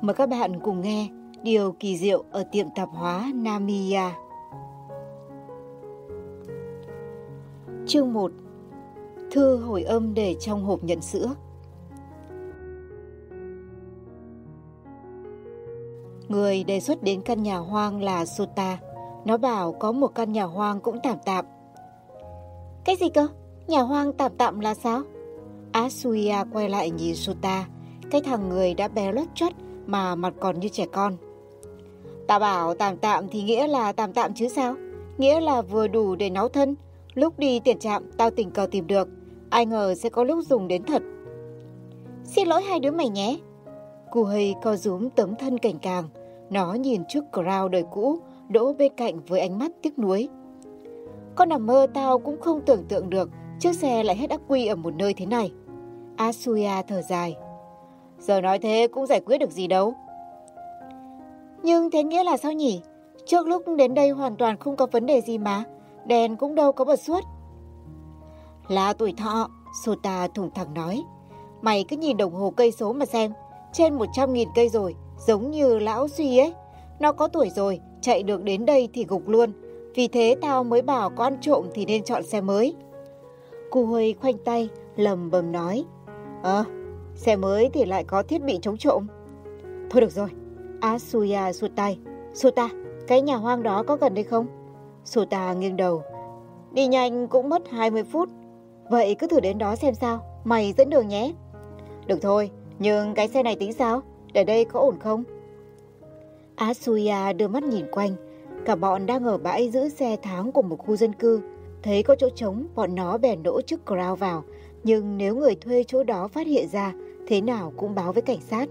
Mời các bạn cùng nghe Điều kỳ diệu ở tiệm tạp hóa Namiya. Chương 1 Thư hồi âm để trong hộp nhận sữa Người đề xuất đến căn nhà hoang là Sota. Nó bảo có một căn nhà hoang cũng tạm tạm. Cái gì cơ? Nhà hoang tạm tạm là sao? Asuya quay lại nhìn Sota, cái thằng người đã bé lót chót mà mặt còn như trẻ con. Ta bảo tạm tạm thì nghĩa là tạm tạm chứ sao? Nghĩa là vừa đủ để nấu thân. Lúc đi tiền trạm tao tình cờ tìm được. Ai ngờ sẽ có lúc dùng đến thật. Xin lỗi hai đứa mày nhé. Cù hơi co rúm tấm thân cảnh càng. Nó nhìn trước crowd đời cũ, đỗ bên cạnh với ánh mắt tiếc nuối. Con nằm mơ tao cũng không tưởng tượng được chiếc xe lại hết ắc quy ở một nơi thế này. Asuya thở dài. Giờ nói thế cũng giải quyết được gì đâu. Nhưng thế nghĩa là sao nhỉ? Trước lúc đến đây hoàn toàn không có vấn đề gì mà. Đèn cũng đâu có bật suốt. Là tuổi thọ, Sota thủng thẳng nói. Mày cứ nhìn đồng hồ cây số mà xem. Trên 100.000 cây rồi, giống như lão suy ấy. Nó có tuổi rồi, chạy được đến đây thì gục luôn. Vì thế tao mới bảo con trộm thì nên chọn xe mới. Cô Huê khoanh tay, lầm bầm nói. Ờ, xe mới thì lại có thiết bị chống trộm. Thôi được rồi, Asuya sụt tay. Sota, cái nhà hoang đó có gần đây không? Sota nghiêng đầu. Đi nhanh cũng mất 20 phút. Vậy cứ thử đến đó xem sao. Mày dẫn đường nhé. Được thôi, nhưng cái xe này tính sao? Để đây có ổn không? Asuya đưa mắt nhìn quanh. Cả bọn đang ở bãi giữ xe tháng của một khu dân cư. Thấy có chỗ trống, bọn nó bèn đỗ chiếc Crow vào. Nhưng nếu người thuê chỗ đó phát hiện ra, thế nào cũng báo với cảnh sát.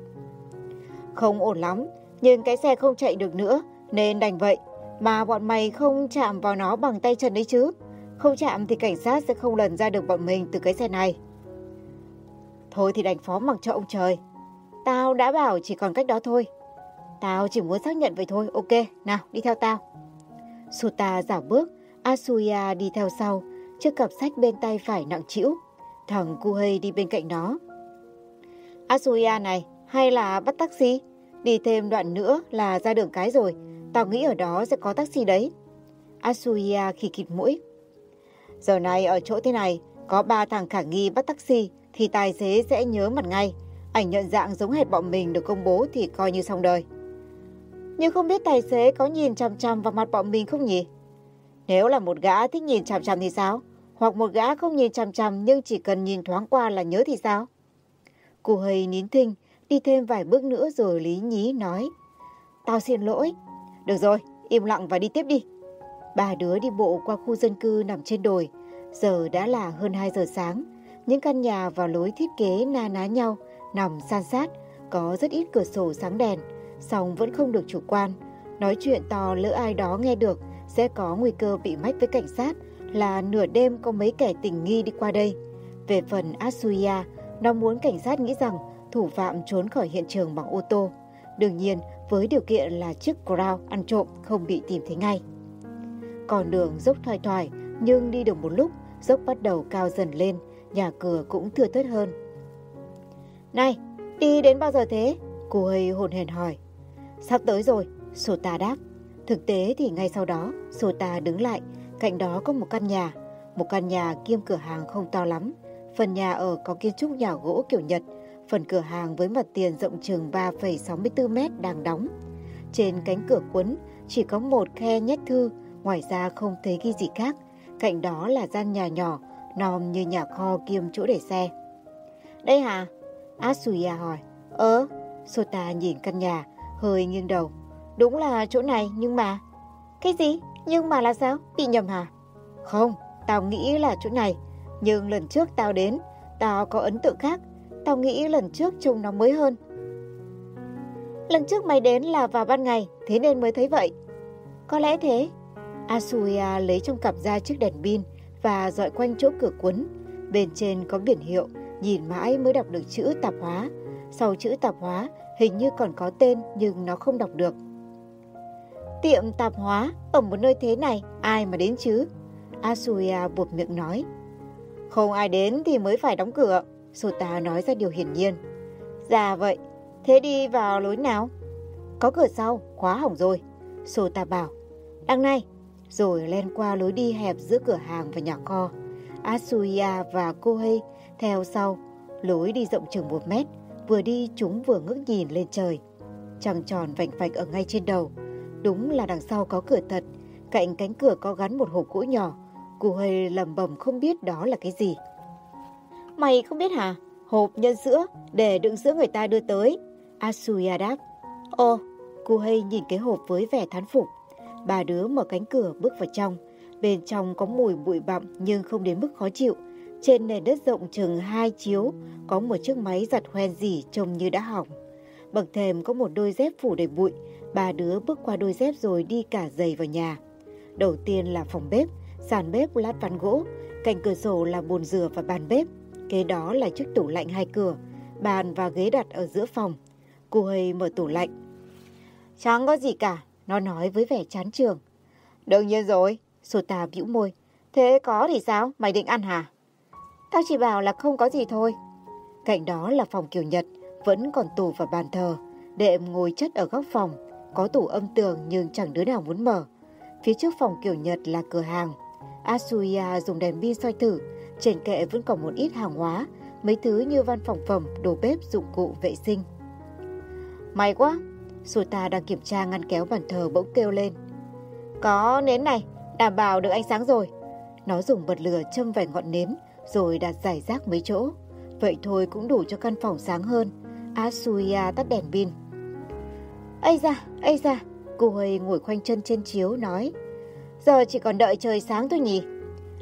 Không ổn lắm, nhưng cái xe không chạy được nữa, nên đành vậy. Mà bọn mày không chạm vào nó bằng tay chân đấy chứ. Không chạm thì cảnh sát sẽ không lần ra được bọn mình từ cái xe này. Thôi thì đành phó mặc cho ông trời. Tao đã bảo chỉ còn cách đó thôi. Tao chỉ muốn xác nhận vậy thôi, ok, nào đi theo tao. Suta dảo bước, Asuya đi theo sau, chiếc cặp sách bên tay phải nặng trĩu. Thằng Kuhei đi bên cạnh nó. Asuya này, hay là bắt taxi? Đi thêm đoạn nữa là ra đường cái rồi. Tao nghĩ ở đó sẽ có taxi đấy. Asuya khì khịt mũi. Giờ này ở chỗ thế này, có ba thằng khả nghi bắt taxi thì tài xế sẽ nhớ mặt ngay. Ảnh nhận dạng giống hệt bọn mình được công bố thì coi như xong đời. Nhưng không biết tài xế có nhìn chằm chằm vào mặt bọn mình không nhỉ? Nếu là một gã thích nhìn chằm chằm thì sao? Hoặc một gã không nhìn chằm chằm nhưng chỉ cần nhìn thoáng qua là nhớ thì sao? Cô hơi nín thinh, đi thêm vài bước nữa rồi lý nhí nói. Tao xin lỗi. Được rồi, im lặng và đi tiếp đi. Ba đứa đi bộ qua khu dân cư nằm trên đồi. Giờ đã là hơn 2 giờ sáng. Những căn nhà vào lối thiết kế na ná nhau, nằm san sát, có rất ít cửa sổ sáng đèn, song vẫn không được chủ quan. Nói chuyện to lỡ ai đó nghe được sẽ có nguy cơ bị mách với cảnh sát là nửa đêm có mấy kẻ tình nghi đi qua đây. Về phần Asuya, nó muốn cảnh sát nghĩ rằng thủ phạm trốn khỏi hiện trường bằng ô tô. Đương nhiên, với điều kiện là chiếc Crown ăn trộm không bị tìm thấy ngay. Còn đường dốc thoai thoải, nhưng đi được một lúc, dốc bắt đầu cao dần lên, nhà cửa cũng thưa thớt hơn. Này, đi đến bao giờ thế? Cô ấy hồn hển hỏi. Sắp tới rồi, Sota đáp. Thực tế thì ngay sau đó, Sota đứng lại, cạnh đó có một căn nhà. Một căn nhà kiêm cửa hàng không to lắm. Phần nhà ở có kiến trúc nhà gỗ kiểu Nhật, phần cửa hàng với mặt tiền rộng chừng 3,64 mét đang đóng. Trên cánh cửa cuốn chỉ có một khe nhét thư, ngoài ra không thấy ghi gì khác. Cạnh đó là gian nhà nhỏ, nòm như nhà kho kiêm chỗ để xe. Đây hả? Asuya hỏi. Ơ, Sota nhìn căn nhà, hơi nghiêng đầu. Đúng là chỗ này nhưng mà... Cái gì? Nhưng mà là sao? Bị nhầm hả? Không, tao nghĩ là chỗ này. Nhưng lần trước tao đến, tao có ấn tượng khác. Tao nghĩ lần trước trông nó mới hơn. Lần trước mày đến là vào ban ngày, thế nên mới thấy vậy. Có lẽ thế. Asuya lấy trong cặp ra chiếc đèn pin và dọi quanh chỗ cửa cuốn. Bên trên có biển hiệu, nhìn mãi mới đọc được chữ tạp hóa. Sau chữ tạp hóa, hình như còn có tên nhưng nó không đọc được. Tiệm tạp hóa ở một nơi thế này, ai mà đến chứ? Asuya buộc miệng nói. Không ai đến thì mới phải đóng cửa. Sota nói ra điều hiển nhiên. Dạ vậy, thế đi vào lối nào? Có cửa sau, khóa hỏng rồi. Sota bảo. Đằng này, rồi len qua lối đi hẹp giữa cửa hàng và nhà kho. Asuya và Kohei theo sau, lối đi rộng chừng một mét, vừa đi chúng vừa ngước nhìn lên trời. Trăng tròn vành vạch ở ngay trên đầu, đúng là đằng sau có cửa thật, cạnh cánh cửa có gắn một hộp gỗ nhỏ, Kohei lầm bầm không biết đó là cái gì. Mày không biết hả? Hộp nhân sữa để đựng sữa người ta đưa tới. Asuya đáp. Ồ, Kohei nhìn cái hộp với vẻ thán phục. Ba đứa mở cánh cửa bước vào trong. Bên trong có mùi bụi bặm nhưng không đến mức khó chịu. Trên nền đất rộng chừng hai chiếu, có một chiếc máy giặt hoen dỉ trông như đã hỏng. Bậc thềm có một đôi dép phủ đầy bụi. Ba đứa bước qua đôi dép rồi đi cả giày vào nhà. Đầu tiên là phòng bếp, sàn bếp lát ván gỗ, cạnh cửa sổ là bồn rửa và bàn bếp. Kế đó là chiếc tủ lạnh hai cửa, bàn và ghế đặt ở giữa phòng. Cô hơi mở tủ lạnh. Chẳng có gì cả, nó nói với vẻ chán trường. Đương nhiên rồi, Sota bĩu môi. Thế có thì sao, mày định ăn hả? Tao chỉ bảo là không có gì thôi. Cạnh đó là phòng kiểu Nhật, vẫn còn tủ và bàn thờ. Đệm ngồi chất ở góc phòng, có tủ âm tường nhưng chẳng đứa nào muốn mở. Phía trước phòng kiểu Nhật là cửa hàng. Asuya dùng đèn pin soi thử, trên kệ vẫn còn một ít hàng hóa, mấy thứ như văn phòng phẩm, đồ bếp, dụng cụ vệ sinh. May quá, Sota đang kiểm tra ngăn kéo bàn thờ bỗng kêu lên. Có nến này, đảm bảo được ánh sáng rồi. Nó dùng bật lửa châm vài ngọn nến, rồi đặt giải rác mấy chỗ. Vậy thôi cũng đủ cho căn phòng sáng hơn. Asuya tắt đèn pin. Ây da, ây da, cô hơi ngồi khoanh chân trên chiếu nói. Giờ chỉ còn đợi trời sáng thôi nhỉ?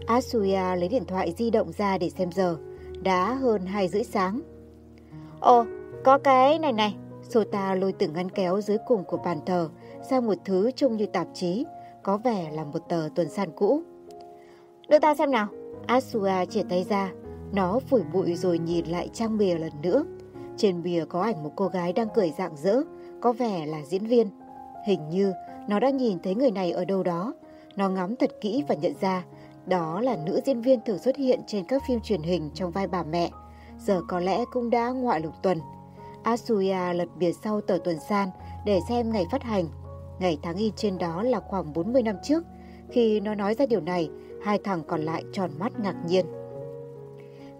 Asuya lấy điện thoại di động ra để xem giờ. Đã hơn 2 rưỡi sáng. Ồ, có cái này này. Sota lôi từng ngăn kéo dưới cùng của bàn thờ ra một thứ trông như tạp chí, có vẻ là một tờ tuần san cũ. Đưa ta xem nào. Asua chỉ tay ra. Nó phủi bụi rồi nhìn lại trang bìa lần nữa. Trên bìa có ảnh một cô gái đang cười rạng rỡ, có vẻ là diễn viên. Hình như nó đã nhìn thấy người này ở đâu đó. Nó ngắm thật kỹ và nhận ra đó là nữ diễn viên thường xuất hiện trên các phim truyền hình trong vai bà mẹ. Giờ có lẽ cũng đã ngoại lục tuần. Asuya lật bìa sau tờ tuần san để xem ngày phát hành. Ngày tháng in trên đó là khoảng 40 năm trước. Khi nó nói ra điều này, hai thằng còn lại tròn mắt ngạc nhiên.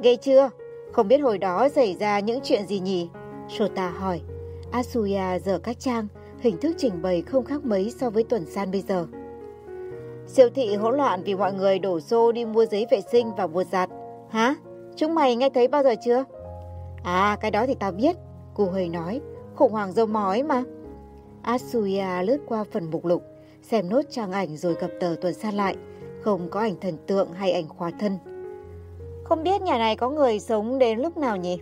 Ghê chưa? Không biết hồi đó xảy ra những chuyện gì nhỉ? Shota hỏi. Asuya dở các trang, hình thức trình bày không khác mấy so với tuần san bây giờ. Siêu thị hỗn loạn vì mọi người đổ xô đi mua giấy vệ sinh và bột giặt. Hả? Chúng mày nghe thấy bao giờ chưa? À, cái đó thì tao biết. Cô hơi nói, khủng hoảng dầu mỏi mà. Asuya lướt qua phần mục lục, xem nốt trang ảnh rồi gặp tờ tuần san lại. Không có ảnh thần tượng hay ảnh khóa thân. Không biết nhà này có người sống đến lúc nào nhỉ?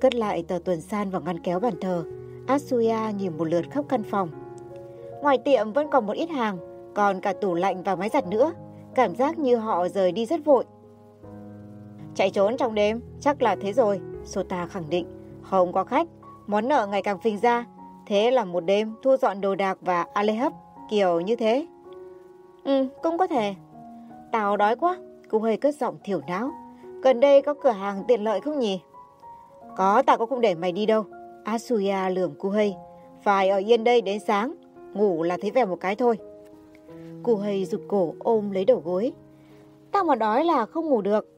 Cất lại tờ tuần san vào ngăn kéo bàn thờ. Asuya nhìn một lượt khắp căn phòng. Ngoài tiệm vẫn còn một ít hàng, còn cả tủ lạnh và máy giặt nữa. Cảm giác như họ rời đi rất vội. Chạy trốn trong đêm, chắc là thế rồi, Sota khẳng định. Không có khách, món nợ ngày càng phình ra. Thế là một đêm thu dọn đồ đạc và Alehub, hấp, kiểu như thế. Ừ, cũng có thể. Tao đói quá, cũng hơi cất giọng thiểu não. Gần đây có cửa hàng tiện lợi không nhỉ? Có, tao cũng không để mày đi đâu. Asuya lườm cô hây. Phải ở yên đây đến sáng, ngủ là thấy vẻ một cái thôi. Cô hơi rụt cổ ôm lấy đầu gối. Tao mà đói là không ngủ được.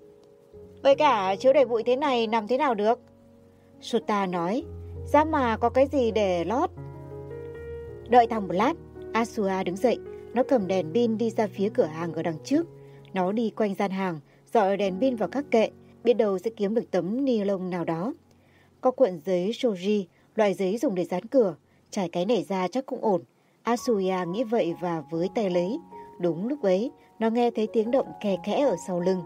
Với cả chiếu đầy bụi thế này nằm thế nào được? Suta nói, giá mà có cái gì để lót. Đợi thằng một lát, Asua đứng dậy, nó cầm đèn pin đi ra phía cửa hàng ở đằng trước. Nó đi quanh gian hàng, dọi đèn pin vào các kệ, biết đâu sẽ kiếm được tấm ni lông nào đó. Có cuộn giấy shoji, loại giấy dùng để dán cửa, trải cái này ra chắc cũng ổn. Asuya nghĩ vậy và với tay lấy. Đúng lúc ấy, nó nghe thấy tiếng động kè khẽ ở sau lưng.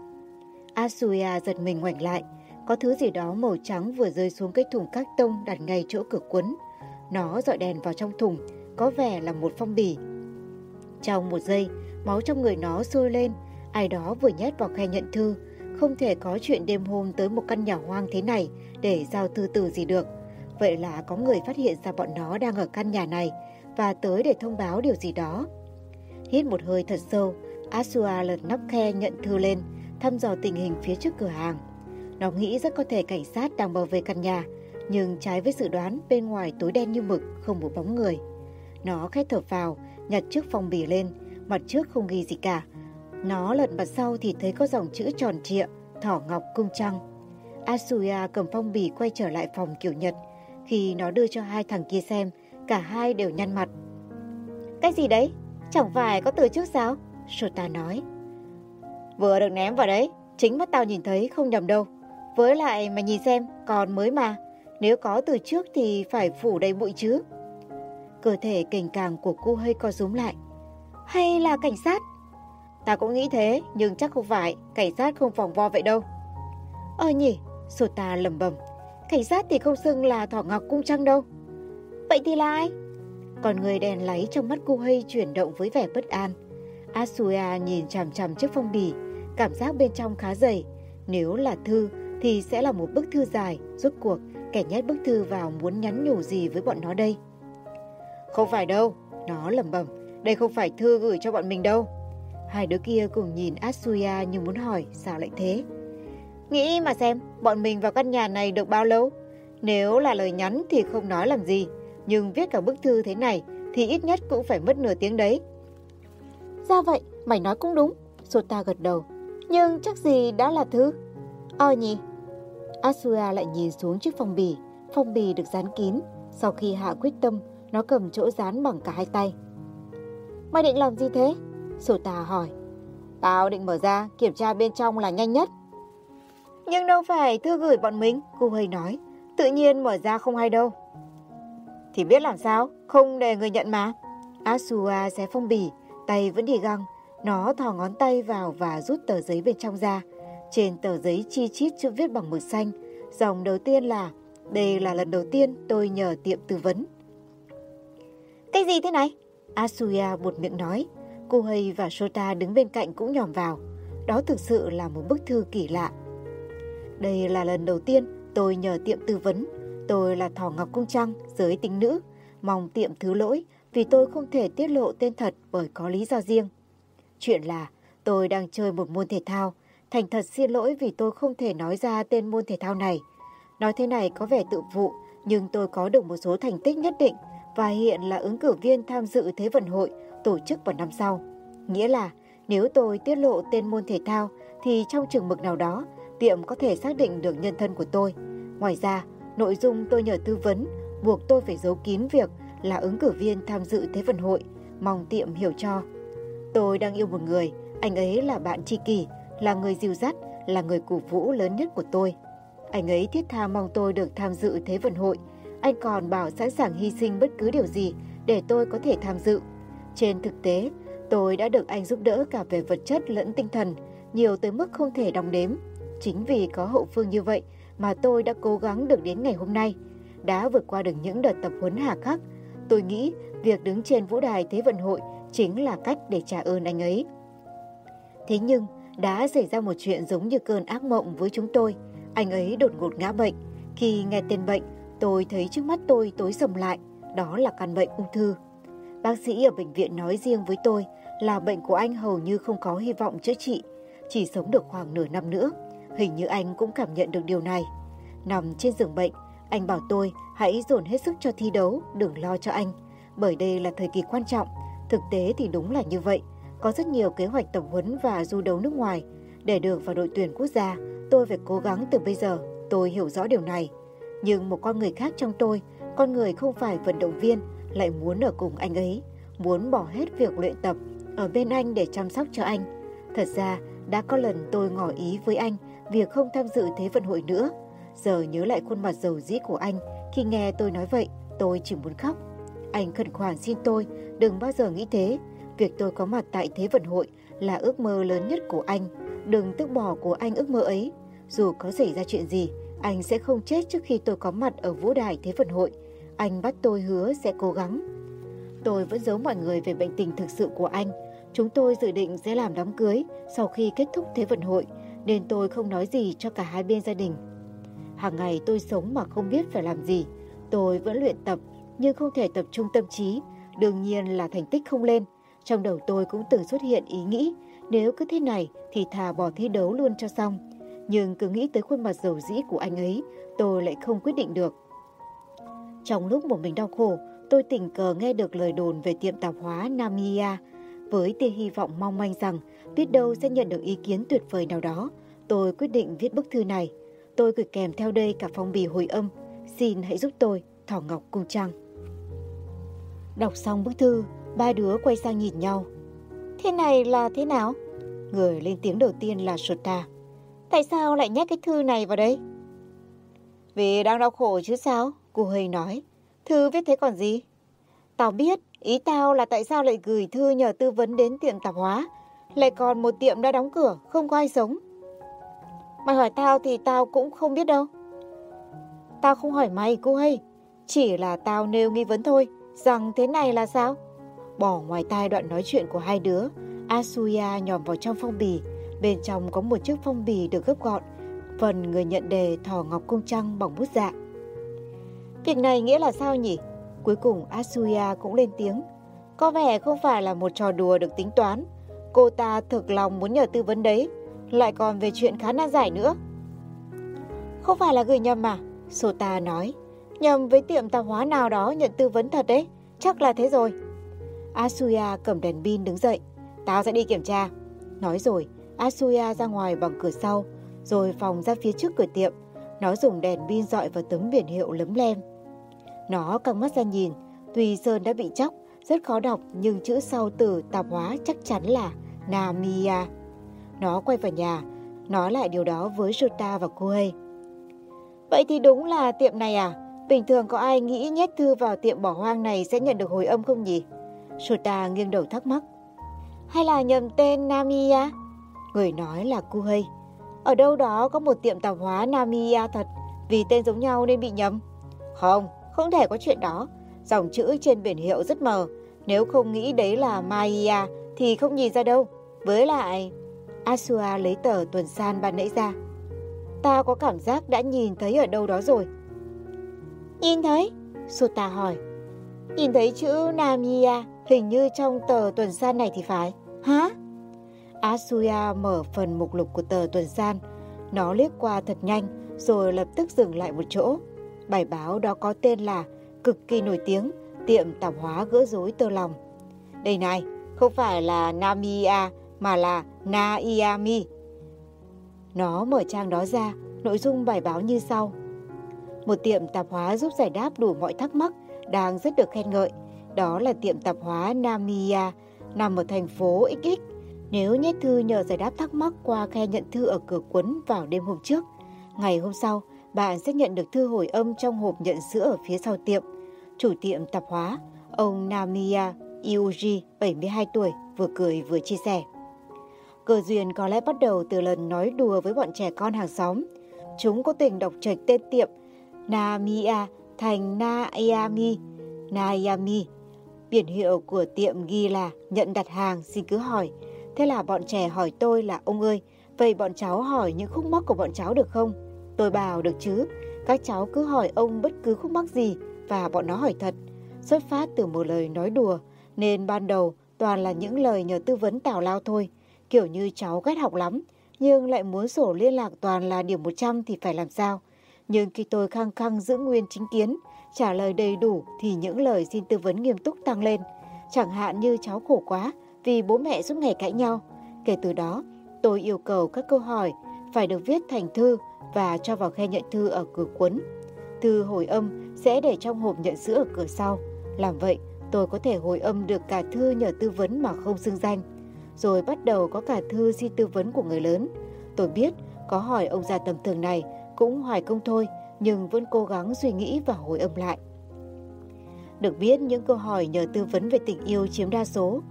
Asuya giật mình ngoảnh lại, có thứ gì đó màu trắng vừa rơi xuống cái thùng các tông đặt ngay chỗ cửa cuốn Nó dọi đèn vào trong thùng, có vẻ là một phong bì. Trong một giây, máu trong người nó sôi lên, ai đó vừa nhét vào khe nhận thư. Không thể có chuyện đêm hôm tới một căn nhà hoang thế này để giao thư từ gì được. Vậy là có người phát hiện ra bọn nó đang ở căn nhà này và tới để thông báo điều gì đó. Hít một hơi thật sâu, Asua lật nắp khe nhận thư lên, thăm dò tình hình phía trước cửa hàng. Nó nghĩ rất có thể cảnh sát đang bảo vệ căn nhà, nhưng trái với dự đoán bên ngoài tối đen như mực, không một bóng người. Nó khét thở vào, nhặt chiếc phong bì lên, mặt trước không ghi gì cả. Nó lật mặt sau thì thấy có dòng chữ tròn trịa, thỏ ngọc cung trăng. Asuya cầm phong bì quay trở lại phòng kiểu Nhật. Khi nó đưa cho hai thằng kia xem, cả hai đều nhăn mặt. Cái gì đấy? Chẳng phải có từ trước sao? Shota nói. Vừa được ném vào đấy, chính mắt tao nhìn thấy không nhầm đâu. Với lại mà nhìn xem, còn mới mà. Nếu có từ trước thì phải phủ đầy bụi chứ. Cơ thể cành càng của cô hơi co rúm lại. Hay là cảnh sát? Ta cũng nghĩ thế, nhưng chắc không phải. Cảnh sát không phòng vo vậy đâu. Ờ nhỉ, Sota lầm bầm. Cảnh sát thì không xưng là thỏ ngọc cung trăng đâu. Vậy thì là ai? Còn người đèn láy trong mắt cô hay chuyển động với vẻ bất an. Asuya nhìn chằm chằm chiếc phong bì, cảm giác bên trong khá dày. Nếu là thư thì sẽ là một bức thư dài, rốt cuộc kẻ nhét bức thư vào muốn nhắn nhủ gì với bọn nó đây. Không phải đâu, nó lẩm bẩm, đây không phải thư gửi cho bọn mình đâu. Hai đứa kia cùng nhìn Asuya như muốn hỏi sao lại thế. Nghĩ mà xem, bọn mình vào căn nhà này được bao lâu? Nếu là lời nhắn thì không nói làm gì, nhưng viết cả bức thư thế này thì ít nhất cũng phải mất nửa tiếng đấy. Ra vậy, mày nói cũng đúng. Sota gật đầu. Nhưng chắc gì đã là thư. Ờ nhỉ. Asua lại nhìn xuống chiếc phong bì. Phong bì được dán kín. Sau khi hạ quyết tâm, nó cầm chỗ dán bằng cả hai tay. Mày định làm gì thế? Sota hỏi. Tao định mở ra, kiểm tra bên trong là nhanh nhất. Nhưng đâu phải thư gửi bọn mình, cô hơi nói. Tự nhiên mở ra không hay đâu. Thì biết làm sao, không để người nhận mà. Asua xé phong bì, tay vẫn đi găng. Nó thò ngón tay vào và rút tờ giấy bên trong ra. Trên tờ giấy chi chít chữ viết bằng mực xanh. Dòng đầu tiên là Đây là lần đầu tiên tôi nhờ tiệm tư vấn. Cái gì thế này? Asuya buột miệng nói. Cô Hay và Shota đứng bên cạnh cũng nhòm vào. Đó thực sự là một bức thư kỳ lạ. Đây là lần đầu tiên tôi nhờ tiệm tư vấn. Tôi là Thỏ Ngọc Cung Trăng, giới tính nữ. Mong tiệm thứ lỗi vì tôi không thể tiết lộ tên thật bởi có lý do riêng. Chuyện là tôi đang chơi một môn thể thao. Thành thật xin lỗi vì tôi không thể nói ra tên môn thể thao này. Nói thế này có vẻ tự vụ, nhưng tôi có được một số thành tích nhất định và hiện là ứng cử viên tham dự Thế vận hội tổ chức vào năm sau. Nghĩa là nếu tôi tiết lộ tên môn thể thao thì trong trường mực nào đó tiệm có thể xác định được nhân thân của tôi. Ngoài ra, nội dung tôi nhờ tư vấn buộc tôi phải giấu kín việc là ứng cử viên tham dự Thế vận hội, mong tiệm hiểu cho. Tôi đang yêu một người, anh ấy là bạn tri kỷ, là người dìu dắt, là người cổ vũ lớn nhất của tôi. Anh ấy thiết tha mong tôi được tham dự Thế vận hội. Anh còn bảo sẵn sàng hy sinh bất cứ điều gì để tôi có thể tham dự. Trên thực tế, tôi đã được anh giúp đỡ cả về vật chất lẫn tinh thần, nhiều tới mức không thể đong đếm. Chính vì có hậu phương như vậy mà tôi đã cố gắng được đến ngày hôm nay, đã vượt qua được những đợt tập huấn hà khắc. Tôi nghĩ việc đứng trên vũ đài Thế vận hội chính là cách để trả ơn anh ấy. Thế nhưng, đã xảy ra một chuyện giống như cơn ác mộng với chúng tôi. Anh ấy đột ngột ngã bệnh. Khi nghe tên bệnh, tôi thấy trước mắt tôi tối sầm lại. Đó là căn bệnh ung thư. Bác sĩ ở bệnh viện nói riêng với tôi là bệnh của anh hầu như không có hy vọng chữa trị, chỉ sống được khoảng nửa năm nữa. Hình như anh cũng cảm nhận được điều này. Nằm trên giường bệnh, anh bảo tôi hãy dồn hết sức cho thi đấu, đừng lo cho anh. Bởi đây là thời kỳ quan trọng. Thực tế thì đúng là như vậy. Có rất nhiều kế hoạch tập huấn và du đấu nước ngoài. Để được vào đội tuyển quốc gia, tôi phải cố gắng từ bây giờ. Tôi hiểu rõ điều này. Nhưng một con người khác trong tôi, con người không phải vận động viên, lại muốn ở cùng anh ấy, muốn bỏ hết việc luyện tập, ở bên anh để chăm sóc cho anh. Thật ra, đã có lần tôi ngỏ ý với anh việc không tham dự Thế vận hội nữa. Giờ nhớ lại khuôn mặt dầu dĩ của anh, khi nghe tôi nói vậy, tôi chỉ muốn khóc. Anh khẩn khoản xin tôi đừng bao giờ nghĩ thế. Việc tôi có mặt tại Thế vận hội là ước mơ lớn nhất của anh. Đừng tức bỏ của anh ước mơ ấy. Dù có xảy ra chuyện gì, anh sẽ không chết trước khi tôi có mặt ở vũ đài Thế vận hội. Anh bắt tôi hứa sẽ cố gắng. Tôi vẫn giấu mọi người về bệnh tình thực sự của anh. Chúng tôi dự định sẽ làm đám cưới sau khi kết thúc Thế vận hội, nên tôi không nói gì cho cả hai bên gia đình. Hàng ngày tôi sống mà không biết phải làm gì. Tôi vẫn luyện tập, nhưng không thể tập trung tâm trí. Đương nhiên là thành tích không lên. Trong đầu tôi cũng từng xuất hiện ý nghĩ Nếu cứ thế này thì thà bỏ thi đấu luôn cho xong. Nhưng cứ nghĩ tới khuôn mặt dầu dĩ của anh ấy, tôi lại không quyết định được. Trong lúc một mình đau khổ, tôi tình cờ nghe được lời đồn về tiệm tạp hóa Namiya. Với tia hy vọng mong manh rằng biết đâu sẽ nhận được ý kiến tuyệt vời nào đó, tôi quyết định viết bức thư này. Tôi gửi kèm theo đây cả phong bì hồi âm. Xin hãy giúp tôi, Thỏ Ngọc Cung Trăng. Đọc xong bức thư, ba đứa quay sang nhìn nhau. Thế này là thế nào? Người lên tiếng đầu tiên là Sota. Tại sao lại nhét cái thư này vào đây? Vì đang đau khổ chứ sao? Cô Hơi nói. Thư viết thế còn gì? Tao biết, ý tao là tại sao lại gửi thư nhờ tư vấn đến tiệm tạp hóa. Lại còn một tiệm đã đóng cửa, không có ai sống. Mày hỏi tao thì tao cũng không biết đâu. Tao không hỏi mày cô hay, chỉ là tao nêu nghi vấn thôi, rằng thế này là sao? Bỏ ngoài tai đoạn nói chuyện của hai đứa, Asuya nhòm vào trong phong bì. Bên trong có một chiếc phong bì được gấp gọn, phần người nhận đề thỏ ngọc cung trăng bằng bút dạ. Việc này nghĩa là sao nhỉ? Cuối cùng Asuya cũng lên tiếng. Có vẻ không phải là một trò đùa được tính toán. Cô ta thực lòng muốn nhờ tư vấn đấy, lại còn về chuyện khá nan giải nữa. Không phải là gửi nhầm mà, Sota nói. Nhầm với tiệm tạp hóa nào đó nhận tư vấn thật đấy, chắc là thế rồi. Asuya cầm đèn pin đứng dậy. Tao sẽ đi kiểm tra. Nói rồi, Asuya ra ngoài bằng cửa sau, rồi phòng ra phía trước cửa tiệm. Nó dùng đèn pin dọi vào tấm biển hiệu lấm lem. Nó căng mắt ra nhìn, tuy sơn đã bị chóc, rất khó đọc nhưng chữ sau từ tạp hóa chắc chắn là Namia. Nó quay vào nhà, nói lại điều đó với Jota và Kuhei. Vậy thì đúng là tiệm này à? Bình thường có ai nghĩ nhét thư vào tiệm bỏ hoang này sẽ nhận được hồi âm không nhỉ? Shota nghiêng đầu thắc mắc. Hay là nhầm tên Namia? Người nói là Kuhei. Ở đâu đó có một tiệm tạp hóa Namia. thật, vì tên giống nhau nên bị nhầm. Không, không thể có chuyện đó. Dòng chữ trên biển hiệu rất mờ. Nếu không nghĩ đấy là Maya thì không nhìn ra đâu. Với lại... Asua lấy tờ tuần san ban nãy ra. Ta có cảm giác đã nhìn thấy ở đâu đó rồi. Nhìn thấy? Sota hỏi. Nhìn thấy chữ Namiya hình như trong tờ tuần san này thì phải. Hả? Asuya mở phần mục lục của tờ tuần san. Nó liếc qua thật nhanh rồi lập tức dừng lại một chỗ. Bài báo đó có tên là cực kỳ nổi tiếng, tiệm tạp hóa gỡ rối tơ lòng. Đây này, không phải là Namiya mà là Naiami. Nó mở trang đó ra, nội dung bài báo như sau. Một tiệm tạp hóa giúp giải đáp đủ mọi thắc mắc đang rất được khen ngợi. Đó là tiệm tạp hóa Namiya, nằm ở thành phố XX. Nếu nhét thư nhờ giải đáp thắc mắc qua khe nhận thư ở cửa cuốn vào đêm hôm trước, ngày hôm sau, bạn sẽ nhận được thư hồi âm trong hộp nhận sữa ở phía sau tiệm. Chủ tiệm tạp hóa, ông Namiya Iuji, 72 tuổi, vừa cười vừa chia sẻ. Cờ duyên có lẽ bắt đầu từ lần nói đùa với bọn trẻ con hàng xóm. Chúng có tình đọc trạch tên tiệm Namiya thành Nayami, Nayami. Biển hiệu của tiệm ghi là nhận đặt hàng xin cứ hỏi. Thế là bọn trẻ hỏi tôi là ông ơi, vậy bọn cháu hỏi những khúc mắc của bọn cháu được không? Tôi bảo được chứ, các cháu cứ hỏi ông bất cứ khúc mắc gì và bọn nó hỏi thật. Xuất phát từ một lời nói đùa nên ban đầu toàn là những lời nhờ tư vấn tào lao thôi. Kiểu như cháu ghét học lắm, nhưng lại muốn sổ liên lạc toàn là điểm 100 thì phải làm sao? Nhưng khi tôi khăng khăng giữ nguyên chính kiến, trả lời đầy đủ thì những lời xin tư vấn nghiêm túc tăng lên. Chẳng hạn như cháu khổ quá vì bố mẹ suốt ngày cãi nhau. Kể từ đó, tôi yêu cầu các câu hỏi phải được viết thành thư và cho vào khe nhận thư ở cửa cuốn. Thư hồi âm sẽ để trong hộp nhận sữa ở cửa sau. Làm vậy, tôi có thể hồi âm được cả thư nhờ tư vấn mà không xưng danh. Rồi bắt đầu có cả thư xin tư vấn của người lớn. Tôi biết có hỏi ông già tầm thường này cũng hoài công thôi, nhưng vẫn cố gắng suy nghĩ và hồi âm lại. Được biết những câu hỏi nhờ tư vấn về tình yêu chiếm đa số.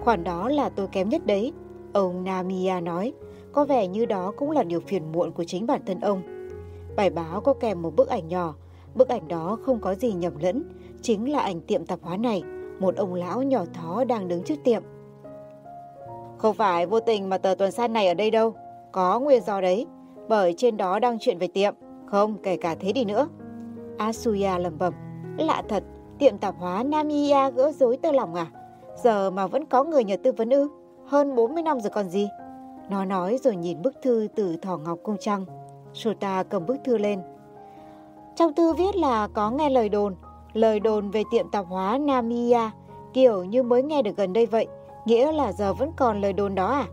Khoản đó là tôi kém nhất đấy. Ông Namiya nói, có vẻ như đó cũng là điều phiền muộn của chính bản thân ông. Bài báo có kèm một bức ảnh nhỏ. Bức ảnh đó không có gì nhầm lẫn, chính là ảnh tiệm tạp hóa này, một ông lão nhỏ thó đang đứng trước tiệm. Không phải vô tình mà tờ tuần san này ở đây đâu, có nguyên do đấy, bởi trên đó đang chuyện về tiệm, không kể cả thế đi nữa. Asuya lầm bầm, lạ thật, tiệm tạp hóa Namiya gỡ rối tơ lòng à? Giờ mà vẫn có người nhờ tư vấn ư? hơn 40 năm rồi còn gì. Nó nói rồi nhìn bức thư từ Thỏ Ngọc Cung Trăng. Sota cầm bức thư lên. Trong thư viết là có nghe lời đồn, lời đồn về tiệm tạp hóa Namiya, kiểu như mới nghe được gần đây vậy, nghĩa là giờ vẫn còn lời đồn đó à?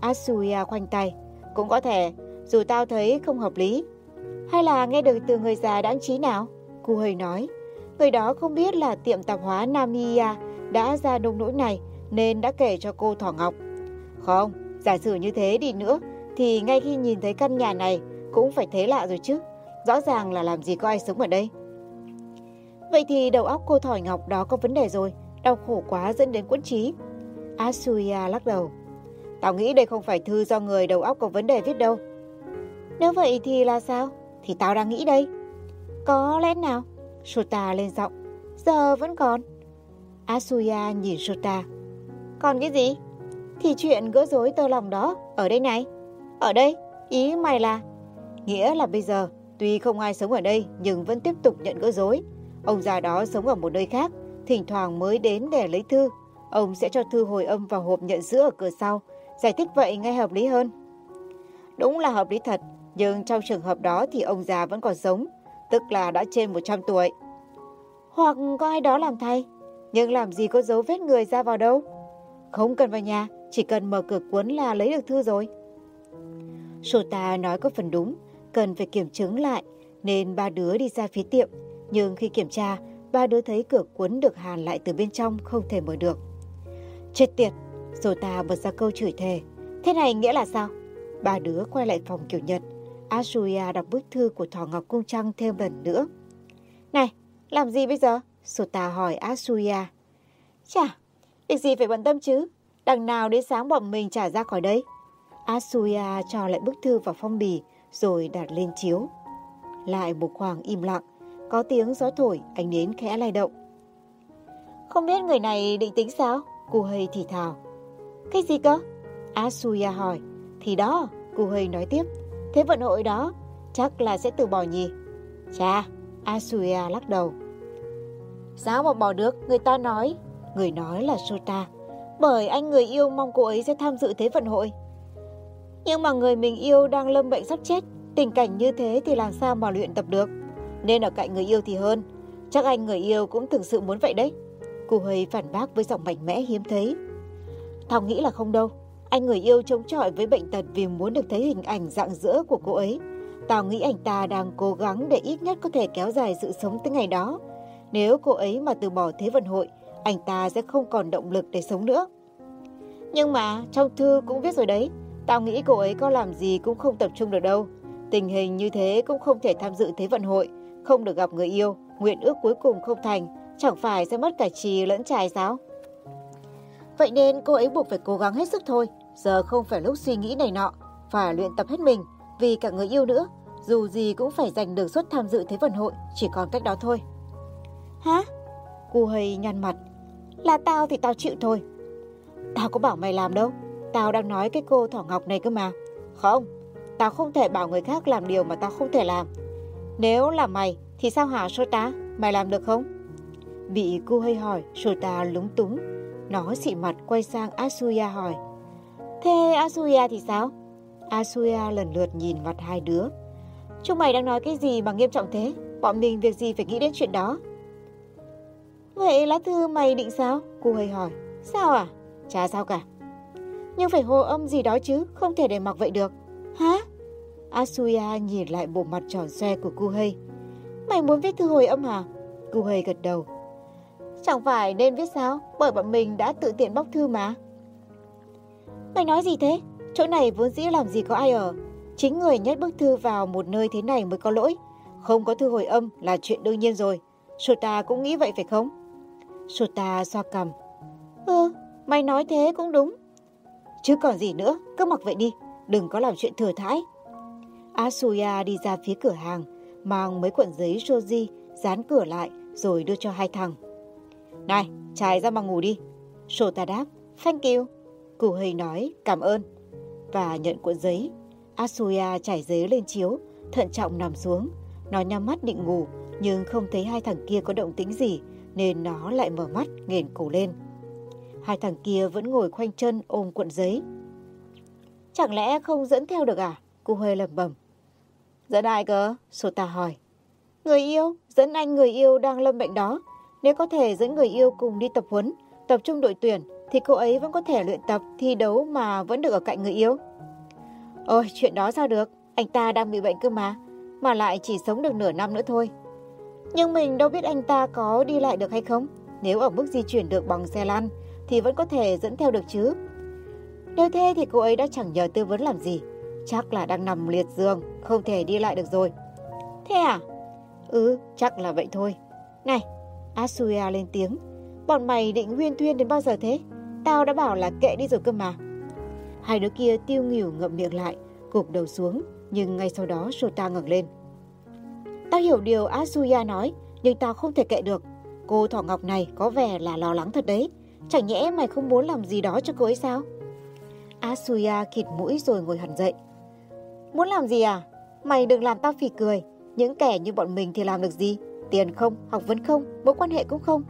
Asuya khoanh tay, cũng có thể, dù tao thấy không hợp lý. Hay là nghe được từ người già đáng trí nào? Cô hơi nói, người đó không biết là tiệm tạp hóa Namiya đã ra nông nỗi này nên đã kể cho cô Thỏ Ngọc. Không, giả sử như thế đi nữa thì ngay khi nhìn thấy căn nhà này cũng phải thế lạ rồi chứ. Rõ ràng là làm gì có ai sống ở đây. Vậy thì đầu óc cô Thỏi Ngọc đó có vấn đề rồi, đau khổ quá dẫn đến quẫn trí. Asuya lắc đầu. Tao nghĩ đây không phải thư do người đầu óc có vấn đề viết đâu. Nếu vậy thì là sao? Thì tao đang nghĩ đây. Có lẽ nào? Shota lên giọng. Giờ vẫn còn. Asuya nhìn Shota Còn cái gì? Thì chuyện gỡ rối tơ lòng đó, ở đây này. Ở đây? Ý mày là... Nghĩa là bây giờ, tuy không ai sống ở đây nhưng vẫn tiếp tục nhận gỡ rối. Ông già đó sống ở một nơi khác, thỉnh thoảng mới đến để lấy thư. Ông sẽ cho thư hồi âm vào hộp nhận sữa ở cửa sau. Giải thích vậy nghe hợp lý hơn. Đúng là hợp lý thật, nhưng trong trường hợp đó thì ông già vẫn còn sống, tức là đã trên 100 tuổi. Hoặc có ai đó làm thay, nhưng làm gì có dấu vết người ra vào đâu. Không cần vào nhà, chỉ cần mở cửa cuốn là lấy được thư rồi. Sota nói có phần đúng, cần phải kiểm chứng lại, nên ba đứa đi ra phía tiệm. Nhưng khi kiểm tra, ba đứa thấy cửa cuốn được hàn lại từ bên trong không thể mở được. Chết tiệt, Sota bật ra câu chửi thề. Thế này nghĩa là sao? Ba đứa quay lại phòng kiểu Nhật. Asuya đọc bức thư của Thỏ Ngọc Cung Trăng thêm lần nữa. Này, làm gì bây giờ? Sota hỏi Asuya. Chà, việc gì phải bận tâm chứ? Đằng nào đến sáng bọn mình trả ra khỏi đây? Asuya cho lại bức thư vào phong bì rồi đặt lên chiếu. Lại một khoảng im lặng, có tiếng gió thổi, ánh nến khẽ lay động. Không biết người này định tính sao? Cô hơi thì thào. Cái gì cơ? Asuya hỏi. Thì đó, cô hơi nói tiếp. Thế vận hội đó, chắc là sẽ từ bỏ nhỉ? Chà, Asuya lắc đầu. Sao mà bỏ được, người ta nói. Người nói là Sota. Bởi anh người yêu mong cô ấy sẽ tham dự thế vận hội. Nhưng mà người mình yêu đang lâm bệnh sắp chết, tình cảnh như thế thì làm sao mà luyện tập được. Nên ở cạnh người yêu thì hơn. Chắc anh người yêu cũng thực sự muốn vậy đấy. Cô hơi phản bác với giọng mạnh mẽ hiếm thấy. Thảo nghĩ là không đâu. Anh người yêu chống chọi với bệnh tật vì muốn được thấy hình ảnh dạng dỡ của cô ấy. Tao nghĩ anh ta đang cố gắng để ít nhất có thể kéo dài sự sống tới ngày đó. Nếu cô ấy mà từ bỏ thế vận hội, anh ta sẽ không còn động lực để sống nữa. Nhưng mà trong thư cũng viết rồi đấy, tao nghĩ cô ấy có làm gì cũng không tập trung được đâu. Tình hình như thế cũng không thể tham dự thế vận hội, không được gặp người yêu, nguyện ước cuối cùng không thành, chẳng phải sẽ mất cả trì lẫn trài sao? Vậy nên cô ấy buộc phải cố gắng hết sức thôi, giờ không phải lúc suy nghĩ này nọ, phải luyện tập hết mình, vì cả người yêu nữa, dù gì cũng phải giành được suất tham dự thế vận hội, chỉ còn cách đó thôi. Hả? Cô hơi nhăn mặt. Là tao thì tao chịu thôi. Tao có bảo mày làm đâu. Tao đang nói cái cô Thỏ Ngọc này cơ mà. Không, tao không thể bảo người khác làm điều mà tao không thể làm. Nếu là mày thì sao hả Sota? Mày làm được không? Bị cô hơi hỏi, Sota lúng túng. Nó xị mặt quay sang Asuya hỏi. Thế Asuya thì sao? Asuya lần lượt nhìn mặt hai đứa. Chúng mày đang nói cái gì mà nghiêm trọng thế? Bọn mình việc gì phải nghĩ đến chuyện đó? Vậy lá thư mày định sao? Cô hơi hỏi. Sao à? Chả sao cả. Nhưng phải hồ âm gì đó chứ, không thể để mặc vậy được. Hả? Asuya nhìn lại bộ mặt tròn xoe của hơi. Mày muốn viết thư hồi âm hả? Hơi gật đầu. Chẳng phải nên viết sao, bởi bọn mình đã tự tiện bóc thư mà. Mày nói gì thế? Chỗ này vốn dĩ làm gì có ai ở. Chính người nhét bức thư vào một nơi thế này mới có lỗi. Không có thư hồi âm là chuyện đương nhiên rồi. Sota cũng nghĩ vậy phải không? Sota xoa cằm. Ừ, mày nói thế cũng đúng. Chứ còn gì nữa, cứ mặc vậy đi, đừng có làm chuyện thừa thãi. Asuya đi ra phía cửa hàng, mang mấy cuộn giấy shoji, dán cửa lại rồi đưa cho hai thằng. Này, trải ra mà ngủ đi. Sota đáp, thank you. Cụ hầy nói, cảm ơn. Và nhận cuộn giấy. Asuya trải giấy lên chiếu, thận trọng nằm xuống. Nó nhắm mắt định ngủ, nhưng không thấy hai thằng kia có động tĩnh gì, nên nó lại mở mắt, nghền cổ lên. Hai thằng kia vẫn ngồi khoanh chân ôm cuộn giấy. Chẳng lẽ không dẫn theo được à? Cô Huê lẩm bẩm. Dẫn ai cơ? Sota hỏi. Người yêu, dẫn anh người yêu đang lâm bệnh đó. Nếu có thể dẫn người yêu cùng đi tập huấn, tập trung đội tuyển, thì cô ấy vẫn có thể luyện tập, thi đấu mà vẫn được ở cạnh người yêu. Ôi, chuyện đó sao được? Anh ta đang bị bệnh cơ mà, mà lại chỉ sống được nửa năm nữa thôi. Nhưng mình đâu biết anh ta có đi lại được hay không. Nếu ở mức di chuyển được bằng xe lăn, thì vẫn có thể dẫn theo được chứ. Nếu thế thì cô ấy đã chẳng nhờ tư vấn làm gì. Chắc là đang nằm liệt giường, không thể đi lại được rồi. Thế à? Ừ, chắc là vậy thôi. Này, Asuya lên tiếng. Bọn mày định huyên thuyên đến bao giờ thế? Tao đã bảo là kệ đi rồi cơ mà. Hai đứa kia tiêu nghỉu ngậm miệng lại, gục đầu xuống, nhưng ngay sau đó Shota ngẩng lên. Tao hiểu điều Asuya nói, nhưng tao không thể kệ được. Cô Thỏ Ngọc này có vẻ là lo lắng thật đấy. Chẳng nhẽ mày không muốn làm gì đó cho cô ấy sao? Asuya khịt mũi rồi ngồi hẳn dậy. Muốn làm gì à? Mày đừng làm tao phì cười. Những kẻ như bọn mình thì làm được gì? Tiền không, học vấn không, mối quan hệ cũng không.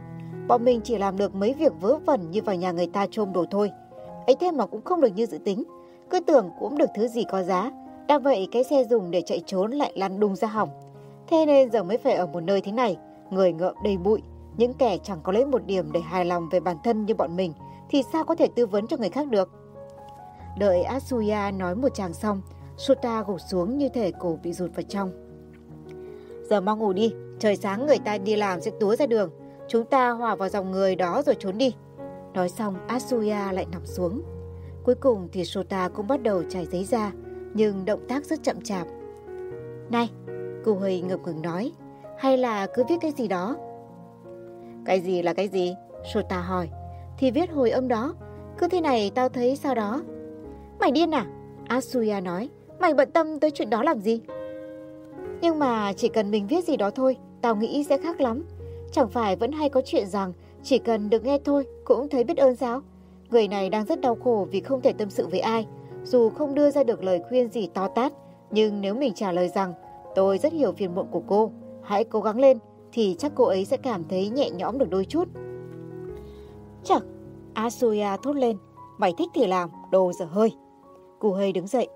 Bọn mình chỉ làm được mấy việc vớ vẩn như vào nhà người ta trôm đồ thôi. ấy thế mà cũng không được như dự tính. Cứ tưởng cũng được thứ gì có giá. Đã vậy cái xe dùng để chạy trốn lại lăn đùng ra hỏng. Thế nên giờ mới phải ở một nơi thế này, người ngợm đầy bụi. Những kẻ chẳng có lấy một điểm để hài lòng về bản thân như bọn mình thì sao có thể tư vấn cho người khác được. Đợi Asuya nói một chàng xong, Sota gục xuống như thể cổ bị rụt vào trong. Giờ mau ngủ đi, trời sáng người ta đi làm sẽ túa ra đường. Chúng ta hòa vào dòng người đó rồi trốn đi. Nói xong, Asuya lại nằm xuống. Cuối cùng thì Sota cũng bắt đầu trải giấy ra, nhưng động tác rất chậm chạp. Này, cô Huy ngập ngừng nói, hay là cứ viết cái gì đó? Cái gì là cái gì? Sota hỏi. Thì viết hồi âm đó, cứ thế này tao thấy sao đó. Mày điên à? Asuya nói, mày bận tâm tới chuyện đó làm gì? Nhưng mà chỉ cần mình viết gì đó thôi, tao nghĩ sẽ khác lắm. Chẳng phải vẫn hay có chuyện rằng chỉ cần được nghe thôi cũng thấy biết ơn sao? Người này đang rất đau khổ vì không thể tâm sự với ai. Dù không đưa ra được lời khuyên gì to tát, nhưng nếu mình trả lời rằng tôi rất hiểu phiền muộn của cô, hãy cố gắng lên, thì chắc cô ấy sẽ cảm thấy nhẹ nhõm được đôi chút. Chắc, Asuya thốt lên, mày thích thì làm, đồ dở hơi. Cô hơi đứng dậy.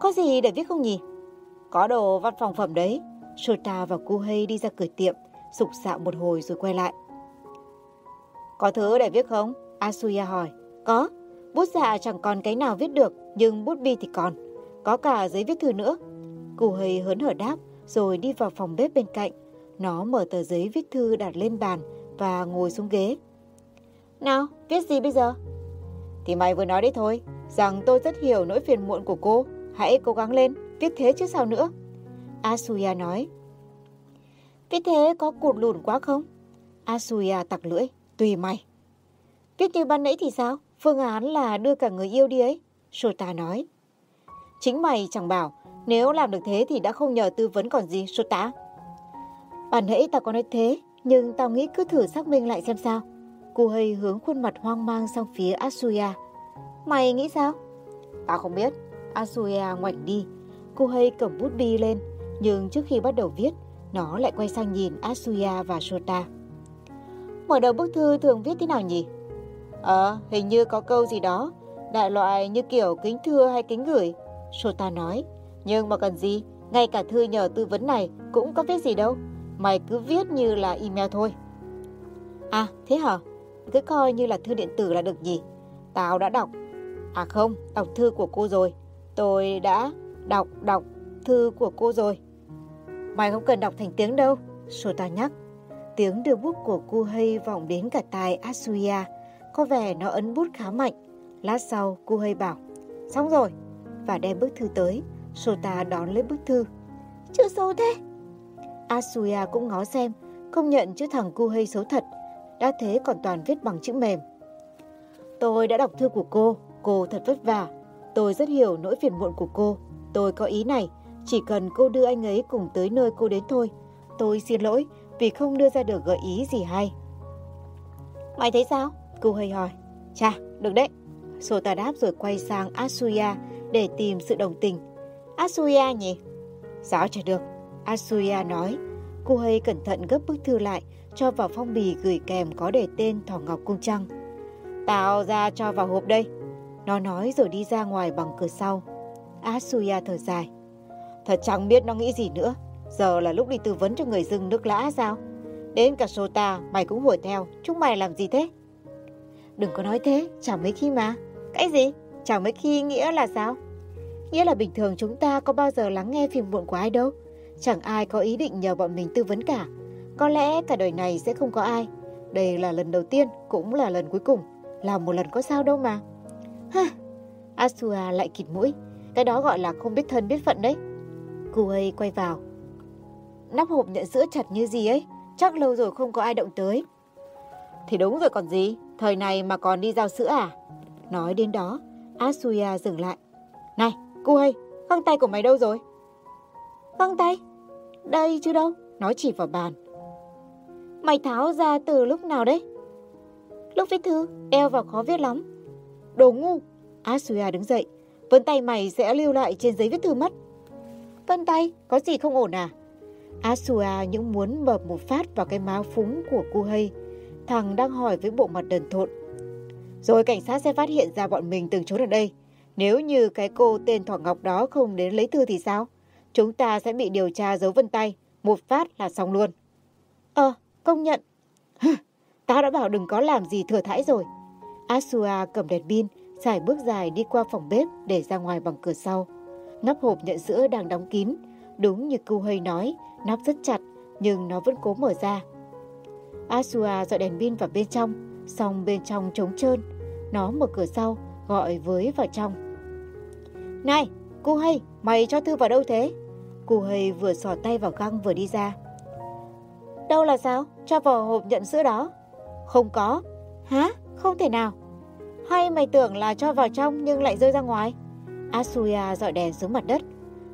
Có gì để viết không nhỉ? Có đồ văn phòng phẩm đấy. Shota và cô hay đi ra cửa tiệm, sục sạo một hồi rồi quay lại. Có thứ để viết không? Asuya hỏi. Có, bút dạ chẳng còn cái nào viết được, nhưng bút bi thì còn. Có cả giấy viết thư nữa. Cô hay hớn hở đáp, rồi đi vào phòng bếp bên cạnh. Nó mở tờ giấy viết thư đặt lên bàn và ngồi xuống ghế. Nào, viết gì bây giờ? Thì mày vừa nói đấy thôi, rằng tôi rất hiểu nỗi phiền muộn của cô. Hãy cố gắng lên, viết thế chứ sao nữa. Asuya nói. Viết thế có cụt lùn quá không? Asuya tặc lưỡi, tùy mày. Viết như ban nãy thì sao? Phương án là đưa cả người yêu đi ấy. Shota nói. Chính mày chẳng bảo, nếu làm được thế thì đã không nhờ tư vấn còn gì, Shota. Ban nãy tao có nói thế, nhưng tao nghĩ cứ thử xác minh lại xem sao. Cô hơi hướng khuôn mặt hoang mang sang phía Asuya. Mày nghĩ sao? Tao không biết. Asuya ngoảnh đi. Cô hay cầm bút bi lên, nhưng trước khi bắt đầu viết, nó lại quay sang nhìn Asuya và Shota. Mở đầu bức thư thường viết thế nào nhỉ? Ờ, hình như có câu gì đó, đại loại như kiểu kính thưa hay kính gửi. Shota nói, nhưng mà cần gì, ngay cả thư nhờ tư vấn này cũng có viết gì đâu. Mày cứ viết như là email thôi. À, thế hả? Cứ coi như là thư điện tử là được gì? Tao đã đọc. À không, đọc thư của cô rồi. Tôi đã đọc đọc thư của cô rồi. Mày không cần đọc thành tiếng đâu, Sota nhắc. Tiếng đưa bút của cô hay vọng đến cả tai Asuya. Có vẻ nó ấn bút khá mạnh. Lát sau, cô hay bảo, xong rồi, và đem bức thư tới. Sota đón lấy bức thư. Chữ sâu thế. Asuya cũng ngó xem, công nhận chữ thằng cu hay xấu thật. Đã thế còn toàn viết bằng chữ mềm. Tôi đã đọc thư của cô, cô thật vất vả. Tôi rất hiểu nỗi phiền muộn của cô. Tôi có ý này, chỉ cần cô đưa anh ấy cùng tới nơi cô đến thôi. Tôi xin lỗi vì không đưa ra được gợi ý gì hay. Mày thấy sao? Cô hơi hỏi. Chà, được đấy. Sota đáp rồi quay sang Asuya để tìm sự đồng tình. Asuya nhỉ? Sao chả được? Asuya nói. Cô hơi cẩn thận gấp bức thư lại, cho vào phong bì gửi kèm có để tên Thỏ Ngọc Cung Trăng. Tao ra cho vào hộp đây. Nó nói rồi đi ra ngoài bằng cửa sau. Asuya thở dài. Thật chẳng biết nó nghĩ gì nữa. Giờ là lúc đi tư vấn cho người dưng nước lã sao? Đến cả Sota mày cũng hùa theo. Chúng mày làm gì thế? Đừng có nói thế, chẳng mấy khi mà. Cái gì? Chẳng mấy khi nghĩa là sao? Nghĩa là bình thường chúng ta có bao giờ lắng nghe phiền muộn của ai đâu. Chẳng ai có ý định nhờ bọn mình tư vấn cả. Có lẽ cả đời này sẽ không có ai. Đây là lần đầu tiên, cũng là lần cuối cùng. Làm một lần có sao đâu mà. Ha, Asua lại kịt mũi. Cái đó gọi là không biết thân biết phận đấy. Cô ấy quay vào. Nắp hộp nhận sữa chặt như gì ấy. Chắc lâu rồi không có ai động tới. Thì đúng rồi còn gì. Thời này mà còn đi giao sữa à? Nói đến đó, Asuya dừng lại. Này, cô hay, găng tay của mày đâu rồi? Vâng Găng tay? Đây chứ đâu, nó chỉ vào bàn. Mày tháo ra từ lúc nào đấy? Lúc viết thư, eo vào khó viết lắm. Đồ ngu! Asuya đứng dậy. Vân tay mày sẽ lưu lại trên giấy viết thư mất. Vân tay, có gì không ổn à? Asua những muốn bợp một phát vào cái má phúng của cô hay. Thằng đang hỏi với bộ mặt đần thộn. Rồi cảnh sát sẽ phát hiện ra bọn mình từng trốn ở đây. Nếu như cái cô tên Thỏ Ngọc đó không đến lấy thư thì sao? Chúng ta sẽ bị điều tra dấu vân tay. Một phát là xong luôn. Ờ, công nhận. Tao đã bảo đừng có làm gì thừa thãi rồi. Asua cầm đèn pin, xài bước dài đi qua phòng bếp để ra ngoài bằng cửa sau. Nắp hộp nhận sữa đang đóng kín. Đúng như cô hơi nói, nắp rất chặt, nhưng nó vẫn cố mở ra. Asua dọi đèn pin vào bên trong, xong bên trong trống trơn. Nó mở cửa sau, gọi với vào trong. Này, cô hay, mày cho thư vào đâu thế? Cô hay vừa sỏ tay vào găng vừa đi ra. Đâu là sao? Cho vào hộp nhận sữa đó. Không có. Hả? Không thể nào. Hay mày tưởng là cho vào trong nhưng lại rơi ra ngoài? Asuya dọi đèn xuống mặt đất.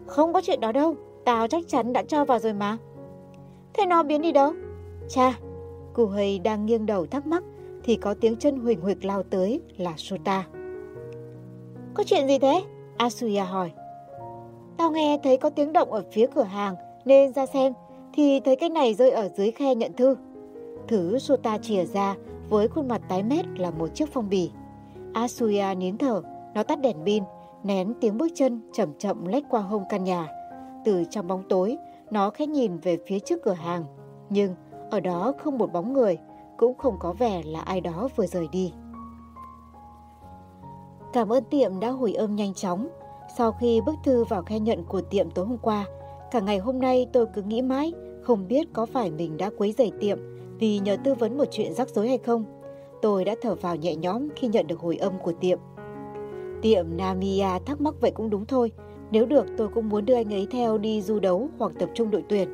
Không có chuyện đó đâu. Tao chắc chắn đã cho vào rồi mà. Thế nó biến đi đâu? Cha, cô hay đang nghiêng đầu thắc mắc thì có tiếng chân huỳnh huỳnh lao tới là Sota. Có chuyện gì thế? Asuya hỏi. Tao nghe thấy có tiếng động ở phía cửa hàng nên ra xem thì thấy cái này rơi ở dưới khe nhận thư. Thứ Sota chìa ra với khuôn mặt tái mét là một chiếc phong bì. Asuya nín thở, nó tắt đèn pin, nén tiếng bước chân chậm chậm lách qua hông căn nhà. Từ trong bóng tối, nó khẽ nhìn về phía trước cửa hàng. Nhưng ở đó không một bóng người, cũng không có vẻ là ai đó vừa rời đi. Cảm ơn tiệm đã hồi âm nhanh chóng. Sau khi bức thư vào khe nhận của tiệm tối hôm qua, cả ngày hôm nay tôi cứ nghĩ mãi, không biết có phải mình đã quấy rầy tiệm vì nhờ tư vấn một chuyện rắc rối hay không. Tôi đã thở vào nhẹ nhõm khi nhận được hồi âm của tiệm. Tiệm Namia thắc mắc vậy cũng đúng thôi. Nếu được tôi cũng muốn đưa anh ấy theo đi du đấu hoặc tập trung đội tuyển.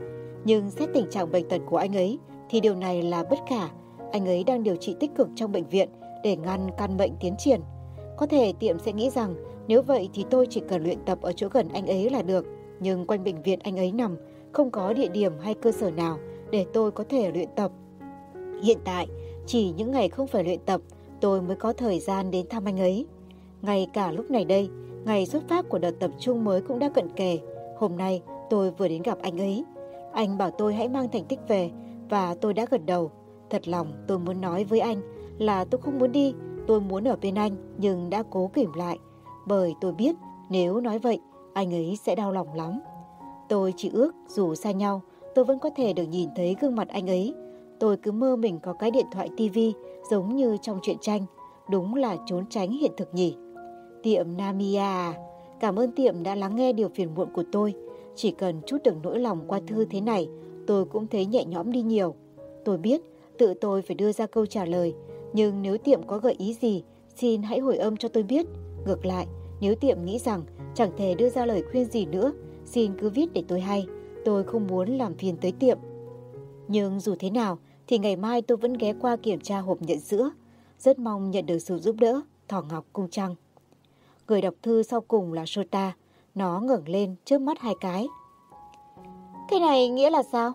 Nhưng xét tình trạng bệnh tật của anh ấy thì điều này là bất khả. Anh ấy đang điều trị tích cực trong bệnh viện để ngăn căn bệnh tiến triển. Có thể tiệm sẽ nghĩ rằng nếu vậy thì tôi chỉ cần luyện tập ở chỗ gần anh ấy là được. Nhưng quanh bệnh viện anh ấy nằm, không có địa điểm hay cơ sở nào để tôi có thể luyện tập. Hiện tại, chỉ những ngày không phải luyện tập, tôi mới có thời gian đến thăm anh ấy. Ngay cả lúc này đây, ngày xuất phát của đợt tập trung mới cũng đã cận kề. Hôm nay, tôi vừa đến gặp anh ấy. Anh bảo tôi hãy mang thành tích về và tôi đã gật đầu. Thật lòng tôi muốn nói với anh là tôi không muốn đi, tôi muốn ở bên anh nhưng đã cố kìm lại. Bởi tôi biết nếu nói vậy, anh ấy sẽ đau lòng lắm. Tôi chỉ ước dù xa nhau, tôi vẫn có thể được nhìn thấy gương mặt anh ấy. Tôi cứ mơ mình có cái điện thoại tivi giống như trong truyện tranh. Đúng là trốn tránh hiện thực nhỉ. Tiệm Namia à, cảm ơn tiệm đã lắng nghe điều phiền muộn của tôi. Chỉ cần chút được nỗi lòng qua thư thế này, tôi cũng thấy nhẹ nhõm đi nhiều. Tôi biết, tự tôi phải đưa ra câu trả lời, nhưng nếu tiệm có gợi ý gì, xin hãy hồi âm cho tôi biết. Ngược lại, nếu tiệm nghĩ rằng chẳng thể đưa ra lời khuyên gì nữa, xin cứ viết để tôi hay. Tôi không muốn làm phiền tới tiệm. Nhưng dù thế nào, thì ngày mai tôi vẫn ghé qua kiểm tra hộp nhận sữa. Rất mong nhận được sự giúp đỡ, Thỏ Ngọc Cung Trăng. Người đọc thư sau cùng là Sota. Nó ngẩng lên trước mắt hai cái. Cái này nghĩa là sao?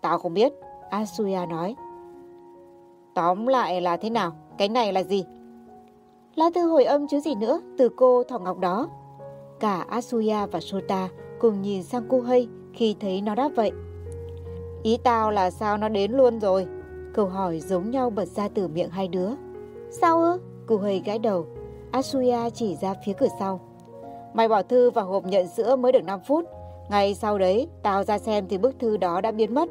Tao không biết, Asuya nói. Tóm lại là thế nào? Cái này là gì? Lá thư hồi âm chứ gì nữa, từ cô Thỏ Ngọc đó. Cả Asuya và Sota cùng nhìn sang cô Hay khi thấy nó đáp vậy. Ý tao là sao nó đến luôn rồi? Câu hỏi giống nhau bật ra từ miệng hai đứa. Sao ư? Kuhei gãi đầu. Asuya chỉ ra phía cửa sau. Mày bỏ thư vào hộp nhận sữa mới được 5 phút. Ngay sau đấy, tao ra xem thì bức thư đó đã biến mất.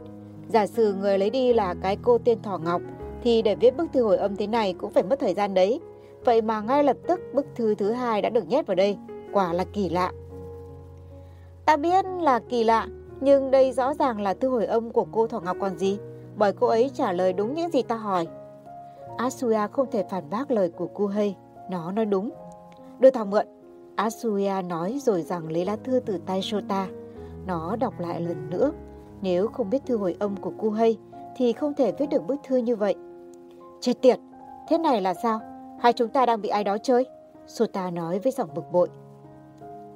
Giả sử người lấy đi là cái cô tên Thỏ Ngọc, thì để viết bức thư hồi âm thế này cũng phải mất thời gian đấy. Vậy mà ngay lập tức bức thư thứ hai đã được nhét vào đây. Quả là kỳ lạ. Ta biết là kỳ lạ, nhưng đây rõ ràng là thư hồi âm của cô Thỏ Ngọc còn gì. Bởi cô ấy trả lời đúng những gì ta hỏi. Asuya không thể phản bác lời của Kuhei. Nó nói đúng. Đưa tao mượn. Asuya nói rồi rằng lấy lá thư từ tay Shota. Nó đọc lại lần nữa. Nếu không biết thư hồi âm của Kuhei thì không thể viết được bức thư như vậy. Chết tiệt, thế này là sao? Hai chúng ta đang bị ai đó chơi? Sota nói với giọng bực bội.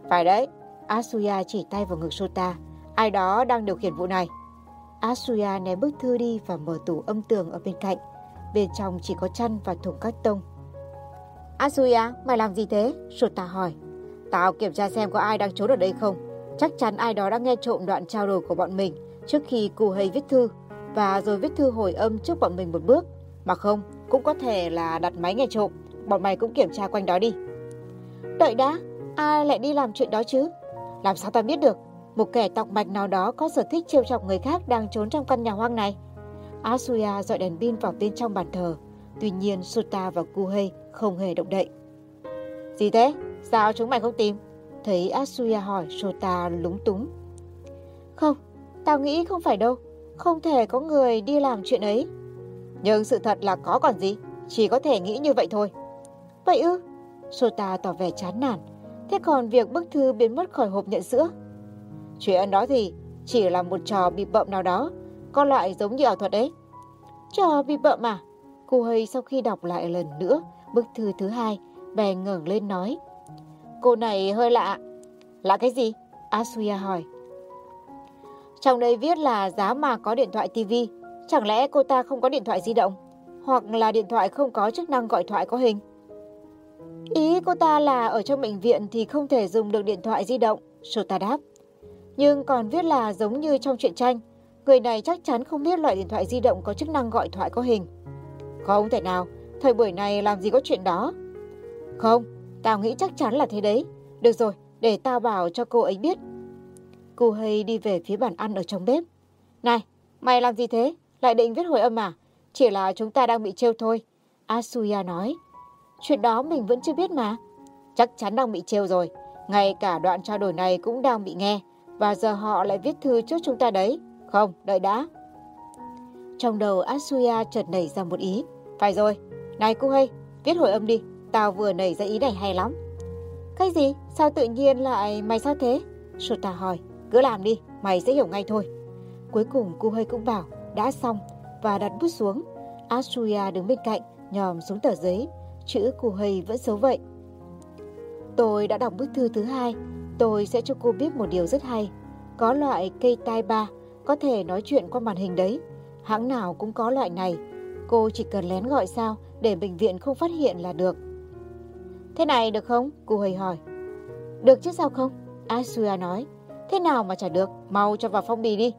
Phải đấy, Asuya chỉ tay vào ngực Sota. Ai đó đang điều khiển vụ này. Asuya ném bức thư đi và mở tủ âm tường ở bên cạnh. Bên trong chỉ có chăn và thùng cắt tông. Asuya, mày làm gì thế? Sota hỏi. Tao kiểm tra xem có ai đang trốn ở đây không. Chắc chắn ai đó đã nghe trộm đoạn trao đổi của bọn mình trước khi cù hay viết thư và rồi viết thư hồi âm trước bọn mình một bước. Mà không, cũng có thể là đặt máy nghe trộm. Bọn mày cũng kiểm tra quanh đó đi. Đợi đã, ai lại đi làm chuyện đó chứ? Làm sao ta biết được? Một kẻ tọc mạch nào đó có sở thích trêu chọc người khác đang trốn trong căn nhà hoang này. Asuya dọi đèn pin vào bên trong bàn thờ. Tuy nhiên Sota và Kuhei không hề động đậy. Gì thế? Sao chúng mày không tìm? Thấy Asuya hỏi Sota lúng túng. Không, tao nghĩ không phải đâu. Không thể có người đi làm chuyện ấy. Nhưng sự thật là có còn gì. Chỉ có thể nghĩ như vậy thôi. Vậy ư? Sota tỏ vẻ chán nản. Thế còn việc bức thư biến mất khỏi hộp nhận sữa? Chuyện đó thì chỉ là một trò bị bậm nào đó. Có loại giống như ảo thuật đấy. Trò bị bậm à? Cô Hây sau khi đọc lại lần nữa bức thư thứ hai, bèn ngẩng lên nói. Cô này hơi lạ. Lạ cái gì? Asuya hỏi. Trong đây viết là giá mà có điện thoại tivi Chẳng lẽ cô ta không có điện thoại di động? Hoặc là điện thoại không có chức năng gọi thoại có hình? Ý cô ta là ở trong bệnh viện thì không thể dùng được điện thoại di động, Sota đáp. Nhưng còn viết là giống như trong truyện tranh, người này chắc chắn không biết loại điện thoại di động có chức năng gọi thoại có hình. Không thể nào, thời buổi này làm gì có chuyện đó. Không, tao nghĩ chắc chắn là thế đấy. Được rồi, để tao bảo cho cô ấy biết. Cô hay đi về phía bàn ăn ở trong bếp. Này, mày làm gì thế? Lại định viết hồi âm à? Chỉ là chúng ta đang bị trêu thôi. Asuya nói. Chuyện đó mình vẫn chưa biết mà. Chắc chắn đang bị trêu rồi. Ngay cả đoạn trao đổi này cũng đang bị nghe. Và giờ họ lại viết thư trước chúng ta đấy. Không, đợi đã. Trong đầu Asuya chợt nảy ra một ý. Phải rồi, này cô hay, viết hồi âm đi. Tao vừa nảy ra ý này hay lắm. Cái gì? Sao tự nhiên lại mày sao thế? Sota hỏi. Cứ làm đi, mày sẽ hiểu ngay thôi. Cuối cùng cô hơi cũng bảo, đã xong và đặt bút xuống. Asuya đứng bên cạnh, nhòm xuống tờ giấy. Chữ cô Hầy vẫn xấu vậy. Tôi đã đọc bức thư thứ hai. Tôi sẽ cho cô biết một điều rất hay. Có loại cây tai ba, có thể nói chuyện qua màn hình đấy. Hãng nào cũng có loại này. Cô chỉ cần lén gọi sao để bệnh viện không phát hiện là được. Thế này được không? Cô Hầy hỏi. Được chứ sao không? Asuya nói. Thế nào mà chả được, mau cho vào phong bì đi.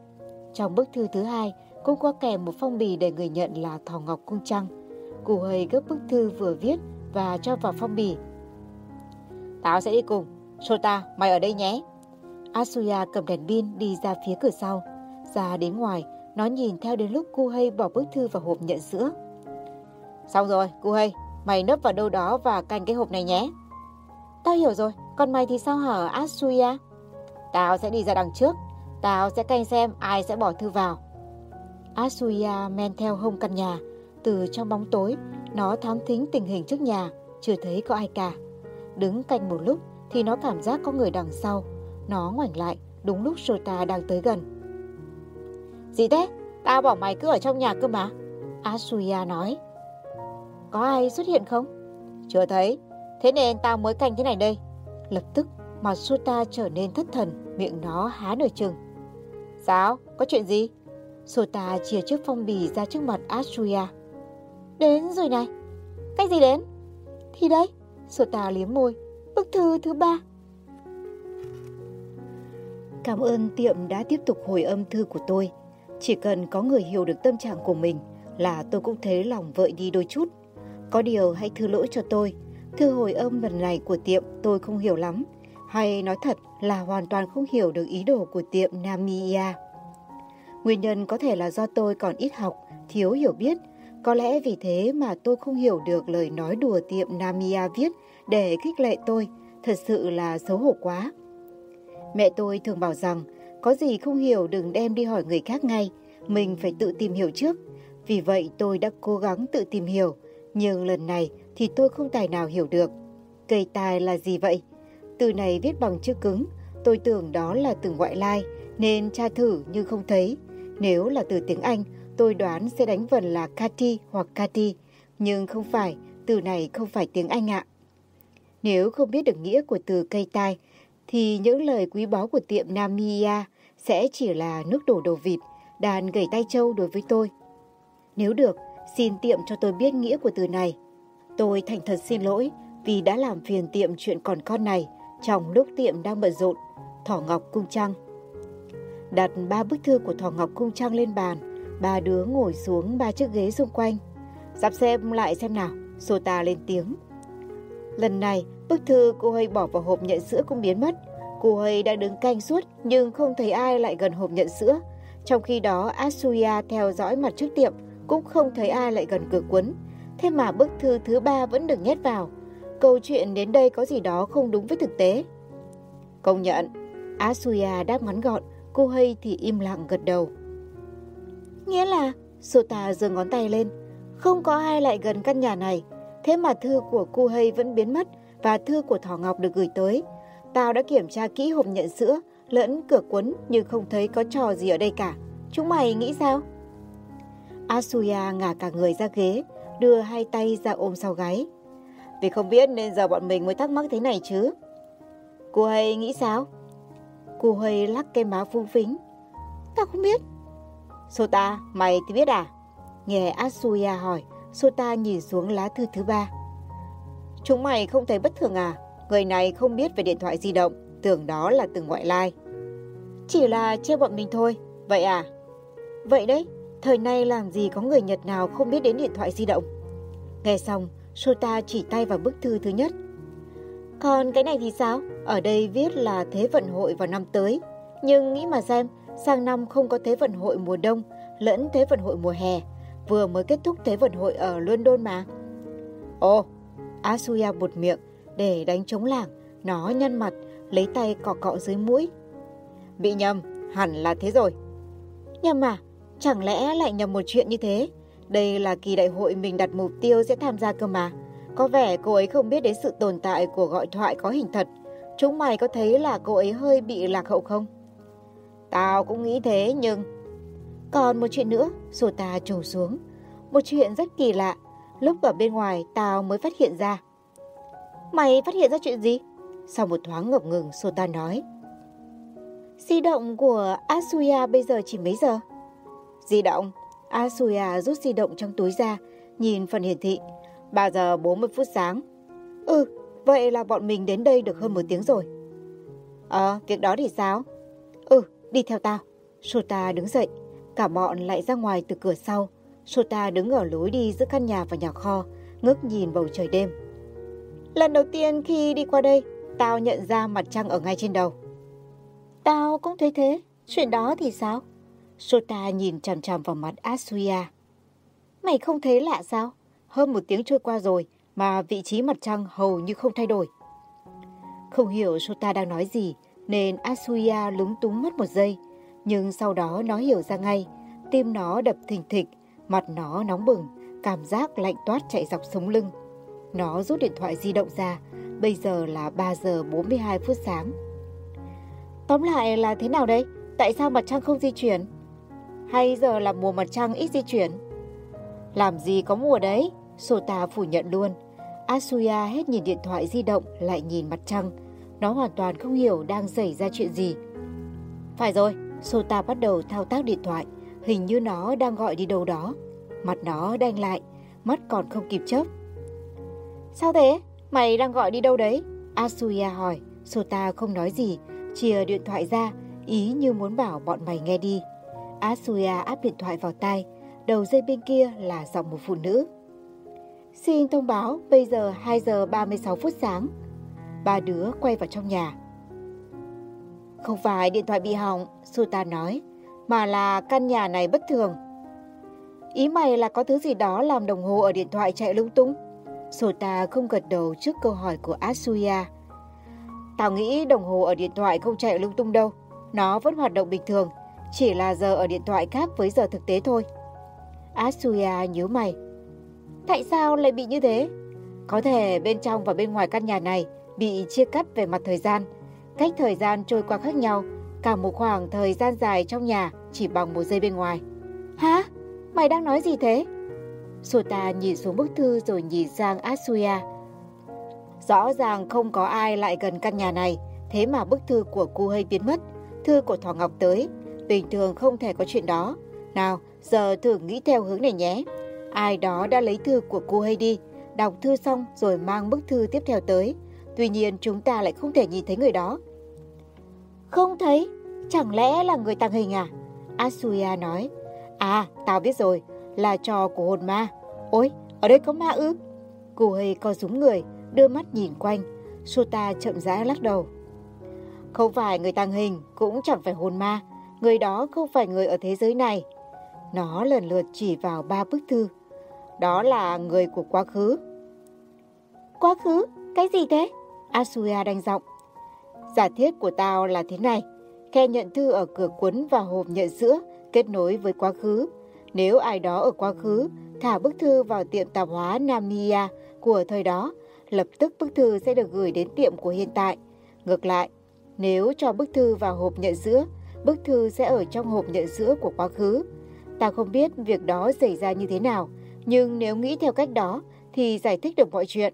Trong bức thư thứ hai, cũng có kèm một phong bì để người nhận là Thỏ Ngọc Cung Trăng. Cụ Hầy gấp bức thư vừa viết và cho vào phong bì. Tao sẽ đi cùng. Sota, mày ở đây nhé. Asuya cầm đèn pin đi ra phía cửa sau. Ra đến ngoài, nó nhìn theo đến lúc cô hay bỏ bức thư vào hộp nhận sữa. Xong rồi, cô hay, mày nấp vào đâu đó và canh cái hộp này nhé. Tao hiểu rồi, còn mày thì sao hả Asuya? Tao sẽ đi ra đằng trước, tao sẽ canh xem ai sẽ bỏ thư vào. Asuya men theo hông căn nhà, từ trong bóng tối, nó thám thính tình hình trước nhà, chưa thấy có ai cả. Đứng cạnh một lúc thì nó cảm giác có người đằng sau. Nó ngoảnh lại, đúng lúc Sota đang tới gần. Gì thế? Tao bảo mày cứ ở trong nhà cơ mà. Asuya nói. Có ai xuất hiện không? Chưa thấy. Thế nên tao mới canh thế này đây. Lập tức mặt Sota trở nên thất thần, miệng nó há nửa chừng. Sao? Có chuyện gì? Sota chia chiếc phong bì ra trước mặt Asuya. Đến rồi này. Cách gì đến? Thì đấy, Sota liếm môi. Bức thư thứ ba. Cảm ơn tiệm đã tiếp tục hồi âm thư của tôi. Chỉ cần có người hiểu được tâm trạng của mình là tôi cũng thấy lòng vợi đi đôi chút. Có điều hãy thư lỗi cho tôi. Thư hồi âm lần này của tiệm tôi không hiểu lắm. Hay nói thật là hoàn toàn không hiểu được ý đồ của tiệm Namia. Nguyên nhân có thể là do tôi còn ít học, thiếu hiểu biết. Có lẽ vì thế mà tôi không hiểu được lời nói đùa tiệm Namia viết để khích lệ tôi. Thật sự là xấu hổ quá. Mẹ tôi thường bảo rằng có gì không hiểu đừng đem đi hỏi người khác ngay. Mình phải tự tìm hiểu trước. Vì vậy tôi đã cố gắng tự tìm hiểu. Nhưng lần này thì tôi không tài nào hiểu được. Cây tài là gì vậy? Từ này viết bằng chữ cứng. Tôi tưởng đó là từ ngoại lai nên tra thử nhưng không thấy. Nếu là từ tiếng Anh, tôi đoán sẽ đánh vần là Cathy hoặc Cathy. Nhưng không phải, từ này không phải tiếng Anh ạ. Nếu không biết được nghĩa của từ cây tai, thì những lời quý báu của tiệm Namia sẽ chỉ là nước đổ đầu vịt, đàn gầy tay trâu đối với tôi. Nếu được, xin tiệm cho tôi biết nghĩa của từ này. Tôi thành thật xin lỗi vì đã làm phiền tiệm chuyện còn con này trong lúc tiệm đang bận rộn. Thỏ Ngọc Cung Trăng Đặt ba bức thư của Thỏ Ngọc Cung Trăng lên bàn, ba đứa ngồi xuống ba chiếc ghế xung quanh. Sắp xem lại xem nào, Sota lên tiếng. Lần này, bức thư cô hơi bỏ vào hộp nhận sữa cũng biến mất. Cô hơi đã đứng canh suốt nhưng không thấy ai lại gần hộp nhận sữa. Trong khi đó, Asuya theo dõi mặt trước tiệm cũng không thấy ai lại gần cửa cuốn. Thế mà bức thư thứ ba vẫn được nhét vào. Câu chuyện đến đây có gì đó không đúng với thực tế. Công nhận, Asuya đáp ngắn gọn, cô hay thì im lặng gật đầu. Nghĩa là, Sota giơ ngón tay lên, không có ai lại gần căn nhà này. Thế mà thư của cô hay vẫn biến mất và thư của Thỏ Ngọc được gửi tới. Tao đã kiểm tra kỹ hộp nhận sữa, lẫn cửa cuốn nhưng không thấy có trò gì ở đây cả. Chúng mày nghĩ sao? Asuya ngả cả người ra ghế, đưa hai tay ra ôm sau gáy. Vì không biết nên giờ bọn mình mới thắc mắc thế này chứ. Cô hay nghĩ sao? Cô hay lắc cây má phung phính. Tao không biết. Sota, mày thì biết à? Nghe Asuya hỏi, Sota nhìn xuống lá thư thứ ba. Chúng mày không thấy bất thường à? Người này không biết về điện thoại di động, tưởng đó là từ ngoại lai. Chỉ là treo bọn mình thôi, vậy à? Vậy đấy, thời nay làm gì có người Nhật nào không biết đến điện thoại di động. Nghe xong, Sota chỉ tay vào bức thư thứ nhất. Còn cái này thì sao? Ở đây viết là Thế vận hội vào năm tới. Nhưng nghĩ mà xem, sang năm không có Thế vận hội mùa đông, lẫn Thế vận hội mùa hè. Vừa mới kết thúc Thế vận hội ở London mà. Ồ, Asuya bụt miệng, để đánh trống lảng, nó nhăn mặt, lấy tay cọ cọ dưới mũi. Bị nhầm, hẳn là thế rồi. Nhầm à, chẳng lẽ lại nhầm một chuyện như thế? Đây là kỳ đại hội mình đặt mục tiêu sẽ tham gia cơ mà. Có vẻ cô ấy không biết đến sự tồn tại của gọi thoại có hình thật. Chúng mày có thấy là cô ấy hơi bị lạc hậu không? Tao cũng nghĩ thế nhưng... Còn một chuyện nữa, Sota trổ xuống. Một chuyện rất kỳ lạ. Lúc ở bên ngoài tao mới phát hiện ra. Mày phát hiện ra chuyện gì? Sau một thoáng ngập ngừng, Sota nói. Di động của Asuya bây giờ chỉ mấy giờ? Di động? Asuya rút di động trong túi ra, nhìn phần hiển thị. 3 giờ 40 phút sáng. Ừ, vậy là bọn mình đến đây được hơn một tiếng rồi. Ờ, việc đó thì sao? Ừ, đi theo tao. Sota đứng dậy, cả bọn lại ra ngoài từ cửa sau. Sota đứng ở lối đi giữa căn nhà và nhà kho, ngước nhìn bầu trời đêm. Lần đầu tiên khi đi qua đây, tao nhận ra mặt trăng ở ngay trên đầu. Tao cũng thấy thế, chuyện đó thì sao? Sota nhìn chằm chằm vào mặt Asuya. Mày không thấy lạ sao? Hơn một tiếng trôi qua rồi mà vị trí mặt trăng hầu như không thay đổi. Không hiểu Sota đang nói gì nên Asuya lúng túng mất một giây. Nhưng sau đó nó hiểu ra ngay, tim nó đập thình thịch, mặt nó nóng bừng, cảm giác lạnh toát chạy dọc sống lưng. Nó rút điện thoại di động ra, bây giờ là 3 giờ 42 phút sáng. Tóm lại là thế nào đây? Tại sao mặt trăng không di chuyển? Hay giờ là mùa mặt trăng ít di chuyển? Làm gì có mùa đấy? Sota phủ nhận luôn. Asuya hết nhìn điện thoại di động lại nhìn mặt trăng. Nó hoàn toàn không hiểu đang xảy ra chuyện gì. Phải rồi, Sota bắt đầu thao tác điện thoại. Hình như nó đang gọi đi đâu đó. Mặt nó đanh lại, mắt còn không kịp chớp. Sao thế? Mày đang gọi đi đâu đấy? Asuya hỏi. Sota không nói gì, chia điện thoại ra, ý như muốn bảo bọn mày nghe đi. Asuya áp điện thoại vào tai, đầu dây bên kia là giọng một phụ nữ. Xin thông báo bây giờ 2 giờ 36 phút sáng. Ba đứa quay vào trong nhà. Không phải điện thoại bị hỏng, Suta nói, mà là căn nhà này bất thường. Ý mày là có thứ gì đó làm đồng hồ ở điện thoại chạy lung tung? Sota không gật đầu trước câu hỏi của Asuya. Tao nghĩ đồng hồ ở điện thoại không chạy lung tung đâu. Nó vẫn hoạt động bình thường, chỉ là giờ ở điện thoại khác với giờ thực tế thôi. Asuya nhớ mày. Tại sao lại bị như thế? Có thể bên trong và bên ngoài căn nhà này bị chia cắt về mặt thời gian. Cách thời gian trôi qua khác nhau, cả một khoảng thời gian dài trong nhà chỉ bằng một giây bên ngoài. Hả? Mày đang nói gì thế? Sota nhìn xuống bức thư rồi nhìn sang Asuya. Rõ ràng không có ai lại gần căn nhà này, thế mà bức thư của cô hơi biến mất. Thư của Thỏ Ngọc tới, bình thường không thể có chuyện đó. Nào, giờ thử nghĩ theo hướng này nhé. Ai đó đã lấy thư của cô đi, đọc thư xong rồi mang bức thư tiếp theo tới. Tuy nhiên chúng ta lại không thể nhìn thấy người đó. Không thấy? Chẳng lẽ là người tàng hình à? Asuya nói. À, tao biết rồi, là trò của hồn ma. Ôi, ở đây có ma ư? Cô hơi co rúm người, đưa mắt nhìn quanh. Sota chậm rãi lắc đầu. Không phải người tàng hình, cũng chẳng phải hồn ma. Người đó không phải người ở thế giới này. Nó lần lượt chỉ vào ba bức thư. Đó là người của quá khứ. Quá khứ? Cái gì thế? Asuya đanh giọng. Giả thiết của tao là thế này. Khe nhận thư ở cửa cuốn và hộp nhận sữa kết nối với quá khứ. Nếu ai đó ở quá khứ thả bức thư vào tiệm tạp hóa Namia của thời đó, lập tức bức thư sẽ được gửi đến tiệm của hiện tại. Ngược lại, nếu cho bức thư vào hộp nhận sữa, bức thư sẽ ở trong hộp nhận sữa của quá khứ. Ta không biết việc đó xảy ra như thế nào, nhưng nếu nghĩ theo cách đó thì giải thích được mọi chuyện.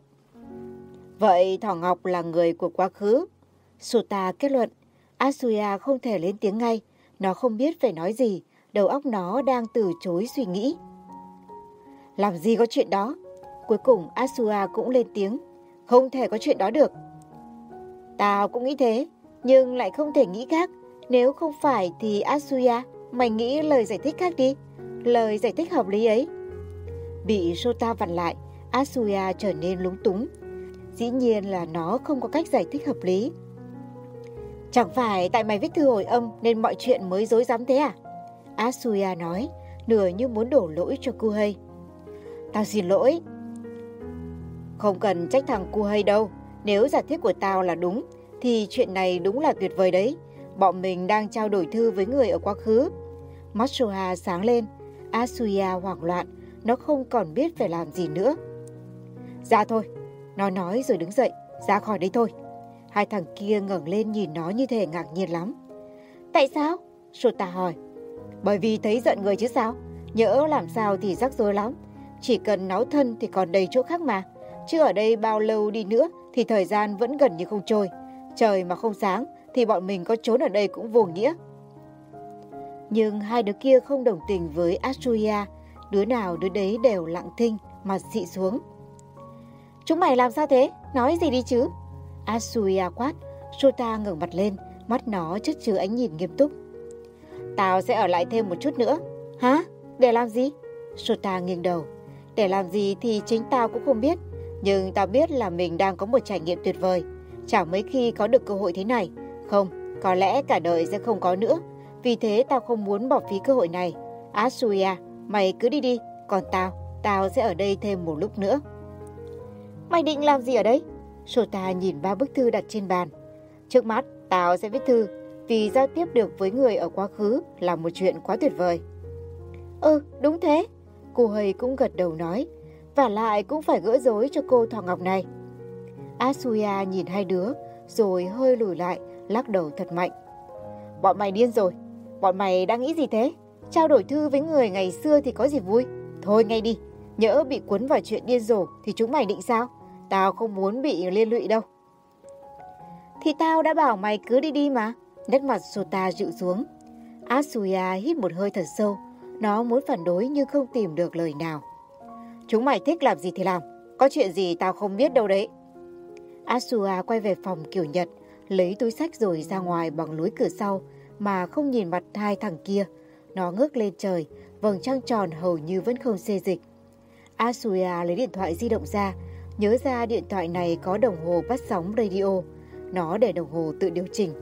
Vậy Thỏ Ngọc là người của quá khứ. Sota kết luận, Asuya không thể lên tiếng ngay, nó không biết phải nói gì, đầu óc nó đang từ chối suy nghĩ. Làm gì có chuyện đó? Cuối cùng Asua cũng lên tiếng. Không thể có chuyện đó được. Tao cũng nghĩ thế, nhưng lại không thể nghĩ khác. Nếu không phải thì Asuya, mày nghĩ lời giải thích khác đi. Lời giải thích hợp lý ấy. Bị Sota vặn lại, Asuya trở nên lúng túng. Dĩ nhiên là nó không có cách giải thích hợp lý. Chẳng phải tại mày viết thư hồi âm nên mọi chuyện mới dối rắm thế à? Asuya nói, nửa như muốn đổ lỗi cho Kuhei. Tao xin lỗi. Không cần trách thằng Kuhei đâu. Nếu giả thiết của tao là đúng, thì chuyện này đúng là tuyệt vời đấy. Bọn mình đang trao đổi thư với người ở quá khứ. Matsuha sáng lên. Asuya hoảng loạn. Nó không còn biết phải làm gì nữa. Ra thôi. Nó nói rồi đứng dậy. Ra khỏi đây thôi. Hai thằng kia ngẩng lên nhìn nó như thể ngạc nhiên lắm. Tại sao? Sota hỏi. Bởi vì thấy giận người chứ sao? Nhỡ làm sao thì rắc rối lắm. Chỉ cần náo thân thì còn đầy chỗ khác mà. Chứ ở đây bao lâu đi nữa thì thời gian vẫn gần như không trôi. Trời mà không sáng thì bọn mình có trốn ở đây cũng vô nghĩa. Nhưng hai đứa kia không đồng tình với Asuya. Đứa nào đứa đấy đều lặng thinh, mà dị xuống. Chúng mày làm sao thế? Nói gì đi chứ? Asuya à quát. Shota ngẩng mặt lên, mắt nó chất chứa ánh nhìn nghiêm túc. Tao sẽ ở lại thêm một chút nữa. Hả? Để làm gì? Shota nghiêng đầu. Để làm gì thì chính tao cũng không biết. Nhưng tao biết là mình đang có một trải nghiệm tuyệt vời. Chẳng mấy khi có được cơ hội thế này. Không, có lẽ cả đời sẽ không có nữa. Vì thế tao không muốn bỏ phí cơ hội này. Asuya, à, mày cứ đi đi. Còn tao, tao sẽ ở đây thêm một lúc nữa. Mày định làm gì ở đây? Sota nhìn ba bức thư đặt trên bàn. Trước mắt, tao sẽ viết thư vì giao tiếp được với người ở quá khứ là một chuyện quá tuyệt vời. Ừ, đúng thế. Cô Hầy cũng gật đầu nói, và lại cũng phải gỡ rối cho cô Thỏ Ngọc này. Asuya nhìn hai đứa, rồi hơi lùi lại, lắc đầu thật mạnh. Bọn mày điên rồi, bọn mày đang nghĩ gì thế? Trao đổi thư với người ngày xưa thì có gì vui? Thôi ngay đi, nhỡ bị cuốn vào chuyện điên rồ thì chúng mày định sao? Tao không muốn bị liên lụy đâu. Thì tao đã bảo mày cứ đi đi mà. Nét mặt Sota dịu xuống. Asuya hít một hơi thật sâu. Nó muốn phản đối nhưng không tìm được lời nào. Chúng mày thích làm gì thì làm. Có chuyện gì tao không biết đâu đấy. Asua quay về phòng kiểu Nhật, lấy túi sách rồi ra ngoài bằng lối cửa sau mà không nhìn mặt hai thằng kia. Nó ngước lên trời, vầng trăng tròn hầu như vẫn không xê dịch. Asuya lấy điện thoại di động ra, nhớ ra điện thoại này có đồng hồ bắt sóng radio. Nó để đồng hồ tự điều chỉnh.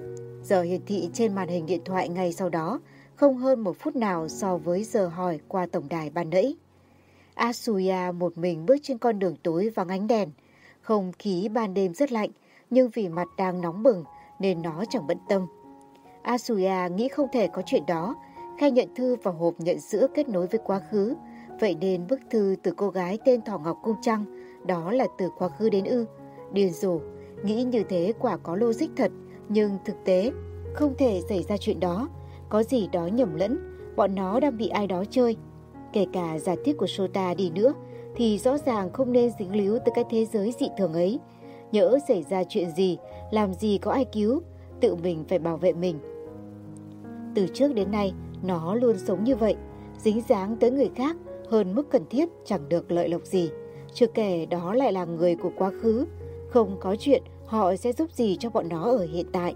Giờ hiển thị trên màn hình điện thoại ngay sau đó, không hơn một phút nào so với giờ hỏi qua tổng đài ban nãy. Asuya một mình bước trên con đường tối vắng ánh đèn. Không khí ban đêm rất lạnh, nhưng vì mặt đang nóng bừng nên nó chẳng bận tâm. Asuya nghĩ không thể có chuyện đó, khai nhận thư vào hộp nhận sữa kết nối với quá khứ. Vậy nên bức thư từ cô gái tên Thỏ Ngọc Cung Trăng, đó là từ quá khứ đến ư. Điền rồ, nghĩ như thế quả có logic thật, nhưng thực tế không thể xảy ra chuyện đó. Có gì đó nhầm lẫn, bọn nó đang bị ai đó chơi. Kể cả giả thiết của Sota đi nữa, thì rõ ràng không nên dính líu tới cái thế giới dị thường ấy. Nhỡ xảy ra chuyện gì, làm gì có ai cứu, tự mình phải bảo vệ mình. Từ trước đến nay, nó luôn sống như vậy, dính dáng tới người khác hơn mức cần thiết chẳng được lợi lộc gì. Chưa kể đó lại là người của quá khứ, không có chuyện họ sẽ giúp gì cho bọn nó ở hiện tại.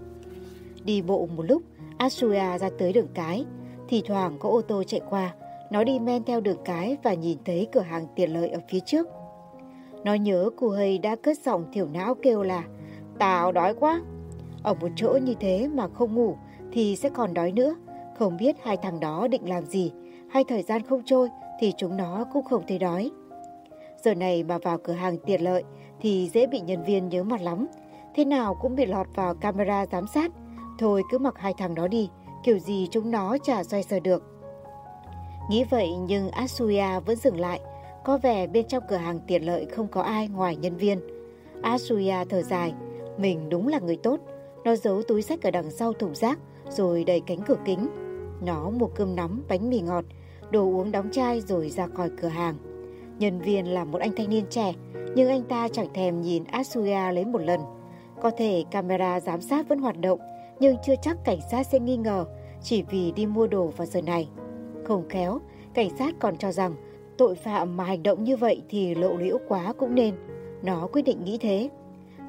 Đi bộ một lúc, Asuya ra tới đường cái, thì thoảng có ô tô chạy qua, nó đi men theo đường cái và nhìn thấy cửa hàng tiện lợi ở phía trước. Nó nhớ cô Hây đã cất giọng thiểu não kêu là Tao đói quá. Ở một chỗ như thế mà không ngủ thì sẽ còn đói nữa. Không biết hai thằng đó định làm gì, hay thời gian không trôi thì chúng nó cũng không thấy đói. Giờ này mà vào cửa hàng tiện lợi thì dễ bị nhân viên nhớ mặt lắm. Thế nào cũng bị lọt vào camera giám sát. Thôi cứ mặc hai thằng đó đi, kiểu gì chúng nó chả xoay sở được. Nghĩ vậy nhưng Asuya vẫn dừng lại. Có vẻ bên trong cửa hàng tiện lợi không có ai ngoài nhân viên. Asuya thở dài. Mình đúng là người tốt. Nó giấu túi sách ở đằng sau thùng rác rồi đẩy cánh cửa kính. Nó mua cơm nắm, bánh mì ngọt, đồ uống đóng chai rồi ra khỏi cửa hàng. Nhân viên là một anh thanh niên trẻ, nhưng anh ta chẳng thèm nhìn Asuya lấy một lần. Có thể camera giám sát vẫn hoạt động, nhưng chưa chắc cảnh sát sẽ nghi ngờ chỉ vì đi mua đồ vào giờ này. Không khéo, cảnh sát còn cho rằng tội phạm mà hành động như vậy thì lộ liễu quá cũng nên. Nó quyết định nghĩ thế.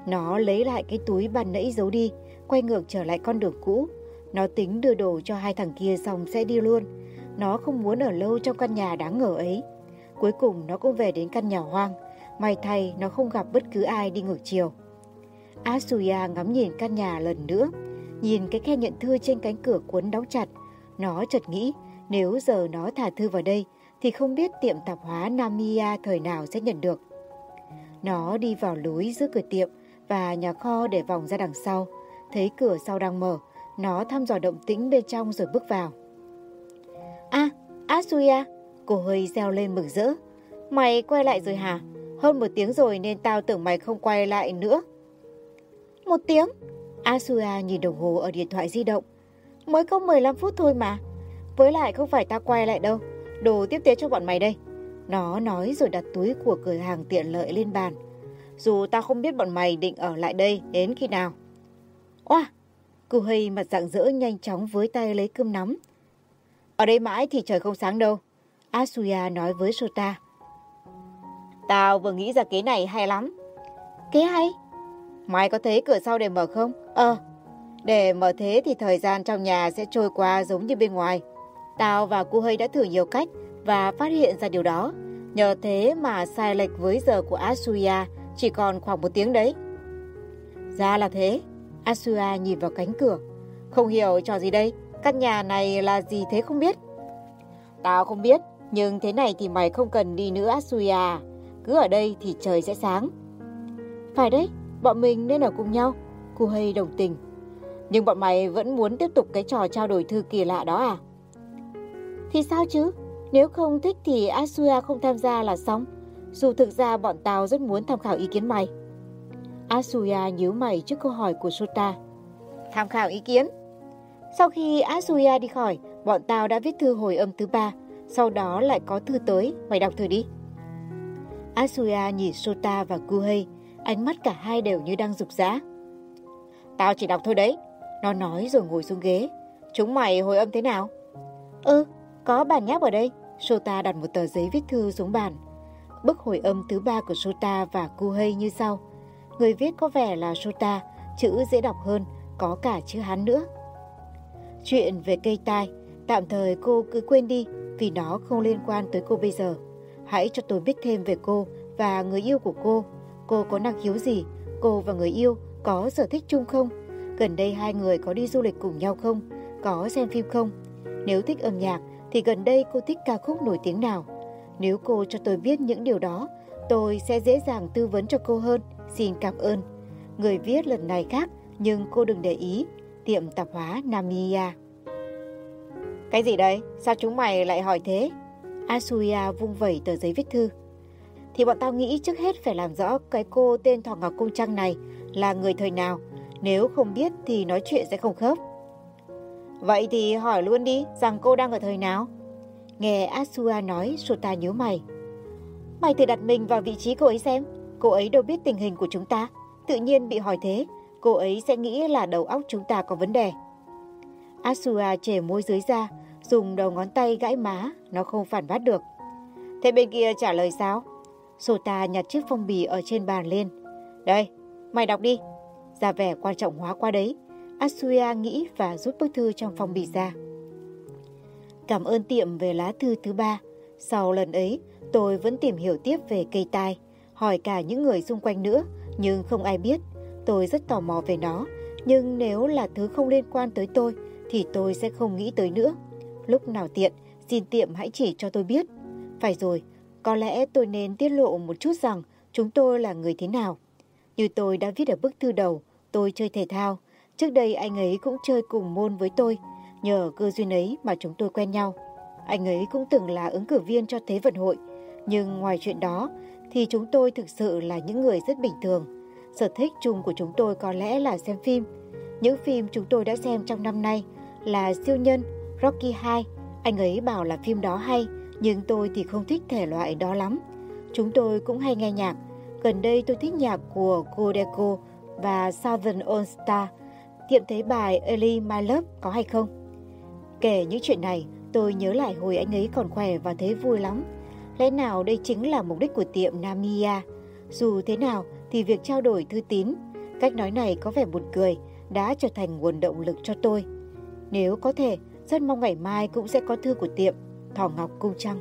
Nó lấy lại cái túi bàn nãy giấu đi, quay ngược trở lại con đường cũ. Nó tính đưa đồ cho hai thằng kia xong sẽ đi luôn. Nó không muốn ở lâu trong căn nhà đáng ngờ ấy. Cuối cùng nó cũng về đến căn nhà hoang. May thay nó không gặp bất cứ ai đi ngược chiều. Asuya ngắm nhìn căn nhà lần nữa. Nhìn cái khe nhận thư trên cánh cửa cuốn đóng chặt. Nó chợt nghĩ nếu giờ nó thả thư vào đây thì không biết tiệm tạp hóa Namiya thời nào sẽ nhận được. Nó đi vào lối giữa cửa tiệm và nhà kho để vòng ra đằng sau. Thấy cửa sau đang mở, nó thăm dò động tĩnh bên trong rồi bước vào. À, Asuya, cô hơi reo lên mừng rỡ. Mày quay lại rồi hả? Hơn một tiếng rồi nên tao tưởng mày không quay lại nữa. Một tiếng? Asuya nhìn đồng hồ ở điện thoại di động. Mới có 15 phút thôi mà. Với lại không phải tao quay lại đâu. Đồ tiếp tế cho bọn mày đây. Nó nói rồi đặt túi của cửa hàng tiện lợi lên bàn. Dù tao không biết bọn mày định ở lại đây đến khi nào. Oa! Cô Hay mặt dạng dỡ nhanh chóng với tay lấy cơm nắm. Ở đây mãi thì trời không sáng đâu. Asuya nói với Sota. Tao vừa nghĩ ra kế này hay lắm. Kế hay? Mày có thấy cửa sau để mở không? Ờ. Để mở thế thì thời gian trong nhà sẽ trôi qua giống như bên ngoài. Tao và cô Hơi đã thử nhiều cách và phát hiện ra điều đó. Nhờ thế mà sai lệch với giờ của Asuya chỉ còn khoảng một tiếng đấy. Ra là thế. Asua nhìn vào cánh cửa. Không hiểu trò gì đây? Căn nhà này là gì thế không biết? Tao không biết, nhưng thế này thì mày không cần đi nữa Asuya. Cứ ở đây thì trời sẽ sáng. Phải đấy, bọn mình nên ở cùng nhau. Cô Hay đồng tình. Nhưng bọn mày vẫn muốn tiếp tục cái trò trao đổi thư kỳ lạ đó à? Thì sao chứ? Nếu không thích thì Asuya không tham gia là xong. Dù thực ra bọn tao rất muốn tham khảo ý kiến mày. Asuya nhíu mày trước câu hỏi của Sota. Tham khảo ý kiến? Sau khi Asuya đi khỏi, bọn tao đã viết thư hồi âm thứ ba. Sau đó lại có thư tới, mày đọc thử đi. Asuya nhìn Sota và Kuhei, ánh mắt cả hai đều như đang rục rã. Tao chỉ đọc thôi đấy. Nó nói rồi ngồi xuống ghế. Chúng mày hồi âm thế nào? Ừ, có bản nháp ở đây. Sota đặt một tờ giấy viết thư xuống bàn. Bức hồi âm thứ ba của Sota và Kuhei như sau. Người viết có vẻ là Sota, chữ dễ đọc hơn, có cả chữ Hán nữa. Chuyện về cây tai, tạm thời cô cứ quên đi vì nó không liên quan tới cô bây giờ. Hãy cho tôi biết thêm về cô và người yêu của cô. Cô có năng khiếu gì? Cô và người yêu có sở thích chung không? Gần đây hai người có đi du lịch cùng nhau không? Có xem phim không? Nếu thích âm nhạc thì gần đây cô thích ca khúc nổi tiếng nào? Nếu cô cho tôi biết những điều đó, tôi sẽ dễ dàng tư vấn cho cô hơn. Xin cảm ơn. Người viết lần này khác, nhưng cô đừng để ý. Tiệm tạp hóa Namiya. Cái gì đấy Sao chúng mày lại hỏi thế? Asuya vung vẩy tờ giấy viết thư. Thì bọn tao nghĩ trước hết phải làm rõ cái cô tên Thỏ Ngọc Cung Trăng này là người thời nào. Nếu không biết thì nói chuyện sẽ không khớp. Vậy thì hỏi luôn đi rằng cô đang ở thời nào? Nghe Asua nói, Sota nhớ mày. Mày thử đặt mình vào vị trí cô ấy xem. Cô ấy đâu biết tình hình của chúng ta. Tự nhiên bị hỏi thế, cô ấy sẽ nghĩ là đầu óc chúng ta có vấn đề. Asua chề môi dưới ra, dùng đầu ngón tay gãi má, nó không phản bác được. Thế bên kia trả lời sao? Sota nhặt chiếc phong bì ở trên bàn lên. Đây, mày đọc đi. Ra vẻ quan trọng hóa qua đấy. Asuya nghĩ và rút bức thư trong phong bì ra. Cảm ơn tiệm về lá thư thứ ba. Sau lần ấy, tôi vẫn tìm hiểu tiếp về cây tai, hỏi cả những người xung quanh nữa, nhưng không ai biết. Tôi rất tò mò về nó, nhưng nếu là thứ không liên quan tới tôi, thì tôi sẽ không nghĩ tới nữa. Lúc nào tiện, xin tiệm hãy chỉ cho tôi biết. Phải rồi, có lẽ tôi nên tiết lộ một chút rằng chúng tôi là người thế nào. Như tôi đã viết ở bức thư đầu, tôi chơi thể thao. Trước đây anh ấy cũng chơi cùng môn với tôi. Nhờ cơ duyên ấy mà chúng tôi quen nhau. Anh ấy cũng từng là ứng cử viên cho Thế vận hội. Nhưng ngoài chuyện đó thì chúng tôi thực sự là những người rất bình thường. Sở thích chung của chúng tôi có lẽ là xem phim. Những phim chúng tôi đã xem trong năm nay là Siêu Nhân, Rocky 2. Anh ấy bảo là phim đó hay, nhưng tôi thì không thích thể loại đó lắm. Chúng tôi cũng hay nghe nhạc. Gần đây tôi thích nhạc của Codeco và Southern All Star. Tiệm thấy bài Ellie My Love có hay không? Kể những chuyện này, tôi nhớ lại hồi anh ấy còn khỏe và thấy vui lắm. Lẽ nào đây chính là mục đích của tiệm Namia? Dù thế nào thì việc trao đổi thư tín, cách nói này có vẻ buồn cười, đã trở thành nguồn động lực cho tôi. Nếu có thể, rất mong ngày mai cũng sẽ có thư của tiệm Thỏ Ngọc Cung Trăng.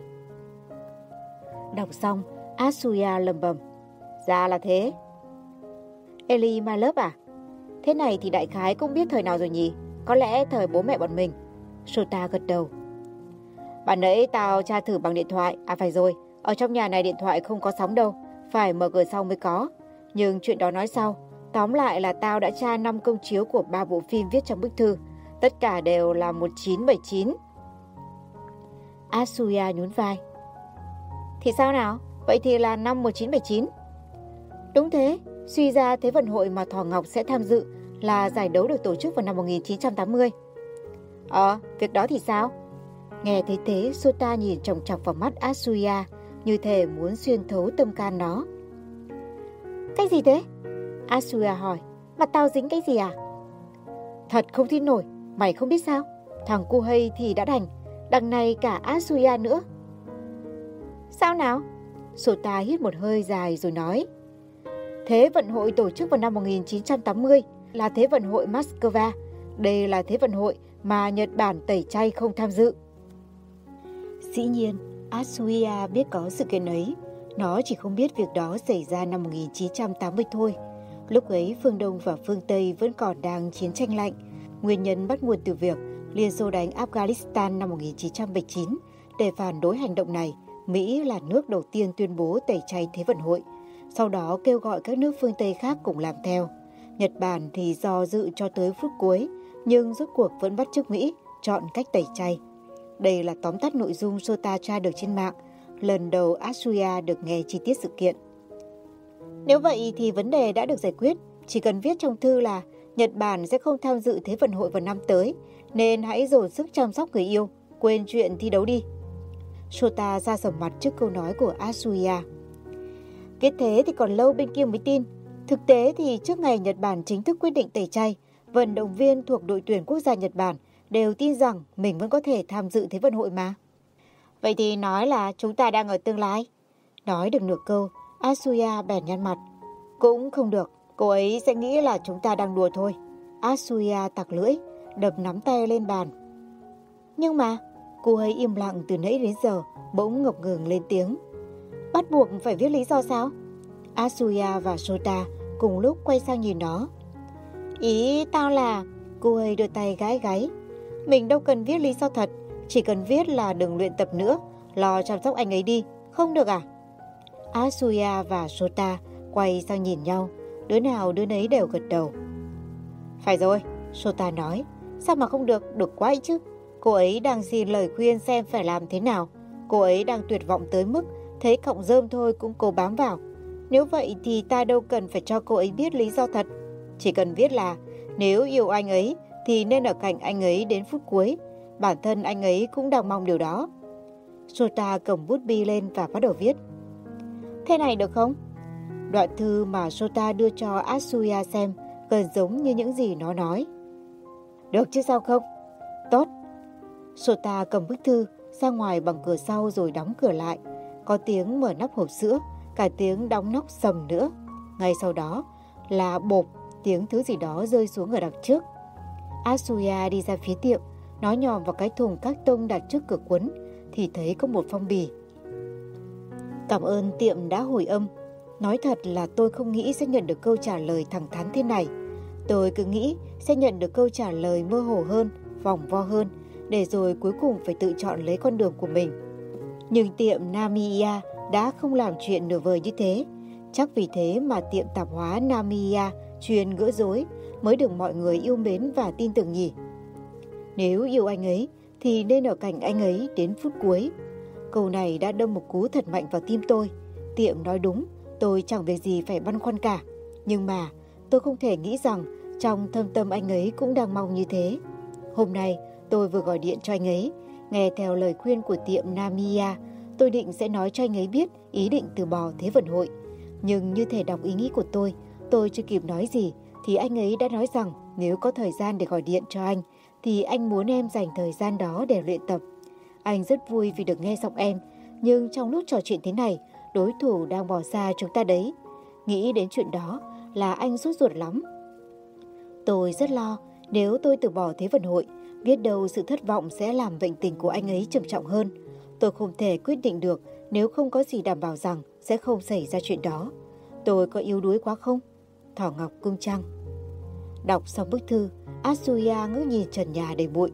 Đọc xong, Asuya lầm bầm. Ra dạ là thế. Eli My Love à? Thế này thì đại khái cũng biết thời nào rồi nhỉ? Có lẽ thời bố mẹ bọn mình. Sota gật đầu. Bạn nãy tao tra thử bằng điện thoại. À phải rồi, ở trong nhà này điện thoại không có sóng đâu. Phải mở cửa sau mới có. Nhưng chuyện đó nói sau. Tóm lại là tao đã tra 5 công chiếu của ba bộ phim viết trong bức thư. Tất cả đều là 1979. Asuya nhún vai. Thì sao nào? Vậy thì là năm 1979. Đúng thế, suy ra Thế vận hội mà Thỏ Ngọc sẽ tham dự là giải đấu được tổ chức vào năm 1980. Ờ, việc đó thì sao? Nghe thấy thế, Sota nhìn trọng chọc vào mắt Asuya, như thể muốn xuyên thấu tâm can nó. Cái gì thế? Asuya hỏi, mặt tao dính cái gì à? Thật không tin nổi, mày không biết sao? Thằng Kuhei thì đã đành, đằng này cả Asuya nữa. Sao nào? Sota hít một hơi dài rồi nói. Thế vận hội tổ chức vào năm 1980 là Thế vận hội Moscow. Đây là Thế vận hội mà Nhật Bản tẩy chay không tham dự. Dĩ nhiên, Asuya biết có sự kiện ấy. Nó chỉ không biết việc đó xảy ra năm 1980 thôi. Lúc ấy phương Đông và phương Tây vẫn còn đang chiến tranh lạnh. Nguyên nhân bắt nguồn từ việc Liên Xô đánh Afghanistan năm 1979. Để phản đối hành động này, Mỹ là nước đầu tiên tuyên bố tẩy chay Thế vận hội. Sau đó kêu gọi các nước phương Tây khác cùng làm theo. Nhật Bản thì do dự cho tới phút cuối, nhưng rốt cuộc vẫn bắt chước Mỹ, chọn cách tẩy chay. Đây là tóm tắt nội dung Sota tra được trên mạng. Lần đầu Asuya được nghe chi tiết sự kiện. Nếu vậy thì vấn đề đã được giải quyết. Chỉ cần viết trong thư là Nhật Bản sẽ không tham dự Thế vận hội vào năm tới, nên hãy dồn sức chăm sóc người yêu, quên chuyện thi đấu đi. Sota ra sầm mặt trước câu nói của Asuya. Kết thế thì còn lâu bên kia mới tin. Thực tế thì trước ngày Nhật Bản chính thức quyết định tẩy chay, vận động viên thuộc đội tuyển quốc gia Nhật Bản đều tin rằng mình vẫn có thể tham dự Thế vận hội mà. Vậy thì nói là chúng ta đang ở tương lai. Nói được nửa câu, Asuya bèn nhăn mặt. Cũng không được, cô ấy sẽ nghĩ là chúng ta đang đùa thôi. Asuya tặc lưỡi, đập nắm tay lên bàn. Nhưng mà, cô ấy im lặng từ nãy đến giờ, bỗng ngập ngừng lên tiếng. Bắt buộc phải viết lý do sao? Asuya và Sota cùng lúc quay sang nhìn nó. Ý tao là... Cô ấy đưa tay gái gáy. Mình đâu cần viết lý do thật. Chỉ cần viết là đừng luyện tập nữa. Lo chăm sóc anh ấy đi. Không được à? Asuya và Sota quay sang nhìn nhau. Đứa nào đứa nấy đều gật đầu. Phải rồi, Sota nói. Sao mà không được, được quá ấy chứ. Cô ấy đang xin lời khuyên xem phải làm thế nào. Cô ấy đang tuyệt vọng tới mức thấy cọng rơm thôi cũng cố bám vào. Nếu vậy thì ta đâu cần phải cho cô ấy biết lý do thật. Chỉ cần viết là nếu yêu anh ấy thì nên ở cạnh anh ấy đến phút cuối. Bản thân anh ấy cũng đang mong điều đó. Sota cầm bút bi lên và bắt đầu viết. Thế này được không? Đoạn thư mà Sota đưa cho Asuya xem gần giống như những gì nó nói. Được chứ sao không? Tốt. Sota cầm bức thư ra ngoài bằng cửa sau rồi đóng cửa lại. Có tiếng mở nắp hộp sữa, cả tiếng đóng nóc sầm nữa. Ngay sau đó là bộp tiếng thứ gì đó rơi xuống ở đằng trước. Asuya đi ra phía tiệm, nó nhòm vào cái thùng các tông đặt trước cửa cuốn, thì thấy có một phong bì. Cảm ơn tiệm đã hồi âm. Nói thật là tôi không nghĩ sẽ nhận được câu trả lời thẳng thắn thế này. Tôi cứ nghĩ sẽ nhận được câu trả lời mơ hồ hơn, vòng vo hơn, để rồi cuối cùng phải tự chọn lấy con đường của mình. Nhưng tiệm Namiya đã không làm chuyện nửa vời như thế. Chắc vì thế mà tiệm tạp hóa Namiya chuyên gỡ rối mới được mọi người yêu mến và tin tưởng nhỉ. Nếu yêu anh ấy thì nên ở cạnh anh ấy đến phút cuối. Câu này đã đâm một cú thật mạnh vào tim tôi. Tiệm nói đúng, tôi chẳng việc gì phải băn khoăn cả. Nhưng mà tôi không thể nghĩ rằng trong thâm tâm anh ấy cũng đang mong như thế. Hôm nay tôi vừa gọi điện cho anh ấy, nghe theo lời khuyên của tiệm Namiya, tôi định sẽ nói cho anh ấy biết ý định từ bỏ Thế vận hội. Nhưng như thể đọc ý nghĩ của tôi, tôi chưa kịp nói gì thì anh ấy đã nói rằng nếu có thời gian để gọi điện cho anh thì anh muốn em dành thời gian đó để luyện tập. Anh rất vui vì được nghe giọng em, nhưng trong lúc trò chuyện thế này, đối thủ đang bỏ xa chúng ta đấy. Nghĩ đến chuyện đó là anh rút ruột lắm. Tôi rất lo, nếu tôi từ bỏ Thế vận hội, biết đâu sự thất vọng sẽ làm bệnh tình của anh ấy trầm trọng hơn. Tôi không thể quyết định được nếu không có gì đảm bảo rằng sẽ không xảy ra chuyện đó. Tôi có yếu đuối quá không? Thỏ Ngọc cung trăng. Đọc xong bức thư, Asuya ngước nhìn trần nhà đầy bụi.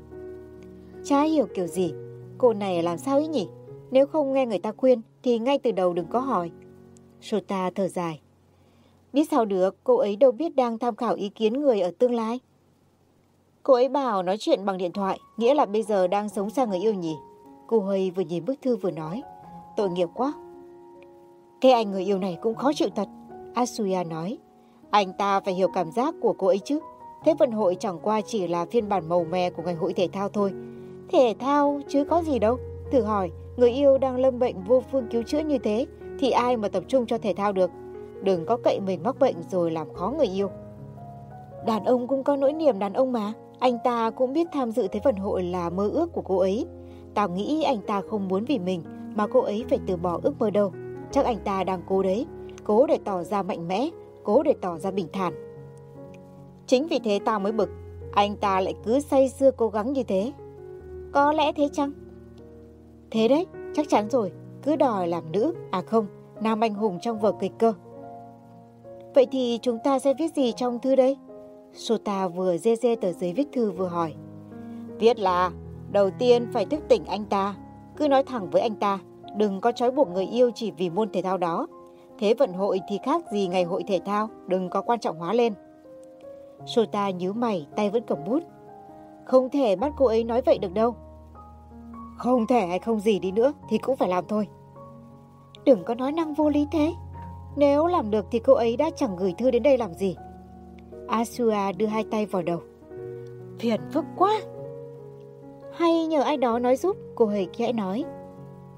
Chả hiểu kiểu gì, cô này làm sao ấy nhỉ? Nếu không nghe người ta khuyên thì ngay từ đầu đừng có hỏi. Sota thở dài. Biết sao được, cô ấy đâu biết đang tham khảo ý kiến người ở tương lai. Cô ấy bảo nói chuyện bằng điện thoại, nghĩa là bây giờ đang sống xa người yêu nhỉ. Cô hơi vừa nhìn bức thư vừa nói. Tội nghiệp quá. Cái anh người yêu này cũng khó chịu thật. Asuya nói. Anh ta phải hiểu cảm giác của cô ấy chứ. Thế vận hội chẳng qua chỉ là phiên bản màu mè của ngày hội thể thao thôi. Thể thao chứ có gì đâu. Thử hỏi, người yêu đang lâm bệnh vô phương cứu chữa như thế thì ai mà tập trung cho thể thao được. Đừng có cậy mình mắc bệnh rồi làm khó người yêu. Đàn ông cũng có nỗi niềm đàn ông mà. Anh ta cũng biết tham dự thế vận hội là mơ ước của cô ấy. Tao nghĩ anh ta không muốn vì mình mà cô ấy phải từ bỏ ước mơ đâu. Chắc anh ta đang cố đấy, cố để tỏ ra mạnh mẽ, cố để tỏ ra bình thản. Chính vì thế tao mới bực, anh ta lại cứ say sưa cố gắng như thế. Có lẽ thế chăng? Thế đấy, chắc chắn rồi, cứ đòi làm nữ, à không, nam anh hùng trong vở kịch cơ. Vậy thì chúng ta sẽ viết gì trong thư đây? Sota vừa dê dê tờ giấy viết thư vừa hỏi. Viết là, đầu tiên phải thức tỉnh anh ta, cứ nói thẳng với anh ta, đừng có trói buộc người yêu chỉ vì môn thể thao đó. Thế vận hội thì khác gì ngày hội thể thao, đừng có quan trọng hóa lên. Sota nhíu mày, tay vẫn cầm bút. Không thể bắt cô ấy nói vậy được đâu. Không thể hay không gì đi nữa thì cũng phải làm thôi. Đừng có nói năng vô lý thế. Nếu làm được thì cô ấy đã chẳng gửi thư đến đây làm gì. Asua đưa hai tay vào đầu. Phiền phức quá. Hay nhờ ai đó nói giúp, cô hề khẽ nói.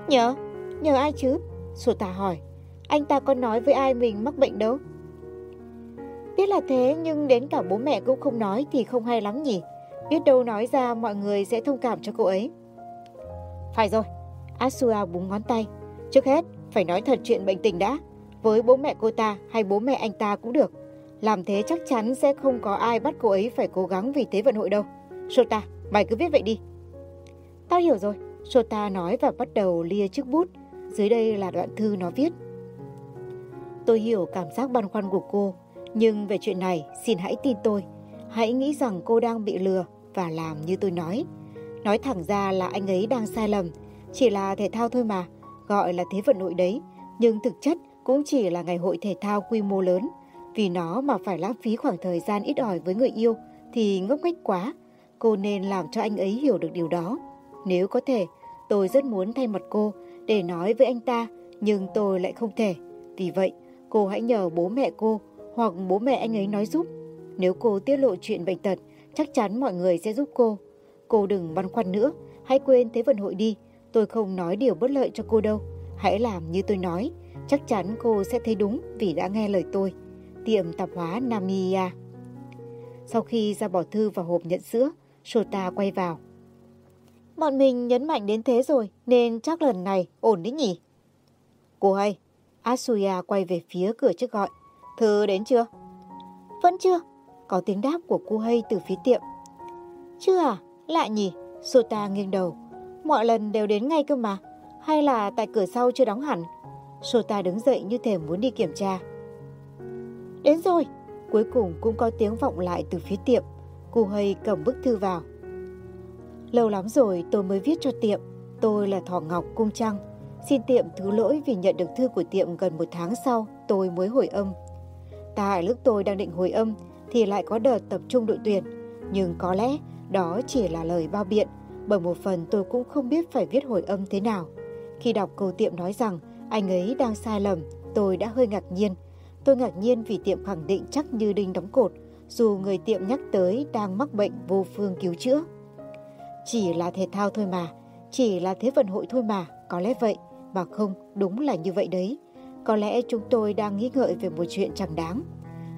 Nhờ? Nhờ ai chứ? Sota hỏi. Anh ta có nói với ai mình mắc bệnh đâu. Biết là thế nhưng đến cả bố mẹ cũng không nói thì không hay lắm nhỉ. Biết đâu nói ra mọi người sẽ thông cảm cho cô ấy. Phải rồi, Asua búng ngón tay. Trước hết, phải nói thật chuyện bệnh tình đã. Với bố mẹ cô ta hay bố mẹ anh ta cũng được. Làm thế chắc chắn sẽ không có ai bắt cô ấy phải cố gắng vì thế vận hội đâu. Sota, mày cứ viết vậy đi. Tao hiểu rồi, Sota nói và bắt đầu lia chiếc bút. Dưới đây là đoạn thư nó viết. Tôi hiểu cảm giác băn khoăn của cô, nhưng về chuyện này xin hãy tin tôi. Hãy nghĩ rằng cô đang bị lừa và làm như tôi nói. Nói thẳng ra là anh ấy đang sai lầm, chỉ là thể thao thôi mà, gọi là thế vận hội đấy, nhưng thực chất cũng chỉ là ngày hội thể thao quy mô lớn. Vì nó mà phải lãng phí khoảng thời gian ít ỏi với người yêu thì ngốc nghếch quá. Cô nên làm cho anh ấy hiểu được điều đó. Nếu có thể, tôi rất muốn thay mặt cô để nói với anh ta, nhưng tôi lại không thể. Vì vậy, cô hãy nhờ bố mẹ cô hoặc bố mẹ anh ấy nói giúp. Nếu cô tiết lộ chuyện bệnh tật, chắc chắn mọi người sẽ giúp cô. Cô đừng băn khoăn nữa, hãy quên Thế vận hội đi. Tôi không nói điều bất lợi cho cô đâu. Hãy làm như tôi nói, chắc chắn cô sẽ thấy đúng vì đã nghe lời tôi. Tiệm tạp hóa Namiya Sau khi ra bỏ thư vào hộp nhận sữa, Shota quay vào. Bọn mình nhấn mạnh đến thế rồi, nên chắc lần này ổn đấy nhỉ? Cô hay, Asuya quay về phía cửa trước gọi. Thư đến chưa? Vẫn chưa. Có tiếng đáp của cô hay từ phía tiệm. Chưa à? Lạ nhỉ? Sota nghiêng đầu. Mọi lần đều đến ngay cơ mà. Hay là tại cửa sau chưa đóng hẳn? Sota đứng dậy như thể muốn đi kiểm tra. Đến rồi. Cuối cùng cũng có tiếng vọng lại từ phía tiệm. Cô hay cầm bức thư vào. Lâu lắm rồi tôi mới viết cho tiệm. Tôi là Thỏ Ngọc Cung Trăng. Xin tiệm thứ lỗi vì nhận được thư của tiệm gần một tháng sau tôi mới hồi âm. Tại lúc tôi đang định hồi âm thì lại có đợt tập trung đội tuyển. Nhưng có lẽ đó chỉ là lời bao biện bởi một phần tôi cũng không biết phải viết hồi âm thế nào. Khi đọc câu tiệm nói rằng anh ấy đang sai lầm, tôi đã hơi ngạc nhiên. Tôi ngạc nhiên vì tiệm khẳng định chắc như đinh đóng cột, dù người tiệm nhắc tới đang mắc bệnh vô phương cứu chữa. Chỉ là thể thao thôi mà, chỉ là thế vận hội thôi mà, có lẽ vậy. Mà không, đúng là như vậy đấy. Có lẽ chúng tôi đang nghĩ ngợi về một chuyện chẳng đáng.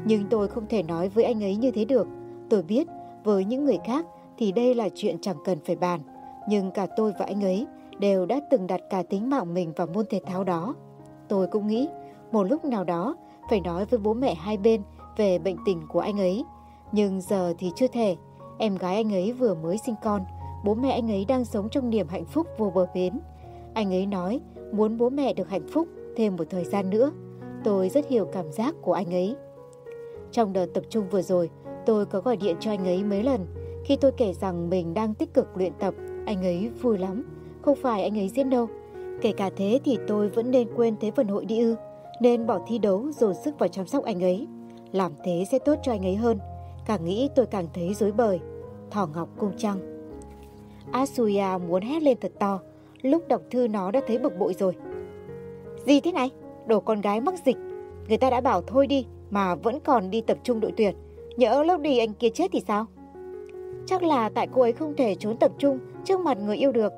Nhưng tôi không thể nói với anh ấy như thế được. Tôi biết, với những người khác thì đây là chuyện chẳng cần phải bàn. Nhưng cả tôi và anh ấy đều đã từng đặt cả tính mạng mình vào môn thể thao đó. Tôi cũng nghĩ một lúc nào đó phải nói với bố mẹ hai bên về bệnh tình của anh ấy. Nhưng giờ thì chưa thể. Em gái anh ấy vừa mới sinh con, bố mẹ anh ấy đang sống trong niềm hạnh phúc vô bờ bến. Anh ấy nói muốn bố mẹ được hạnh phúc thêm một thời gian nữa. Tôi rất hiểu cảm giác của anh ấy. Trong đợt tập trung vừa rồi, tôi có gọi điện cho anh ấy mấy lần. Khi tôi kể rằng mình đang tích cực luyện tập, anh ấy vui lắm. Không phải anh ấy diễn đâu. Kể cả thế thì tôi vẫn nên quên Thế vận hội đi ư. Nên bỏ thi đấu dồn sức vào chăm sóc anh ấy. Làm thế sẽ tốt cho anh ấy hơn. Càng nghĩ tôi càng thấy dối bời. Thỏ Ngọc Cung Trăng Asuya muốn hét lên thật to. Lúc đọc thư nó đã thấy bực bội rồi. Gì thế này? Đồ con gái mắc dịch. Người ta đã bảo thôi đi mà vẫn còn đi tập trung đội tuyển. Nhỡ lúc đi anh kia chết thì sao? Chắc là tại cô ấy không thể trốn tập trung trước mặt người yêu được.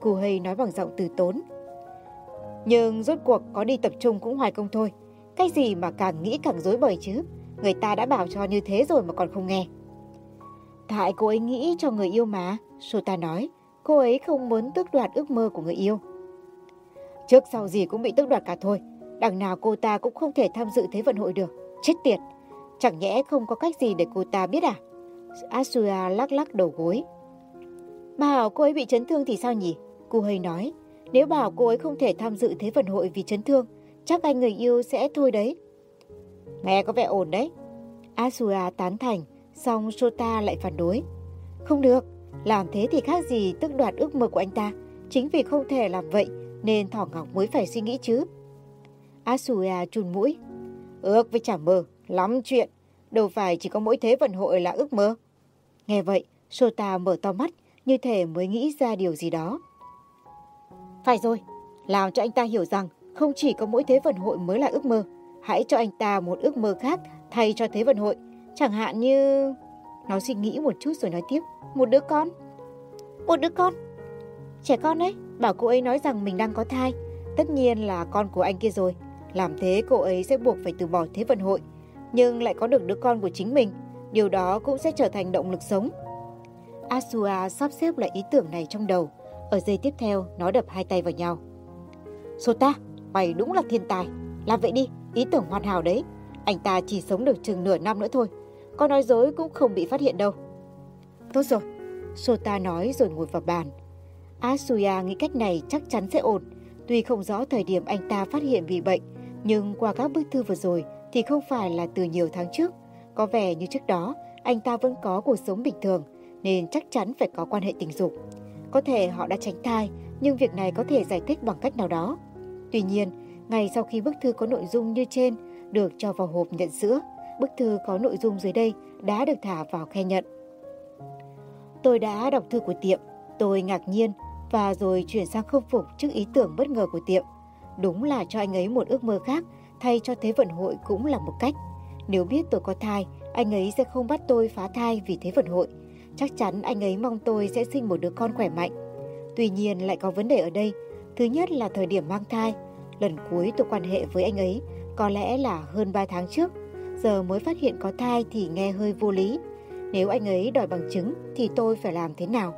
Cô Hây nói bằng giọng từ tốn. Nhưng rốt cuộc có đi tập trung cũng hoài công thôi. Cái gì mà càng nghĩ càng dối bời chứ. Người ta đã bảo cho như thế rồi mà còn không nghe. Tại cô ấy nghĩ cho người yêu mà, Sota nói. Cô ấy không muốn tước đoạt ước mơ của người yêu. Trước sau gì cũng bị tước đoạt cả thôi. Đằng nào cô ta cũng không thể tham dự Thế vận hội được. Chết tiệt. Chẳng nhẽ không có cách gì để cô ta biết à? Asura lắc lắc đầu gối. Bảo cô ấy bị chấn thương thì sao nhỉ? Cô hơi nói. Nếu bảo cô ấy không thể tham dự Thế vận hội vì chấn thương, chắc anh người yêu sẽ thôi đấy. Nghe có vẻ ổn đấy. Asura tán thành, xong Sota lại phản đối. Không được, làm thế thì khác gì tức đoạt ước mơ của anh ta. Chính vì không thể làm vậy nên Thỏ Ngọc mới phải suy nghĩ chứ. Asuya chùn mũi. Ước với chả mơ, lắm chuyện. Đâu phải chỉ có mỗi thế vận hội là ước mơ. Nghe vậy, Sota mở to mắt như thể mới nghĩ ra điều gì đó. Phải rồi, làm cho anh ta hiểu rằng không chỉ có mỗi thế vận hội mới là ước mơ. Hãy cho anh ta một ước mơ khác thay cho thế vận hội. Chẳng hạn như... Nó suy nghĩ một chút rồi nói tiếp. Một đứa con. Một đứa con? Trẻ con đấy, bảo cô ấy nói rằng mình đang có thai. Tất nhiên là con của anh kia rồi. Làm thế cô ấy sẽ buộc phải từ bỏ thế vận hội. Nhưng lại có được đứa con của chính mình. Điều đó cũng sẽ trở thành động lực sống. Asua sắp xếp lại ý tưởng này trong đầu. Ở giây tiếp theo, nó đập hai tay vào nhau. Sota, mày đúng là thiên tài. Làm vậy đi, ý tưởng hoàn hảo đấy. Anh ta chỉ sống được chừng nửa năm nữa thôi. Có nói dối cũng không bị phát hiện đâu. Tốt rồi, Sota nói rồi ngồi vào bàn. Asuya nghĩ cách này chắc chắn sẽ ổn. Tuy không rõ thời điểm anh ta phát hiện bị bệnh, nhưng qua các bức thư vừa rồi thì không phải là từ nhiều tháng trước. Có vẻ như trước đó anh ta vẫn có cuộc sống bình thường nên chắc chắn phải có quan hệ tình dục. Có thể họ đã tránh thai nhưng việc này có thể giải thích bằng cách nào đó. Tuy nhiên, ngay sau khi bức thư có nội dung như trên được cho vào hộp nhận sữa, bức thư có nội dung dưới đây đã được thả vào khe nhận. Tôi đã đọc thư của tiệm, tôi ngạc nhiên và rồi chuyển sang không phục trước ý tưởng bất ngờ của tiệm. Đúng là cho anh ấy một ước mơ khác, thay cho Thế vận hội cũng là một cách. Nếu biết tôi có thai, anh ấy sẽ không bắt tôi phá thai vì Thế vận hội. Chắc chắn anh ấy mong tôi sẽ sinh một đứa con khỏe mạnh. Tuy nhiên lại có vấn đề ở đây. Thứ nhất là thời điểm mang thai. Lần cuối tôi quan hệ với anh ấy có lẽ là hơn 3 tháng trước. Giờ mới phát hiện có thai thì nghe hơi vô lý. Nếu anh ấy đòi bằng chứng thì tôi phải làm thế nào?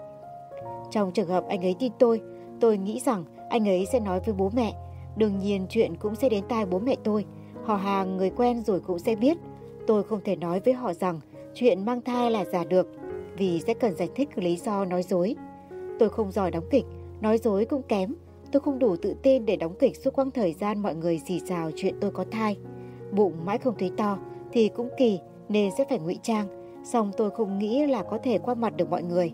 Trong trường hợp anh ấy tin tôi, tôi nghĩ rằng anh ấy sẽ nói với bố mẹ. Đương nhiên chuyện cũng sẽ đến tai bố mẹ tôi. Họ hàng người quen rồi cũng sẽ biết. Tôi không thể nói với họ rằng chuyện mang thai là giả được vì sẽ cần giải thích lý do nói dối. Tôi không giỏi đóng kịch, nói dối cũng kém. Tôi không đủ tự tin để đóng kịch suốt quãng thời gian mọi người xì xào chuyện tôi có thai. Bụng mãi không thấy to thì cũng kỳ nên sẽ phải ngụy trang. Xong tôi không nghĩ là có thể qua mặt được mọi người.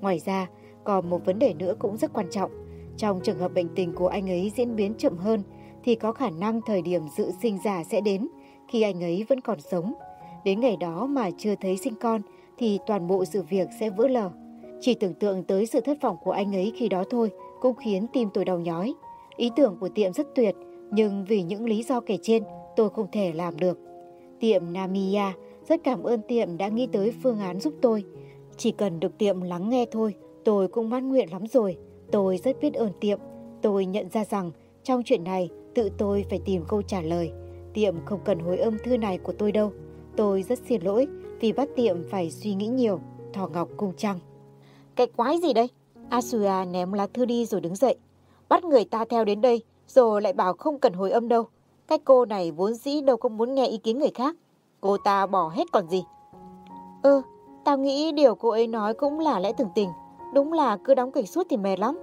Ngoài ra, còn một vấn đề nữa cũng rất quan trọng. Trong trường hợp bệnh tình của anh ấy diễn biến chậm hơn thì có khả năng thời điểm dự sinh giả sẽ đến khi anh ấy vẫn còn sống. Đến ngày đó mà chưa thấy sinh con thì toàn bộ sự việc sẽ vỡ lở. Chỉ tưởng tượng tới sự thất vọng của anh ấy khi đó thôi cũng khiến tim tôi đau nhói. Ý tưởng của tiệm rất tuyệt, nhưng vì những lý do kể trên, tôi không thể làm được. Tiệm Namiya rất cảm ơn tiệm đã nghĩ tới phương án giúp tôi. Chỉ cần được tiệm lắng nghe thôi, tôi cũng mãn nguyện lắm rồi. Tôi rất biết ơn tiệm. Tôi nhận ra rằng trong chuyện này tự tôi phải tìm câu trả lời. Tiệm không cần hồi âm thư này của tôi đâu. Tôi rất xin lỗi vì bắt tiệm phải suy nghĩ nhiều. Thỏ Ngọc cung trăng. Cái quái gì đây? Asuya ném lá thư đi rồi đứng dậy. Bắt người ta theo đến đây, rồi lại bảo không cần hồi âm đâu. Cái cô này vốn dĩ đâu có muốn nghe ý kiến người khác. Cô ta bỏ hết còn gì. Ừ, tao nghĩ điều cô ấy nói cũng là lẽ thường tình. Đúng là cứ đóng kịch suốt thì mệt lắm.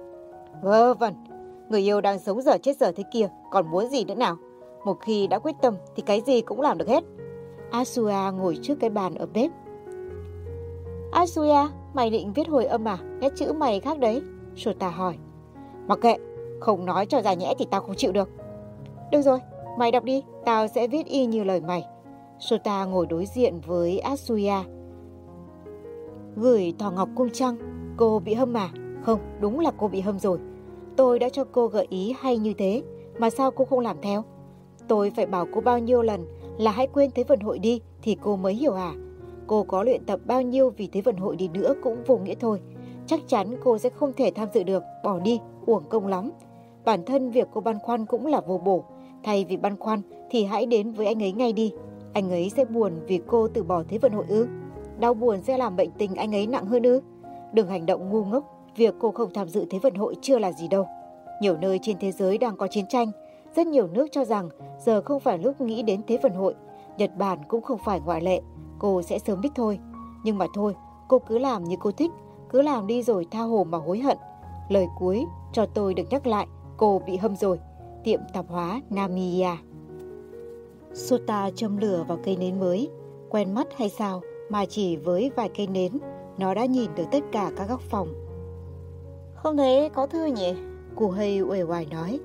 Vơ vẩn, người yêu đang sống giờ chết giờ thế kia, còn muốn gì nữa nào. Một khi đã quyết tâm thì cái gì cũng làm được hết. Asua ngồi trước cái bàn ở bếp. Asuya, mày định viết hồi âm à? Nét chữ mày khác đấy. Sota hỏi. Mặc kệ, không nói cho ra nhẽ thì tao không chịu được. Được rồi, mày đọc đi, tao sẽ viết y như lời mày. Sota ngồi đối diện với Asuya. Gửi Thỏ Ngọc Cung Trăng, cô bị hâm mà? Không, đúng là cô bị hâm rồi. Tôi đã cho cô gợi ý hay như thế, mà sao cô không làm theo? Tôi phải bảo cô bao nhiêu lần là hãy quên Thế vận hội đi thì cô mới hiểu à? Cô có luyện tập bao nhiêu vì Thế vận hội đi nữa cũng vô nghĩa thôi. Chắc chắn cô sẽ không thể tham dự được, bỏ đi, uổng công lắm. Bản thân việc cô băn khoăn cũng là vô bổ. Thay vì băn khoăn thì hãy đến với anh ấy ngay đi. Anh ấy sẽ buồn vì cô từ bỏ Thế vận hội ư. Đau buồn sẽ làm bệnh tình anh ấy nặng hơn ư. Đừng hành động ngu ngốc, việc cô không tham dự Thế vận hội chưa là gì đâu. Nhiều nơi trên thế giới đang có chiến tranh, rất nhiều nước cho rằng giờ không phải lúc nghĩ đến Thế vận hội. Nhật Bản cũng không phải ngoại lệ, cô sẽ sớm biết thôi. Nhưng mà thôi, cô cứ làm như cô thích, cứ làm đi rồi tha hồ mà hối hận. Lời cuối cho tôi được nhắc lại, cô bị hâm rồi. Tiệm tạp hóa Namiya. Sota châm lửa vào cây nến mới, quen mắt hay sao mà chỉ với vài cây nến, nó đã nhìn được tất cả các góc phòng. Không thấy có thư nhỉ? Cô hay uể oải nói.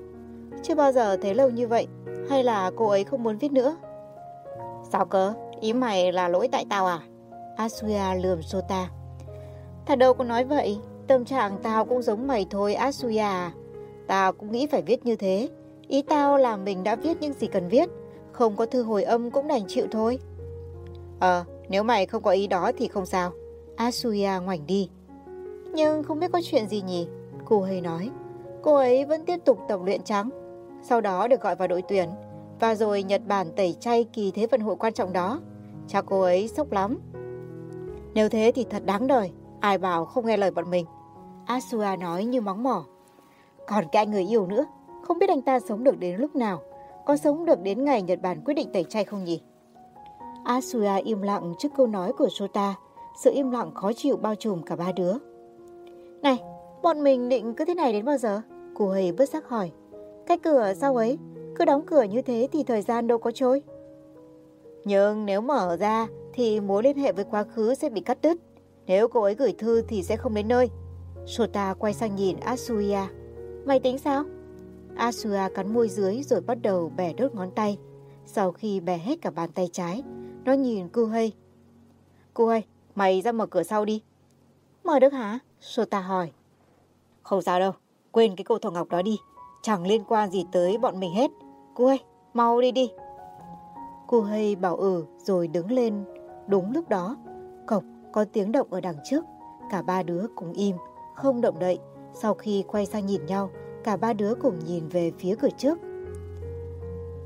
Chưa bao giờ thấy lâu như vậy, hay là cô ấy không muốn viết nữa? Sao cơ? Ý mày là lỗi tại tao à? Asuya lườm Sota. Thật đâu có nói vậy, tâm trạng tao cũng giống mày thôi Asuya. Tao cũng nghĩ phải viết như thế. Ý tao là mình đã viết những gì cần viết, không có thư hồi âm cũng đành chịu thôi. Ờ, nếu mày không có ý đó thì không sao. Asuya ngoảnh đi. Nhưng không biết có chuyện gì nhỉ? Cô hay nói. Cô ấy vẫn tiếp tục tập luyện trắng. Sau đó được gọi vào đội tuyển. Và rồi Nhật Bản tẩy chay kỳ thế vận hội quan trọng đó. Cha cô ấy sốc lắm. Nếu thế thì thật đáng đời. Ai bảo không nghe lời bọn mình. Asua nói như mắng mỏ. Còn cái người yêu nữa. Không biết anh ta sống được đến lúc nào. Có sống được đến ngày Nhật Bản quyết định tẩy chay không nhỉ? Asuya im lặng trước câu nói của Sota. Sự im lặng khó chịu bao trùm cả ba đứa. Này, bọn mình định cứ thế này đến bao giờ? Cô hầy bớt sắc hỏi. Cái cửa sao ấy? Cứ đóng cửa như thế thì thời gian đâu có trôi. Nhưng nếu mở ra thì mối liên hệ với quá khứ sẽ bị cắt đứt. Nếu cô ấy gửi thư thì sẽ không đến nơi. Sota quay sang nhìn Asuya. Mày tính sao? Asua cắn môi dưới rồi bắt đầu bẻ đốt ngón tay. Sau khi bẻ hết cả bàn tay trái, nó nhìn Kuhei. Kuhei, mày ra mở cửa sau đi. Mở được hả? Sota hỏi. Không sao đâu, quên cái cô Thỏ Ngọc đó đi. Chẳng liên quan gì tới bọn mình hết. Kuhei, mau đi đi. Kuhei bảo ừ rồi đứng lên. Đúng lúc đó, cộc có tiếng động ở đằng trước. Cả ba đứa cùng im, không động đậy. Sau khi quay sang nhìn nhau, cả ba đứa cùng nhìn về phía cửa trước.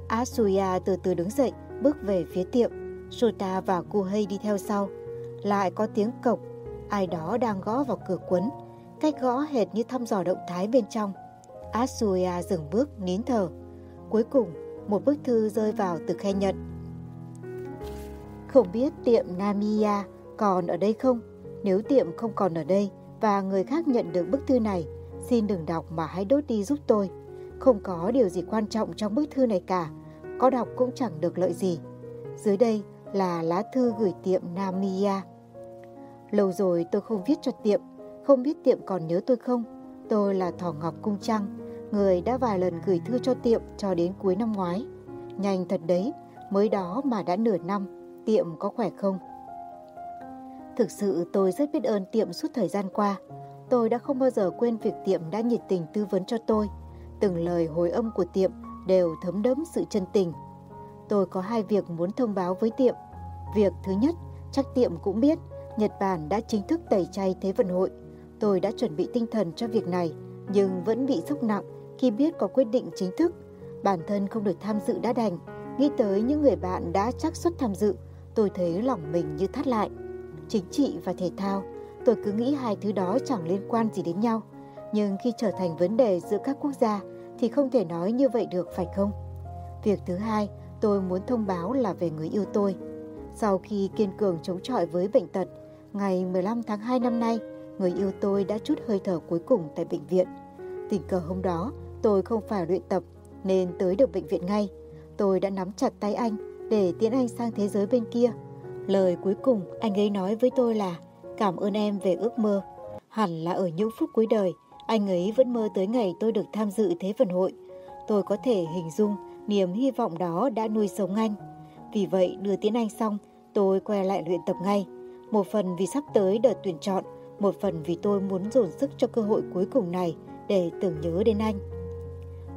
Asuya từ từ đứng dậy, bước về phía tiệm. Sota và Kuhei đi theo sau. Lại có tiếng cộc, ai đó đang gõ vào cửa quấn. Cách gõ hệt như thăm dò động thái bên trong. Asuya dừng bước, nín thở. Cuối cùng, một bức thư rơi vào từ khe nhận. Không biết tiệm Namiya còn ở đây không? Nếu tiệm không còn ở đây và người khác nhận được bức thư này, xin đừng đọc mà hãy đốt đi giúp tôi. Không có điều gì quan trọng trong bức thư này cả, có đọc cũng chẳng được lợi gì. Dưới đây là lá thư gửi tiệm Namiya. Lâu rồi tôi không viết cho tiệm, không biết tiệm còn nhớ tôi không? Tôi là Thỏ Ngọc Cung Trăng, người đã vài lần gửi thư cho tiệm cho đến cuối năm ngoái. Nhanh thật đấy, mới đó mà đã nửa năm, tiệm có khỏe không? Thực sự tôi rất biết ơn tiệm suốt thời gian qua. Tôi đã không bao giờ quên việc tiệm đã nhiệt tình tư vấn cho tôi. Từng lời hồi âm của tiệm đều thấm đẫm sự chân tình. Tôi có hai việc muốn thông báo với tiệm. Việc thứ nhất, chắc tiệm cũng biết, Nhật Bản đã chính thức tẩy chay Thế vận hội. Tôi đã chuẩn bị tinh thần cho việc này, nhưng vẫn bị sốc nặng khi biết có quyết định chính thức. Bản thân không được tham dự đã đành, nghĩ tới những người bạn đã chắc suất tham dự, tôi thấy lòng mình như thắt lại. Chính trị và thể thao, tôi cứ nghĩ hai thứ đó chẳng liên quan gì đến nhau. Nhưng khi trở thành vấn đề giữa các quốc gia thì không thể nói như vậy được phải không? Việc thứ hai tôi muốn thông báo là về người yêu tôi. Sau khi kiên cường chống chọi với bệnh tật, ngày 15 tháng 2 năm nay, người yêu tôi đã chút hơi thở cuối cùng tại bệnh viện. Tình cờ hôm đó, tôi không phải luyện tập nên tới được bệnh viện ngay. Tôi đã nắm chặt tay anh để tiễn anh sang thế giới bên kia. Lời cuối cùng anh ấy nói với tôi là cảm ơn em về ước mơ. Hẳn là ở những phút cuối đời, anh ấy vẫn mơ tới ngày tôi được tham dự Thế vận hội. Tôi có thể hình dung niềm hy vọng đó đã nuôi sống anh. Vì vậy đưa tiến anh xong, tôi quay lại luyện tập ngay. Một phần vì sắp tới đợt tuyển chọn, một phần vì tôi muốn dồn sức cho cơ hội cuối cùng này để tưởng nhớ đến anh.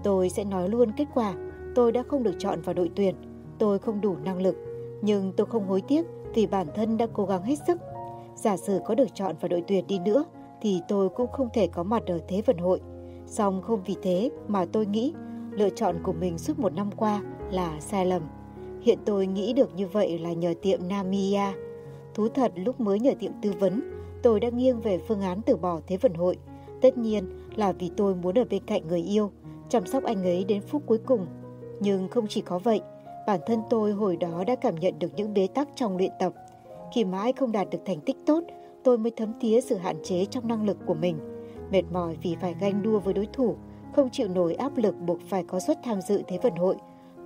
Tôi sẽ nói luôn kết quả, tôi đã không được chọn vào đội tuyển, tôi không đủ năng lực, nhưng tôi không hối tiếc vì bản thân đã cố gắng hết sức. Giả sử có được chọn vào đội tuyển đi nữa thì tôi cũng không thể có mặt ở Thế vận hội. Song không vì thế mà tôi nghĩ lựa chọn của mình suốt một năm qua là sai lầm. Hiện tôi nghĩ được như vậy là nhờ tiệm Namiya. Thú thật lúc mới nhờ tiệm tư vấn, tôi đã nghiêng về phương án từ bỏ Thế vận hội. Tất nhiên là vì tôi muốn ở bên cạnh người yêu, chăm sóc anh ấy đến phút cuối cùng. Nhưng không chỉ có vậy, bản thân tôi hồi đó đã cảm nhận được những bế tắc trong luyện tập. Khi mãi không đạt được thành tích tốt, tôi mới thấm thía sự hạn chế trong năng lực của mình. Mệt mỏi vì phải ganh đua với đối thủ, không chịu nổi áp lực buộc phải có suất tham dự Thế vận hội,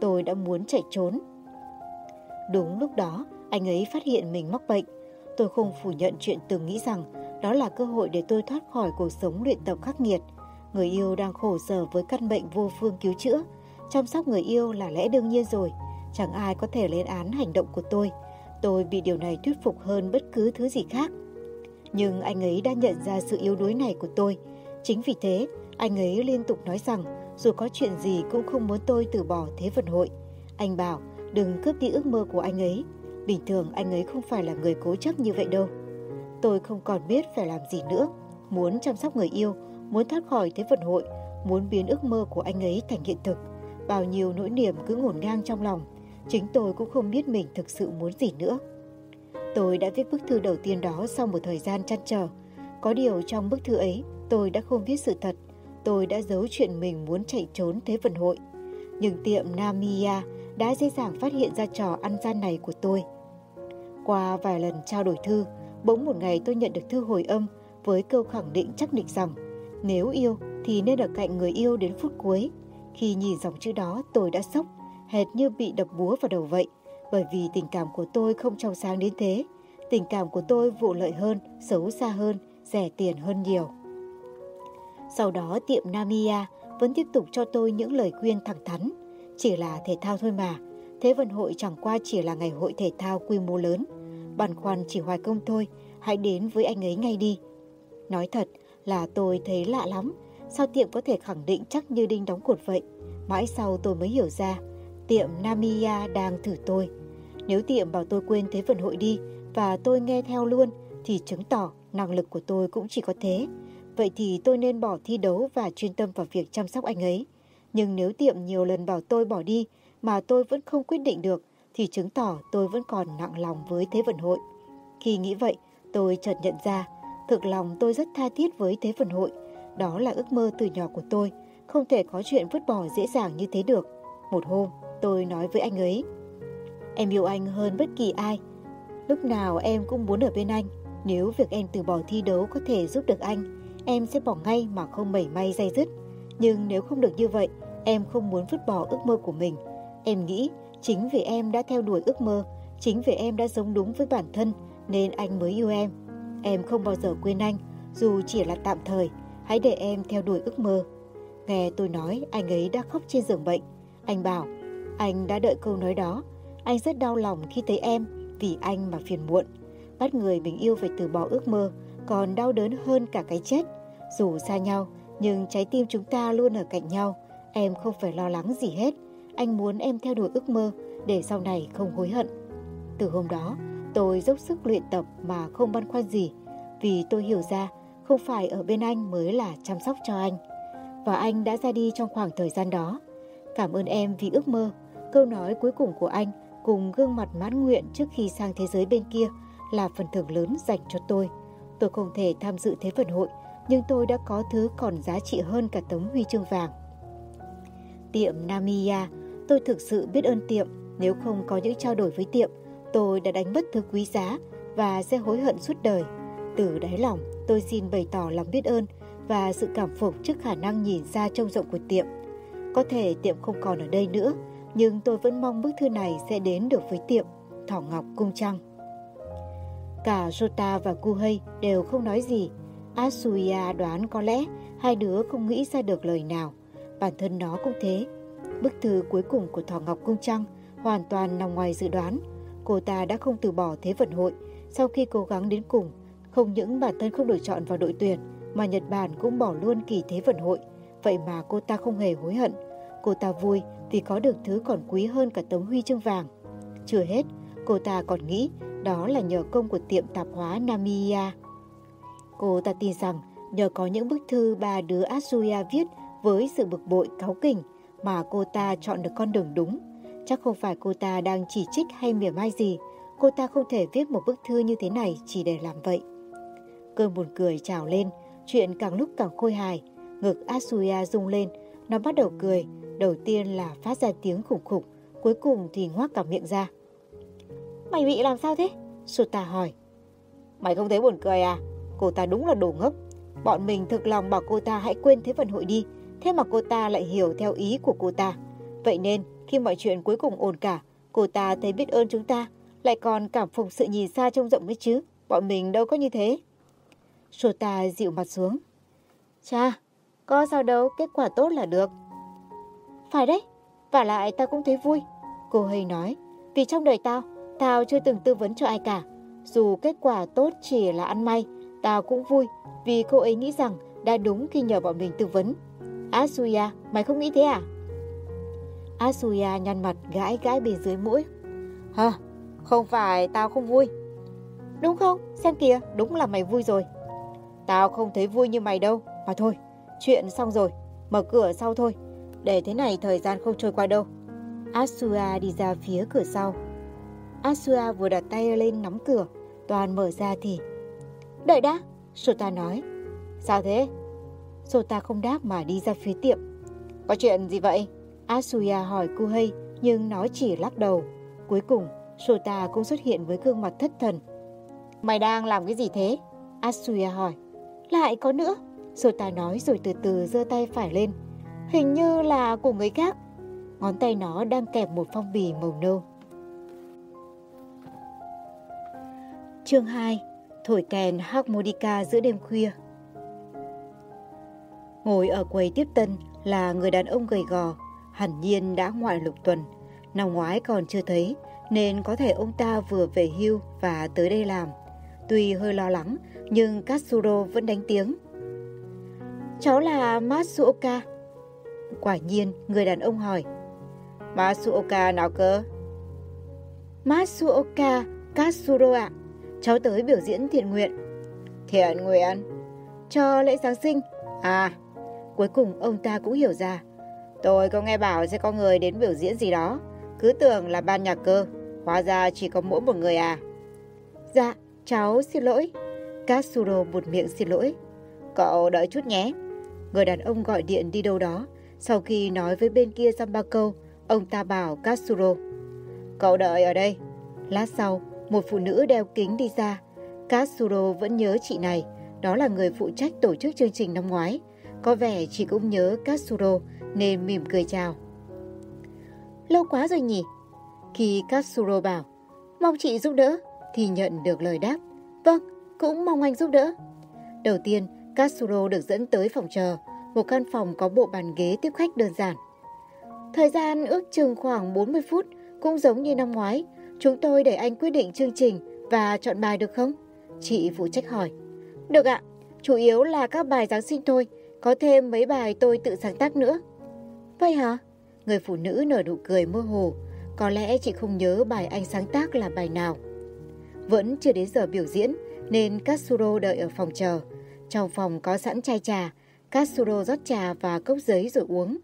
tôi đã muốn chạy trốn. Đúng lúc đó, anh ấy phát hiện mình mắc bệnh. Tôi không phủ nhận chuyện từng nghĩ rằng đó là cơ hội để tôi thoát khỏi cuộc sống luyện tập khắc nghiệt. Người yêu đang khổ sở với căn bệnh vô phương cứu chữa. Chăm sóc người yêu là lẽ đương nhiên rồi. Chẳng ai có thể lên án hành động của tôi. Tôi bị điều này thuyết phục hơn bất cứ thứ gì khác. Nhưng anh ấy đã nhận ra sự yếu đuối này của tôi. Chính vì thế, anh ấy liên tục nói rằng dù có chuyện gì cũng không muốn tôi từ bỏ Thế vận hội. Anh bảo đừng cướp đi ước mơ của anh ấy. Bình thường anh ấy không phải là người cố chấp như vậy đâu. Tôi không còn biết phải làm gì nữa. Muốn chăm sóc người yêu, muốn thoát khỏi Thế vận hội, muốn biến ước mơ của anh ấy thành hiện thực. Bao nhiêu nỗi niềm cứ ngổn ngang trong lòng. Chính tôi cũng không biết mình thực sự muốn gì nữa. Tôi đã viết bức thư đầu tiên đó sau một thời gian chăn trở. Có điều trong bức thư ấy, tôi đã không viết sự thật. Tôi đã giấu chuyện mình muốn chạy trốn Thế vận hội. Nhưng tiệm Namiya đã dễ dàng phát hiện ra trò ăn gian này của tôi. Qua vài lần trao đổi thư, bỗng một ngày tôi nhận được thư hồi âm với câu khẳng định chắc nịch rằng nếu yêu thì nên ở cạnh người yêu đến phút cuối. Khi nhìn dòng chữ đó tôi đã sốc, hệt như bị đập búa vào đầu vậy. Bởi vì tình cảm của tôi không trong sáng đến thế. Tình cảm của tôi vụ lợi hơn, xấu xa hơn, rẻ tiền hơn nhiều. Sau đó tiệm Namia vẫn tiếp tục cho tôi những lời khuyên thẳng thắn. Chỉ là thể thao thôi mà. Thế vận hội chẳng qua chỉ là ngày hội thể thao quy mô lớn. bàn khoăn chỉ hoài công thôi, hãy đến với anh ấy ngay đi. Nói thật là tôi thấy lạ lắm. Sao tiệm có thể khẳng định chắc như đinh đóng cột vậy? Mãi sau tôi mới hiểu ra, tiệm Namia đang thử tôi. Nếu tiệm bảo tôi quên thế vận hội đi và tôi nghe theo luôn, thì chứng tỏ năng lực của tôi cũng chỉ có thế. Vậy thì tôi nên bỏ thi đấu và chuyên tâm vào việc chăm sóc anh ấy. Nhưng nếu tiệm nhiều lần bảo tôi bỏ đi mà tôi vẫn không quyết định được thì chứng tỏ tôi vẫn còn nặng lòng với Thế vận hội. Khi nghĩ vậy, tôi chợt nhận ra, thực lòng tôi rất tha thiết với Thế vận hội. Đó là ước mơ từ nhỏ của tôi, không thể có chuyện vứt bỏ dễ dàng như thế được. Một hôm, tôi nói với anh ấy, Em yêu anh hơn bất kỳ ai. Lúc nào em cũng muốn ở bên anh. Nếu việc em từ bỏ thi đấu có thể giúp được anh, em sẽ bỏ ngay mà không mảy may dây dứt. Nhưng nếu không được như vậy, em không muốn vứt bỏ ước mơ của mình. Em nghĩ chính vì em đã theo đuổi ước mơ, chính vì em đã sống đúng với bản thân nên anh mới yêu em. Em không bao giờ quên anh, dù chỉ là tạm thời, hãy để em theo đuổi ước mơ. Nghe tôi nói anh ấy đã khóc trên giường bệnh. Anh bảo, anh đã đợi câu nói đó. Anh rất đau lòng khi thấy em vì anh mà phiền muộn. Bắt người mình yêu phải từ bỏ ước mơ còn đau đớn hơn cả cái chết. Dù xa nhau, nhưng trái tim chúng ta luôn ở cạnh nhau. Em không phải lo lắng gì hết. Anh muốn em theo đuổi ước mơ để sau này không hối hận. Từ hôm đó, tôi dốc sức luyện tập mà không băn khoăn gì. Vì tôi hiểu ra không phải ở bên anh mới là chăm sóc cho anh. Và anh đã ra đi trong khoảng thời gian đó. Cảm ơn em vì ước mơ. Câu nói cuối cùng của anh cùng gương mặt mãn nguyện trước khi sang thế giới bên kia là phần thưởng lớn dành cho tôi. Tôi không thể tham dự Thế vận hội, nhưng tôi đã có thứ còn giá trị hơn cả tấm huy chương vàng. Tiệm Namiya, tôi thực sự biết ơn tiệm. Nếu không có những trao đổi với tiệm, tôi đã đánh mất thứ quý giá và sẽ hối hận suốt đời. Từ đáy lòng, tôi xin bày tỏ lòng biết ơn và sự cảm phục trước khả năng nhìn ra trông rộng của tiệm. Có thể tiệm không còn ở đây nữa, nhưng tôi vẫn mong bức thư này sẽ đến được với tiệm, Thỏ Ngọc Cung Trăng. Cả Jota và Kuhei đều không nói gì. Asuya đoán có lẽ hai đứa không nghĩ ra được lời nào. Bản thân nó cũng thế. Bức thư cuối cùng của Thỏ Ngọc Cung Trăng hoàn toàn nằm ngoài dự đoán. Cô ta đã không từ bỏ Thế vận hội sau khi cố gắng đến cùng. Không những bản thân không được chọn vào đội tuyển, mà Nhật Bản cũng bỏ luôn kỳ Thế vận hội. Vậy mà cô ta không hề hối hận. Cô ta vui vì có được thứ còn quý hơn cả tấm huy chương vàng. Chưa hết, cô ta còn nghĩ đó là nhờ công của tiệm tạp hóa Namiya. Cô ta tin rằng nhờ có những bức thư ba đứa Asuya viết với sự bực bội cáu kỉnh mà cô ta chọn được con đường đúng. Chắc không phải cô ta đang chỉ trích hay mỉa mai gì, cô ta không thể viết một bức thư như thế này chỉ để làm vậy. Cơn buồn cười trào lên, chuyện càng lúc càng khôi hài. Ngực Asuya rung lên, nó bắt đầu cười, đầu tiên là phát ra tiếng khủng khủng, cuối cùng thì ngoác cả miệng ra. Mày bị làm sao thế? Sota hỏi. Mày không thấy buồn cười à? Cô ta đúng là đồ ngốc. Bọn mình thực lòng bảo cô ta hãy quên thế vận hội đi. Thế mà cô ta lại hiểu theo ý của cô ta. Vậy nên khi mọi chuyện cuối cùng ổn cả, cô ta thấy biết ơn chúng ta, lại còn cảm phục sự nhìn xa trông rộng ấy chứ. Bọn mình đâu có như thế. Sota dịu mặt xuống. Cha, có sao đâu, kết quả tốt là được. Phải đấy, và lại tao cũng thấy vui. Cô Hây nói, vì trong đời tao, tao chưa từng tư vấn cho ai cả. Dù kết quả tốt chỉ là ăn may, tao cũng vui vì cô ấy nghĩ rằng đã đúng khi nhờ bọn mình tư vấn. Asuya, mày không nghĩ thế à? Asuya nhăn mặt gãi gãi bên dưới mũi. Hả? Không phải tao không vui. Đúng không? Xem kìa, đúng là mày vui rồi. Tao không thấy vui như mày đâu. Mà thôi, chuyện xong rồi. Mở cửa sau thôi. Để thế này thời gian không trôi qua đâu. Asua đi ra phía cửa sau. Asua vừa đặt tay lên nắm cửa, toàn mở ra thì... Đợi đã, Sota nói. Sao thế? Sota không đáp mà đi ra phía tiệm. Có chuyện gì vậy? Asuya hỏi Kuhei nhưng nó chỉ lắc đầu. Cuối cùng, Sota cũng xuất hiện với gương mặt thất thần. Mày đang làm cái gì thế? Asuya hỏi. Lại có nữa. Sota nói rồi từ từ giơ tay phải lên. Hình như là của người khác. Ngón tay nó đang kẹp một phong bì màu nâu. Chương 2 Thổi kèn harmonica giữa đêm khuya Ngồi ở quầy tiếp tân là người đàn ông gầy gò, hẳn nhiên đã ngoại lục tuần. Năm ngoái còn chưa thấy, nên có thể ông ta vừa về hưu và tới đây làm. Tuy hơi lo lắng, nhưng Katsuro vẫn đánh tiếng. Cháu là Matsuoka. Quả nhiên, người đàn ông hỏi. Matsuoka nào cơ? Matsuoka Katsuro ạ. Cháu tới biểu diễn thiện nguyện. Thiện nguyện? Cho lễ Giáng sinh. À, cuối cùng ông ta cũng hiểu ra. Tôi có nghe bảo sẽ có người đến biểu diễn gì đó. Cứ tưởng là ban nhạc cơ. Hóa ra chỉ có mỗi một người à. Dạ, cháu xin lỗi. Katsuro buột miệng xin lỗi. Cậu đợi chút nhé. Người đàn ông gọi điện đi đâu đó. Sau khi nói với bên kia dăm ba câu, ông ta bảo Katsuro. Cậu đợi ở đây. Lát sau, một phụ nữ đeo kính đi ra. Katsuro vẫn nhớ chị này. Đó là người phụ trách tổ chức chương trình năm ngoái. Có vẻ chị cũng nhớ Katsuro nên mỉm cười chào. Lâu quá rồi nhỉ? Khi Katsuro bảo, mong chị giúp đỡ, thì nhận được lời đáp. Vâng, cũng mong anh giúp đỡ. Đầu tiên, Katsuro được dẫn tới phòng chờ, một căn phòng có bộ bàn ghế tiếp khách đơn giản. Thời gian ước chừng khoảng 40 phút, cũng giống như năm ngoái. Chúng tôi để anh quyết định chương trình và chọn bài được không? Chị phụ trách hỏi. Được ạ, chủ yếu là các bài Giáng sinh thôi, có thêm mấy bài tôi tự sáng tác nữa. Vậy hả? Người phụ nữ nở nụ cười mơ hồ. Có lẽ chị không nhớ bài anh sáng tác là bài nào. Vẫn chưa đến giờ biểu diễn nên Katsuro đợi ở phòng chờ. Trong phòng có sẵn chai trà, Katsuro rót trà và cốc giấy rồi uống.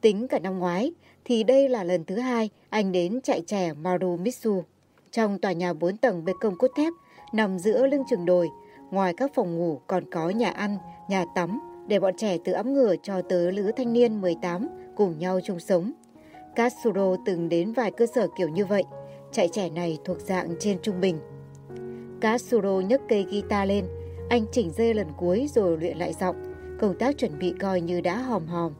Tính cả năm ngoái thì đây là lần thứ hai anh đến chạy trẻ Marumitsu. Trong tòa nhà 4 tầng bê công cốt thép nằm giữa lưng chừng đồi, ngoài các phòng ngủ còn có nhà ăn, nhà tắm để bọn trẻ từ ấm ngửa cho tới lứa thanh niên 18 cùng nhau chung sống. Katsuro từng đến vài cơ sở kiểu như vậy, chạy trẻ này thuộc dạng trên trung bình. Katsuro nhấc cây guitar lên, anh chỉnh dây lần cuối rồi luyện lại giọng, công tác chuẩn bị coi như đã hòm hòm.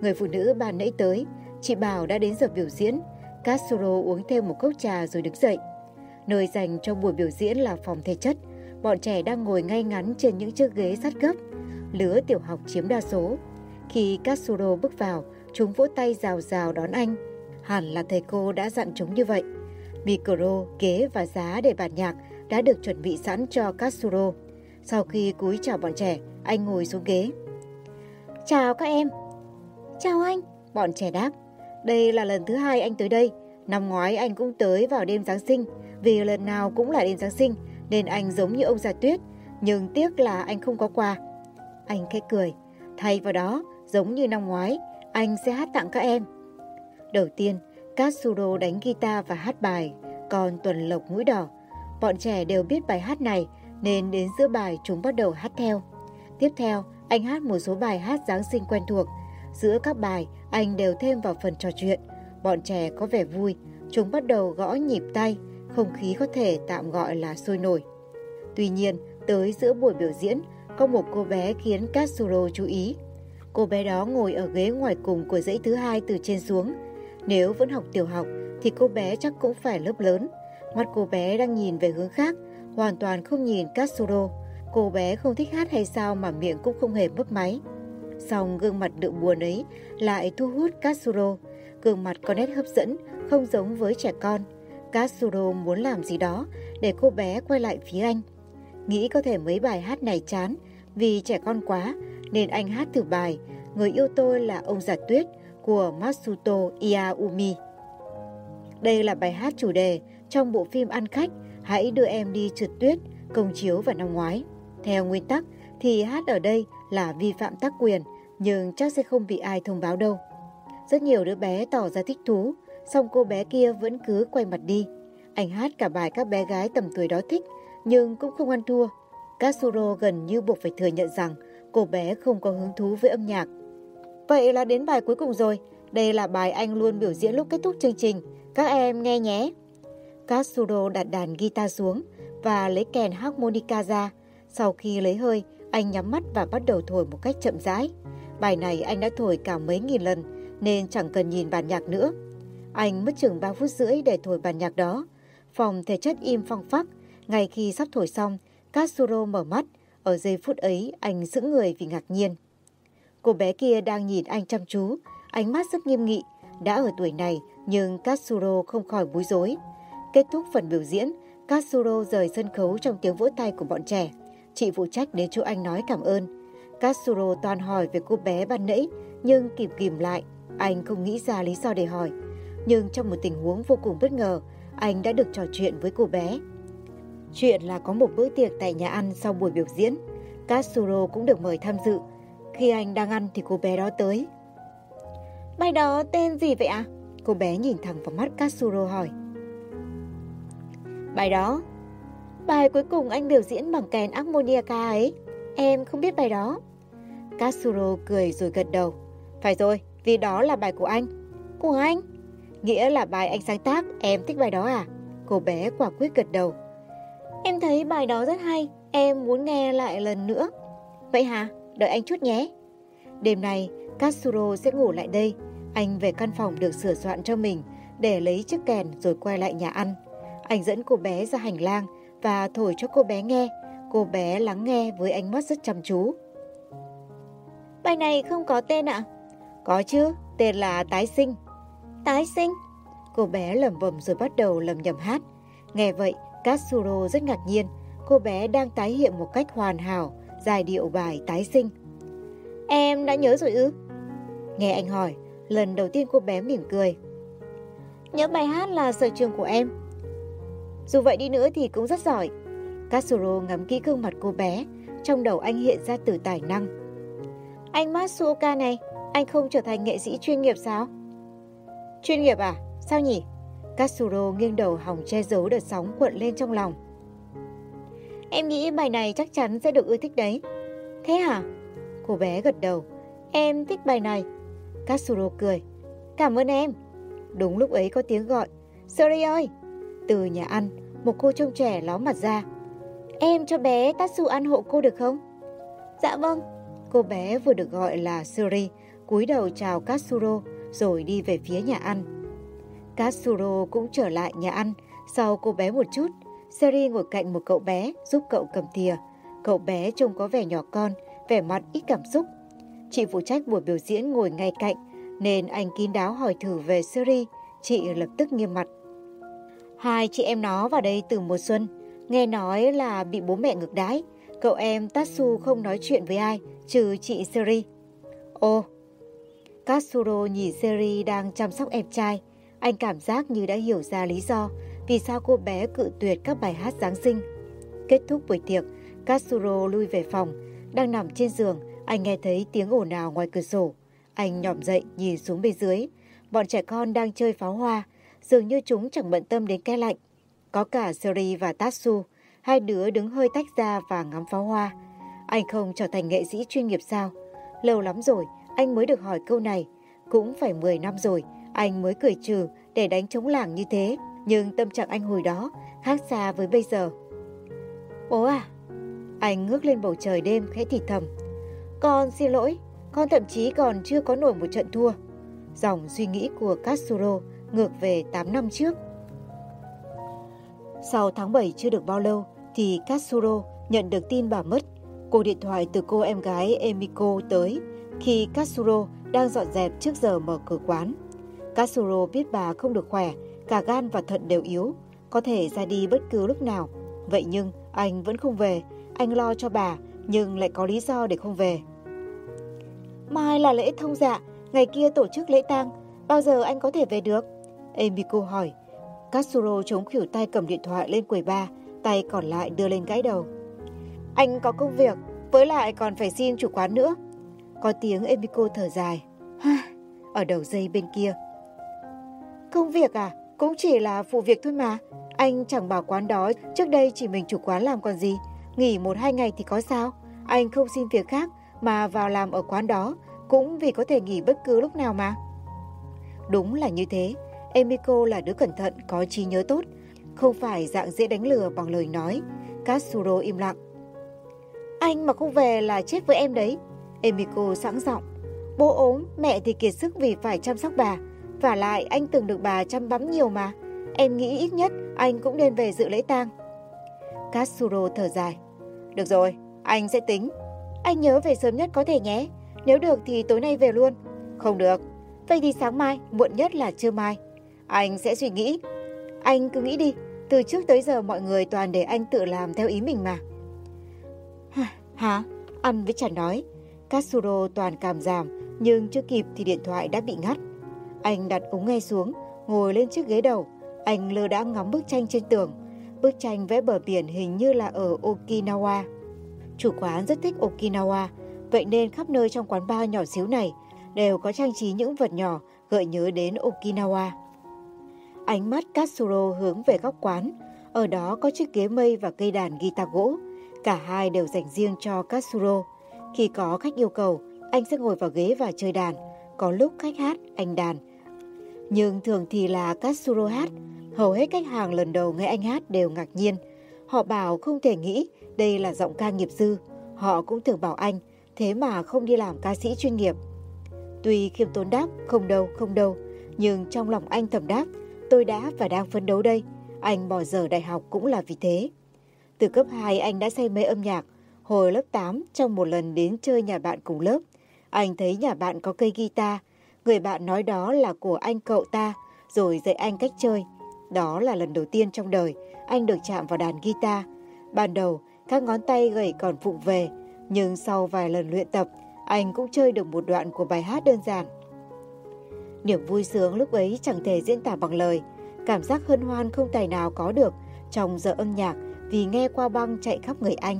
Người phụ nữ ban nãy tới, chị bảo đã đến giờ biểu diễn, Castro uống thêm một cốc trà rồi đứng dậy. Nơi dành cho buổi biểu diễn là phòng thể chất, bọn trẻ đang ngồi ngay ngắn trên những chiếc ghế sắt gấp, lứa tiểu học chiếm đa số. Khi Katsuro bước vào, chúng vỗ tay rào rào đón anh. Hẳn là thầy cô đã dặn chúng như vậy. Micro, ghế và giá để bản nhạc đã được chuẩn bị sẵn cho Katsuro. Sau khi cúi chào bọn trẻ, anh ngồi xuống ghế. Chào các em. Chào anh. Bọn trẻ đáp. Đây là lần thứ hai anh tới đây. Năm ngoái anh cũng tới vào đêm Giáng sinh. Vì lần nào cũng là đêm Giáng sinh, nên anh giống như ông già tuyết. Nhưng tiếc là anh không có quà. Anh khẽ cười. Thay vào đó, giống như năm ngoái, anh sẽ hát tặng các em. Đầu tiên, Katsuro đánh guitar và hát bài, còn Tuần Lộc mũi đỏ. Bọn trẻ đều biết bài hát này nên đến giữa bài chúng bắt đầu hát theo. Tiếp theo, anh hát một số bài hát Giáng sinh quen thuộc. Giữa các bài, anh đều thêm vào phần trò chuyện. Bọn trẻ có vẻ vui, chúng bắt đầu gõ nhịp tay, không khí có thể tạm gọi là sôi nổi. Tuy nhiên, tới giữa buổi biểu diễn, có một cô bé khiến Katsuro chú ý. Cô bé đó ngồi ở ghế ngoài cùng của dãy thứ hai từ trên xuống. Nếu vẫn học tiểu học thì cô bé chắc cũng phải lớp lớn. Mắt cô bé đang nhìn về hướng khác, hoàn toàn không nhìn Katsuro. Cô bé không thích hát hay sao mà miệng cũng không hề mấp máy. Song gương mặt đượm buồn ấy lại thu hút Katsuro. Gương mặt có nét hấp dẫn, không giống với trẻ con. Katsuro muốn làm gì đó để cô bé quay lại phía anh. Nghĩ có thể mấy bài hát này chán vì trẻ con quá nên anh hát thử bài Người yêu tôi là ông giả tuyết của Matsuto Iaumi. Đây là bài hát chủ đề trong bộ phim Ăn khách Hãy đưa em đi trượt tuyết công chiếu vào năm ngoái. Theo nguyên tắc thì hát ở đây là vi phạm tác quyền nhưng chắc sẽ không bị ai thông báo đâu. Rất nhiều đứa bé tỏ ra thích thú, song cô bé kia vẫn cứ quay mặt đi. Anh hát cả bài các bé gái tầm tuổi đó thích nhưng cũng không ăn thua. Katsuro gần như buộc phải thừa nhận rằng cô bé không có hứng thú với âm nhạc. Vậy là đến bài cuối cùng rồi. Đây là bài anh luôn biểu diễn lúc kết thúc chương trình. Các em nghe nhé. Katsuro đặt đàn guitar xuống và lấy kèn harmonica ra. Sau khi lấy hơi, anh nhắm mắt và bắt đầu thổi một cách chậm rãi. Bài này anh đã thổi cả mấy nghìn lần nên chẳng cần nhìn bản nhạc nữa. Anh mất chừng 3 phút rưỡi để thổi bản nhạc đó. Phòng thể chất im phăng phắc. Ngay khi sắp thổi xong, Katsuro mở mắt. Ở giây phút ấy, anh giữ người vì ngạc nhiên. Cô bé kia đang nhìn anh chăm chú, ánh mắt rất nghiêm nghị. Đã ở tuổi này, nhưng Katsuro không khỏi bối rối. Kết thúc phần biểu diễn, Katsuro rời sân khấu trong tiếng vỗ tay của bọn trẻ. Chị phụ trách đến chỗ anh nói cảm ơn. Katsuro toàn hỏi về cô bé ban nãy, nhưng kịp kìm lại. Anh không nghĩ ra lý do để hỏi. Nhưng trong một tình huống vô cùng bất ngờ, anh đã được trò chuyện với cô bé. Chuyện là có một bữa tiệc tại nhà ăn sau buổi biểu diễn. Katsuro cũng được mời tham dự. Khi anh đang ăn thì cô bé đó tới. Bài đó tên gì vậy ạ? À? Cô bé nhìn thẳng vào mắt Katsuro hỏi. Bài đó. Bài cuối cùng anh biểu diễn bằng kèn harmonica ấy. Em không biết bài đó. Katsuro cười rồi gật đầu. Phải rồi, vì đó là bài của anh. Của anh? Nghĩa là bài anh sáng tác, em thích bài đó à? Cô bé quả quyết gật đầu. Em thấy bài đó rất hay, em muốn nghe lại lần nữa. Vậy hả? Đợi anh chút nhé. Đêm nay, Katsuro sẽ ngủ lại đây. Anh về căn phòng được sửa soạn cho mình để lấy chiếc kèn rồi quay lại nhà ăn. Anh dẫn cô bé ra hành lang và thổi cho cô bé nghe. Cô bé lắng nghe với ánh mắt rất chăm chú. Bài này không có tên ạ? Có chứ, tên là Tái sinh. Tái sinh? Cô bé lẩm bẩm rồi bắt đầu lầm nhầm hát. Nghe vậy, Katsuro rất ngạc nhiên. Cô bé đang tái hiện một cách hoàn hảo, giai điệu bài Tái sinh. Em đã nhớ rồi ư? Nghe anh hỏi, lần đầu tiên cô bé mỉm cười. Nhớ bài hát là sở trường của em. Dù vậy đi nữa thì cũng rất giỏi. Katsuro ngắm kỹ gương mặt cô bé, trong đầu anh hiện ra từ tài năng. Anh Matsuoka này, anh không trở thành nghệ sĩ chuyên nghiệp sao? Chuyên nghiệp à? Sao nhỉ? Katsuro nghiêng đầu hòng che giấu đợt sóng cuộn lên trong lòng. Em nghĩ bài này chắc chắn sẽ được ưa thích đấy. Thế hả? Cô bé gật đầu. Em thích bài này. Katsuro cười. Cảm ơn em. Đúng lúc ấy có tiếng gọi. Suri ơi! Từ nhà ăn, một cô trông trẻ ló mặt ra. Em cho bé Tatsu ăn hộ cô được không? Dạ vâng. Cô bé vừa được gọi là Suri, cúi đầu chào Katsuro rồi đi về phía nhà ăn. Katsuro cũng trở lại nhà ăn, sau cô bé một chút, Seri ngồi cạnh một cậu bé giúp cậu cầm thìa. Cậu bé trông có vẻ nhỏ con, vẻ mặt ít cảm xúc. Chị phụ trách buổi biểu diễn ngồi ngay cạnh, nên anh kín đáo hỏi thử về Seri. Chị lập tức nghiêm mặt. Hai chị em nó vào đây từ mùa xuân, nghe nói là bị bố mẹ ngược đái. Cậu em Tatsu không nói chuyện với ai, trừ chị Seri. Ồ, Katsuro nhìn Seri đang chăm sóc em trai. Anh cảm giác như đã hiểu ra lý do vì sao cô bé cự tuyệt các bài hát Giáng sinh. Kết thúc buổi tiệc, Katsuro lui về phòng. Đang nằm trên giường, anh nghe thấy tiếng ồn ào ngoài cửa sổ. Anh nhỏm dậy nhìn xuống bên dưới. Bọn trẻ con đang chơi pháo hoa, dường như chúng chẳng bận tâm đến cái lạnh. Có cả Seri và Tatsu, hai đứa đứng hơi tách ra và ngắm pháo hoa. Anh không trở thành nghệ sĩ chuyên nghiệp sao? Lâu lắm rồi, anh mới được hỏi câu này. Cũng phải 10 năm rồi, anh mới cười trừ để đánh chống làng như thế. Nhưng tâm trạng anh hồi đó khác xa với bây giờ. Bố à? Anh ngước lên bầu trời đêm khẽ thì thầm. Con xin lỗi, con thậm chí còn chưa có nổi một trận thua. Dòng suy nghĩ của Katsuro ngược về 8 năm trước. Sau tháng 7 chưa được bao lâu thì Katsuro nhận được tin bà mất. Cuộc điện thoại từ cô em gái Emiko tới khi Katsuro đang dọn dẹp trước giờ mở cửa quán. Katsuro biết bà không được khỏe, cả gan và thận đều yếu, có thể ra đi bất cứ lúc nào. Vậy nhưng anh vẫn không về, anh lo cho bà nhưng lại có lý do để không về. Mai là lễ thông dạ, ngày kia tổ chức lễ tang, bao giờ anh có thể về được? Emiko hỏi. Katsuro chống khỉu tay cầm điện thoại lên quầy ba, tay còn lại đưa lên gãy đầu. Anh có công việc, với lại còn phải xin chủ quán nữa. Có tiếng Emiko thở dài. Ở đầu dây bên kia. Công việc à? Cũng chỉ là phụ việc thôi mà. Anh chẳng bảo quán đó trước đây chỉ mình chủ quán làm còn gì. Nghỉ một hai ngày thì có sao? Anh không xin việc khác mà vào làm ở quán đó cũng vì có thể nghỉ bất cứ lúc nào mà. Đúng là như thế. Emiko là đứa cẩn thận, có trí nhớ tốt. Không phải dạng dễ đánh lừa bằng lời nói. Katsuro im lặng. Anh mà không về là chết với em đấy. Emiko sẵn giọng. Bố ốm, mẹ thì kiệt sức vì phải chăm sóc bà. Và lại anh từng được bà chăm bắm nhiều mà. Em nghĩ ít nhất anh cũng nên về dự lễ tang. Katsuro thở dài. Được rồi, anh sẽ tính. Anh nhớ về sớm nhất có thể nhé. Nếu được thì tối nay về luôn. Không được. Vậy thì sáng mai, muộn nhất là trưa mai. Anh sẽ suy nghĩ. Anh cứ nghĩ đi. Từ trước tới giờ mọi người toàn để anh tự làm theo ý mình mà. Hả? Ăn với chả nói. Katsuro toàn cảm giảm, nhưng chưa kịp thì điện thoại đã bị ngắt. Anh đặt ống nghe xuống, ngồi lên chiếc ghế đầu. Anh lơ đã ngắm bức tranh trên tường. Bức tranh vẽ bờ biển hình như là ở Okinawa. Chủ quán rất thích Okinawa, vậy nên khắp nơi trong quán bar nhỏ xíu này đều có trang trí những vật nhỏ gợi nhớ đến Okinawa. Ánh mắt Katsuro hướng về góc quán, ở đó có chiếc ghế mây và cây đàn guitar gỗ. Cả hai đều dành riêng cho Katsuro. Khi có khách yêu cầu, anh sẽ ngồi vào ghế và chơi đàn. Có lúc khách hát, anh đàn. Nhưng thường thì là Katsuro hát. Hầu hết khách hàng lần đầu nghe anh hát đều ngạc nhiên. Họ bảo không thể nghĩ đây là giọng ca nghiệp dư. Họ cũng thường bảo anh, thế mà không đi làm ca sĩ chuyên nghiệp. Tuy khiêm tốn đáp, không đâu, không đâu. Nhưng trong lòng anh thầm đáp, tôi đã và đang phấn đấu đây. Anh bỏ giờ đại học cũng là vì thế. Từ cấp 2 anh đã say mê âm nhạc. Hồi lớp 8 trong một lần đến chơi nhà bạn cùng lớp, anh thấy nhà bạn có cây guitar. Người bạn nói đó là của anh cậu ta, rồi dạy anh cách chơi. Đó là lần đầu tiên trong đời anh được chạm vào đàn guitar. Ban đầu, các ngón tay gầy còn vụng về, nhưng sau vài lần luyện tập, anh cũng chơi được một đoạn của bài hát đơn giản. Niềm vui sướng lúc ấy chẳng thể diễn tả bằng lời, cảm giác hân hoan không tài nào có được trong giờ âm nhạc vì nghe qua băng chạy khắp người anh.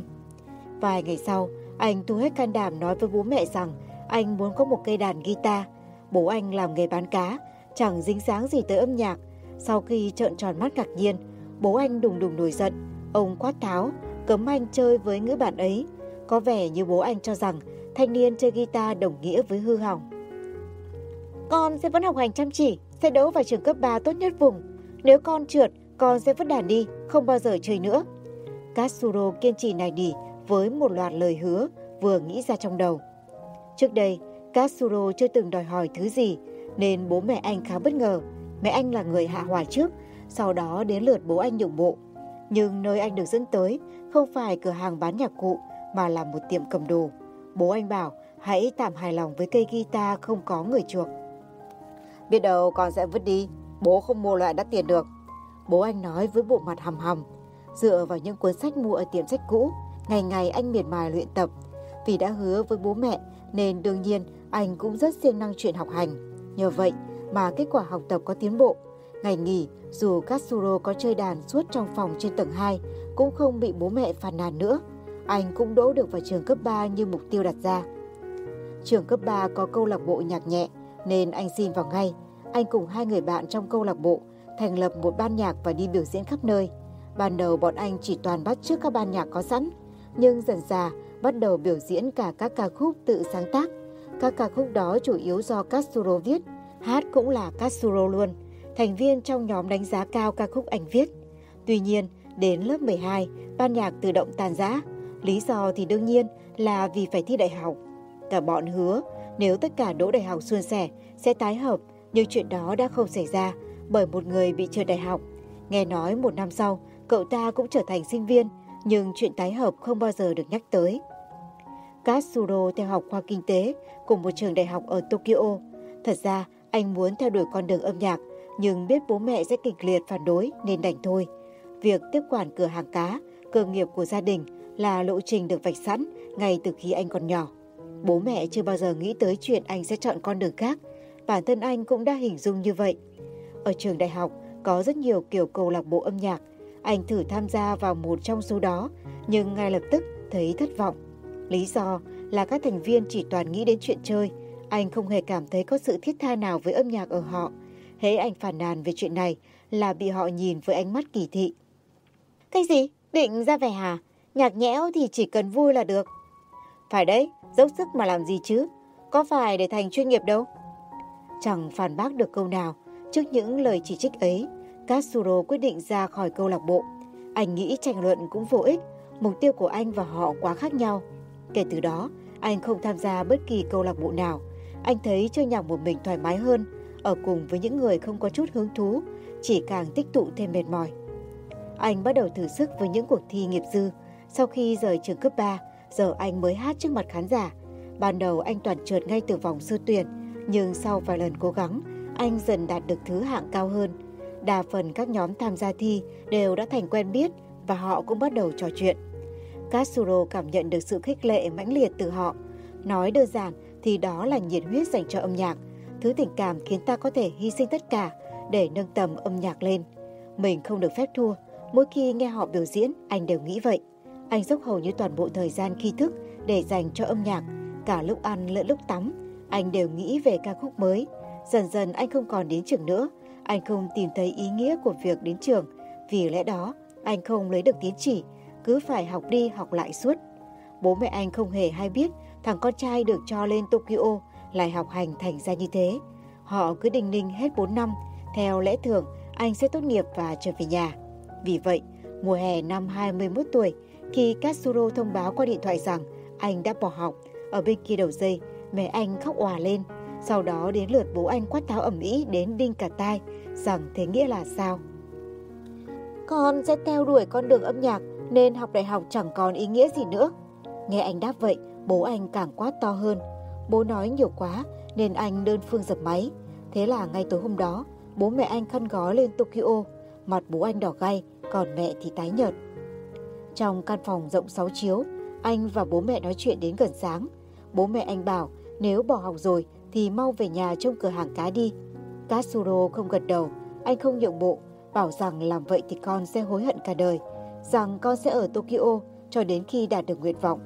Vài ngày sau, anh thu hết can đảm nói với bố mẹ rằng anh muốn có một cây đàn guitar. Bố anh làm nghề bán cá, chẳng dính dáng gì tới âm nhạc. Sau khi trợn tròn mắt ngạc nhiên, bố anh đùng đùng nổi giận. Ông quát tháo, cấm anh chơi với ngữ bạn ấy. Có vẻ như bố anh cho rằng thanh niên chơi guitar đồng nghĩa với hư hỏng. Con sẽ vẫn học hành chăm chỉ, sẽ đỗ vào trường cấp 3 tốt nhất vùng. Nếu con trượt, con sẽ vứt đàn đi, không bao giờ chơi nữa. Katsuro kiên trì này nỉ với một loạt lời hứa vừa nghĩ ra trong đầu. Trước đây, Katsuro chưa từng đòi hỏi thứ gì, nên bố mẹ anh khá bất ngờ. Mẹ anh là người hạ hòa trước, sau đó đến lượt bố anh nhượng bộ. Nhưng nơi anh được dẫn tới không phải cửa hàng bán nhạc cụ mà là một tiệm cầm đồ. Bố anh bảo hãy tạm hài lòng với cây guitar không có người chuộc. Biết đâu con sẽ vứt đi, bố không mua loại đắt tiền được. Bố anh nói với bộ mặt hầm hầm, dựa vào những cuốn sách mua ở tiệm sách cũ, ngày ngày anh miệt mài luyện tập. Vì đã hứa với bố mẹ nên đương nhiên anh cũng rất siêng năng chuyện học hành. Nhờ vậy mà kết quả học tập có tiến bộ. Ngày nghỉ, dù Katsuro có chơi đàn suốt trong phòng trên tầng 2, cũng không bị bố mẹ phàn nàn nữa. Anh cũng đỗ được vào trường cấp 3 như mục tiêu đặt ra. Trường cấp 3 có câu lạc bộ nhạc nhẹ, nên anh xin vào ngay. Anh cùng hai người bạn trong câu lạc bộ thành lập một ban nhạc và đi biểu diễn khắp nơi. Ban đầu bọn anh chỉ toàn bắt trước các ban nhạc có sẵn, nhưng dần dà bắt đầu biểu diễn cả các ca khúc tự sáng tác. Các ca khúc đó chủ yếu do Katsuro viết, hát cũng là Katsuro luôn. Thành viên trong nhóm đánh giá cao ca khúc anh viết. Tuy nhiên, đến lớp 12, ban nhạc tự động tàn giã. Lý do thì đương nhiên là vì phải thi đại học. Cả bọn hứa nếu tất cả đỗ đại học suôn sẻ sẽ tái hợp, nhưng chuyện đó đã không xảy ra bởi một người bị trượt đại học. Nghe nói một năm sau, cậu ta cũng trở thành sinh viên, nhưng chuyện tái hợp không bao giờ được nhắc tới. Katsuro theo học khoa kinh tế cùng một trường đại học ở Tokyo. Thật ra, anh muốn theo đuổi con đường âm nhạc, nhưng biết bố mẹ sẽ kịch liệt phản đối nên đành thôi. Việc tiếp quản cửa hàng cá, cơ nghiệp của gia đình là lộ trình được vạch sẵn ngay từ khi anh còn nhỏ. Bố mẹ chưa bao giờ nghĩ tới chuyện anh sẽ chọn con đường khác. Bản thân anh cũng đã hình dung như vậy. Ở trường đại học có rất nhiều kiểu câu lạc bộ âm nhạc. Anh thử tham gia vào một trong số đó, nhưng ngay lập tức thấy thất vọng. Lý do là các thành viên chỉ toàn nghĩ đến chuyện chơi. Anh không hề cảm thấy có sự thiết tha nào với âm nhạc ở họ. Hễ anh phản nàn về chuyện này là bị họ nhìn với ánh mắt kỳ thị. Cái gì? Định ra vẻ hả? Nhạc nhẽo thì chỉ cần vui là được. Phải đấy, dốc sức mà làm gì chứ? Có phải để thành chuyên nghiệp đâu? Chẳng phản bác được câu nào. Trước những lời chỉ trích ấy, Katsuro quyết định ra khỏi câu lạc bộ. Anh nghĩ tranh luận cũng vô ích, mục tiêu của anh và họ quá khác nhau. Kể từ đó, anh không tham gia bất kỳ câu lạc bộ nào. Anh thấy chơi nhạc một mình thoải mái hơn, ở cùng với những người không có chút hứng thú, chỉ càng tích tụ thêm mệt mỏi. Anh bắt đầu thử sức với những cuộc thi nghiệp dư. Sau khi rời trường cấp 3, giờ anh mới hát trước mặt khán giả. Ban đầu anh toàn trượt ngay từ vòng sơ tuyển, nhưng sau vài lần cố gắng, anh dần đạt được thứ hạng cao hơn. Đa phần các nhóm tham gia thi đều đã thành quen biết và họ cũng bắt đầu trò chuyện. Katsuro cảm nhận được sự khích lệ mãnh liệt từ họ. Nói đơn giản thì đó là nhiệt huyết dành cho âm nhạc, thứ tình cảm khiến ta có thể hy sinh tất cả để nâng tầm âm nhạc lên. Mình không được phép thua, mỗi khi nghe họ biểu diễn anh đều nghĩ vậy. Anh dốc hầu như toàn bộ thời gian khi thức để dành cho âm nhạc, cả lúc ăn lẫn lúc tắm, anh đều nghĩ về ca khúc mới. Dần dần anh không còn đến trường nữa, anh không tìm thấy ý nghĩa của việc đến trường, vì lẽ đó anh không lấy được tiến chỉ, cứ phải học đi học lại suốt. Bố mẹ anh không hề hay biết thằng con trai được cho lên Tokyo lại học hành thành ra như thế. Họ cứ đình ninh hết 4 năm, theo lẽ thường anh sẽ tốt nghiệp và trở về nhà. Vì vậy, mùa hè năm 21 tuổi, khi Katsuro thông báo qua điện thoại rằng anh đã bỏ học, ở bên kia đầu dây, mẹ anh khóc òa lên. Sau đó đến lượt bố anh quát tháo ẩm ý đến đinh cả tai rằng thế nghĩa là sao. Con sẽ theo đuổi con đường âm nhạc nên học đại học chẳng còn ý nghĩa gì nữa. Nghe anh đáp vậy, bố anh càng quát to hơn. Bố nói nhiều quá nên anh đơn phương dập máy. Thế là ngay tối hôm đó, bố mẹ anh khăn gói lên Tokyo. Mặt bố anh đỏ gay, còn mẹ thì tái nhợt. Trong căn phòng rộng 6 chiếu, anh và bố mẹ nói chuyện đến gần sáng. Bố mẹ anh bảo nếu bỏ học rồi thì mau về nhà trong cửa hàng cá đi. Katsuro không gật đầu, anh không nhượng bộ, bảo rằng làm vậy thì con sẽ hối hận cả đời, rằng con sẽ ở Tokyo cho đến khi đạt được nguyện vọng.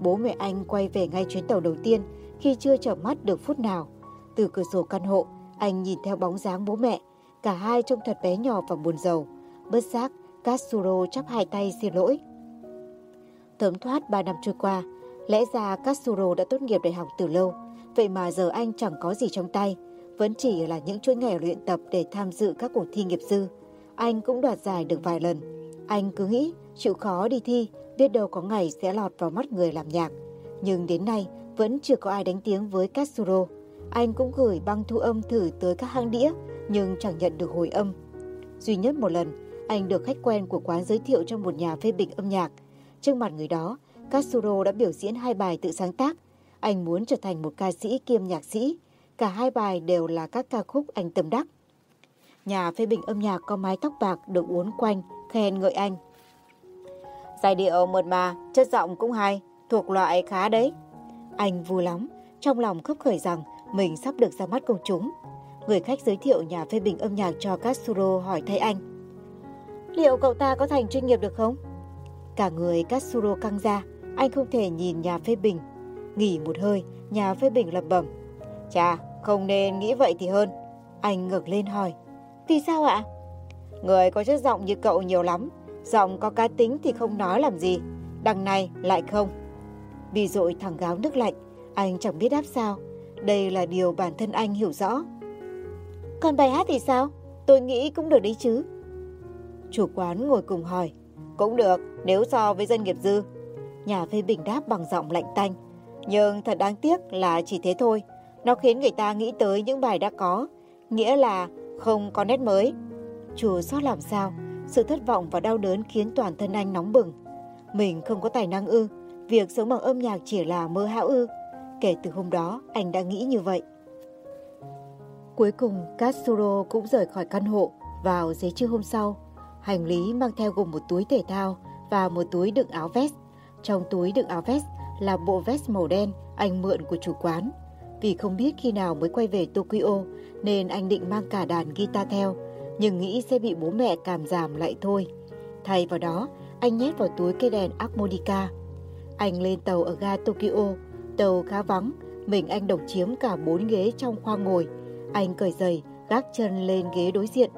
Bố mẹ anh quay về ngay chuyến tàu đầu tiên khi chưa chợp mắt được phút nào. Từ cửa sổ căn hộ, anh nhìn theo bóng dáng bố mẹ, cả hai trông thật bé nhỏ và buồn rầu. Bất giác, Katsuro chắp hai tay xin lỗi. Thấm thoát ba năm trôi qua, lẽ ra Katsuro đã tốt nghiệp đại học từ lâu, vậy mà giờ anh chẳng có gì trong tay, vẫn chỉ là những chuỗi ngày luyện tập để tham dự các cuộc thi nghiệp dư. Anh cũng đoạt giải được vài lần. Anh cứ nghĩ chịu khó đi thi, biết đâu có ngày sẽ lọt vào mắt người làm nhạc. Nhưng đến nay vẫn chưa có ai đánh tiếng với Katsuro. Anh cũng gửi băng thu âm thử tới các hang đĩa, nhưng chẳng nhận được hồi âm. Duy nhất một lần, anh được khách quen của quán giới thiệu trong một nhà phê bình âm nhạc. Trước mặt người đó, Katsuro đã biểu diễn hai bài tự sáng tác. Anh muốn trở thành một ca sĩ kiêm nhạc sĩ. Cả hai bài đều là các ca khúc anh tâm đắc. Nhà phê bình âm nhạc có mái tóc bạc được uốn quanh, khen ngợi anh. Giai điệu mượt mà, chất giọng cũng hay, thuộc loại khá đấy. Anh vui lắm, trong lòng khấp khởi rằng mình sắp được ra mắt công chúng. Người khách giới thiệu nhà phê bình âm nhạc cho Katsuro hỏi thay anh. Liệu cậu ta có thành chuyên nghiệp được không? Cả người Katsuro căng ra, anh không thể nhìn nhà phê bình. Nghỉ một hơi, nhà phê bình lẩm bẩm. Chà, không nên nghĩ vậy thì hơn. Anh ngược lên hỏi. Vì sao ạ? Người có chất giọng như cậu nhiều lắm. Giọng có cá tính thì không nói làm gì. Đằng này lại không. Bị dội thẳng gáo nước lạnh, anh chẳng biết đáp sao. Đây là điều bản thân anh hiểu rõ. Còn bài hát thì sao? Tôi nghĩ cũng được đấy chứ. Chủ quán ngồi cùng hỏi. Cũng được, nếu so với dân nghiệp dư. Nhà phê bình đáp bằng giọng lạnh tanh. Nhưng thật đáng tiếc là chỉ thế thôi. Nó khiến người ta nghĩ tới những bài đã có. Nghĩa là không có nét mới. Chùa xót làm sao? Sự thất vọng và đau đớn khiến toàn thân anh nóng bừng. Mình không có tài năng ư. Việc sống bằng âm nhạc chỉ là mơ hão ư. Kể từ hôm đó, anh đã nghĩ như vậy. Cuối cùng, Katsuro cũng rời khỏi căn hộ vào giấy trưa hôm sau. Hành lý mang theo gồm một túi thể thao và một túi đựng áo vest. Trong túi đựng áo vest là bộ vest màu đen anh mượn của chủ quán. Vì không biết khi nào mới quay về Tokyo nên anh định mang cả đàn guitar theo, nhưng nghĩ sẽ bị bố mẹ cảm giảm lại thôi. Thay vào đó, anh nhét vào túi cây đèn harmonica. Anh lên tàu ở ga Tokyo, tàu khá vắng, mình anh độc chiếm cả bốn ghế trong khoang ngồi. Anh cởi giày, gác chân lên ghế đối diện.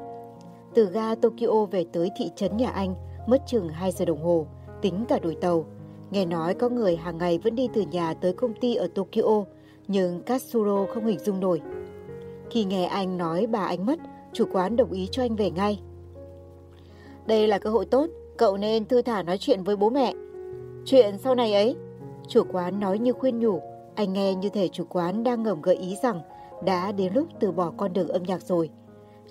Từ ga Tokyo về tới thị trấn nhà anh mất chừng 2 giờ đồng hồ, tính cả đổi tàu. Nghe nói có người hàng ngày vẫn đi từ nhà tới công ty ở Tokyo, nhưng Katsuro không hình dung nổi. Khi nghe anh nói bà anh mất, chủ quán đồng ý cho anh về ngay. Đây là cơ hội tốt, cậu nên thư thả nói chuyện với bố mẹ. Chuyện sau này ấy, chủ quán nói như khuyên nhủ, Anh nghe như thể chủ quán đang ngầm gợi ý rằng đã đến lúc từ bỏ con đường âm nhạc rồi.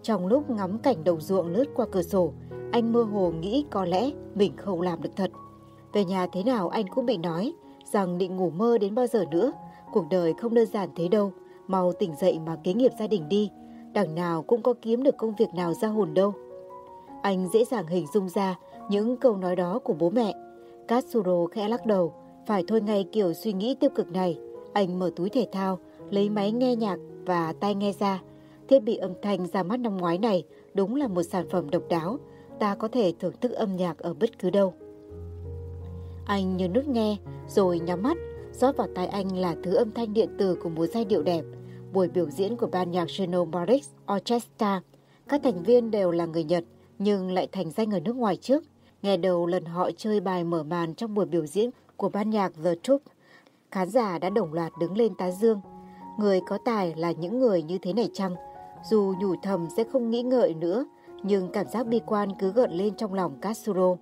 Trong lúc ngắm cảnh đồng ruộng lướt qua cửa sổ, anh mơ hồ nghĩ có lẽ mình không làm được thật. Về nhà thế nào anh cũng bị nói rằng định ngủ mơ đến bao giờ nữa. Cuộc đời không đơn giản thế đâu, mau tỉnh dậy mà kế nghiệp gia đình đi. Đằng nào cũng có kiếm được công việc nào ra hồn đâu. Anh dễ dàng hình dung ra những câu nói đó của bố mẹ. Katsuro khẽ lắc đầu, phải thôi ngay kiểu suy nghĩ tiêu cực này. Anh mở túi thể thao, lấy máy nghe nhạc và tai nghe ra. Thiết bị âm thanh ra mắt năm ngoái này đúng là một sản phẩm độc đáo. Ta có thể thưởng thức âm nhạc ở bất cứ đâu. Anh nhớ nút nghe, rồi nhắm mắt, rót vào tai anh là thứ âm thanh điện tử của một giai điệu đẹp. Buổi biểu diễn của ban nhạc Geno Morix Orchestra. Các thành viên đều là người Nhật, nhưng lại thành danh ở nước ngoài trước. Nghe đầu lần họ chơi bài mở màn trong buổi biểu diễn của ban nhạc The Troop, khán giả đã đồng loạt đứng lên tá dương. Người có tài là những người như thế này chăng? Dù nhủ thầm sẽ không nghĩ ngợi nữa, nhưng cảm giác bi quan cứ gợn lên trong lòng Katsuro.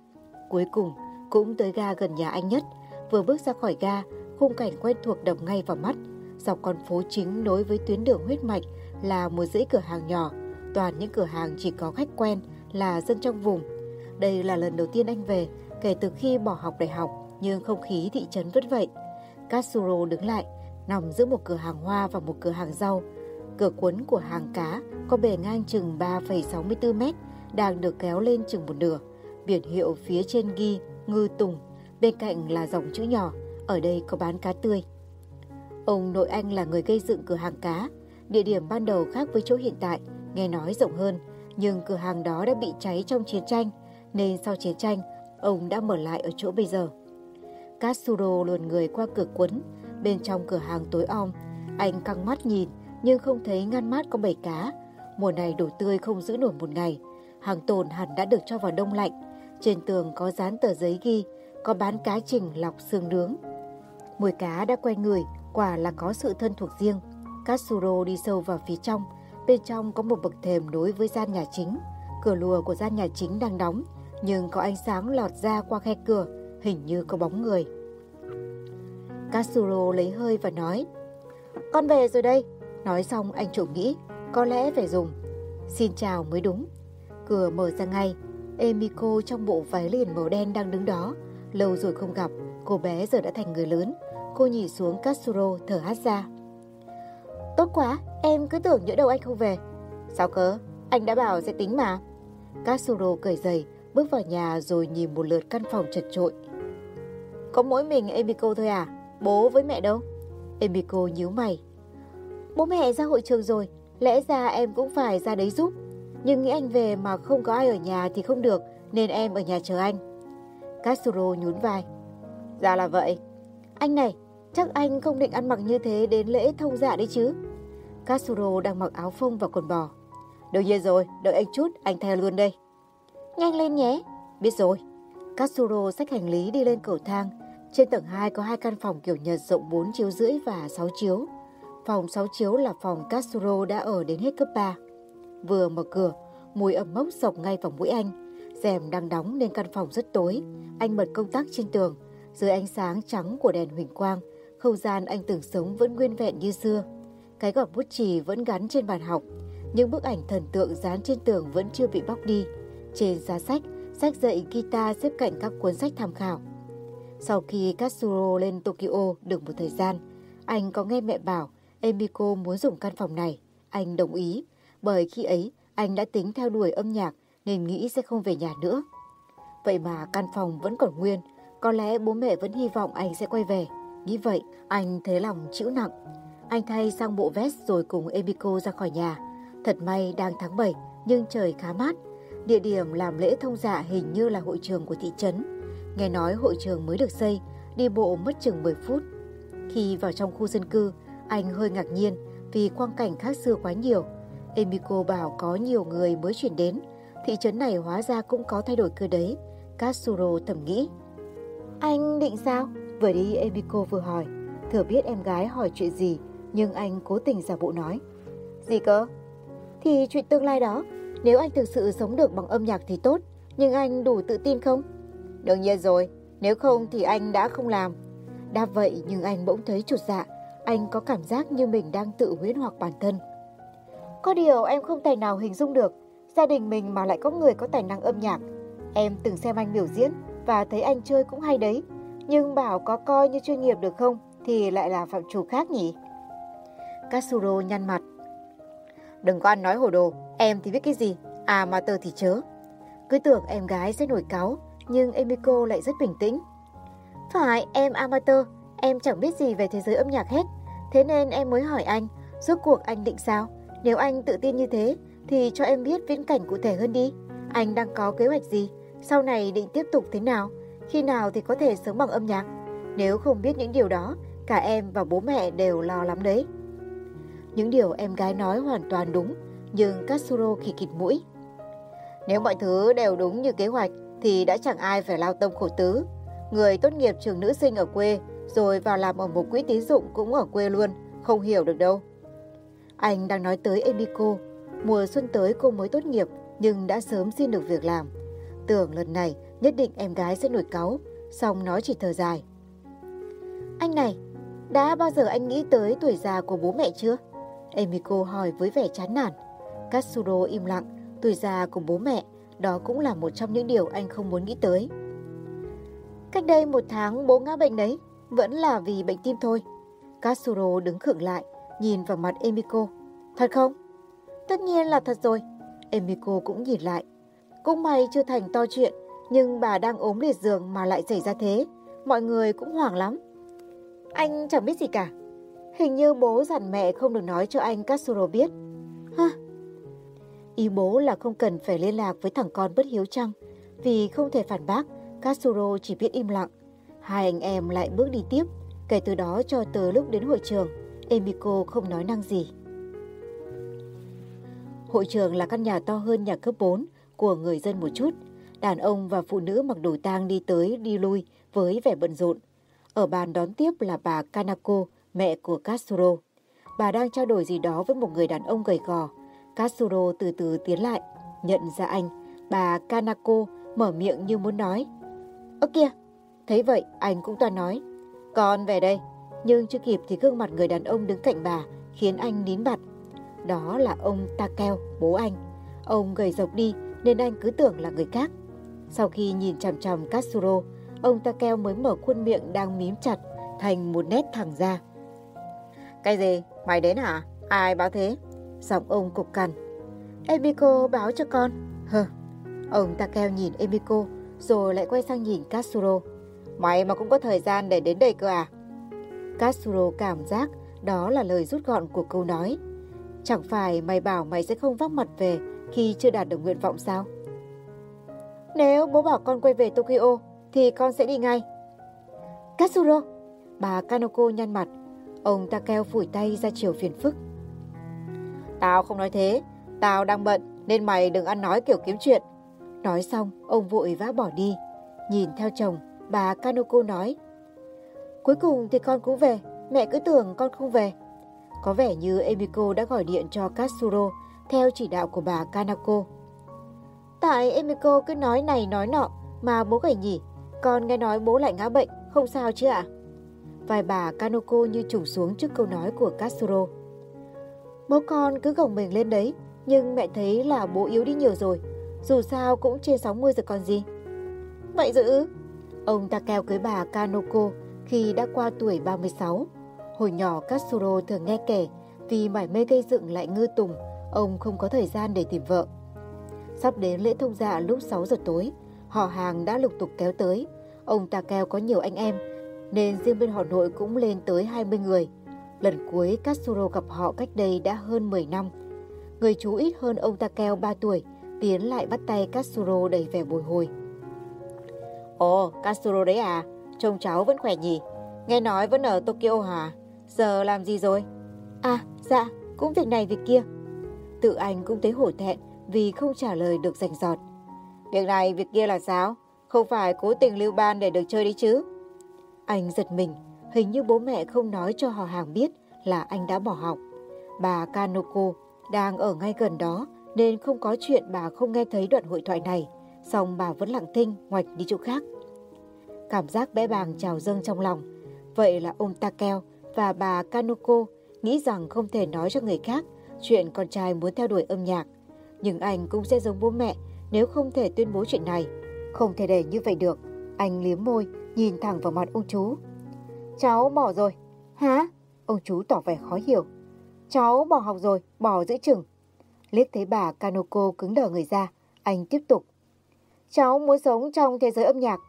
Cuối cùng, cũng tới ga gần nhà anh nhất. Vừa bước ra khỏi ga, khung cảnh quen thuộc đập ngay vào mắt. Dọc con phố chính nối với tuyến đường huyết mạch là một dãy cửa hàng nhỏ. Toàn những cửa hàng chỉ có khách quen là dân trong vùng. Đây là lần đầu tiên anh về kể từ khi bỏ học đại học, nhưng không khí thị trấn vẫn vậy. Katsuro đứng lại, nằm giữa một cửa hàng hoa và một cửa hàng rau. Cửa cuốn của hàng cá có bề ngang chừng 3,64 mét, đang được kéo lên chừng một nửa. Biển hiệu phía trên ghi ngư tùng, bên cạnh là dòng chữ nhỏ, ở đây có bán cá tươi. Ông nội anh là người gây dựng cửa hàng cá, địa điểm ban đầu khác với chỗ hiện tại, nghe nói rộng hơn, nhưng cửa hàng đó đã bị cháy trong chiến tranh, nên sau chiến tranh, ông đã mở lại ở chỗ bây giờ. Katsuro luồn người qua cửa cuốn bên trong cửa hàng tối om, anh căng mắt nhìn nhưng không thấy ngăn mát có bầy cá. Mùa này đủ tươi không giữ nổi một ngày, hàng tồn hẳn đã được cho vào đông lạnh, trên tường có dán tờ giấy ghi, có bán cá trình lọc xương nướng. Mùi cá đã quen người, quả là có sự thân thuộc riêng. Katsuro đi sâu vào phía trong, bên trong có một bậc thềm nối với gian nhà chính. Cửa lùa của gian nhà chính đang đóng, nhưng có ánh sáng lọt ra qua khe cửa, hình như có bóng người. Katsuro lấy hơi và nói, Con về rồi đây. Nói xong anh chủ nghĩ, có lẽ phải dùng. Xin chào mới đúng. Cửa mở ra ngay, Emiko trong bộ váy liền màu đen đang đứng đó. Lâu rồi không gặp, cô bé giờ đã thành người lớn. Cô nhìn xuống Katsuro thở hát ra. Tốt quá, em cứ tưởng nhỡ đâu anh không về. Sao cớ? Anh đã bảo sẽ tính mà. Katsuro cởi giày, bước vào nhà rồi nhìn một lượt căn phòng chật trội. Có mỗi mình Emiko thôi à? Bố với mẹ đâu? Emiko nhíu mày. Bố mẹ ra hội trường rồi, lẽ ra em cũng phải ra đấy giúp. Nhưng nghĩ anh về mà không có ai ở nhà thì không được, nên em ở nhà chờ anh. Castro nhún vai. Ra là vậy. Anh này, chắc anh không định ăn mặc như thế đến lễ thông dạ đấy chứ. Castro đang mặc áo phông và quần bò. Đương nhiên rồi, đợi anh chút, anh theo luôn đây. Nhanh lên nhé. Biết rồi. Katsuro xách hành lý đi lên cầu thang. Trên tầng 2 có hai căn phòng kiểu Nhật rộng 4 chiếu rưỡi và 6 chiếu. Phòng 6 chiếu là phòng Castro đã ở đến hết cấp 3. Vừa mở cửa, mùi ẩm mốc sộc ngay vào mũi anh. rèm đang đóng nên căn phòng rất tối. Anh bật công tắc trên tường. Dưới ánh sáng trắng của đèn huỳnh quang, không gian anh từng sống vẫn nguyên vẹn như xưa. Cái gọt bút chì vẫn gắn trên bàn học. Những bức ảnh thần tượng dán trên tường vẫn chưa bị bóc đi. Trên giá sách, sách dạy guitar xếp cạnh các cuốn sách tham khảo. Sau khi Katsuro lên Tokyo được một thời gian, anh có nghe mẹ bảo Emiko muốn dùng căn phòng này. Anh đồng ý bởi khi ấy anh đã tính theo đuổi âm nhạc nên nghĩ sẽ không về nhà nữa. Vậy mà căn phòng vẫn còn nguyên, có lẽ bố mẹ vẫn hy vọng anh sẽ quay về. Nghĩ vậy, anh thấy lòng chịu nặng. Anh thay sang bộ vest rồi cùng Emiko ra khỏi nhà. Thật may đang tháng 7 nhưng trời khá mát. Địa điểm làm lễ thông dạ hình như là hội trường của thị trấn. Nghe nói hội trường mới được xây, đi bộ mất chừng 10 phút. Khi vào trong khu dân cư, anh hơi ngạc nhiên vì quang cảnh khác xưa quá nhiều. Emiko bảo có nhiều người mới chuyển đến. Thị trấn này hóa ra cũng có thay đổi cơ đấy. Katsuro thầm nghĩ. Anh định sao? Vừa đi Emiko vừa hỏi. Thừa biết em gái hỏi chuyện gì, nhưng anh cố tình giả bộ nói. Gì cơ? Thì chuyện tương lai đó. Nếu anh thực sự sống được bằng âm nhạc thì tốt. Nhưng anh đủ tự tin không? Đương nhiên rồi. Nếu không thì anh đã không làm. Đáp vậy nhưng anh bỗng thấy chột dạ. Anh có cảm giác như mình đang tự huyễn hoặc bản thân. Có điều em không tài nào hình dung được, gia đình mình mà lại có người có tài năng âm nhạc. Em từng xem anh biểu diễn và thấy anh chơi cũng hay đấy, nhưng bảo có coi như chuyên nghiệp được không thì lại là phạm trù khác nhỉ? Katsuro nhăn mặt. Đừng có ăn nói hồ đồ, em thì biết cái gì, à mà tờ thì chớ. Cứ tưởng em gái sẽ nổi cáu, nhưng Emiko lại rất bình tĩnh. Phải, em amateur, em chẳng biết gì về thế giới âm nhạc hết. Thế nên em mới hỏi anh, rốt cuộc anh định sao? Nếu anh tự tin như thế, thì cho em biết viễn cảnh cụ thể hơn đi. Anh đang có kế hoạch gì? Sau này định tiếp tục thế nào? Khi nào thì có thể sống bằng âm nhạc? Nếu không biết những điều đó, cả em và bố mẹ đều lo lắm đấy. Những điều em gái nói hoàn toàn đúng, nhưng Katsuro khỉ kịt mũi. Nếu mọi thứ đều đúng như kế hoạch, thì đã chẳng ai phải lao tâm khổ tứ. Người tốt nghiệp trường nữ sinh ở quê, rồi vào làm ở một quỹ tín dụng cũng ở quê luôn, không hiểu được đâu. Anh đang nói tới Emiko, mùa xuân tới cô mới tốt nghiệp nhưng đã sớm xin được việc làm. Tưởng lần này nhất định em gái sẽ nổi cáu, xong nó chỉ thở dài. Anh này, đã bao giờ anh nghĩ tới tuổi già của bố mẹ chưa? Emiko hỏi với vẻ chán nản. Katsuro im lặng, tuổi già của bố mẹ, đó cũng là một trong những điều anh không muốn nghĩ tới. Cách đây một tháng bố ngã bệnh đấy, vẫn là vì bệnh tim thôi. Katsuro đứng khựng lại, nhìn vào mặt Emiko. Thật không? Tất nhiên là thật rồi. Emiko cũng nhìn lại. Cũng may chưa thành to chuyện, nhưng bà đang ốm liệt giường mà lại xảy ra thế. Mọi người cũng hoảng lắm. Anh chẳng biết gì cả. Hình như bố dặn mẹ không được nói cho anh Katsuro biết. Hả? Ý bố là không cần phải liên lạc với thằng con bất hiếu chăng? Vì không thể phản bác, Katsuro chỉ biết im lặng. Hai anh em lại bước đi tiếp. Kể từ đó cho tới lúc đến hội trường, Emiko không nói năng gì. Hội trường là căn nhà to hơn nhà cấp 4 của người dân một chút. Đàn ông và phụ nữ mặc đồ tang đi tới đi lui với vẻ bận rộn. Ở bàn đón tiếp là bà Kanako, mẹ của Katsuro. Bà đang trao đổi gì đó với một người đàn ông gầy gò. Katsuro từ từ tiến lại, nhận ra anh. Bà Kanako mở miệng như muốn nói. Ơ kìa, thấy vậy anh cũng toàn nói. Con về đây. Nhưng chưa kịp thì gương mặt người đàn ông đứng cạnh bà khiến anh nín bặt. Đó là ông Takeo, bố anh. Ông gầy rộc đi nên anh cứ tưởng là người khác. Sau khi nhìn chằm chằm Katsuro, ông Takeo mới mở khuôn miệng đang mím chặt thành một nét thẳng ra. Cái gì? Mày đến hả? Ai báo thế? Giọng ông cục cằn. Emiko báo cho con. Hờ. Ông Takeo nhìn Emiko rồi lại quay sang nhìn Katsuro. Mày mà cũng có thời gian để đến đây cơ à? Katsuro cảm giác đó là lời rút gọn của câu nói. Chẳng phải mày bảo mày sẽ không vác mặt về khi chưa đạt được nguyện vọng sao? Nếu bố bảo con quay về Tokyo thì con sẽ đi ngay. Katsuro! Bà Kanoko nhăn mặt. Ông ta keo phủi tay ra chiều phiền phức. Tao không nói thế. Tao đang bận nên mày đừng ăn nói kiểu kiếm chuyện. Nói xong, ông vội vã bỏ đi. Nhìn theo chồng, bà Kanoko nói. Cuối cùng thì con cũng về, mẹ cứ tưởng con không về. Có vẻ như Emiko đã gọi điện cho Katsuro theo chỉ đạo của bà Kanako. Tại Emiko cứ nói này nói nọ mà bố gầy nhỉ, con nghe nói bố lại ngã bệnh, không sao chứ ạ? À? Vài bà Kanoko như trùng xuống trước câu nói của Katsuro. Bố con cứ gồng mình lên đấy, nhưng mẹ thấy là bố yếu đi nhiều rồi, dù sao cũng trên 60 rồi còn gì. Vậy rồi ư? Ông ta kêu cưới bà Kanoko khi đã qua tuổi 36. Hồi nhỏ Katsuro thường nghe kể vì mải mê gây dựng lại ngư tùng, ông không có thời gian để tìm vợ. Sắp đến lễ thông dạ lúc 6 giờ tối, họ hàng đã lục tục kéo tới. Ông ta kêu có nhiều anh em, nên riêng bên họ nội cũng lên tới 20 người. Lần cuối Katsuro gặp họ cách đây đã hơn 10 năm. Người chú ít hơn ông ta kêu 3 tuổi, tiến lại bắt tay Katsuro đầy vẻ bồi hồi. Ồ, Castro đấy à? Trông cháu vẫn khỏe nhỉ? Nghe nói vẫn ở Tokyo hả? Giờ làm gì rồi? À, dạ, cũng việc này việc kia. Tự anh cũng thấy hổ thẹn vì không trả lời được rành giọt. Việc này việc kia là sao? Không phải cố tình lưu ban để được chơi đấy chứ? Anh giật mình, hình như bố mẹ không nói cho họ hàng biết là anh đã bỏ học. Bà Kanoko đang ở ngay gần đó nên không có chuyện bà không nghe thấy đoạn hội thoại này. Xong bà vẫn lặng thinh ngoạch đi chỗ khác. Cảm giác bé bàng trào dâng trong lòng. Vậy là ông Takeo và bà Kanoko nghĩ rằng không thể nói cho người khác chuyện con trai muốn theo đuổi âm nhạc. Nhưng anh cũng sẽ giống bố mẹ nếu không thể tuyên bố chuyện này. Không thể để như vậy được. Anh liếm môi, nhìn thẳng vào mặt ông chú. Cháu bỏ rồi. Hả? Ông chú tỏ vẻ khó hiểu. Cháu bỏ học rồi, bỏ giữa chừng. Liếc thấy bà Kanoko cứng đờ người ra, anh tiếp tục. Cháu muốn sống trong thế giới âm nhạc.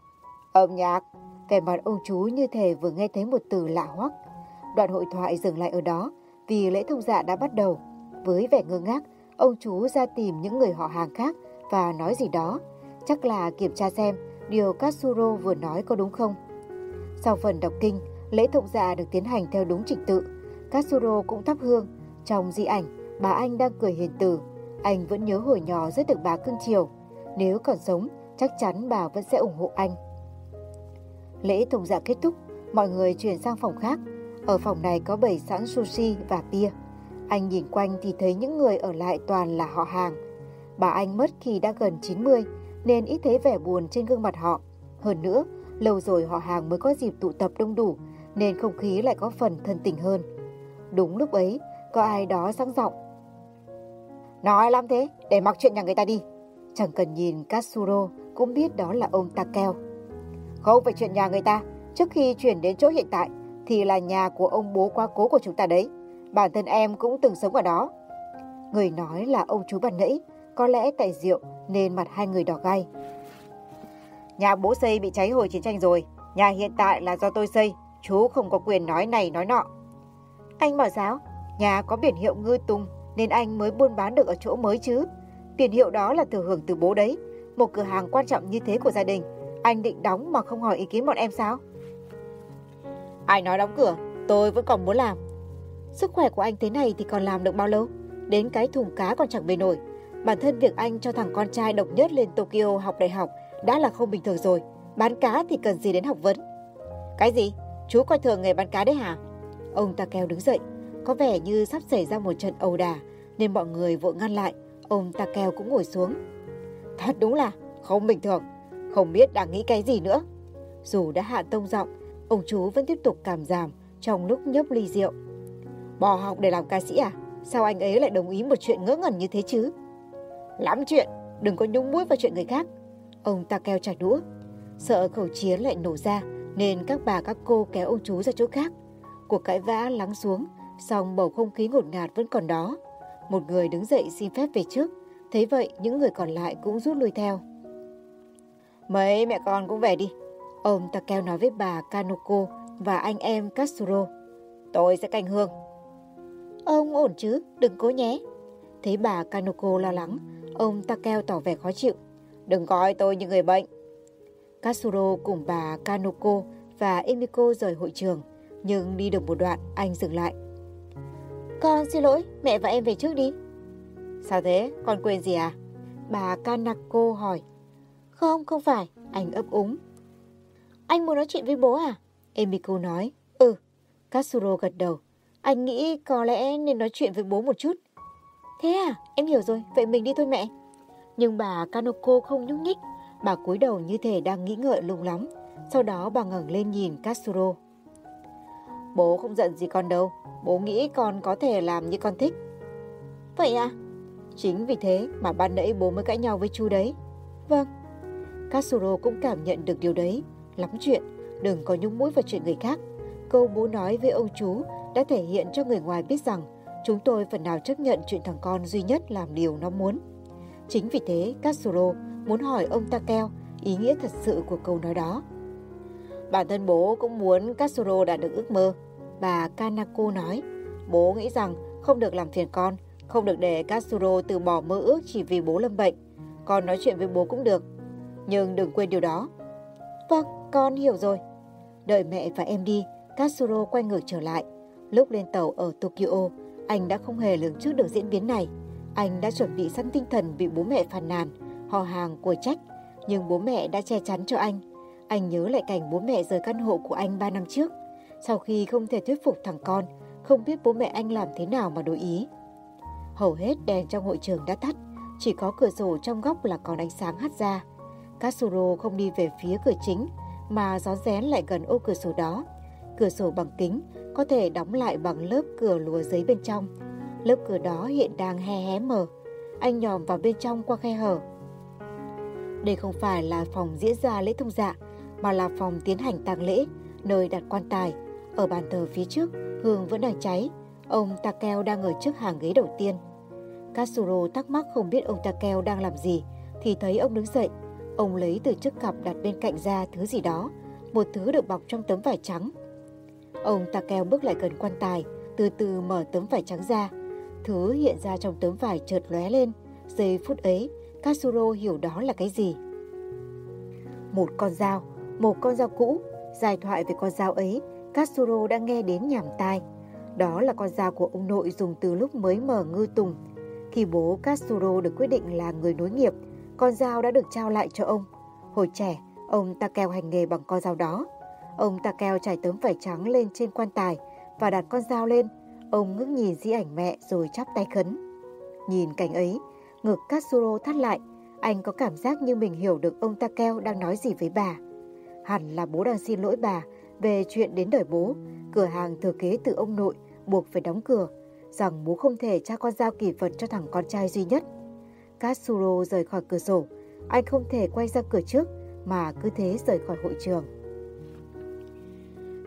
Âm nhạc? Vẻ mặt ông chú như thể vừa nghe thấy một từ lạ hoắc. Đoạn hội thoại dừng lại ở đó vì lễ thông dạ đã bắt đầu. Với vẻ ngơ ngác, ông chú ra tìm những người họ hàng khác và nói gì đó. Chắc là kiểm tra xem điều Katsuro vừa nói có đúng không. Sau phần đọc kinh, lễ thông dạ được tiến hành theo đúng trình tự. Katsuro cũng thắp hương. Trong di ảnh, bà anh đang cười hiền từ. Anh vẫn nhớ hồi nhỏ rất được bà cưng chiều. Nếu còn sống, chắc chắn bà vẫn sẽ ủng hộ anh. Lễ thông dạ kết thúc, mọi người chuyển sang phòng khác. Ở phòng này có bày sẵn sushi và bia. Anh nhìn quanh thì thấy những người ở lại toàn là họ hàng. Bà anh mất khi đã gần 90 nên ít thấy vẻ buồn trên gương mặt họ. Hơn nữa, lâu rồi họ hàng mới có dịp tụ tập đông đủ nên không khí lại có phần thân tình hơn. Đúng lúc ấy, có ai đó sang giọng. Nói lắm thế, để mặc chuyện nhà người ta đi. Chẳng cần nhìn Katsuro cũng biết đó là ông Takeo. Không phải chuyện nhà người ta, trước khi chuyển đến chỗ hiện tại thì là nhà của ông bố quá cố của chúng ta đấy. Bản thân em cũng từng sống ở đó. Người nói là ông chú ban nãy, có lẽ tại rượu nên mặt hai người đỏ gai. Nhà bố xây bị cháy hồi chiến tranh rồi, nhà hiện tại là do tôi xây, chú không có quyền nói này nói nọ. Anh bảo giáo, nhà có biển hiệu ngư tùng nên anh mới buôn bán được ở chỗ mới chứ. Biển hiệu đó là thừa hưởng từ bố đấy, một cửa hàng quan trọng như thế của gia đình. Anh định đóng mà không hỏi ý kiến bọn em sao? Ai nói đóng cửa, tôi vẫn còn muốn làm. Sức khỏe của anh thế này thì còn làm được bao lâu? Đến cái thùng cá còn chẳng bề nổi. Bản thân việc anh cho thằng con trai độc nhất lên Tokyo học đại học đã là không bình thường rồi. Bán cá thì cần gì đến học vấn? Cái gì? Chú coi thường nghề bán cá đấy hả? Ông ta keo đứng dậy, có vẻ như sắp xảy ra một trận ẩu đả nên mọi người vội ngăn lại. Ông ta keo cũng ngồi xuống. Thật đúng là không bình thường, không biết đang nghĩ cái gì nữa. Dù đã hạ tông giọng, ông chú vẫn tiếp tục cảm giảm trong lúc nhấp ly rượu. Bỏ học để làm ca sĩ à? Sao anh ấy lại đồng ý một chuyện ngớ ngẩn như thế chứ? Lắm chuyện, đừng có nhúng mũi vào chuyện người khác. Ông ta keo trả đũa. Sợ khẩu chiến lại nổ ra nên các bà các cô kéo ông chú ra chỗ khác. Cuộc cãi vã lắng xuống, song bầu không khí ngột ngạt vẫn còn đó. Một người đứng dậy xin phép về trước, thấy vậy những người còn lại cũng rút lui theo. Mấy mẹ con cũng về đi. Ông Takeo nói với bà Kanoko và anh em Katsuro. Tôi sẽ canh hương. Ông ổn chứ, đừng cố nhé. Thấy bà Kanoko lo lắng, ông Takeo tỏ vẻ khó chịu. Đừng coi tôi như người bệnh. Katsuro cùng bà Kanoko và Emiko rời hội trường, nhưng đi được một đoạn anh dừng lại. Con xin lỗi, mẹ và em về trước đi. Sao thế, con quên gì à? Bà Kanako hỏi. Không, không phải, anh ấp úng. Anh muốn nói chuyện với bố à? Emiko nói. Ừ, Katsuro gật đầu. Anh nghĩ có lẽ nên nói chuyện với bố một chút. Thế à, em hiểu rồi, vậy mình đi thôi mẹ. Nhưng bà Kanoko không nhúc nhích, bà cúi đầu như thể đang nghĩ ngợi lung lắm. Sau đó bà ngẩng lên nhìn Katsuro. Bố không giận gì con đâu, bố nghĩ con có thể làm như con thích. Vậy à? Chính vì thế mà ban nãy bố mới cãi nhau với chú đấy. Vâng. Katsuro cũng cảm nhận được điều đấy. Lắm chuyện, đừng có nhúng mũi vào chuyện người khác. Câu bố nói với ông chú đã thể hiện cho người ngoài biết rằng chúng tôi phần nào chấp nhận chuyện thằng con duy nhất làm điều nó muốn. Chính vì thế, Katsuro muốn hỏi ông Takeo ý nghĩa thật sự của câu nói đó. Bản thân bố cũng muốn Katsuro đạt được ước mơ. Bà Kanako nói, bố nghĩ rằng không được làm phiền con, không được để Katsuro từ bỏ mơ ước chỉ vì bố lâm bệnh. Con nói chuyện với bố cũng được, nhưng đừng quên điều đó. Vâng, con hiểu rồi. Đợi mẹ và em đi, Katsuro quay ngược trở lại. Lúc lên tàu ở Tokyo, anh đã không hề lường trước được diễn biến này. Anh đã chuẩn bị sẵn tinh thần bị bố mẹ phàn nàn, họ hàng của trách, nhưng bố mẹ đã che chắn cho anh. Anh nhớ lại cảnh bố mẹ rời căn hộ của anh 3 năm trước. Sau khi không thể thuyết phục thằng con, không biết bố mẹ anh làm thế nào mà đổi ý. Hầu hết đèn trong hội trường đã tắt, chỉ có cửa sổ trong góc là còn ánh sáng hắt ra. Katsuro không đi về phía cửa chính, mà gió rén lại gần ô cửa sổ đó. Cửa sổ bằng kính có thể đóng lại bằng lớp cửa lùa giấy bên trong. Lớp cửa đó hiện đang hé hé mở. Anh nhòm vào bên trong qua khe hở. Đây không phải là phòng diễn ra lễ thông dạ, mà là phòng tiến hành tang lễ, nơi đặt quan tài. Ở bàn thờ phía trước, hương vẫn đang cháy. Ông Takeo đang ở trước hàng ghế đầu tiên. Katsuro thắc mắc không biết ông Takeo đang làm gì, thì thấy ông đứng dậy. Ông lấy từ chiếc cặp đặt bên cạnh ra thứ gì đó, một thứ được bọc trong tấm vải trắng. Ông Takeo bước lại gần quan tài, từ từ mở tấm vải trắng ra. Thứ hiện ra trong tấm vải chợt lóe lên. Giây phút ấy, Katsuro hiểu đó là cái gì. Một con dao, một con dao cũ, giải thoại về con dao ấy, Katsuro đã nghe đến nhảm tai. Đó là con dao của ông nội dùng từ lúc mới mở ngư tùng. Khi bố Katsuro được quyết định là người nối nghiệp, con dao đã được trao lại cho ông. Hồi trẻ, ông ta keo hành nghề bằng con dao đó. Ông ta keo trải tấm vải trắng lên trên quan tài và đặt con dao lên. Ông ngước nhìn di ảnh mẹ rồi chắp tay khấn. Nhìn cảnh ấy, ngực Katsuro thắt lại. Anh có cảm giác như mình hiểu được ông ta keo đang nói gì với bà. Hẳn là bố đang xin lỗi bà về chuyện đến đời bố. Cửa hàng thừa kế từ ông nội buộc phải đóng cửa. Rằng bố không thể cha con giao kỷ vật cho thằng con trai duy nhất. Katsuro rời khỏi cửa sổ. Anh không thể quay ra cửa trước mà cứ thế rời khỏi hội trường.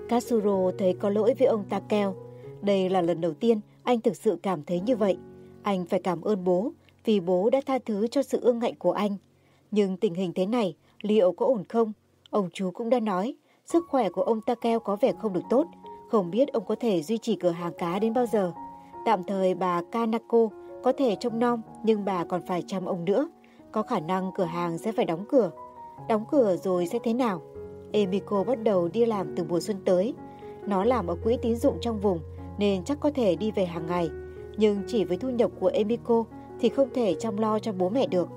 Katsuro thấy có lỗi với ông Takeo. Đây là lần đầu tiên anh thực sự cảm thấy như vậy. Anh phải cảm ơn bố vì bố đã tha thứ cho sự ương ngạnh của anh. Nhưng tình hình thế này, liệu có ổn không? Ông chú cũng đã nói, sức khỏe của ông Takeo có vẻ không được tốt. Không biết ông có thể duy trì cửa hàng cá đến bao giờ. Tạm thời bà Kanako có thể trông nom, nhưng bà còn phải chăm ông nữa. Có khả năng cửa hàng sẽ phải đóng cửa. Đóng cửa rồi sẽ thế nào? Emiko bắt đầu đi làm từ mùa xuân tới. Nó làm ở quỹ tín dụng trong vùng, nên chắc có thể đi về hàng ngày. Nhưng chỉ với thu nhập của Emiko thì không thể chăm lo cho bố mẹ được.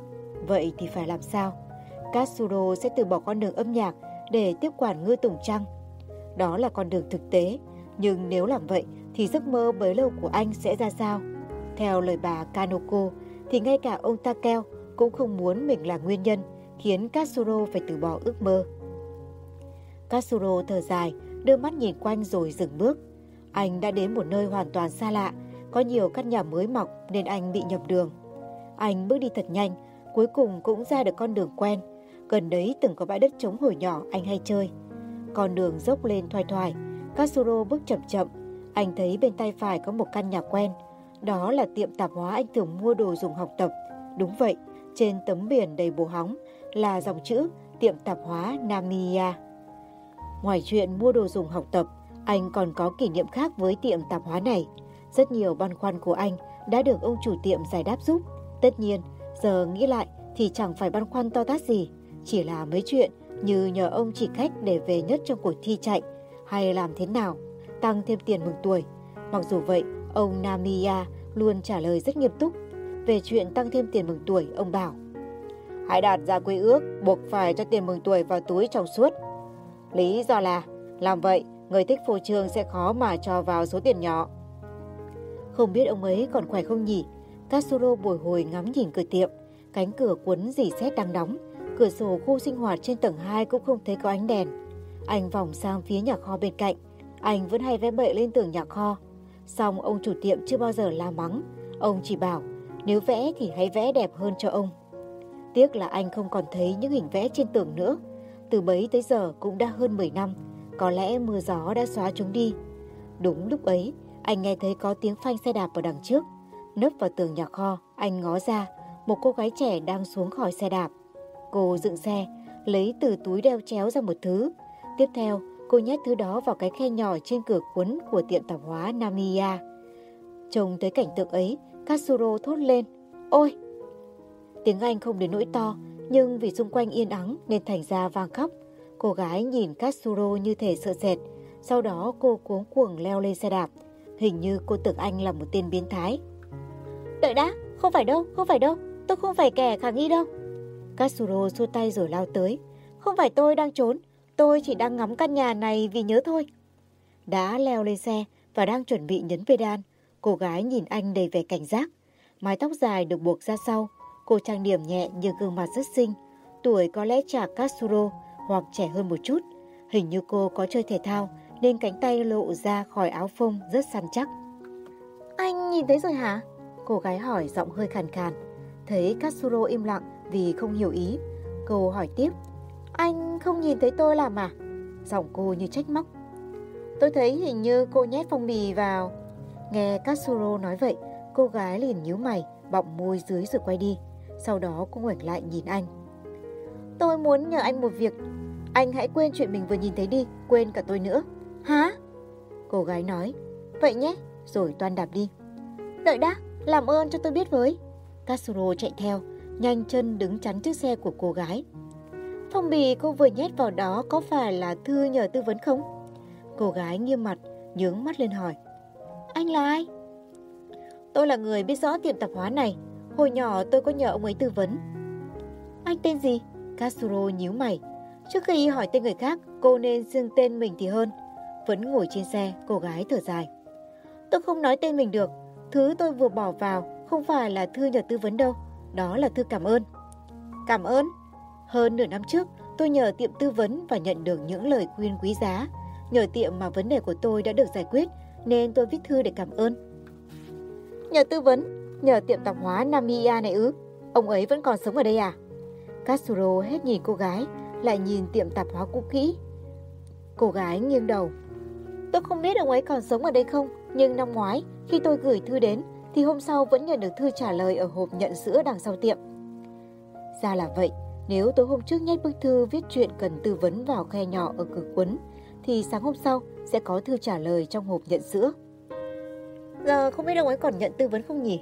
Vậy thì phải làm sao? Katsuro sẽ từ bỏ con đường âm nhạc để tiếp quản ngư tùng trăng. Đó là con đường thực tế, nhưng nếu làm vậy thì giấc mơ bấy lâu của anh sẽ ra sao? Theo lời bà Kanoko thì ngay cả ông Takeo cũng không muốn mình là nguyên nhân khiến Katsuro phải từ bỏ ước mơ. Katsuro thở dài, đưa mắt nhìn quanh rồi dừng bước. Anh đã đến một nơi hoàn toàn xa lạ, có nhiều căn nhà mới mọc nên anh bị nhập đường. Anh bước đi thật nhanh, cuối cùng cũng ra được con đường quen. Gần đấy từng có bãi đất trống hồi nhỏ anh hay chơi. Con đường dốc lên thoai thoải, Katsuro bước chậm chậm. Anh thấy bên tay phải có một căn nhà quen. Đó là tiệm tạp hóa anh thường mua đồ dùng học tập. Đúng vậy, trên tấm biển đầy bồ hóng là dòng chữ tiệm tạp hóa Namiya. Ngoài chuyện mua đồ dùng học tập, anh còn có kỷ niệm khác với tiệm tạp hóa này. Rất nhiều băn khoăn của anh đã được ông chủ tiệm giải đáp giúp. Tất nhiên, giờ nghĩ lại thì chẳng phải băn khoăn to tát gì, chỉ là mấy chuyện như nhờ ông chỉ khách để về nhất trong cuộc thi chạy hay làm thế nào, tăng thêm tiền mừng tuổi. Mặc dù vậy, ông Namiya luôn trả lời rất nghiêm túc. Về chuyện tăng thêm tiền mừng tuổi, ông bảo Hãy đạt ra quy ước, buộc phải cho tiền mừng tuổi vào túi trong suốt. Lý do là, làm vậy, người thích phô trương sẽ khó mà cho vào số tiền nhỏ. Không biết ông ấy còn khỏe không nhỉ? Katsuro bồi hồi ngắm nhìn cửa tiệm, cánh cửa cuốn dì xét đang đóng. Cửa sổ khu sinh hoạt trên tầng 2 cũng không thấy có ánh đèn. Anh vòng sang phía nhà kho bên cạnh. Anh vẫn hay vẽ bậy lên tường nhà kho. Xong ông chủ tiệm chưa bao giờ la mắng. Ông chỉ bảo nếu vẽ thì hãy vẽ đẹp hơn cho ông. Tiếc là anh không còn thấy những hình vẽ trên tường nữa. Từ bấy tới giờ cũng đã hơn 10 năm. Có lẽ mưa gió đã xóa chúng đi. Đúng lúc ấy, anh nghe thấy có tiếng phanh xe đạp ở đằng trước. Nấp vào tường nhà kho, anh ngó ra, một cô gái trẻ đang xuống khỏi xe đạp. Cô dựng xe, lấy từ túi đeo chéo ra một thứ. Tiếp theo, cô nhét thứ đó vào cái khe nhỏ trên cửa cuốn của tiệm tạp hóa Namiya. Trông tới cảnh tượng ấy, Katsuro thốt lên. Ôi! Tiếng Anh không đến nỗi to, nhưng vì xung quanh yên ắng nên thành ra vang khóc. Cô gái nhìn Katsuro như thể sợ sệt. Sau đó cô cuống cuồng leo lên xe đạp. Hình như cô tưởng anh là một tên biến thái. Đợi đã, không phải đâu, không phải đâu. Tôi không phải kẻ khả nghi đâu. Katsuro xua tay rồi lao tới. Không phải tôi đang trốn, tôi chỉ đang ngắm căn nhà này vì nhớ thôi. Đã leo lên xe và đang chuẩn bị nhấn pedal. Cô gái nhìn anh đầy vẻ cảnh giác. Mái tóc dài được buộc ra sau. Cô trang điểm nhẹ nhưng gương mặt rất xinh. Tuổi có lẽ chả Katsuro hoặc trẻ hơn một chút. Hình như cô có chơi thể thao nên cánh tay lộ ra khỏi áo phông rất săn chắc. Anh nhìn thấy rồi hả? Cô gái hỏi giọng hơi khàn khàn. Thấy Katsuro im lặng vì không hiểu ý. Cô hỏi tiếp. Anh không nhìn thấy tôi làm à? Giọng cô như trách móc. Tôi thấy hình như cô nhét phong bì vào. Nghe Katsuro nói vậy, cô gái liền nhíu mày, bọng môi dưới rồi quay đi. Sau đó cô ngoảnh lại nhìn anh. Tôi muốn nhờ anh một việc. Anh hãy quên chuyện mình vừa nhìn thấy đi, quên cả tôi nữa. Hả? Cô gái nói. Vậy nhé, rồi toan đạp đi. Đợi đã, làm ơn cho tôi biết với. Katsuro chạy theo, nhanh chân đứng chắn trước xe của cô gái. Phong bì cô vừa nhét vào đó có phải là thư nhờ tư vấn không? Cô gái nghiêm mặt, nhướng mắt lên hỏi. Anh là ai? Tôi là người biết rõ tiệm tạp hóa này. Hồi nhỏ tôi có nhờ ông ấy tư vấn. Anh tên gì? Castro nhíu mày. Trước khi hỏi tên người khác, cô nên xưng tên mình thì hơn. Vẫn ngồi trên xe, cô gái thở dài. Tôi không nói tên mình được. Thứ tôi vừa bỏ vào không phải là thư nhờ tư vấn đâu. Đó là thư cảm ơn. Cảm ơn? Hơn nửa năm trước, tôi nhờ tiệm tư vấn và nhận được những lời khuyên quý giá. Nhờ tiệm mà vấn đề của tôi đã được giải quyết, nên tôi viết thư để cảm ơn. Nhờ tư vấn, nhờ tiệm tạp hóa Namiya này ư? Ông ấy vẫn còn sống ở đây à? Katsuro hết nhìn cô gái, lại nhìn tiệm tạp hóa cũ kỹ. Cô gái nghiêng đầu. Tôi không biết ông ấy còn sống ở đây không, nhưng năm ngoái khi tôi gửi thư đến thì hôm sau vẫn nhận được thư trả lời ở hộp nhận sữa đằng sau tiệm. Ra là vậy, nếu tối hôm trước nhét bức thư viết chuyện cần tư vấn vào khe nhỏ ở cửa cuốn, thì sáng hôm sau sẽ có thư trả lời trong hộp nhận sữa. Giờ không biết ông ấy còn nhận tư vấn không nhỉ?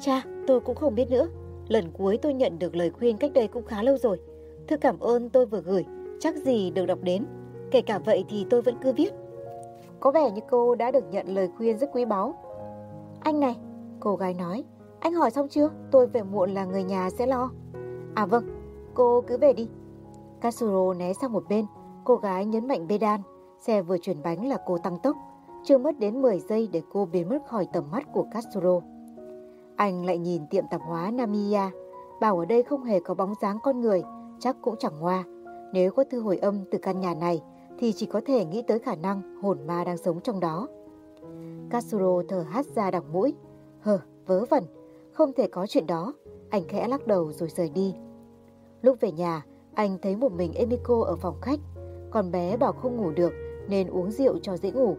Cha, tôi cũng không biết nữa. Lần cuối tôi nhận được lời khuyên cách đây cũng khá lâu rồi. Thư cảm ơn tôi vừa gửi, chắc gì được đọc đến. Kể cả vậy thì tôi vẫn cứ viết. Có vẻ như cô đã được nhận lời khuyên rất quý báu. Anh này, cô gái nói, anh hỏi xong chưa? Tôi về muộn là người nhà sẽ lo. À vâng, cô cứ về đi. Katsuro né sang một bên, cô gái nhấn mạnh bê đan Xe vừa chuyển bánh là cô tăng tốc. Chưa mất đến 10 giây để cô biến mất khỏi tầm mắt của Katsuro. Anh lại nhìn tiệm tạp hóa Namiya, bảo ở đây không hề có bóng dáng con người, chắc cũng chẳng hoa. Nếu có thư hồi âm từ căn nhà này, thì chỉ có thể nghĩ tới khả năng hồn ma đang sống trong đó. Katsuro thở hắt ra đằng mũi. Hờ, vớ vẩn, không thể có chuyện đó. Anh khẽ lắc đầu rồi rời đi. Lúc về nhà, anh thấy một mình Emiko ở phòng khách. Con bé bảo không ngủ được nên uống rượu cho dễ ngủ.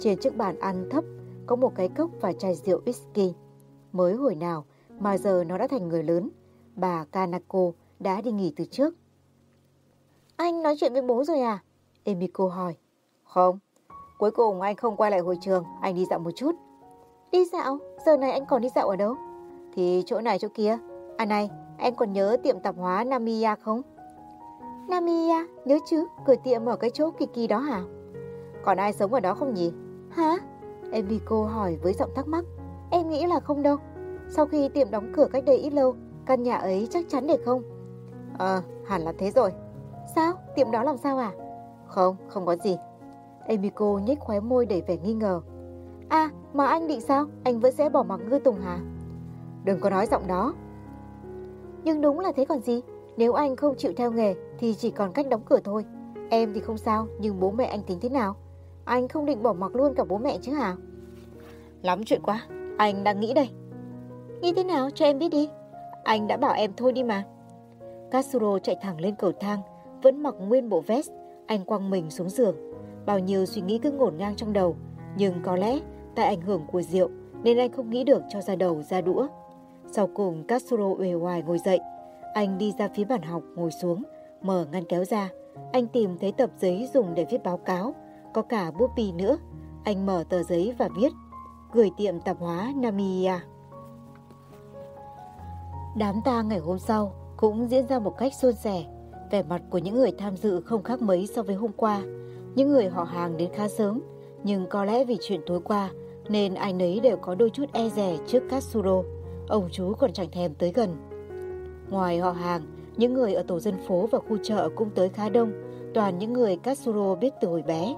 Trên chiếc bàn ăn thấp có một cái cốc và chai rượu whisky. Mới hồi nào mà giờ nó đã thành người lớn. Bà Kanako đã đi nghỉ từ trước. Anh nói chuyện với bố rồi à? Emiko hỏi. Không, cuối cùng anh không quay lại hội trường, anh đi dạo một chút. Đi dạo? Giờ này anh còn đi dạo ở đâu? Thì chỗ này chỗ kia. À này, em còn nhớ tiệm tạp hóa Namiya không? Namiya, nhớ chứ, cửa tiệm ở cái chỗ kỳ kỳ đó hả? Còn ai sống ở đó không nhỉ? Hả? Emiko hỏi với giọng thắc mắc. Em nghĩ là không đâu. Sau khi tiệm đóng cửa cách đây ít lâu, căn nhà ấy chắc chắn để không. Ờ, hẳn là thế rồi. Sao? Tiệm đó làm sao à? Không, không có gì. Emiko nhếch khóe môi để vẻ nghi ngờ. À, mà anh định sao? Anh vẫn sẽ bỏ mặc ngư tùng hả? Đừng có nói giọng đó. Nhưng đúng là thế còn gì. Nếu anh không chịu theo nghề thì chỉ còn cách đóng cửa thôi. Em thì không sao, nhưng bố mẹ anh tính thế nào? Anh không định bỏ mặc luôn cả bố mẹ chứ hả? Lắm chuyện quá, anh đang nghĩ đây. Nghĩ thế nào cho em biết đi. Anh đã bảo em thôi đi mà. Katsuro chạy thẳng lên cầu thang, vẫn mặc nguyên bộ vest, anh quăng mình xuống giường. Bao nhiêu suy nghĩ cứ ngổn ngang trong đầu, nhưng có lẽ tại ảnh hưởng của rượu nên anh không nghĩ được cho ra đầu ra đũa. Sau cùng Castro uể oải ngồi dậy, anh đi ra phía bàn học ngồi xuống, mở ngăn kéo ra. Anh tìm thấy tập giấy dùng để viết báo cáo, có cả bút bi nữa. Anh mở tờ giấy và viết, gửi tiệm tạp hóa Namiya. Đám ta ngày hôm sau cũng diễn ra một cách suôn sẻ. Vẻ mặt của những người tham dự không khác mấy so với hôm qua. Những người họ hàng đến khá sớm, nhưng có lẽ vì chuyện tối qua nên ai nấy đều có đôi chút e rè trước Katsuro. Ông chú còn chẳng thèm tới gần. Ngoài họ hàng, những người ở tổ dân phố và khu chợ cũng tới khá đông, toàn những người Katsuro biết từ hồi bé.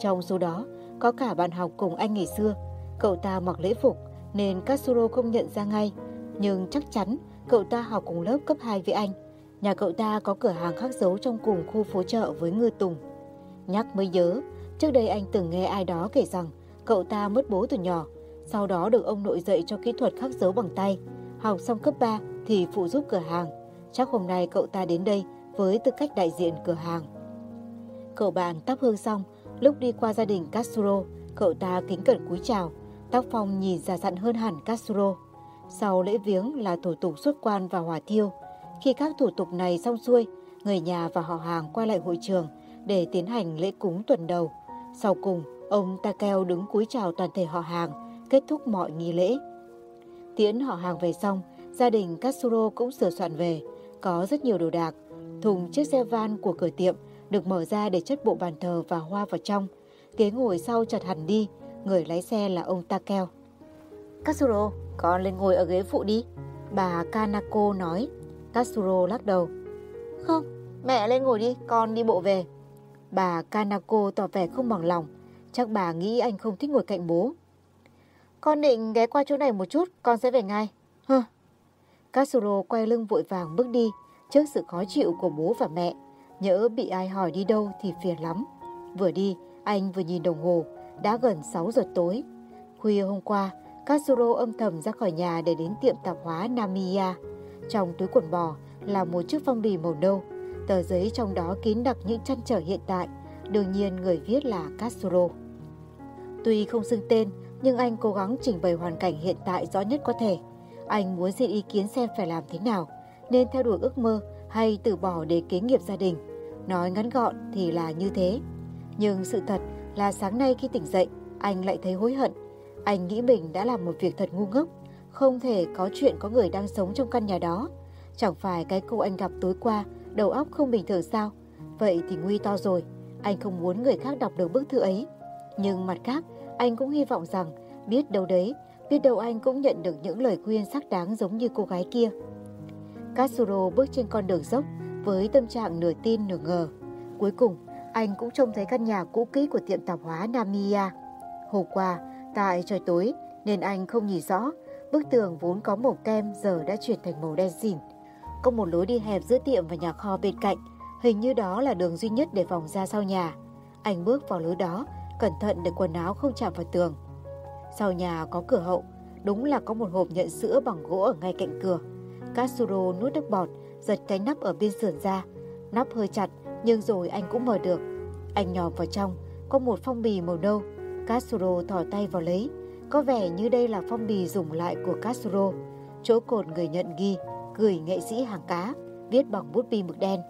Trong số đó, có cả bạn học cùng anh ngày xưa. Cậu ta mặc lễ phục nên Katsuro không nhận ra ngay, nhưng chắc chắn cậu ta học cùng lớp cấp 2 với anh. Nhà cậu ta có cửa hàng khác dấu trong cùng khu phố chợ với Ngư Tùng. Nhắc mới nhớ, Trước đây anh từng nghe ai đó kể rằng cậu ta mất bố từ nhỏ, sau đó được ông nội dạy cho kỹ thuật khắc dấu bằng tay. Học xong cấp 3 thì phụ giúp cửa hàng. Chắc hôm nay cậu ta đến đây với tư cách đại diện cửa hàng. Cậu bạn tắp hương xong, lúc đi qua gia đình Castro, cậu ta kính cẩn cúi chào. Tác phong nhìn già dặn hơn hẳn Castro. Sau lễ viếng là thủ tục xuất quan và hỏa thiêu. Khi các thủ tục này xong xuôi, người nhà và họ hàng quay lại hội trường để tiến hành lễ cúng tuần đầu. Sau cùng, ông Takeo đứng cúi chào toàn thể họ hàng, kết thúc mọi nghi lễ. Tiễn họ hàng về xong, gia đình Katsuro cũng sửa soạn về. Có rất nhiều đồ đạc. Thùng chiếc xe van của cửa tiệm được mở ra để chất bộ bàn thờ và hoa vào trong. Ghế ngồi sau chật hẳn đi, người lái xe là ông Takeo. Katsuro, con lên ngồi ở ghế phụ đi. Bà Kanako nói. Katsuro lắc đầu. Không, mẹ lên ngồi đi, con đi bộ về. Bà Kanako tỏ vẻ không bằng lòng. Chắc bà nghĩ anh không thích ngồi cạnh bố. Con định ghé qua chỗ này một chút, con sẽ về ngay. Hơ. Katsuro quay lưng vội vàng bước đi trước sự khó chịu của bố và mẹ. nhớ bị ai hỏi đi đâu thì phiền lắm. Vừa đi, anh vừa nhìn đồng hồ, đã gần 6 giờ tối. Khuya hôm qua, Katsuro âm thầm ra khỏi nhà để đến tiệm tạp hóa Namiya. Trong túi quần bò là một chiếc phong bì màu nâu. Tờ giấy trong đó kín đặc những chăn trở hiện tại. Đương nhiên người viết là Katsuro. Tuy không xưng tên, nhưng anh cố gắng trình bày hoàn cảnh hiện tại rõ nhất có thể. Anh muốn xin ý kiến xem phải làm thế nào, nên theo đuổi ước mơ hay từ bỏ để kế nghiệp gia đình. Nói ngắn gọn thì là như thế. Nhưng sự thật là sáng nay khi tỉnh dậy, anh lại thấy hối hận. Anh nghĩ mình đã làm một việc thật ngu ngốc, không thể có chuyện có người đang sống trong căn nhà đó. Chẳng phải cái cô anh gặp tối qua đầu óc không bình thường sao? Vậy thì nguy to rồi. Anh không muốn người khác đọc được bức thư ấy. Nhưng mặt khác, anh cũng hy vọng rằng biết đâu đấy, biết đâu anh cũng nhận được những lời khuyên xác đáng giống như cô gái kia. Katsuro bước trên con đường dốc với tâm trạng nửa tin nửa ngờ. Cuối cùng, anh cũng trông thấy căn nhà cũ kỹ của tiệm tạp hóa Namiya. Hôm qua, tại trời tối nên anh không nhìn rõ, bức tường vốn có màu kem giờ đã chuyển thành màu đen xỉn. Có một lối đi hẹp giữa tiệm và nhà kho bên cạnh, hình như đó là đường duy nhất để vòng ra sau nhà. Anh bước vào lối đó, cẩn thận để quần áo không chạm vào tường. Sau nhà có cửa hậu, đúng là có một hộp nhận sữa bằng gỗ ở ngay cạnh cửa. Katsuro nuốt nước bọt, giật cái nắp ở bên sườn ra. Nắp hơi chặt, nhưng rồi anh cũng mở được. Anh nhòm vào trong, có một phong bì màu nâu. Katsuro thỏ tay vào lấy. Có vẻ như đây là phong bì dùng lại của Katsuro. Chỗ cột người nhận ghi, gửi nghệ sĩ hàng cá, viết bằng bút bi mực đen.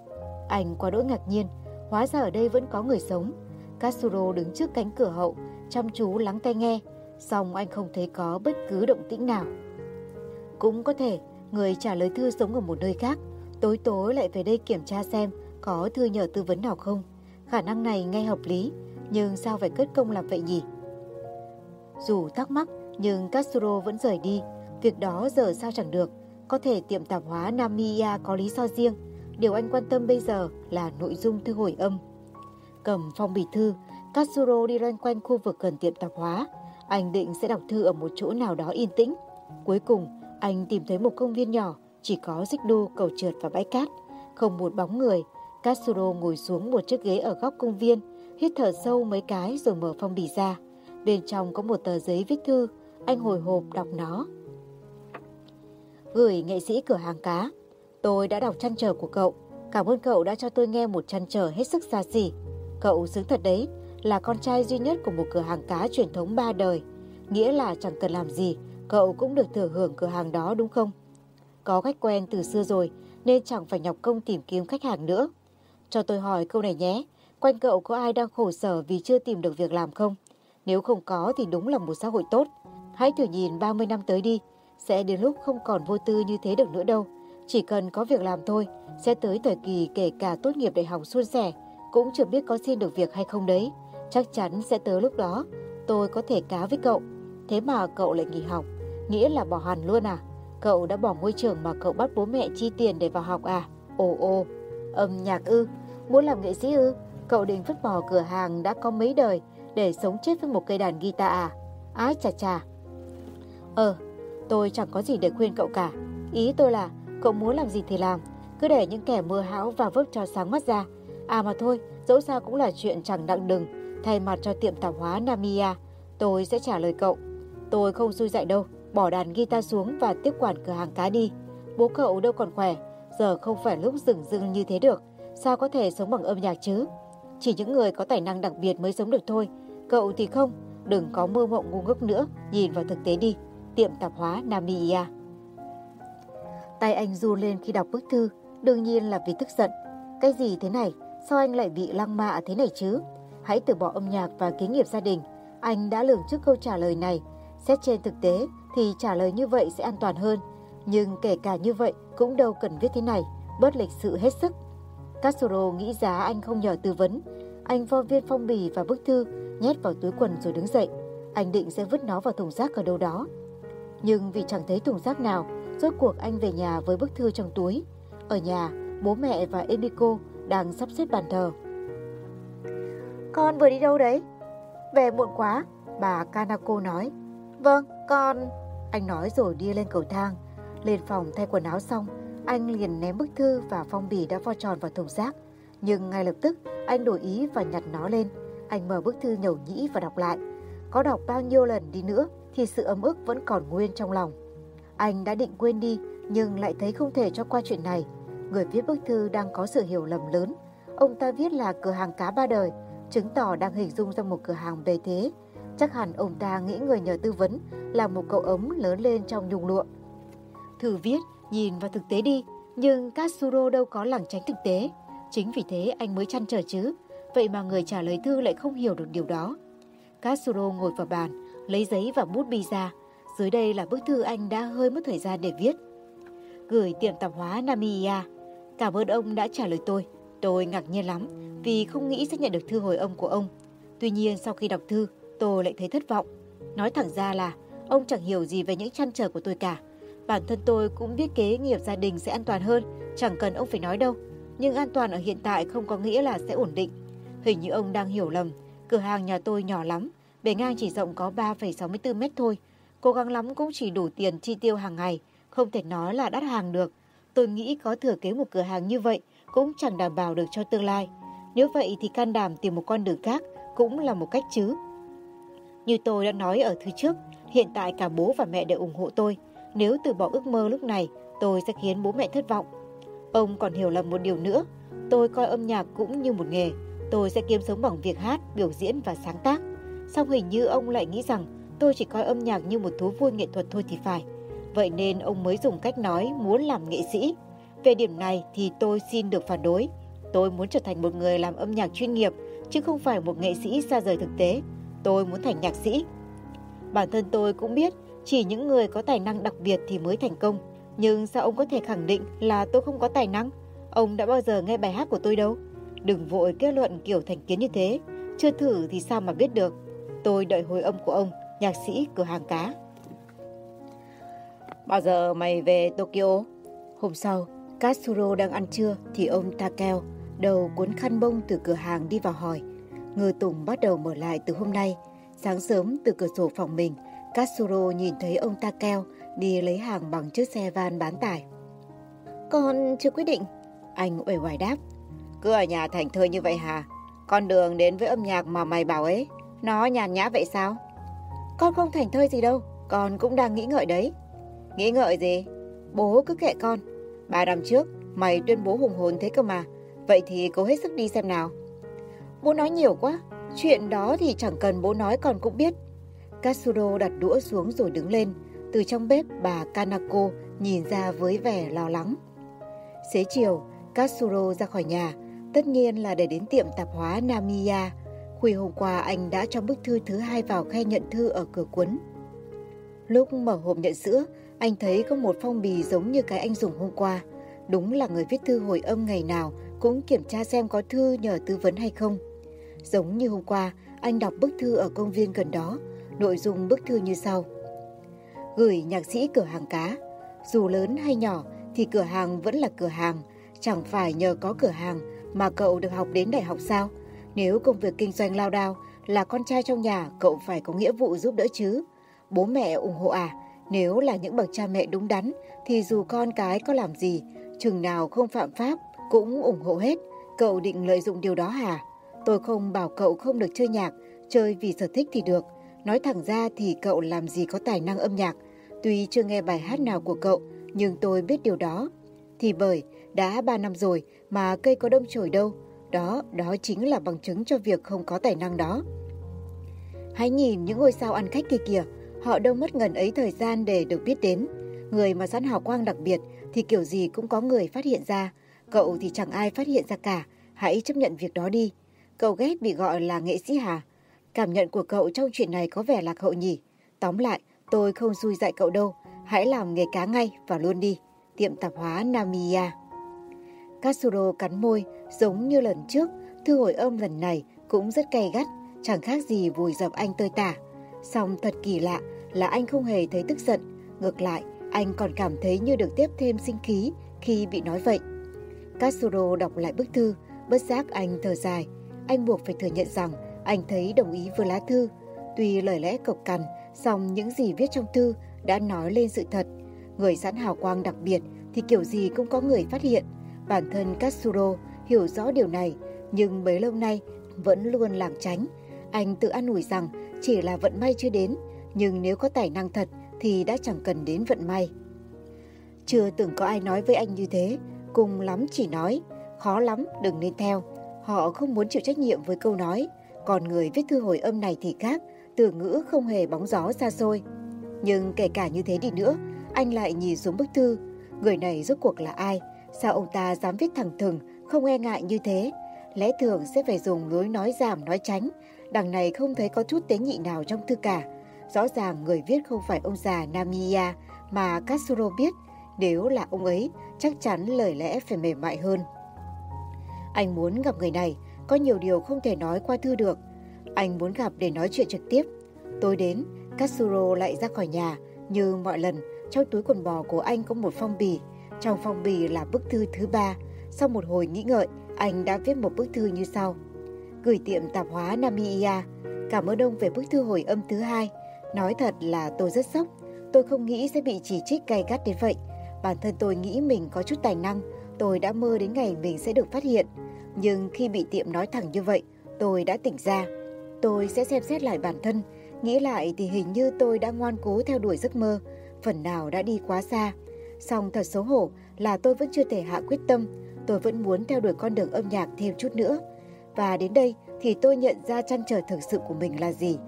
Anh quá đỗi ngạc nhiên, hóa ra ở đây vẫn có người sống. Katsuro đứng trước cánh cửa hậu, chăm chú lắng tai nghe, song anh không thấy có bất cứ động tĩnh nào. Cũng có thể người trả lời thư sống ở một nơi khác, tối tối lại về đây kiểm tra xem có thư nhờ tư vấn nào không. Khả năng này nghe hợp lý, nhưng sao phải cất công làm vậy nhỉ? Dù thắc mắc, nhưng Katsuro vẫn rời đi. Việc đó giờ sao chẳng được. Có thể tiệm tạp hóa Namiya có lý do riêng. Điều anh quan tâm bây giờ là nội dung thư hồi âm. Cầm phong bì thư, Katsuro đi loanh quanh khu vực gần tiệm tạp hóa. Anh định sẽ đọc thư ở một chỗ nào đó yên tĩnh. Cuối cùng, anh tìm thấy một công viên nhỏ, chỉ có xích đu, cầu trượt và bãi cát. Không một bóng người, Katsuro ngồi xuống một chiếc ghế ở góc công viên, hít thở sâu mấy cái rồi mở phong bì ra. Bên trong có một tờ giấy viết thư, anh hồi hộp đọc nó. Gửi nghệ sĩ cửa hàng cá. Tôi đã đọc chăn trở của cậu. Cảm ơn cậu đã cho tôi nghe một chăn trở hết sức xa xỉ. Cậu xứng thật đấy, là con trai duy nhất của một cửa hàng cá truyền thống ba đời. Nghĩa là chẳng cần làm gì, cậu cũng được thừa hưởng cửa hàng đó đúng không? Có khách quen từ xưa rồi, nên chẳng phải nhọc công tìm kiếm khách hàng nữa. Cho tôi hỏi câu này nhé, quanh cậu có ai đang khổ sở vì chưa tìm được việc làm không? Nếu không có thì đúng là một xã hội tốt. Hãy thử nhìn 30 năm tới đi, sẽ đến lúc không còn vô tư như thế được nữa đâu. Chỉ cần có việc làm thôi, sẽ tới thời kỳ kể cả tốt nghiệp đại học suôn sẻ, cũng chưa biết có xin được việc hay không đấy. Chắc chắn sẽ tới lúc đó, tôi có thể cá với cậu. Thế mà cậu lại nghỉ học, nghĩa là bỏ hẳn luôn à? Cậu đã bỏ môi trường mà cậu bắt bố mẹ chi tiền để vào học à? Ồ ồ, âm nhạc ư, muốn làm nghệ sĩ ư? Cậu định vứt bỏ cửa hàng đã có mấy đời để sống chết với một cây đàn guitar à? Ái chà chà. Ờ, tôi chẳng có gì để khuyên cậu cả. Ý tôi là cậu muốn làm gì thì làm, cứ để những kẻ mưa hão và vấp cho sáng mắt ra. À mà thôi, dẫu sao cũng là chuyện chẳng đặng đừng. Thay mặt cho tiệm tạp hóa Namia, tôi sẽ trả lời cậu. Tôi không xui dạy đâu, bỏ đàn guitar xuống và tiếp quản cửa hàng cá đi. Bố cậu đâu còn khỏe, giờ không phải lúc rừng rưng như thế được. Sao có thể sống bằng âm nhạc chứ? Chỉ những người có tài năng đặc biệt mới sống được thôi. Cậu thì không, đừng có mơ mộng ngu ngốc nữa, nhìn vào thực tế đi. Tiệm tạp hóa Namia. Tay anh run lên khi đọc bức thư, đương nhiên là vì tức giận. Cái gì thế này? Sao anh lại bị lăng mạ thế này chứ? Hãy từ bỏ âm nhạc và kế nghiệp gia đình. Anh đã lường trước câu trả lời này. Xét trên thực tế thì trả lời như vậy sẽ an toàn hơn. Nhưng kể cả như vậy cũng đâu cần viết thế này, bớt lịch sự hết sức. Castro nghĩ giá anh không nhờ tư vấn. Anh vo viên phong bì và bức thư, nhét vào túi quần rồi đứng dậy. Anh định sẽ vứt nó vào thùng rác ở đâu đó. Nhưng vì chẳng thấy thùng rác nào, rốt cuộc anh về nhà với bức thư trong túi. Ở nhà, bố mẹ và Emiko đang sắp xếp bàn thờ. Con vừa đi đâu đấy? Về muộn quá, bà Kanako nói. Vâng, con... Anh nói rồi đi lên cầu thang. Lên phòng thay quần áo xong, anh liền ném bức thư và phong bì đã vo tròn vào thùng rác. Nhưng ngay lập tức, anh đổi ý và nhặt nó lên. Anh mở bức thư nhầu nhĩ và đọc lại. Có đọc bao nhiêu lần đi nữa thì sự ấm ức vẫn còn nguyên trong lòng. Anh đã định quên đi nhưng lại thấy không thể cho qua chuyện này. Người viết bức thư đang có sự hiểu lầm lớn. Ông ta viết là cửa hàng cá ba đời, chứng tỏ đang hình dung ra một cửa hàng bề thế. Chắc hẳn ông ta nghĩ người nhờ tư vấn là một cậu ấm lớn lên trong nhung lụa. Thử viết, nhìn vào thực tế đi, nhưng Katsuro đâu có lảng tránh thực tế. Chính vì thế anh mới chăn trở chứ. Vậy mà người trả lời thư lại không hiểu được điều đó. Katsuro ngồi vào bàn, lấy giấy và bút bi ra. Dưới đây là bức thư anh đã hơi mất thời gian để viết. Gửi tiệm tạp hóa Namiya. Cảm ơn ông đã trả lời tôi. Tôi ngạc nhiên lắm vì không nghĩ sẽ nhận được thư hồi âm của ông. Tuy nhiên sau khi đọc thư, tôi lại thấy thất vọng. Nói thẳng ra là ông chẳng hiểu gì về những chăn trở của tôi cả. Bản thân tôi cũng biết kế nghiệp gia đình sẽ an toàn hơn, chẳng cần ông phải nói đâu. Nhưng an toàn ở hiện tại không có nghĩa là sẽ ổn định. Hình như ông đang hiểu lầm, cửa hàng nhà tôi nhỏ lắm, bề ngang chỉ rộng có 3,64 mét thôi. Cố gắng lắm cũng chỉ đủ tiền chi tiêu hàng ngày, không thể nói là đắt hàng được. Tôi nghĩ có thừa kế một cửa hàng như vậy cũng chẳng đảm bảo được cho tương lai. Nếu vậy thì can đảm tìm một con đường khác cũng là một cách chứ. Như tôi đã nói ở thứ trước, hiện tại cả bố và mẹ đều ủng hộ tôi. Nếu từ bỏ ước mơ lúc này, tôi sẽ khiến bố mẹ thất vọng. Ông còn hiểu lầm một điều nữa, tôi coi âm nhạc cũng như một nghề. Tôi sẽ kiếm sống bằng việc hát, biểu diễn và sáng tác. Song hình như ông lại nghĩ rằng tôi chỉ coi âm nhạc như một thú vui nghệ thuật thôi thì phải. Vậy nên ông mới dùng cách nói muốn làm nghệ sĩ. Về điểm này thì tôi xin được phản đối. Tôi muốn trở thành một người làm âm nhạc chuyên nghiệp, chứ không phải một nghệ sĩ xa rời thực tế. Tôi muốn thành nhạc sĩ. Bản thân tôi cũng biết chỉ những người có tài năng đặc biệt thì mới thành công. Nhưng sao ông có thể khẳng định là tôi không có tài năng? Ông đã bao giờ nghe bài hát của tôi đâu. Đừng vội kết luận kiểu thành kiến như thế. Chưa thử thì sao mà biết được. Tôi đợi hồi âm của ông, nhạc sĩ cửa hàng cá. Bao giờ mày về Tokyo? Hôm sau, Katsuro đang ăn trưa thì ông Takeo đầu cuốn khăn bông từ cửa hàng đi vào hỏi. Ngư Tùng bắt đầu mở lại từ hôm nay. Sáng sớm từ cửa sổ phòng mình, Katsuro nhìn thấy ông Takeo đi lấy hàng bằng chiếc xe van bán tải. Con chưa quyết định. Anh uể oải đáp. Cứ ở nhà thành thơi như vậy hả? Con đường đến với âm nhạc mà mày bảo ấy, nó nhàn nhã vậy sao? Con không thành thơi gì đâu, con cũng đang nghĩ ngợi đấy. Nghĩ ngợi gì? Bố cứ kệ con. Ba năm trước, mày tuyên bố hùng hồn thế cơ mà. Vậy thì cố hết sức đi xem nào. Bố nói nhiều quá. Chuyện đó thì chẳng cần bố nói con cũng biết. Katsuro đặt đũa xuống rồi đứng lên. Từ trong bếp, bà Kanako nhìn ra với vẻ lo lắng. Xế chiều, Katsuro ra khỏi nhà. Tất nhiên là để đến tiệm tạp hóa Namiya. Khuya hôm qua anh đã cho bức thư thứ hai vào khe nhận thư ở cửa cuốn. Lúc mở hộp nhận sữa, anh thấy có một phong bì giống như cái anh dùng hôm qua. Đúng là người viết thư hồi âm ngày nào cũng kiểm tra xem có thư nhờ tư vấn hay không. Giống như hôm qua, anh đọc bức thư ở công viên gần đó. Nội dung bức thư như sau. Gửi nhạc sĩ cửa hàng cá. Dù lớn hay nhỏ thì cửa hàng vẫn là cửa hàng. Chẳng phải nhờ có cửa hàng mà cậu được học đến đại học sao? Nếu công việc kinh doanh lao đao là con trai trong nhà cậu phải có nghĩa vụ giúp đỡ chứ. Bố mẹ ủng hộ à? Nếu là những bậc cha mẹ đúng đắn thì dù con cái có làm gì, chừng nào không phạm pháp cũng ủng hộ hết. Cậu định lợi dụng điều đó hả? Tôi không bảo cậu không được chơi nhạc, chơi vì sở thích thì được. Nói thẳng ra thì cậu làm gì có tài năng âm nhạc. Tuy chưa nghe bài hát nào của cậu, nhưng tôi biết điều đó. Thì bởi, đã 3 năm rồi mà cây có đông trồi đâu. Đó, đó chính là bằng chứng cho việc không có tài năng đó. Hãy nhìn những ngôi sao ăn khách kia kìa, họ đâu mất ngần ấy thời gian để được biết đến. Người mà sẵn hào quang đặc biệt thì kiểu gì cũng có người phát hiện ra. Cậu thì chẳng ai phát hiện ra cả, hãy chấp nhận việc đó đi. Cậu ghét bị gọi là nghệ sĩ hả? Cảm nhận của cậu trong chuyện này có vẻ lạc hậu nhỉ? Tóm lại, tôi không xui dạy cậu đâu. Hãy làm nghề cá ngay và luôn đi. Tiệm tạp hóa Namiya. Katsuro cắn môi, giống như lần trước, thư hồi âm lần này cũng rất cay gắt, chẳng khác gì vùi dập anh tơi tả. Xong thật kỳ lạ là anh không hề thấy tức giận, ngược lại, anh còn cảm thấy như được tiếp thêm sinh khí khi bị nói vậy. Katsuro đọc lại bức thư, bất giác anh thở dài. Anh buộc phải thừa nhận rằng anh thấy đồng ý với lá thư. Tuy lời lẽ cộc cằn, song những gì viết trong thư đã nói lên sự thật. Người sẵn hào quang đặc biệt thì kiểu gì cũng có người phát hiện. Bản thân Katsuro hiểu rõ điều này, nhưng bấy lâu nay vẫn luôn lảng tránh. Anh tự an ủi rằng chỉ là vận may chưa đến, nhưng nếu có tài năng thật thì đã chẳng cần đến vận may. Chưa từng có ai nói với anh như thế, cùng lắm chỉ nói, khó lắm đừng nên theo. Họ không muốn chịu trách nhiệm với câu nói, còn người viết thư hồi âm này thì khác, từ ngữ không hề bóng gió xa xôi. Nhưng kể cả như thế đi nữa, anh lại nhìn xuống bức thư. Người này rốt cuộc là ai? Sao ông ta dám viết thẳng thừng, không e ngại như thế? Lẽ thường sẽ phải dùng lối nói giảm nói tránh. Đằng này không thấy có chút tế nhị nào trong thư cả. Rõ ràng người viết không phải ông già Namiya mà Katsuro biết. Nếu là ông ấy, chắc chắn lời lẽ phải mềm mại hơn. Anh muốn gặp người này, có nhiều điều không thể nói qua thư được. Anh muốn gặp để nói chuyện trực tiếp. Tối đến, Katsuro lại ra khỏi nhà. Như mọi lần, trong túi quần bò của anh có một phong bì. Trong phong bì là bức thư thứ ba. Sau một hồi nghĩ ngợi, anh đã viết một bức thư như sau. Gửi tiệm tạp hóa Namiya. Cảm ơn ông về bức thư hồi âm thứ hai. Nói thật là tôi rất sốc. Tôi không nghĩ sẽ bị chỉ trích gay gắt đến vậy. Bản thân tôi nghĩ mình có chút tài năng. Tôi đã mơ đến ngày mình sẽ được phát hiện. Nhưng khi bị tiệm nói thẳng như vậy, tôi đã tỉnh ra. Tôi sẽ xem xét lại bản thân. Nghĩ lại thì hình như tôi đã ngoan cố theo đuổi giấc mơ. Phần nào đã đi quá xa. Xong thật xấu hổ là tôi vẫn chưa thể hạ quyết tâm. Tôi vẫn muốn theo đuổi con đường âm nhạc thêm chút nữa. Và đến đây thì tôi nhận ra chăn trở thực sự của mình là gì.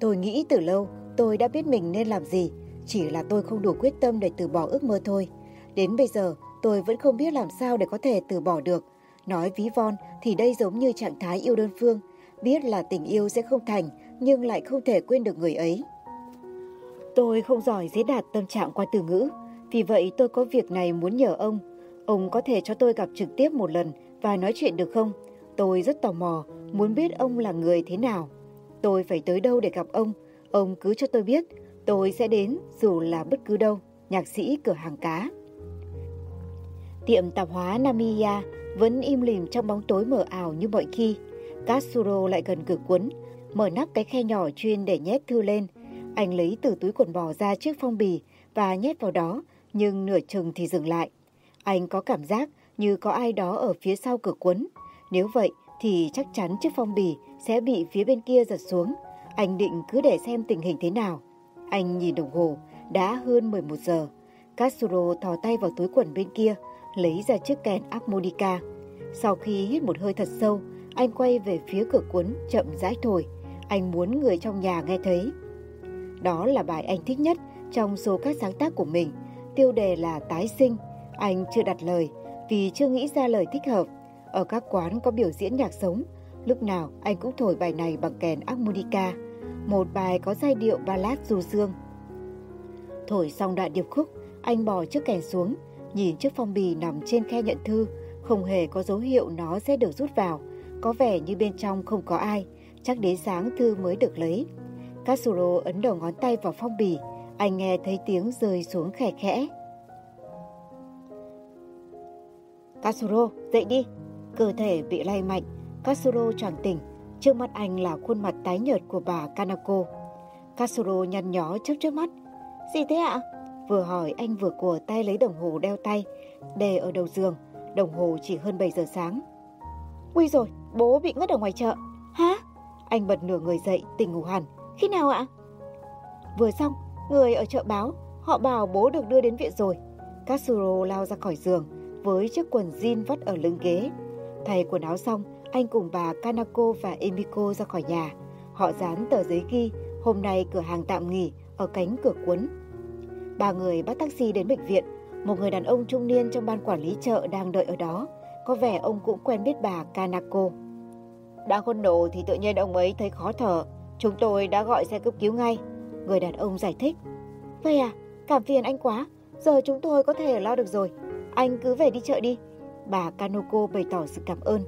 Tôi nghĩ từ lâu tôi đã biết mình nên làm gì. Chỉ là tôi không đủ quyết tâm để từ bỏ ước mơ thôi. Đến bây giờ tôi vẫn không biết làm sao để có thể từ bỏ được. Nói ví von thì đây giống như trạng thái yêu đơn phương. Biết là tình yêu sẽ không thành nhưng lại không thể quên được người ấy. Tôi không giỏi diễn đạt tâm trạng qua từ ngữ. Vì vậy tôi có việc này muốn nhờ ông. Ông có thể cho tôi gặp trực tiếp một lần và nói chuyện được không? Tôi rất tò mò, muốn biết ông là người thế nào. Tôi phải tới đâu để gặp ông? Ông cứ cho tôi biết, tôi sẽ đến dù là bất cứ đâu. Nhạc sĩ cửa hàng cá. Tiệm tạp hóa Namiya vẫn im lìm trong bóng tối mờ ảo như mọi khi. Katsuro lại gần cửa cuốn, mở nắp cái khe nhỏ chuyên để nhét thư lên. Anh lấy từ túi quần bò ra chiếc phong bì và nhét vào đó, nhưng nửa chừng thì dừng lại. Anh có cảm giác như có ai đó ở phía sau cửa cuốn. Nếu vậy thì chắc chắn chiếc phong bì sẽ bị phía bên kia giật xuống. Anh định cứ để xem tình hình thế nào. Anh nhìn đồng hồ, đã hơn 11 giờ. Katsuro thò tay vào túi quần bên kia, lấy ra chiếc kèn harmonica. Sau khi hít một hơi thật sâu, anh quay về phía cửa cuốn chậm rãi thổi. Anh muốn người trong nhà nghe thấy. Đó là bài anh thích nhất trong số các sáng tác của mình. Tiêu đề là Tái sinh. Anh chưa đặt lời vì chưa nghĩ ra lời thích hợp. Ở các quán có biểu diễn nhạc sống, lúc nào anh cũng thổi bài này bằng kèn harmonica, một bài có giai điệu ballad du dương. Thổi xong đoạn điệp khúc, anh bỏ chiếc kèn xuống, nhìn chiếc phong bì nằm trên khe nhận thư, không hề có dấu hiệu nó sẽ được rút vào, có vẻ như bên trong không có ai, chắc đến sáng thư mới được lấy. Katsuro ấn đầu ngón tay vào phong bì, anh nghe thấy tiếng rơi xuống khẽ khẽ. Katsuro, dậy đi. Cơ thể bị lay mạnh, Katsuro choàng tỉnh. Trước mắt anh là khuôn mặt tái nhợt của bà Kanako. Katsuro nhăn nhó trước trước mắt. Gì thế ạ? Vừa hỏi anh vừa của tay lấy đồng hồ đeo tay, để ở đầu giường. Đồng hồ chỉ hơn 7 giờ sáng. Ui rồi, bố bị ngất ở ngoài chợ. Hả? Anh bật nửa người dậy, tỉnh ngủ hẳn. Khi nào ạ? Vừa xong, người ở chợ báo, họ bảo bố được đưa đến viện rồi. Katsuro lao ra khỏi giường với chiếc quần jean vắt ở lưng ghế. Thay quần áo xong, anh cùng bà Kanako và Emiko ra khỏi nhà. Họ dán tờ giấy ghi hôm nay cửa hàng tạm nghỉ ở cánh cửa cuốn. Ba người bắt taxi đến bệnh viện. Một người đàn ông trung niên trong ban quản lý chợ đang đợi ở đó. Có vẻ ông cũng quen biết bà Kanako. Đang hôn nổ thì tự nhiên ông ấy thấy khó thở. Chúng tôi đã gọi xe cấp cứu ngay. Người đàn ông giải thích. Vậy à, cảm phiền anh quá. Giờ chúng tôi có thể lo được rồi. Anh cứ về đi chợ đi. Bà Kanoko bày tỏ sự cảm ơn.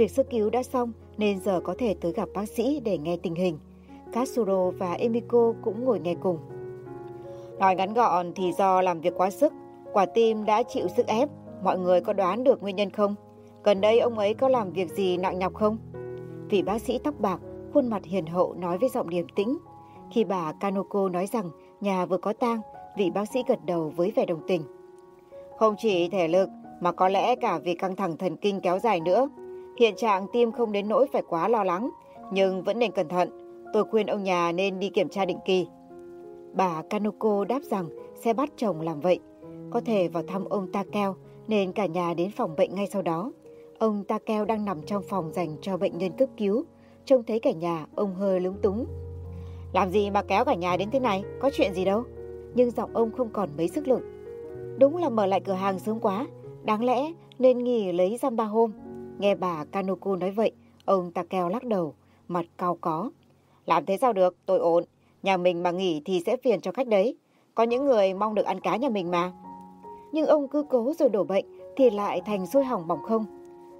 Việc sơ cứu đã xong nên giờ có thể tới gặp bác sĩ để nghe tình hình. Katsuro và Emiko cũng ngồi nghe cùng. Nói ngắn gọn thì do làm việc quá sức, quả tim đã chịu sức ép. Mọi người có đoán được nguyên nhân không? Gần đây ông ấy có làm việc gì nặng nhọc không? Vị bác sĩ tóc bạc, khuôn mặt hiền hậu nói với giọng điềm tĩnh. Khi bà Kanoko nói rằng nhà vừa có tang, vị bác sĩ gật đầu với vẻ đồng tình. Không chỉ thể lực mà có lẽ cả vì căng thẳng thần kinh kéo dài nữa. Hiện trạng tim không đến nỗi phải quá lo lắng, nhưng vẫn nên cẩn thận. Tôi khuyên ông nhà nên đi kiểm tra định kỳ. Bà Kanoko đáp rằng sẽ bắt chồng làm vậy. Có thể vào thăm ông Takeo nên cả nhà đến phòng bệnh ngay sau đó. Ông Takeo đang nằm trong phòng dành cho bệnh nhân cấp cứu. Trông thấy cả nhà, ông hơi lúng túng. Làm gì mà kéo cả nhà đến thế này, có chuyện gì đâu. Nhưng giọng ông không còn mấy sức lực. Đúng là mở lại cửa hàng sớm quá, đáng lẽ nên nghỉ lấy giam ba hôm. Nghe bà Kanoko nói vậy, ông Takeo lắc đầu, mặt cao có. Làm thế sao được, tôi ổn. Nhà mình mà nghỉ thì sẽ phiền cho khách đấy. Có những người mong được ăn cá nhà mình mà. Nhưng ông cứ cố rồi đổ bệnh thì lại thành sôi hỏng bỏng không.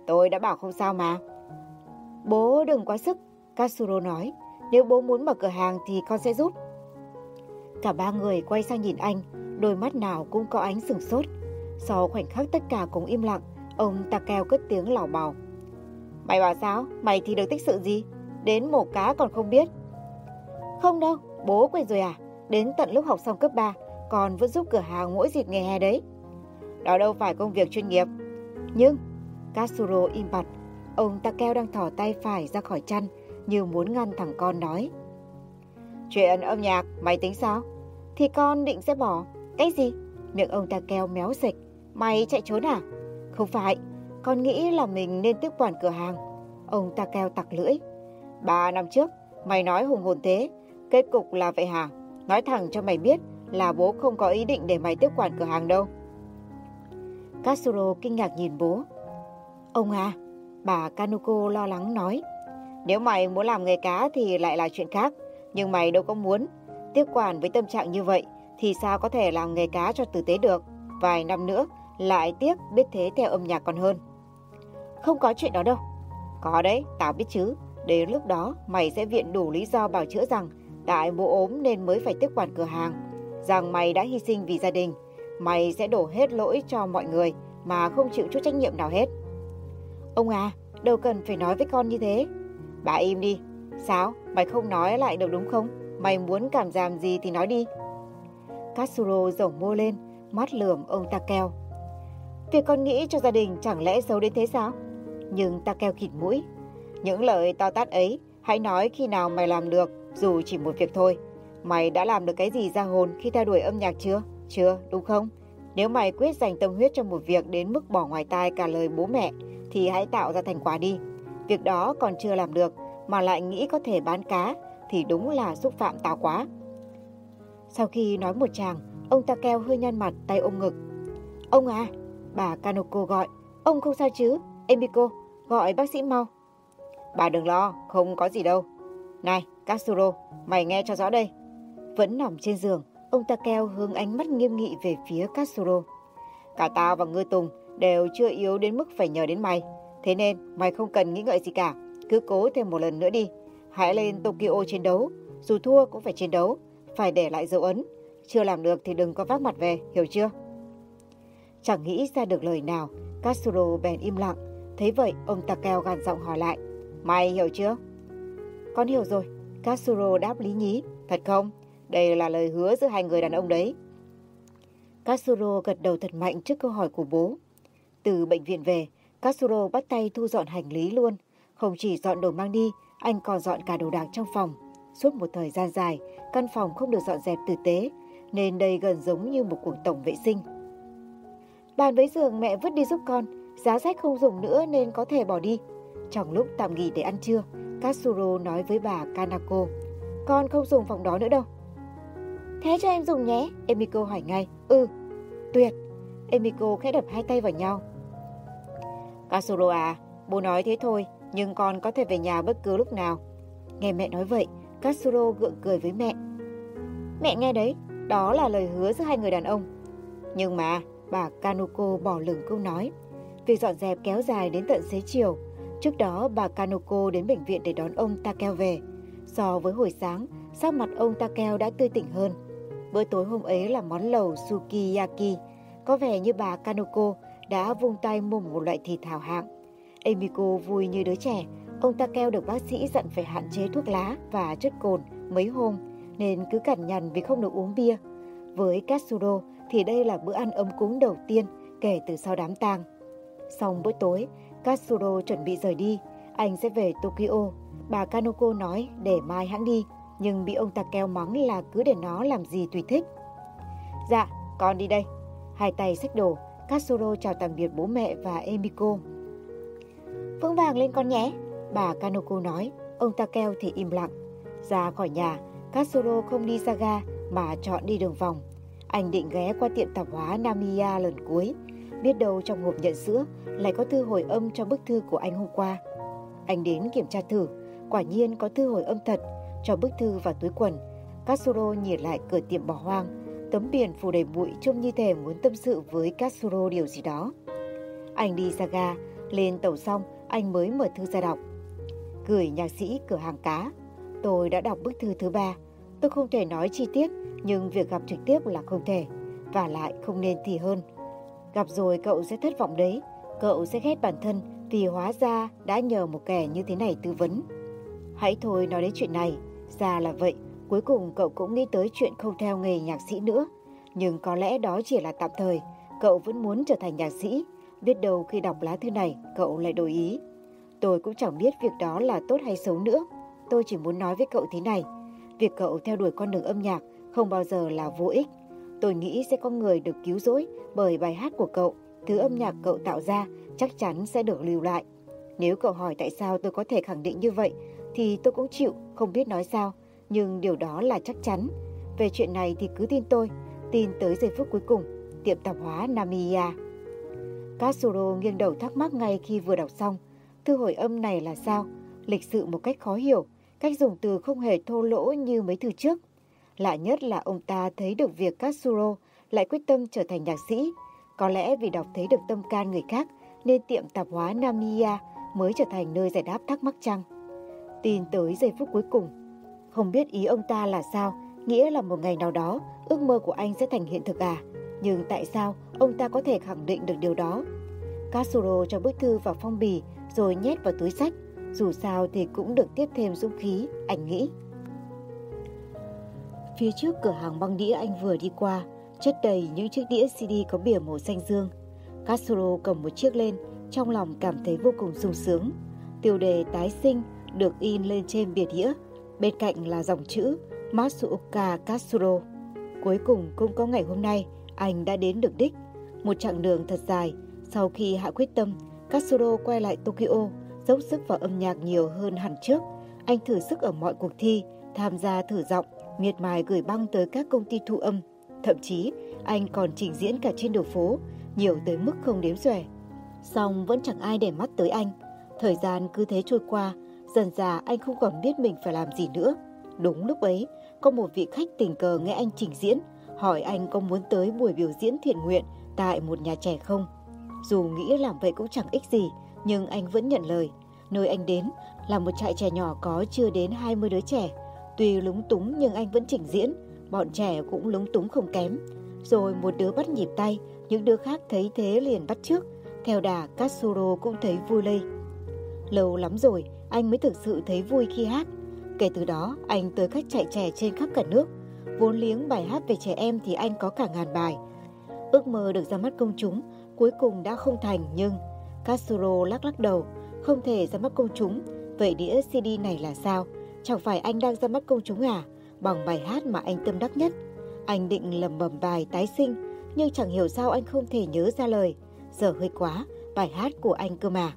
Tôi đã bảo không sao mà. Bố đừng quá sức, Katsuro nói. Nếu bố muốn mở cửa hàng thì con sẽ giúp. Cả ba người quay sang nhìn anh, đôi mắt nào cũng có ánh sừng sốt. Sau khoảnh khắc tất cả cũng im lặng, ông ta kêu cất tiếng lảo bào. Mày bảo sao? Mày thì được tích sự gì? Đến mổ cá còn không biết. Không đâu, bố quên rồi à? Đến tận lúc học xong cấp 3, còn vẫn giúp cửa hàng mỗi dịp ngày hè đấy. Đó đâu phải công việc chuyên nghiệp. Nhưng, Katsuro im bặt, ông ta kêu đang thỏ tay phải ra khỏi chăn như muốn ngăn thằng con nói. Chuyện âm nhạc, mày tính sao? Thì con định sẽ bỏ. Cái gì? Miệng ông ta kêu méo dịch. Mày chạy trốn à? Không phải, con nghĩ là mình nên tiếp quản cửa hàng. Ông ta Takeo tặc lưỡi. Ba năm trước, mày nói hùng hồn thế, kết cục là vậy hả? Nói thẳng cho mày biết là bố không có ý định để mày tiếp quản cửa hàng đâu. Katsuro kinh ngạc nhìn bố. Ông à, bà Kanuko lo lắng nói. Nếu mày muốn làm nghề cá thì lại là chuyện khác, nhưng mày đâu có muốn. Tiếp quản với tâm trạng như vậy thì sao có thể làm nghề cá cho tử tế được. Vài năm nữa lại tiếc biết thế theo âm nhạc còn hơn. Không có chuyện đó đâu. Có đấy, tao biết chứ. Đến lúc đó mày sẽ viện đủ lý do bảo chữa rằng tại bố ốm nên mới phải tiếp quản cửa hàng. Rằng mày đã hy sinh vì gia đình. Mày sẽ đổ hết lỗi cho mọi người mà không chịu chút trách nhiệm nào hết. Ông à, đâu cần phải nói với con như thế. Bà im đi. Sao? Mày không nói lại được đúng không? Mày muốn cảm giảm gì thì nói đi. Katsuro rổng môi lên, mắt lườm ông ta keo Việc con nghĩ cho gia đình chẳng lẽ xấu đến thế sao? Nhưng ta keo khịt mũi. Những lời to tát ấy, hãy nói khi nào mày làm được, dù chỉ một việc thôi. Mày đã làm được cái gì ra hồn khi theo đuổi âm nhạc chưa? Chưa, đúng không? Nếu mày quyết dành tâm huyết cho một việc đến mức bỏ ngoài tai cả lời bố mẹ, thì hãy tạo ra thành quả đi. Việc đó còn chưa làm được, mà lại nghĩ có thể bán cá, thì đúng là xúc phạm tao quá. Sau khi nói một chàng, ông ta keo hơi nhăn mặt tay ôm ngực. Ông à, bà Kanoko gọi. Ông không sao chứ? Emiko, gọi bác sĩ mau. Bà đừng lo, không có gì đâu. Này, Katsuro, mày nghe cho rõ đây. Vẫn nằm trên giường, ông ta keo hướng ánh mắt nghiêm nghị về phía Katsuro. Cả tao và ngươi Tùng đều chưa yếu đến mức phải nhờ đến mày. Thế nên mày không cần nghĩ ngợi gì cả. Cứ cố thêm một lần nữa đi. Hãy lên Tokyo chiến đấu. Dù thua cũng phải chiến đấu. Phải để lại dấu ấn. Chưa làm được thì đừng có vác mặt về, hiểu chưa? Chẳng nghĩ ra được lời nào, Katsuro bèn im lặng. Thấy vậy, ông Takeo gàn giọng hỏi lại. Mày hiểu chưa? Con hiểu rồi. Katsuro đáp lý nhí. Thật không? Đây là lời hứa giữa hai người đàn ông đấy. Katsuro gật đầu thật mạnh trước câu hỏi của bố. Từ bệnh viện về, Katsuro bắt tay thu dọn hành lý luôn. Không chỉ dọn đồ mang đi, anh còn dọn cả đồ đạc trong phòng. Suốt một thời gian dài, căn phòng không được dọn dẹp tử tế, nên đây gần giống như một cuộc tổng vệ sinh. Bàn với giường mẹ vứt đi giúp con, giá sách không dùng nữa nên có thể bỏ đi. Trong lúc tạm nghỉ để ăn trưa, Katsuro nói với bà Kanako, con không dùng phòng đó nữa đâu. Thế cho em dùng nhé, Emiko hỏi ngay. Ừ, tuyệt. Emiko khẽ đập hai tay vào nhau. Katsuro à, bố nói thế thôi, nhưng con có thể về nhà bất cứ lúc nào. Nghe mẹ nói vậy, Katsuro gượng cười với mẹ. Mẹ nghe đấy, đó là lời hứa giữa hai người đàn ông. Nhưng mà, bà Kanoko bỏ lửng câu nói. Việc dọn dẹp kéo dài đến tận xế chiều. Trước đó, bà Kanoko đến bệnh viện để đón ông Takeo về. So với hồi sáng, sắc mặt ông Takeo đã tươi tỉnh hơn. Bữa tối hôm ấy là món lẩu sukiyaki. Có vẻ như bà Kanoko đã vung tay mua một loại thịt hào hạng. Emiko vui như đứa trẻ. Ông Takeo được bác sĩ dặn phải hạn chế thuốc lá và chất cồn mấy hôm nên cứ cằn nhằn vì không được uống bia. Với Katsudo, thì đây là bữa ăn ấm cúng đầu tiên kể từ sau đám tang. Xong bữa tối, Katsuro chuẩn bị rời đi. Anh sẽ về Tokyo. Bà Kanoko nói để mai hãng đi, nhưng bị ông ta Takeo mắng là cứ để nó làm gì tùy thích. Dạ, con đi đây. Hai tay xách đồ, Katsuro chào tạm biệt bố mẹ và Emiko. Vững vàng lên con nhé, bà Kanoko nói. Ông ta Takeo thì im lặng. Ra khỏi nhà, Katsuro không đi ra ga mà chọn đi đường vòng. Anh định ghé qua tiệm tạp hóa Namiya lần cuối, biết đâu trong hộp nhận sữa lại có thư hồi âm cho bức thư của anh hôm qua. Anh đến kiểm tra thử, quả nhiên có thư hồi âm thật, cho bức thư vào túi quần. Katsuro nhìn lại cửa tiệm bỏ hoang, tấm biển phủ đầy bụi trông như thể muốn tâm sự với Katsuro điều gì đó. Anh đi ra ga, lên tàu xong anh mới mở thư ra đọc. Gửi nhạc sĩ cửa hàng cá. Tôi đã đọc bức thư thứ ba. Tôi không thể nói chi tiết, nhưng việc gặp trực tiếp là không thể. Và lại không nên thì hơn. Gặp rồi cậu sẽ thất vọng đấy. Cậu sẽ ghét bản thân vì hóa ra đã nhờ một kẻ như thế này tư vấn. Hãy thôi nói đến chuyện này. Ra là vậy, cuối cùng cậu cũng nghĩ tới chuyện không theo nghề nhạc sĩ nữa. Nhưng có lẽ đó chỉ là tạm thời. Cậu vẫn muốn trở thành nhạc sĩ. Biết đâu khi đọc lá thư này, cậu lại đổi ý. Tôi cũng chẳng biết việc đó là tốt hay xấu nữa. Tôi chỉ muốn nói với cậu thế này. Việc cậu theo đuổi con đường âm nhạc không bao giờ là vô ích. Tôi nghĩ sẽ có người được cứu rỗi bởi bài hát của cậu. Thứ âm nhạc cậu tạo ra chắc chắn sẽ được lưu lại. Nếu cậu hỏi tại sao tôi có thể khẳng định như vậy thì tôi cũng chịu, không biết nói sao. Nhưng điều đó là chắc chắn. Về chuyện này thì cứ tin tôi, tin tới giây phút cuối cùng, tiệm tạp hóa Namiya. Katsuro nghiêng đầu thắc mắc ngay khi vừa đọc xong. Thư hồi âm này là sao? Lịch sự một cách khó hiểu, cách dùng từ không hề thô lỗ như mấy thư trước. Lạ nhất là ông ta thấy được việc Katsuro lại quyết tâm trở thành nhạc sĩ. Có lẽ vì đọc thấy được tâm can người khác nên tiệm tạp hóa Namiya mới trở thành nơi giải đáp thắc mắc chăng. Tin tới giây phút cuối cùng. Không biết ý ông ta là sao, nghĩa là một ngày nào đó ước mơ của anh sẽ thành hiện thực à? Nhưng tại sao ông ta có thể khẳng định được điều đó? Katsuro cho bức thư vào phong bì rồi nhét vào túi sách. Dù sao thì cũng được tiếp thêm dũng khí, anh nghĩ. Phía trước cửa hàng băng đĩa anh vừa đi qua, chất đầy những chiếc đĩa CD có bìa màu xanh dương. Katsuro cầm một chiếc lên, trong lòng cảm thấy vô cùng sung sướng. Tiêu đề tái sinh được in lên trên bìa đĩa, bên cạnh là dòng chữ Matsuoka Katsuro. Cuối cùng cũng có ngày hôm nay, anh đã đến được đích. Một chặng đường thật dài, sau khi hạ quyết tâm, Katsuro quay lại Tokyo, dốc sức vào âm nhạc nhiều hơn hẳn trước. Anh thử sức ở mọi cuộc thi, tham gia thử giọng, miệt mài gửi băng tới các công ty thu âm. Thậm chí, anh còn trình diễn cả trên đường phố, nhiều tới mức không đếm xuể. Song vẫn chẳng ai để mắt tới anh. Thời gian cứ thế trôi qua, dần dà anh không còn biết mình phải làm gì nữa. Đúng lúc ấy, có một vị khách tình cờ nghe anh trình diễn, hỏi anh có muốn tới buổi biểu diễn thiện nguyện tại một nhà trẻ không. Dù nghĩ làm vậy cũng chẳng ích gì, nhưng anh vẫn nhận lời. Nơi anh đến là một trại trẻ nhỏ có chưa đến 20 đứa trẻ. Tuy lúng túng nhưng anh vẫn trình diễn, bọn trẻ cũng lúng túng không kém. Rồi một đứa bắt nhịp tay, những đứa khác thấy thế liền bắt trước. Theo đà, Katsuro cũng thấy vui lây. Lâu lắm rồi, anh mới thực sự thấy vui khi hát. Kể từ đó, anh tới các trại trẻ trên khắp cả nước. Vốn liếng bài hát về trẻ em thì anh có cả ngàn bài. Ước mơ được ra mắt công chúng cuối cùng đã không thành nhưng Katsuro lắc lắc đầu. không thể ra mắt công chúng. Vậy đĩa CD này là sao? Chẳng phải anh đang ra mắt công chúng à? Bằng bài hát mà anh tâm đắc nhất. Anh định lầm bầm bài tái sinh, nhưng chẳng hiểu sao anh không thể nhớ ra lời. Giờ hơi quá, bài hát của anh cơ mà.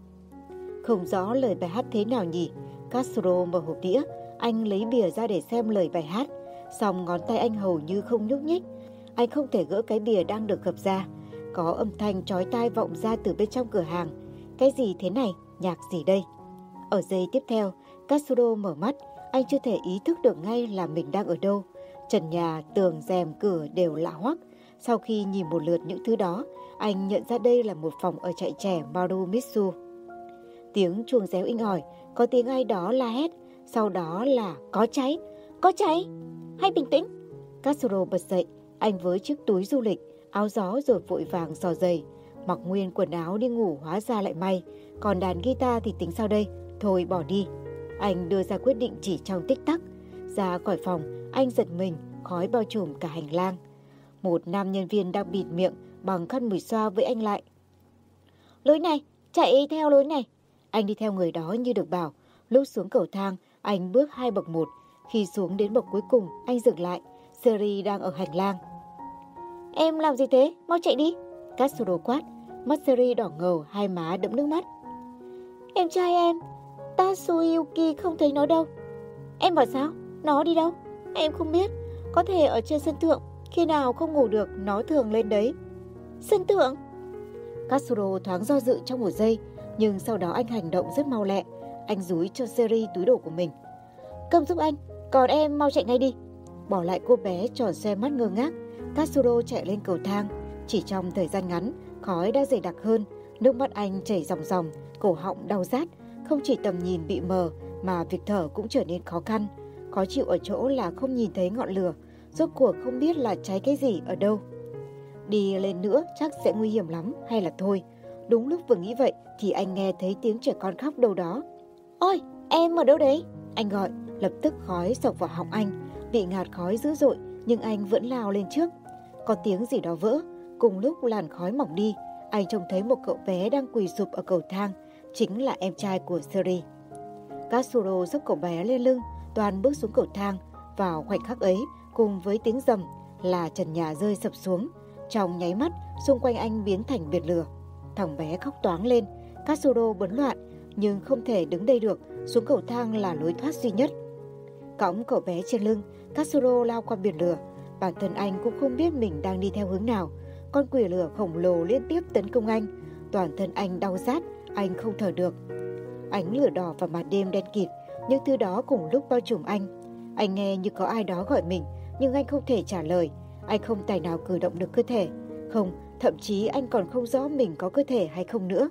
Không rõ lời bài hát thế nào nhỉ? Castro mở hộp đĩa, anh lấy bìa ra để xem lời bài hát. Xong ngón tay anh hầu như không nhúc nhích. Anh không thể gỡ cái bìa đang được gập ra. Có âm thanh chói tai vọng ra từ bên trong cửa hàng. Cái gì thế này? Nhạc gì đây? Ở giây tiếp theo, Castro mở mắt. Anh chưa thể ý thức được ngay là mình đang ở đâu. Trần nhà, tường, rèm, cửa đều lạ hoắc. Sau khi nhìn một lượt những thứ đó, anh nhận ra đây là một phòng ở trại trẻ Marumitsu. Tiếng chuông réo inh ỏi, có tiếng ai đó la hét, sau đó là có cháy, có cháy, hãy bình tĩnh. Castro bật dậy, anh với chiếc túi du lịch, áo gió rồi vội vàng dò giày. Mặc nguyên quần áo đi ngủ hóa ra lại may, còn đàn guitar thì tính sao đây, thôi bỏ đi. Anh đưa ra quyết định chỉ trong tích tắc. Ra khỏi phòng, anh giật mình, khói bao trùm cả hành lang. Một nam nhân viên đang bịt miệng bằng khăn mùi xoa với anh lại. Lối này, chạy theo lối này. Anh đi theo người đó như được bảo. Lúc xuống cầu thang, anh bước hai bậc một. Khi xuống đến bậc cuối cùng, anh dừng lại. Seri đang ở hành lang. Em làm gì thế? Mau chạy đi. Katsuro quát. Mắt Seri đỏ ngầu, hai má đẫm nước mắt. Em trai em, Tatsuyuki không thấy nó đâu. Em bảo sao? Nó đi đâu? Em không biết. Có thể ở trên sân thượng. Khi nào không ngủ được, nó thường lên đấy. Sân thượng? Katsuro thoáng do dự trong một giây, nhưng sau đó anh hành động rất mau lẹ. Anh rúi cho Seri túi đồ của mình. Cầm giúp anh, còn em mau chạy ngay đi. Bỏ lại cô bé tròn xe mắt ngơ ngác, Katsuro chạy lên cầu thang. Chỉ trong thời gian ngắn, khói đã dày đặc hơn, nước mắt anh chảy ròng ròng, cổ họng đau rát, không chỉ tầm nhìn bị mờ mà việc thở cũng trở nên khó khăn. Khó chịu ở chỗ là không nhìn thấy ngọn lửa, rốt cuộc không biết là cháy cái gì ở đâu. Đi lên nữa chắc sẽ nguy hiểm lắm hay là thôi. Đúng lúc vừa nghĩ vậy thì anh nghe thấy tiếng trẻ con khóc đâu đó. Ôi, em ở đâu đấy? Anh gọi, lập tức khói sộc vào họng anh. Bị ngạt khói dữ dội nhưng anh vẫn lao lên trước. Có tiếng gì đó vỡ, cùng lúc làn khói mỏng đi. Anh trông thấy một cậu bé đang quỳ sụp ở cầu thang, chính là em trai của Seri. Katsuro giúp cậu bé lên lưng, toàn bước xuống cầu thang. Vào khoảnh khắc ấy, cùng với tiếng rầm là trần nhà rơi sập xuống. Trong nháy mắt, xung quanh anh biến thành biệt lửa. Thằng bé khóc toáng lên, Katsuro bấn loạn, nhưng không thể đứng đây được, xuống cầu thang là lối thoát duy nhất. Cõng cậu bé trên lưng, Katsuro lao qua biển lửa. Bản thân anh cũng không biết mình đang đi theo hướng nào. Con quỷ lửa khổng lồ liên tiếp tấn công anh. Toàn thân anh đau rát, anh không thở được. Ánh lửa đỏ và màn đêm đen kịt, những thứ đó cùng lúc bao trùm anh. Anh nghe như có ai đó gọi mình, nhưng anh không thể trả lời. Anh không tài nào cử động được cơ thể. Không, thậm chí anh còn không rõ mình có cơ thể hay không nữa.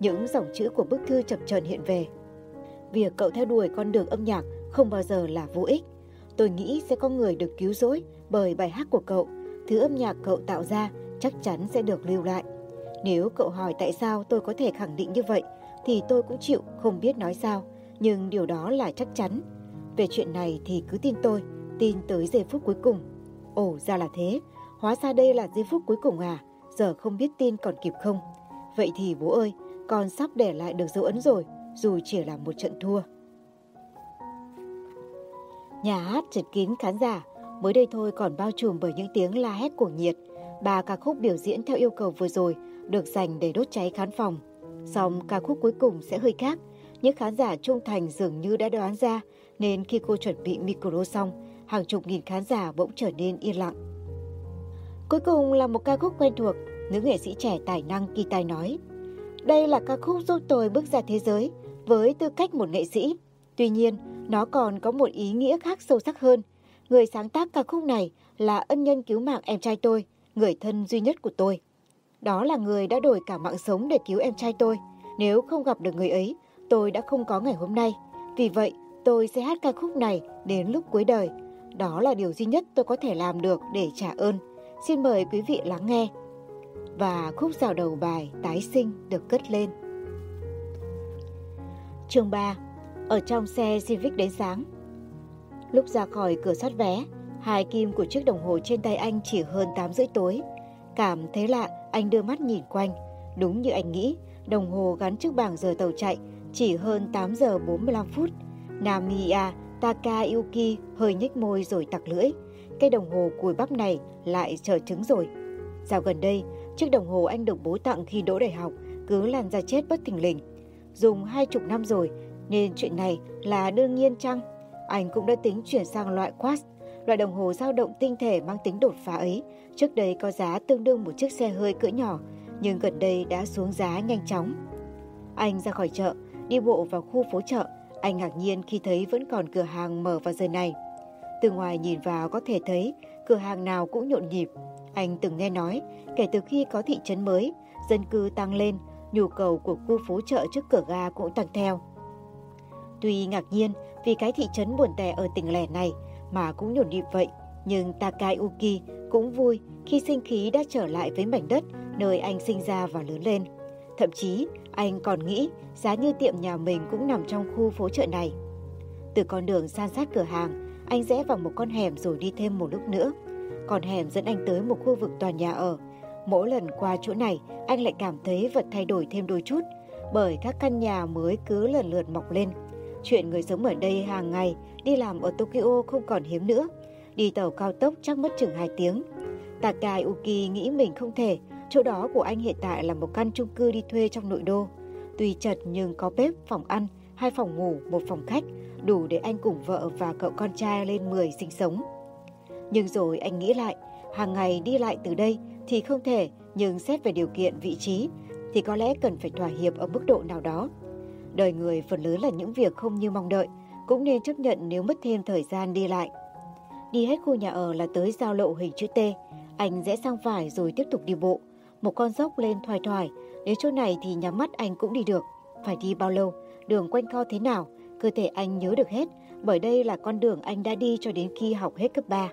Những dòng chữ của bức thư chập chờn hiện về. Việc cậu theo đuổi con đường âm nhạc không bao giờ là vô ích. Tôi nghĩ sẽ có người được cứu rỗi bởi bài hát của cậu. Thứ âm nhạc cậu tạo ra chắc chắn sẽ được lưu lại. Nếu cậu hỏi tại sao tôi có thể khẳng định như vậy, thì tôi cũng chịu không biết nói sao, nhưng điều đó là chắc chắn. Về chuyện này thì cứ tin tôi, tin tới giây phút cuối cùng. Ồ ra là thế, hóa ra đây là giây phút cuối cùng à, giờ không biết tin còn kịp không. Vậy thì bố ơi, con sắp để lại được dấu ấn rồi, dù chỉ là một trận thua. Nhà hát chật kín khán giả, mới đây thôi còn bao trùm bởi những tiếng la hét cuồng nhiệt. Ba ca khúc biểu diễn theo yêu cầu vừa rồi được dành để đốt cháy khán phòng. Song ca khúc cuối cùng sẽ hơi khác. Những khán giả trung thành dường như đã đoán ra nên khi cô chuẩn bị micro xong, hàng chục nghìn khán giả bỗng trở nên yên lặng. Cuối cùng là một ca khúc quen thuộc, nữ nghệ sĩ trẻ tài năng Kitai nói. Đây là ca khúc giúp tôi bước ra thế giới với tư cách một nghệ sĩ. Tuy nhiên, nó còn có một ý nghĩa khác sâu sắc hơn. Người sáng tác ca khúc này là ân nhân cứu mạng em trai tôi, người thân duy nhất của tôi. Đó là người đã đổi cả mạng sống để cứu em trai tôi. Nếu không gặp được người ấy, tôi đã không có ngày hôm nay. Vì vậy, tôi sẽ hát ca khúc này đến lúc cuối đời. Đó là điều duy nhất tôi có thể làm được để trả ơn. Xin mời quý vị lắng nghe. Và khúc rào đầu bài tái sinh được cất lên. Chương 3 Ở trong xe Civic đến sáng Lúc ra khỏi cửa soát vé, hai kim của chiếc đồng hồ trên tay anh chỉ hơn 8 rưỡi tối. Cảm thấy lạ, anh đưa mắt nhìn quanh. Đúng như anh nghĩ, đồng hồ gắn trước bảng giờ tàu chạy Chỉ hơn 8 giờ 45 phút, Namiya Takayuki hơi nhếch môi rồi tặc lưỡi. Cái đồng hồ cùi bắp này lại trở trứng rồi. Dạo gần đây, chiếc đồng hồ anh được bố tặng khi đỗ đại học cứ làm ra chết bất thình lình. Dùng hai chục năm rồi nên chuyện này là đương nhiên chăng? Anh cũng đã tính chuyển sang loại Quartz, loại đồng hồ dao động tinh thể mang tính đột phá ấy. Trước đây có giá tương đương một chiếc xe hơi cỡ nhỏ, nhưng gần đây đã xuống giá nhanh chóng. Anh ra khỏi chợ, đi bộ vào khu phố chợ. Anh ngạc nhiên khi thấy vẫn còn cửa hàng mở vào giờ này. Từ ngoài nhìn vào có thể thấy cửa hàng nào cũng nhộn nhịp. Anh từng nghe nói, kể từ khi có thị trấn mới, dân cư tăng lên, nhu cầu của khu phố chợ trước cửa ga cũng tăng theo. Tuy ngạc nhiên vì cái thị trấn buồn tẻ ở tỉnh lẻ này mà cũng nhộn nhịp vậy, nhưng Takayuki cũng vui khi sinh khí đã trở lại với mảnh đất nơi anh sinh ra và lớn lên. Thậm chí, anh còn nghĩ giá như tiệm nhà mình cũng nằm trong khu phố chợ này. Từ con đường san sát cửa hàng, anh rẽ vào một con hẻm rồi đi thêm một lúc nữa. Con hẻm dẫn anh tới một khu vực tòa nhà ở. Mỗi lần qua chỗ này, anh lại cảm thấy vật thay đổi thêm đôi chút, bởi các căn nhà mới cứ lần lượt mọc lên. Chuyện người sống ở đây hàng ngày đi làm ở Tokyo không còn hiếm nữa. Đi tàu cao tốc chắc mất chừng 2 tiếng. Takayuki nghĩ mình không thể, chỗ đó của anh hiện tại là một căn chung cư đi thuê trong nội đô. Tuy chật nhưng có bếp, phòng ăn, hai phòng ngủ, một phòng khách, đủ để anh cùng vợ và cậu con trai lên 10 sinh sống. Nhưng rồi anh nghĩ lại, hàng ngày đi lại từ đây thì không thể, nhưng xét về điều kiện vị trí thì có lẽ cần phải thỏa hiệp ở mức độ nào đó. Đời người phần lớn là những việc không như mong đợi, cũng nên chấp nhận nếu mất thêm thời gian đi lại. Đi hết khu nhà ở là tới giao lộ hình chữ T, anh rẽ sang phải rồi tiếp tục đi bộ. Một con dốc lên thoải thoải, đến chỗ này thì nhắm mắt anh cũng đi được. Phải đi bao lâu, đường quanh co thế nào, cơ thể anh nhớ được hết, bởi đây là con đường anh đã đi cho đến khi học hết cấp 3.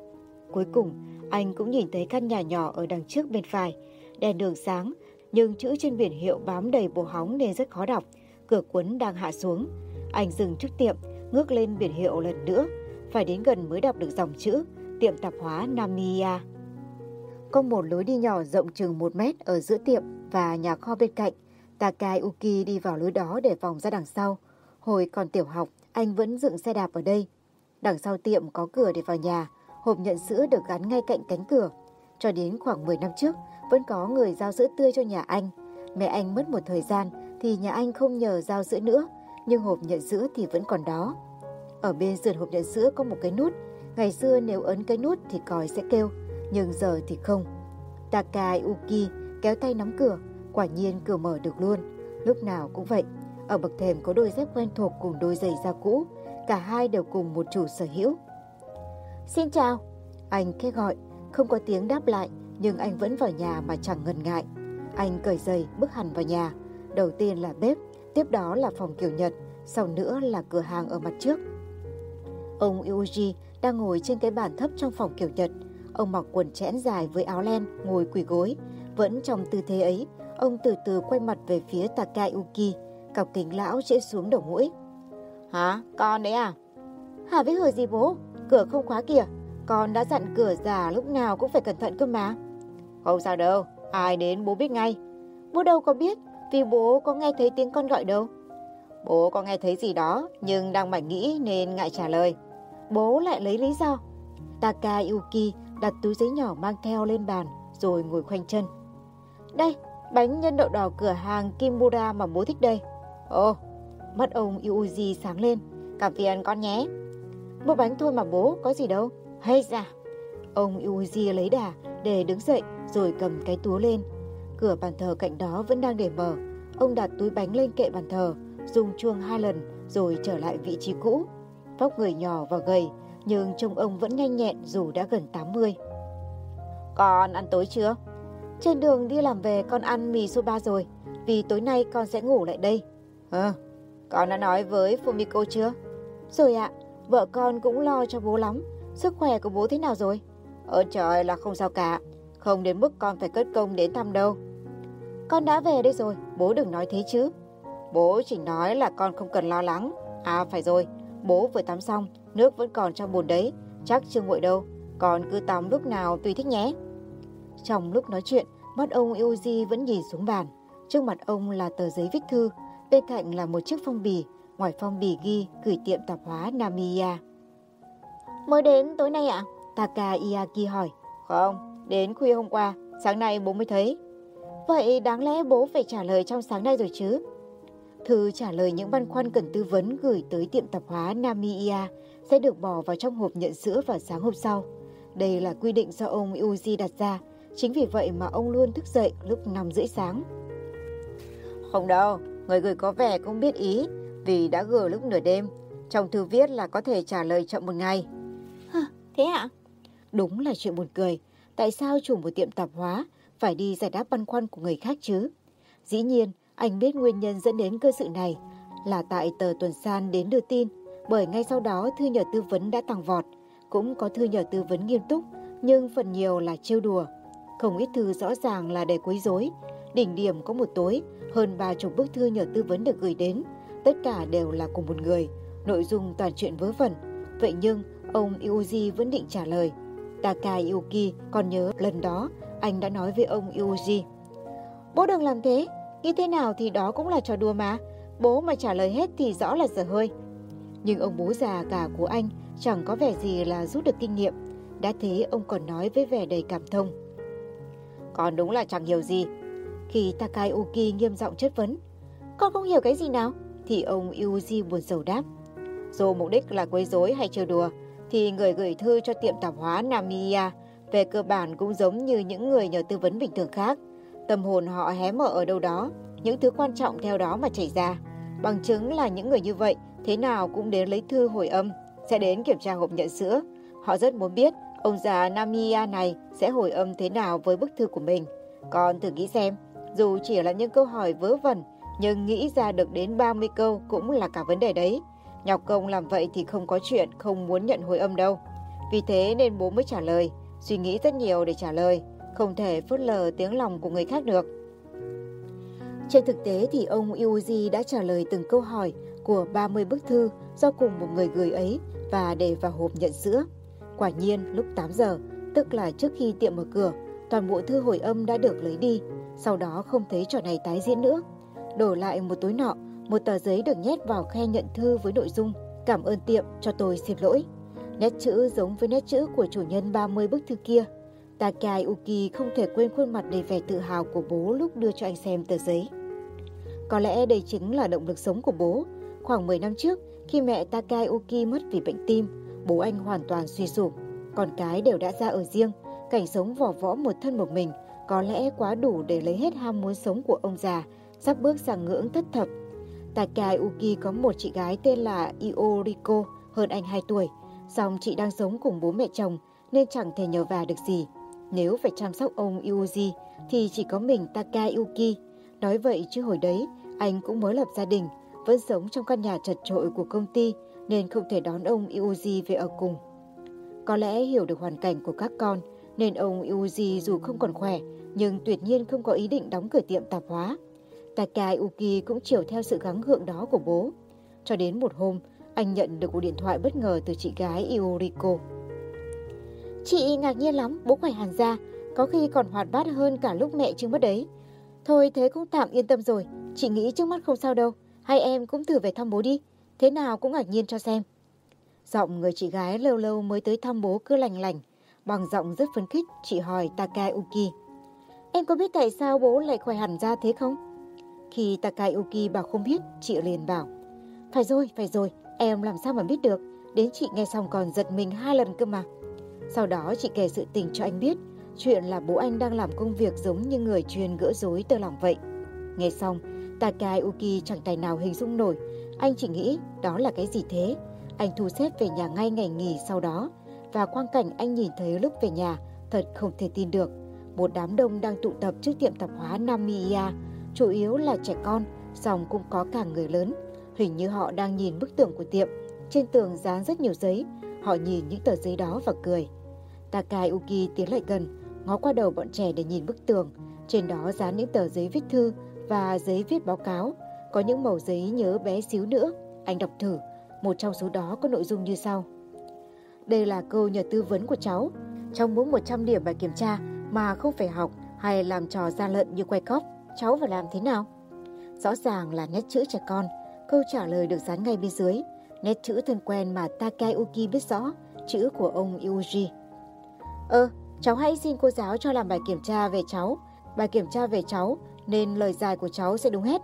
Cuối cùng, anh cũng nhìn thấy căn nhà nhỏ ở đằng trước bên phải. Đèn đường sáng, nhưng chữ trên biển hiệu bám đầy bồ hóng nên rất khó đọc. Cửa cuốn đang hạ xuống. Anh dừng trước tiệm, ngước lên biển hiệu lần nữa. Phải đến gần mới đọc được dòng chữ tiệm tạp hóa Namiya. Có một lối đi nhỏ rộng chừng 1 mét ở giữa tiệm và nhà kho bên cạnh. Takayuki đi vào lối đó để vòng ra đằng sau. Hồi còn tiểu học, anh vẫn dựng xe đạp ở đây. Đằng sau tiệm có cửa để vào nhà, hộp nhận sữa được gắn ngay cạnh cánh cửa. Cho đến khoảng 10 năm trước, vẫn có người giao sữa tươi cho nhà anh. Mẹ anh mất một thời gian thì nhà anh không nhờ giao sữa nữa, nhưng hộp nhận sữa thì vẫn còn đó. Ở bên sườn hộp nhận sữa có một cái nút. Ngày xưa nếu ấn cái nút thì còi sẽ kêu, nhưng giờ thì không. Takai Uki kéo tay nắm cửa, quả nhiên cửa mở được luôn. Lúc nào cũng vậy. Ở bậc thềm có đôi dép quen thuộc cùng đôi giày da cũ. Cả hai đều cùng một chủ sở hữu. Xin chào. Anh khẽ gọi, không có tiếng đáp lại, nhưng anh vẫn vào nhà mà chẳng ngần ngại. Anh cởi giày bước hẳn vào nhà. Đầu tiên là bếp, tiếp đó là phòng kiểu Nhật, sau nữa là cửa hàng ở mặt trước. Ông Yuji đang ngồi trên cái bàn thấp trong phòng kiểu Nhật. Ông mặc quần chẽn dài với áo len, ngồi quỳ gối. Vẫn trong tư thế ấy, ông từ từ quay mặt về phía Takayuki, cọc kính lão chĩa xuống đầu mũi. Hả? Con đấy à? Hả với hờ gì bố? Cửa không khóa kìa. Con đã dặn cửa giả lúc nào cũng phải cẩn thận cơ mà. Không sao đâu, ai đến bố biết ngay. Bố đâu có biết, vì bố có nghe thấy tiếng con gọi đâu. Bố có nghe thấy gì đó, nhưng đang mải nghĩ nên ngại trả lời. Bố lại lấy lý do. Takayuki đặt túi giấy nhỏ mang theo lên bàn, rồi ngồi khoanh chân. Đây, bánh nhân đậu đỏ cửa hàng Kimura mà bố thích đây. Ồ, mắt ông Yuji sáng lên. Cảm phiền con nhé. Mua bánh thôi mà bố, có gì đâu. Hay ra. Ông Yuji lấy đà để đứng dậy rồi cầm cái túa lên. Cửa bàn thờ cạnh đó vẫn đang để mở. Ông đặt túi bánh lên kệ bàn thờ, dùng chuông hai lần rồi trở lại vị trí cũ. Vóc người nhỏ và gầy, nhưng trông ông vẫn nhanh nhẹn dù đã gần 80. Con ăn tối chưa? Trên đường đi làm về con ăn mì soba rồi, vì tối nay con sẽ ngủ lại đây. Ờ, con đã nói với Fumiko chưa? Rồi ạ, vợ con cũng lo cho bố lắm. Sức khỏe của bố thế nào rồi? Ơ trời là không sao cả, không đến mức con phải cất công đến thăm đâu. Con đã về đây rồi, bố đừng nói thế chứ. Bố chỉ nói là con không cần lo lắng. À phải rồi, bố vừa tắm xong, nước vẫn còn trong bồn đấy, chắc chưa nguội đâu. Con cứ tắm lúc nào tùy thích nhé. Trong lúc nói chuyện, mắt ông Yuji vẫn nhìn xuống bàn. Trước mặt ông là tờ giấy viết thư. Bên cạnh là một chiếc phong bì, ngoài phong bì ghi gửi tiệm tạp hóa Namiya. Mới đến tối nay ạ? À? Taka Iaki hỏi. Không, đến khuya hôm qua, sáng nay bố mới thấy. Vậy đáng lẽ bố phải trả lời trong sáng nay rồi chứ? Thư trả lời những băn khoăn cần tư vấn gửi tới tiệm tạp hóa Namiya sẽ được bỏ vào trong hộp nhận sữa vào sáng hôm sau. Đây là quy định do ông Uji đặt ra, chính vì vậy mà ông luôn thức dậy lúc 5 rưỡi sáng. Không đâu, người gửi có vẻ cũng biết ý, vì đã gửi lúc nửa đêm. Trong thư viết là có thể trả lời chậm một ngày. Hả, thế ạ? Đúng là chuyện buồn cười. Tại sao chủ một tiệm tạp hóa phải đi giải đáp băn khoăn của người khác chứ? Dĩ nhiên, anh biết nguyên nhân dẫn đến cơ sự này là tại tờ Tuần San đến đưa tin, bởi ngay sau đó thư nhờ tư vấn đã tăng vọt. Cũng có thư nhờ tư vấn nghiêm túc, nhưng phần nhiều là trêu đùa. Không ít thư rõ ràng là để quấy rối. Đỉnh điểm có một tối, hơn ba chục bức thư nhờ tư vấn được gửi đến. Tất cả đều là cùng một người, nội dung toàn chuyện vớ vẩn. Vậy nhưng, ông iuji vẫn định trả lời. Takayuki còn nhớ lần đó anh đã nói với ông Yuji. Bố đừng làm thế, nghĩ thế nào thì đó cũng là trò đùa mà. Bố mà trả lời hết thì rõ là dở hơi. Nhưng ông bố già cả của anh chẳng có vẻ gì là rút được kinh nghiệm. Đã thế ông còn nói với vẻ đầy cảm thông. Còn đúng là chẳng hiểu gì. Khi Takayuki nghiêm giọng chất vấn. Con không hiểu cái gì nào? Thì ông Yuji buồn rầu đáp. Dù mục đích là quấy rối hay trêu đùa, thì người gửi thư cho tiệm tạp hóa Namiya về cơ bản cũng giống như những người nhờ tư vấn bình thường khác. Tâm hồn họ hé mở ở đâu đó, những thứ quan trọng theo đó mà chảy ra. Bằng chứng là những người như vậy thế nào cũng đến lấy thư hồi âm, sẽ đến kiểm tra hộp nhận sữa. Họ rất muốn biết ông già namia này sẽ hồi âm thế nào với bức thư của mình. Còn thử nghĩ xem, dù chỉ là những câu hỏi vớ vẩn, nhưng nghĩ ra được đến 30 câu cũng là cả vấn đề đấy. Nhọc công làm vậy thì không có chuyện không muốn nhận hồi âm đâu. Vì thế nên bố mới trả lời, suy nghĩ rất nhiều để trả lời, không thể phớt lờ tiếng lòng của người khác được. Trên thực tế thì ông Yuji đã trả lời từng câu hỏi của 30 bức thư do cùng một người gửi ấy và để vào hộp nhận sữa. Quả nhiên lúc 8 giờ, tức là trước khi tiệm mở cửa, toàn bộ thư hồi âm đã được lấy đi, sau đó không thấy trò này tái diễn nữa. Đổi lại một tối nọ, một tờ giấy được nhét vào khe nhận thư với nội dung Cảm ơn tiệm cho tôi xin lỗi. Nét chữ giống với nét chữ của chủ nhân 30 bức thư kia. Takai Uki không thể quên khuôn mặt đầy vẻ tự hào của bố lúc đưa cho anh xem tờ giấy. Có lẽ đây chính là động lực sống của bố. Khoảng 10 năm trước, khi mẹ Takai Uki mất vì bệnh tim, bố anh hoàn toàn suy sụp. Con cái đều đã ra ở riêng, cảnh sống vỏ võ một thân một mình có lẽ quá đủ để lấy hết ham muốn sống của ông già, sắp bước sang ngưỡng thất thập. Takai Uki có một chị gái tên là Ioriko, hơn anh 2 tuổi dòng chị đang sống cùng bố mẹ chồng nên chẳng thể nhờ vả được gì. Nếu phải chăm sóc ông Iuji thì chỉ có mình Takayuki Nói vậy chứ hồi đấy anh cũng mới lập gia đình, vẫn sống trong căn nhà chật trội của công ty nên không thể đón ông Iuji về ở cùng. Có lẽ hiểu được hoàn cảnh của các con nên ông Iuji dù không còn khỏe nhưng tuyệt nhiên không có ý định đóng cửa tiệm tạp hóa. Takayuki cũng chiều theo sự gắng gượng đó của bố. Cho đến một hôm, anh nhận được cuộc điện thoại bất ngờ từ chị gái Ioriko. Chị ngạc nhiên lắm, bố khỏe hẳn ra, có khi còn hoạt bát hơn cả lúc mẹ chưa mất đấy. Thôi thế cũng tạm yên tâm rồi, chị nghĩ trước mắt không sao đâu, hai em cũng thử về thăm bố đi, thế nào cũng ngạc nhiên cho xem. Giọng người chị gái lâu lâu mới tới thăm bố cứ lành lành, bằng giọng rất phấn khích, chị hỏi Takayuki. Em có biết tại sao bố lại khỏe hẳn ra thế không? Khi Takayuki bảo không biết, chị liền bảo. Phải rồi, phải rồi, em làm sao mà biết được, đến chị nghe xong còn giật mình hai lần cơ mà. Sau đó chị kể sự tình cho anh biết, chuyện là bố anh đang làm công việc giống như người truyền gỡ rối tơ lòng vậy. Nghe xong, Takayuki chẳng tài nào hình dung nổi, anh chỉ nghĩ đó là cái gì thế. Anh thu xếp về nhà ngay ngày nghỉ sau đó, và quang cảnh anh nhìn thấy lúc về nhà thật không thể tin được. Một đám đông đang tụ tập trước tiệm tạp hóa Namiya, chủ yếu là trẻ con, dòng cũng có cả người lớn. Hình như họ đang nhìn bức tường của tiệm, trên tường dán rất nhiều giấy, họ nhìn những tờ giấy đó và cười. Takayuki tiến lại gần, ngó qua đầu bọn trẻ để nhìn bức tường. Trên đó dán những tờ giấy viết thư và giấy viết báo cáo. Có những mẩu giấy nhớ bé xíu nữa. Anh đọc thử, một trong số đó có nội dung như sau. Đây là câu nhờ tư vấn của cháu. Trong muốn 100 điểm bài kiểm tra mà không phải học hay làm trò gian lận như quay cóp, cháu phải làm thế nào? Rõ ràng là nét chữ trẻ con. Câu trả lời được dán ngay bên dưới. Nét chữ thân quen mà Takayuki biết rõ, chữ của ông Yuji. Ơ, cháu hãy xin cô giáo cho làm bài kiểm tra về cháu. Bài kiểm tra về cháu nên lời dài của cháu sẽ đúng hết.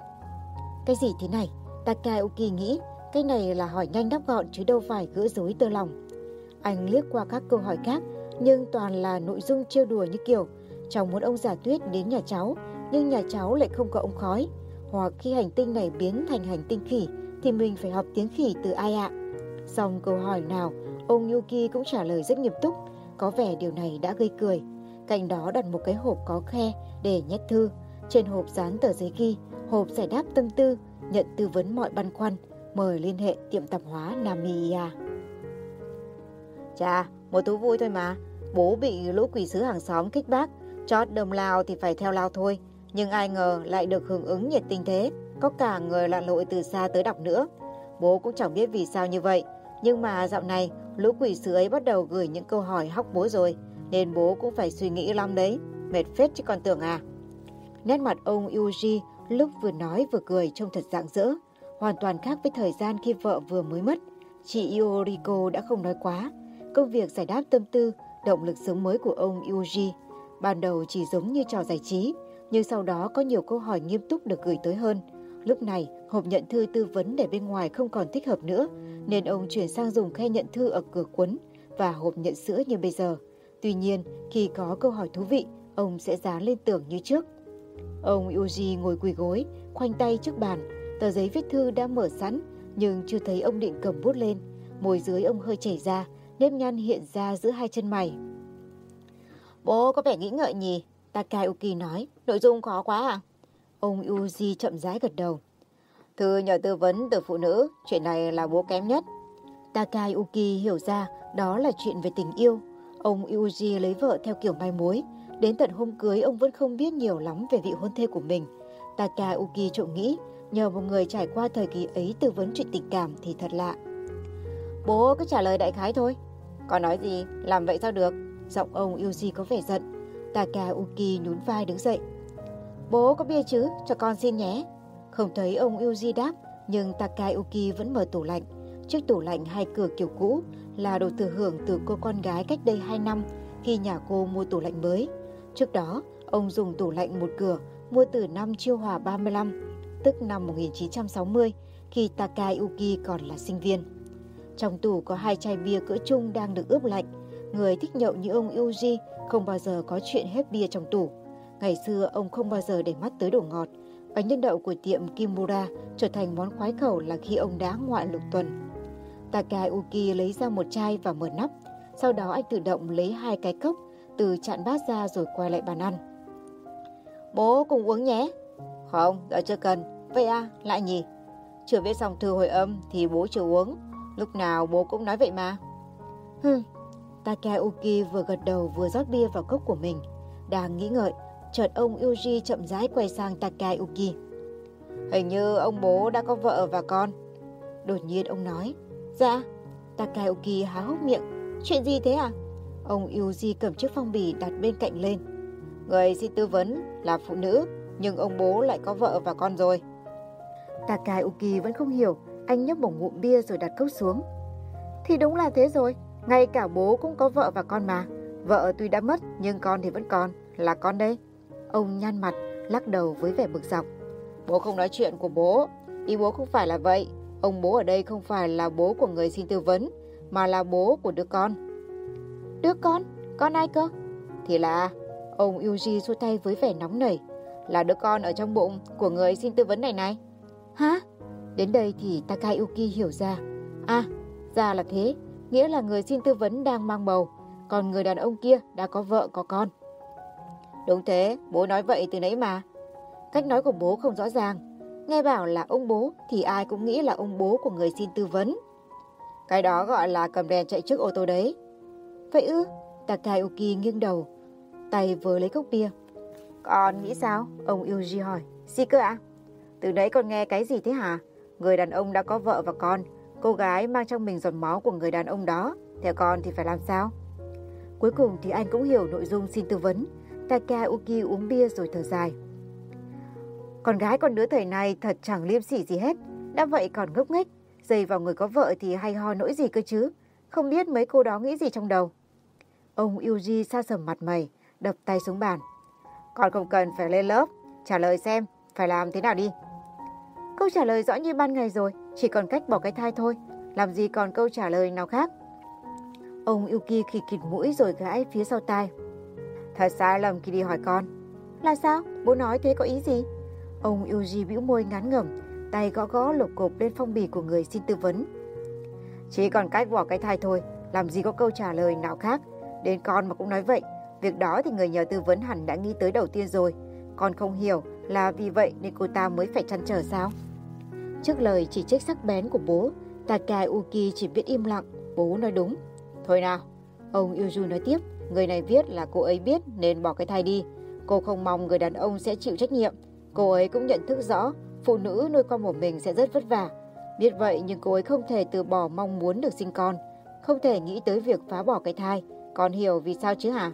Cái gì thế này? Takayuki nghĩ cái này là hỏi nhanh đáp gọn chứ đâu phải gỡ rối tơ lòng. Anh liếc qua các câu hỏi khác nhưng toàn là nội dung trêu đùa như kiểu cháu muốn ông giả tuyết đến nhà cháu nhưng nhà cháu lại không có ông khói. Hoặc khi hành tinh này biến thành hành tinh khỉ thì mình phải học tiếng khỉ từ ai ạ? Xong câu hỏi nào, ông Yuki cũng trả lời rất nghiêm túc. Có vẻ điều này đã gây cười. Cạnh đó đặt một cái hộp có khe để nhét thư. Trên hộp dán tờ giấy ghi, hộp giải đáp tâm tư, nhận tư vấn mọi băn khoăn, mời liên hệ tiệm tạp hóa Namiya. Chà, một thú vui thôi mà. Bố bị lũ quỷ sứ hàng xóm kích bác, chót đầm lao thì phải theo lao thôi. Nhưng ai ngờ lại được hưởng ứng nhiệt tình thế, có cả người lặn lội từ xa tới đọc nữa. Bố cũng chẳng biết vì sao như vậy, nhưng mà dạo này lũ quỷ sứ ấy bắt đầu gửi những câu hỏi hóc bố rồi, nên bố cũng phải suy nghĩ lắm đấy, mệt phết chứ còn tưởng à. Nét mặt ông Yuji lúc vừa nói vừa cười trông thật rạng rỡ, hoàn toàn khác với thời gian khi vợ vừa mới mất. Chị Ioriko đã không nói quá. Công việc giải đáp tâm tư, động lực sống mới của ông Yuji ban đầu chỉ giống như trò giải trí, nhưng sau đó có nhiều câu hỏi nghiêm túc được gửi tới hơn. Lúc này, hộp nhận thư tư vấn để bên ngoài không còn thích hợp nữa, nên ông chuyển sang dùng khe nhận thư ở cửa cuốn và hộp nhận sữa như bây giờ. Tuy nhiên, khi có câu hỏi thú vị, ông sẽ dán lên tường như trước. Ông Yuji ngồi quỳ gối, khoanh tay trước bàn, tờ giấy viết thư đã mở sẵn, nhưng chưa thấy ông định cầm bút lên. Môi dưới ông hơi chảy ra, nếp nhăn hiện ra giữa hai chân mày. Bố có vẻ nghĩ ngợi nhỉ? Takayuki nói, nội dung khó quá à? Ông Yuji chậm rãi gật đầu. Thư nhờ tư vấn từ phụ nữ, chuyện này là bố kém nhất. Takayuki hiểu ra đó là chuyện về tình yêu. Ông Yuji lấy vợ theo kiểu mai mối. Đến tận hôm cưới ông vẫn không biết nhiều lắm về vị hôn thê của mình. Takayuki trộm nghĩ nhờ một người trải qua thời kỳ ấy tư vấn chuyện tình cảm thì thật lạ. Bố cứ trả lời đại khái thôi. Còn nói gì, làm vậy sao được? Giọng ông Yuji có vẻ giận. Takauki nhún vai đứng dậy. Bố có bia chứ, cho con xin nhé. Không thấy ông Yuji đáp, nhưng Takauki vẫn mở tủ lạnh. Chiếc tủ lạnh hai cửa kiểu cũ là đồ thừa hưởng từ cô con gái cách đây 2 năm khi nhà cô mua tủ lạnh mới. Trước đó, ông dùng tủ lạnh một cửa mua từ năm Chiêu Hòa 35, tức năm 1960, khi Takayuki còn là sinh viên. Trong tủ có hai chai bia cỡ chung đang được ướp lạnh, Người thích nhậu như ông Yuji không bao giờ có chuyện hết bia trong tủ. Ngày xưa ông không bao giờ để mắt tới đồ ngọt. Bánh nhân đậu của tiệm Kimura trở thành món khoái khẩu là khi ông đã ngoạn lục tuần. Takayuki lấy ra một chai và mở nắp. Sau đó anh tự động lấy hai cái cốc từ chạn bát ra rồi quay lại bàn ăn. Bố cùng uống nhé. Không, đã chưa cần. Vậy à, lại nhỉ? Chưa viết xong thư hồi âm thì bố chưa uống. Lúc nào bố cũng nói vậy mà. Hừ, Takeuki vừa gật đầu vừa rót bia vào cốc của mình. Đang nghĩ ngợi, chợt ông Yuji chậm rãi quay sang Takeuki. Hình như ông bố đã có vợ và con. Đột nhiên ông nói. Dạ. Takeuki há hốc miệng. Chuyện gì thế à? Ông Yuji cầm chiếc phong bì đặt bên cạnh lên. Người xin tư vấn là phụ nữ, nhưng ông bố lại có vợ và con rồi. Takeuki vẫn không hiểu, anh nhấp một ngụm bia rồi đặt cốc xuống. Thì đúng là thế rồi, ngay cả bố cũng có vợ và con mà. Vợ tuy đã mất nhưng con thì vẫn còn, là con đây. Ông nhăn mặt, lắc đầu với vẻ bực dọc. Bố không nói chuyện của bố, ý bố không phải là vậy. Ông bố ở đây không phải là bố của người xin tư vấn, mà là bố của đứa con. Đứa con? Con ai cơ? Thì là... Ông Yuji xua tay với vẻ nóng nảy. Là đứa con ở trong bụng của người xin tư vấn này này. Hả? Đến đây thì Takayuki hiểu ra. À, ra là thế nghĩa là người xin tư vấn đang mang bầu, còn người đàn ông kia đã có vợ có con. Đúng thế, bố nói vậy từ nãy mà. Cách nói của bố không rõ ràng. Nghe bảo là ông bố thì ai cũng nghĩ là ông bố của người xin tư vấn. Cái đó gọi là cầm đèn chạy trước ô tô đấy. Vậy ư? Takayuki nghiêng đầu, tay vừa lấy cốc bia. Con nghĩ sao? Ông Yuji hỏi. Gì cơ ạ? Từ đấy con nghe cái gì thế hả? Người đàn ông đã có vợ và con, Cô gái mang trong mình giọt máu của người đàn ông đó, theo con thì phải làm sao? Cuối cùng thì anh cũng hiểu nội dung xin tư vấn. Takauki uống bia rồi thở dài. Con gái con đứa thời này thật chẳng liêm sỉ gì hết. Đã vậy còn ngốc nghếch. Dây vào người có vợ thì hay ho nỗi gì cơ chứ. Không biết mấy cô đó nghĩ gì trong đầu. Ông Yuji xa sầm mặt mày, đập tay xuống bàn. Con không cần phải lên lớp. Trả lời xem, phải làm thế nào đi. Câu trả lời rõ như ban ngày rồi, chỉ còn cách bỏ cái thai thôi. Làm gì còn câu trả lời nào khác. Ông Yuki khịt khịt mũi rồi gãi phía sau tai. Thật sai lầm khi đi hỏi con. Là sao? Bố nói thế có ý gì? Ông Yuji bĩu môi ngán ngẩm, tay gõ gõ lục cục lên phong bì của người xin tư vấn. Chỉ còn cách bỏ cái thai thôi, làm gì có câu trả lời nào khác. Đến con mà cũng nói vậy, việc đó thì người nhờ tư vấn hẳn đã nghĩ tới đầu tiên rồi. Con không hiểu là vì vậy nên cô ta mới phải chăn trở sao? Trước lời chỉ trích sắc bén của bố, Takaeuki chỉ biết im lặng, bố nói đúng. Thôi nào, ông Yuju nói tiếp, người này viết là cô ấy biết nên bỏ cái thai đi. Cô không mong người đàn ông sẽ chịu trách nhiệm. Cô ấy cũng nhận thức rõ phụ nữ nuôi con một mình sẽ rất vất vả. Biết vậy nhưng cô ấy không thể từ bỏ mong muốn được sinh con. Không thể nghĩ tới việc phá bỏ cái thai. Con hiểu vì sao chứ hả?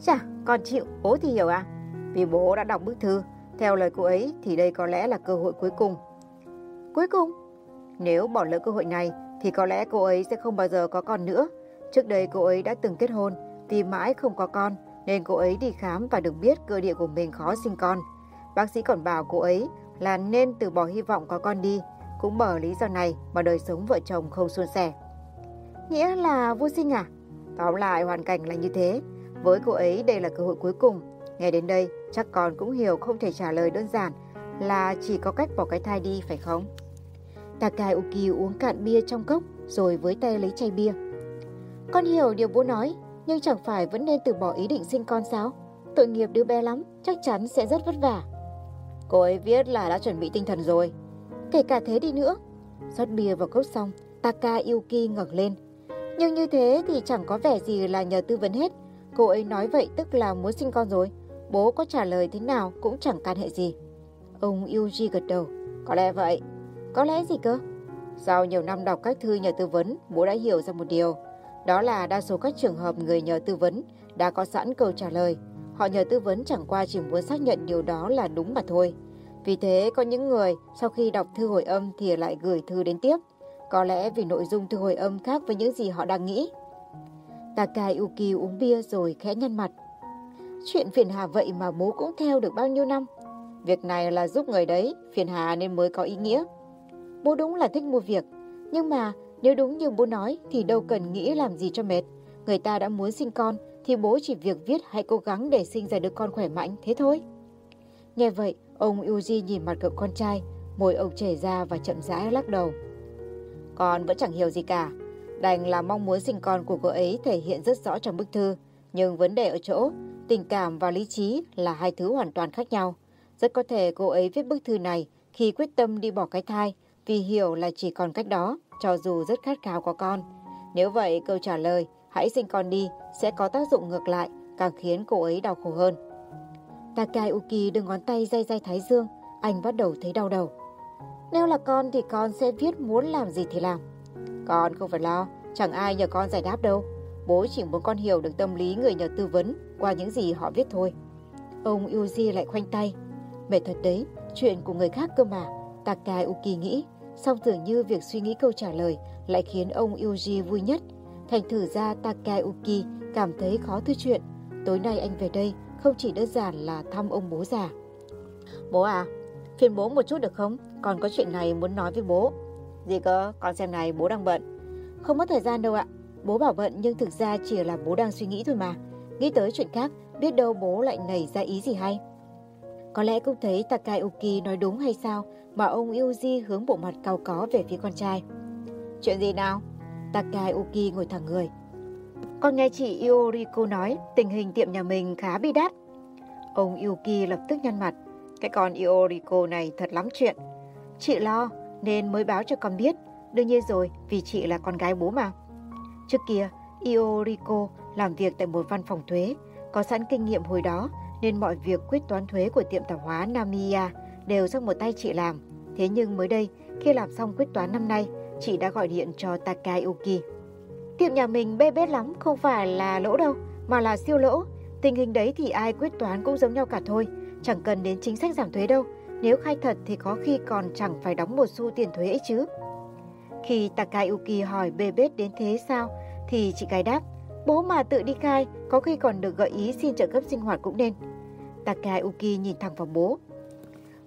Chà, con chịu, bố thì hiểu à? Vì bố đã đọc bức thư. Theo lời cô ấy thì đây có lẽ là cơ hội cuối cùng. Cuối cùng? Nếu bỏ lỡ cơ hội này thì có lẽ cô ấy sẽ không bao giờ có con nữa. Trước đây cô ấy đã từng kết hôn, vì mãi không có con nên cô ấy đi khám và được biết cơ địa của mình khó sinh con. Bác sĩ còn bảo cô ấy là nên từ bỏ hy vọng có con đi, cũng bởi lý do này mà đời sống vợ chồng không suôn sẻ. Nghĩa là vô sinh à? Tóm lại hoàn cảnh là như thế, với cô ấy đây là cơ hội cuối cùng. Nghe đến đây, chắc con cũng hiểu không thể trả lời đơn giản là chỉ có cách bỏ cái thai đi phải không? Takai uống cạn bia trong cốc rồi với tay lấy chai bia. Con hiểu điều bố nói, nhưng chẳng phải vẫn nên từ bỏ ý định sinh con sao? Tội nghiệp đứa bé lắm, chắc chắn sẽ rất vất vả. Cô ấy viết là đã chuẩn bị tinh thần rồi. Kể cả thế đi nữa. rót bia vào cốc xong, Taka Yuki ngẩng lên. Nhưng như thế thì chẳng có vẻ gì là nhờ tư vấn hết. Cô ấy nói vậy tức là muốn sinh con rồi. Bố có trả lời thế nào cũng chẳng can hệ gì. Ông Yuji gật đầu. Có lẽ vậy. Có lẽ gì cơ? Sau nhiều năm đọc các thư nhờ tư vấn, bố đã hiểu ra một điều. Đó là đa số các trường hợp người nhờ tư vấn đã có sẵn câu trả lời. Họ nhờ tư vấn chẳng qua chỉ muốn xác nhận điều đó là đúng mà thôi. Vì thế có những người sau khi đọc thư hồi âm thì lại gửi thư đến tiếp. Có lẽ vì nội dung thư hồi âm khác với những gì họ đang nghĩ. Takai Uki uống bia rồi khẽ nhăn mặt. Chuyện phiền hà vậy mà bố cũng theo được bao nhiêu năm. Việc này là giúp người đấy, phiền hà nên mới có ý nghĩa. Bố đúng là thích mua việc, nhưng mà nếu đúng như bố nói thì đâu cần nghĩ làm gì cho mệt. Người ta đã muốn sinh con thì bố chỉ việc viết hãy cố gắng để sinh ra đứa con khỏe mạnh, thế thôi. Nghe vậy, ông Yuji nhìn mặt cậu con trai, môi ông chảy ra và chậm rãi lắc đầu. Con vẫn chẳng hiểu gì cả. Đành là mong muốn sinh con của cô ấy thể hiện rất rõ trong bức thư. Nhưng vấn đề ở chỗ, tình cảm và lý trí là hai thứ hoàn toàn khác nhau. Rất có thể cô ấy viết bức thư này khi quyết tâm đi bỏ cái thai vì hiểu là chỉ còn cách đó, cho dù rất khát khao có con. Nếu vậy, câu trả lời hãy sinh con đi sẽ có tác dụng ngược lại, càng khiến cô ấy đau khổ hơn. Takai Uki đưa ngón tay day day thái dương, anh bắt đầu thấy đau đầu. Nếu là con thì con sẽ viết muốn làm gì thì làm. Con không phải lo, chẳng ai nhờ con giải đáp đâu. Bố chỉ muốn con hiểu được tâm lý người nhờ tư vấn qua những gì họ viết thôi. Ông Yuji lại khoanh tay. Mệt thật đấy, chuyện của người khác cơ mà. Takai Uki nghĩ, song dường như việc suy nghĩ câu trả lời lại khiến ông Yuji vui nhất. Thành thử ra Takai Uki cảm thấy khó thư chuyện. Tối nay anh về đây không chỉ đơn giản là thăm ông bố già. Bố à, phiền bố một chút được không? Con có chuyện này muốn nói với bố. Gì cơ, con xem này bố đang bận. Không mất thời gian đâu ạ. Bố bảo bận nhưng thực ra chỉ là bố đang suy nghĩ thôi mà. Nghĩ tới chuyện khác, biết đâu bố lại nảy ra ý gì hay. Có lẽ cũng thấy Takayuki nói đúng hay sao mà ông Yuji hướng bộ mặt cao có về phía con trai. Chuyện gì nào? Takayuki ngồi thẳng người. Con nghe chị Ioriko nói tình hình tiệm nhà mình khá bi đát. Ông Yuki lập tức nhăn mặt. Cái con Ioriko này thật lắm chuyện. Chị lo nên mới báo cho con biết. Đương nhiên rồi vì chị là con gái bố mà. Trước kia, Ioriko làm việc tại một văn phòng thuế. Có sẵn kinh nghiệm hồi đó nên mọi việc quyết toán thuế của tiệm tạp hóa Namia đều do một tay chị làm. Thế nhưng mới đây, khi làm xong quyết toán năm nay, chị đã gọi điện cho Takayuki. Tiệm nhà mình bê bết lắm, không phải là lỗ đâu, mà là siêu lỗ. Tình hình đấy thì ai quyết toán cũng giống nhau cả thôi, chẳng cần đến chính sách giảm thuế đâu. Nếu khai thật thì có khi còn chẳng phải đóng một xu tiền thuế ấy chứ. Khi Takayuki hỏi bê bết đến thế sao, thì chị gái đáp, bố mà tự đi khai, có khi còn được gợi ý xin trợ cấp sinh hoạt cũng nên. Takayuki nhìn thẳng vào bố.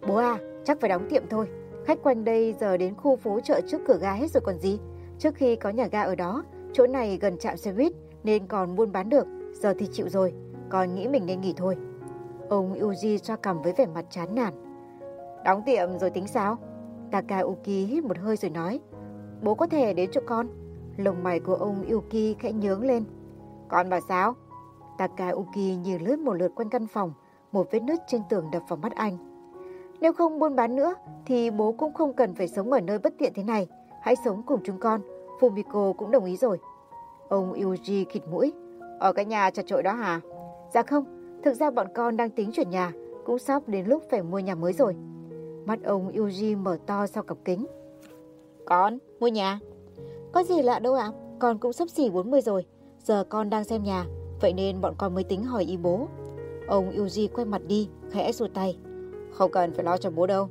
Bố à, chắc phải đóng tiệm thôi. Khách quanh đây giờ đến khu phố chợ trước cửa ga hết rồi còn gì. Trước khi có nhà ga ở đó, chỗ này gần trạm xe buýt nên còn buôn bán được, giờ thì chịu rồi, còn nghĩ mình nên nghỉ thôi. Ông Yuji cho cầm với vẻ mặt chán nản. Đóng tiệm rồi tính sao? Takauki hít một hơi rồi nói. Bố có thể đến chỗ con. Lồng mày của ông Yuki khẽ nhướng lên. Con bảo sao? Takauki nhìn lướt một lượt quanh căn phòng, một vết nứt trên tường đập vào mắt anh. Nếu không buôn bán nữa, thì bố cũng không cần phải sống ở nơi bất tiện thế này. Hãy sống cùng chúng con. Fumiko cũng đồng ý rồi. Ông Yuji khịt mũi. Ở cái nhà chật trội đó hả? Dạ không, thực ra bọn con đang tính chuyển nhà, cũng sắp đến lúc phải mua nhà mới rồi. Mắt ông Yuji mở to sau cặp kính. Con, mua nhà? Có gì lạ đâu ạ, con cũng sắp xỉ 40 rồi. Giờ con đang xem nhà, vậy nên bọn con mới tính hỏi ý bố. Ông Yuji quay mặt đi, khẽ xua tay. Không cần phải lo cho bố đâu.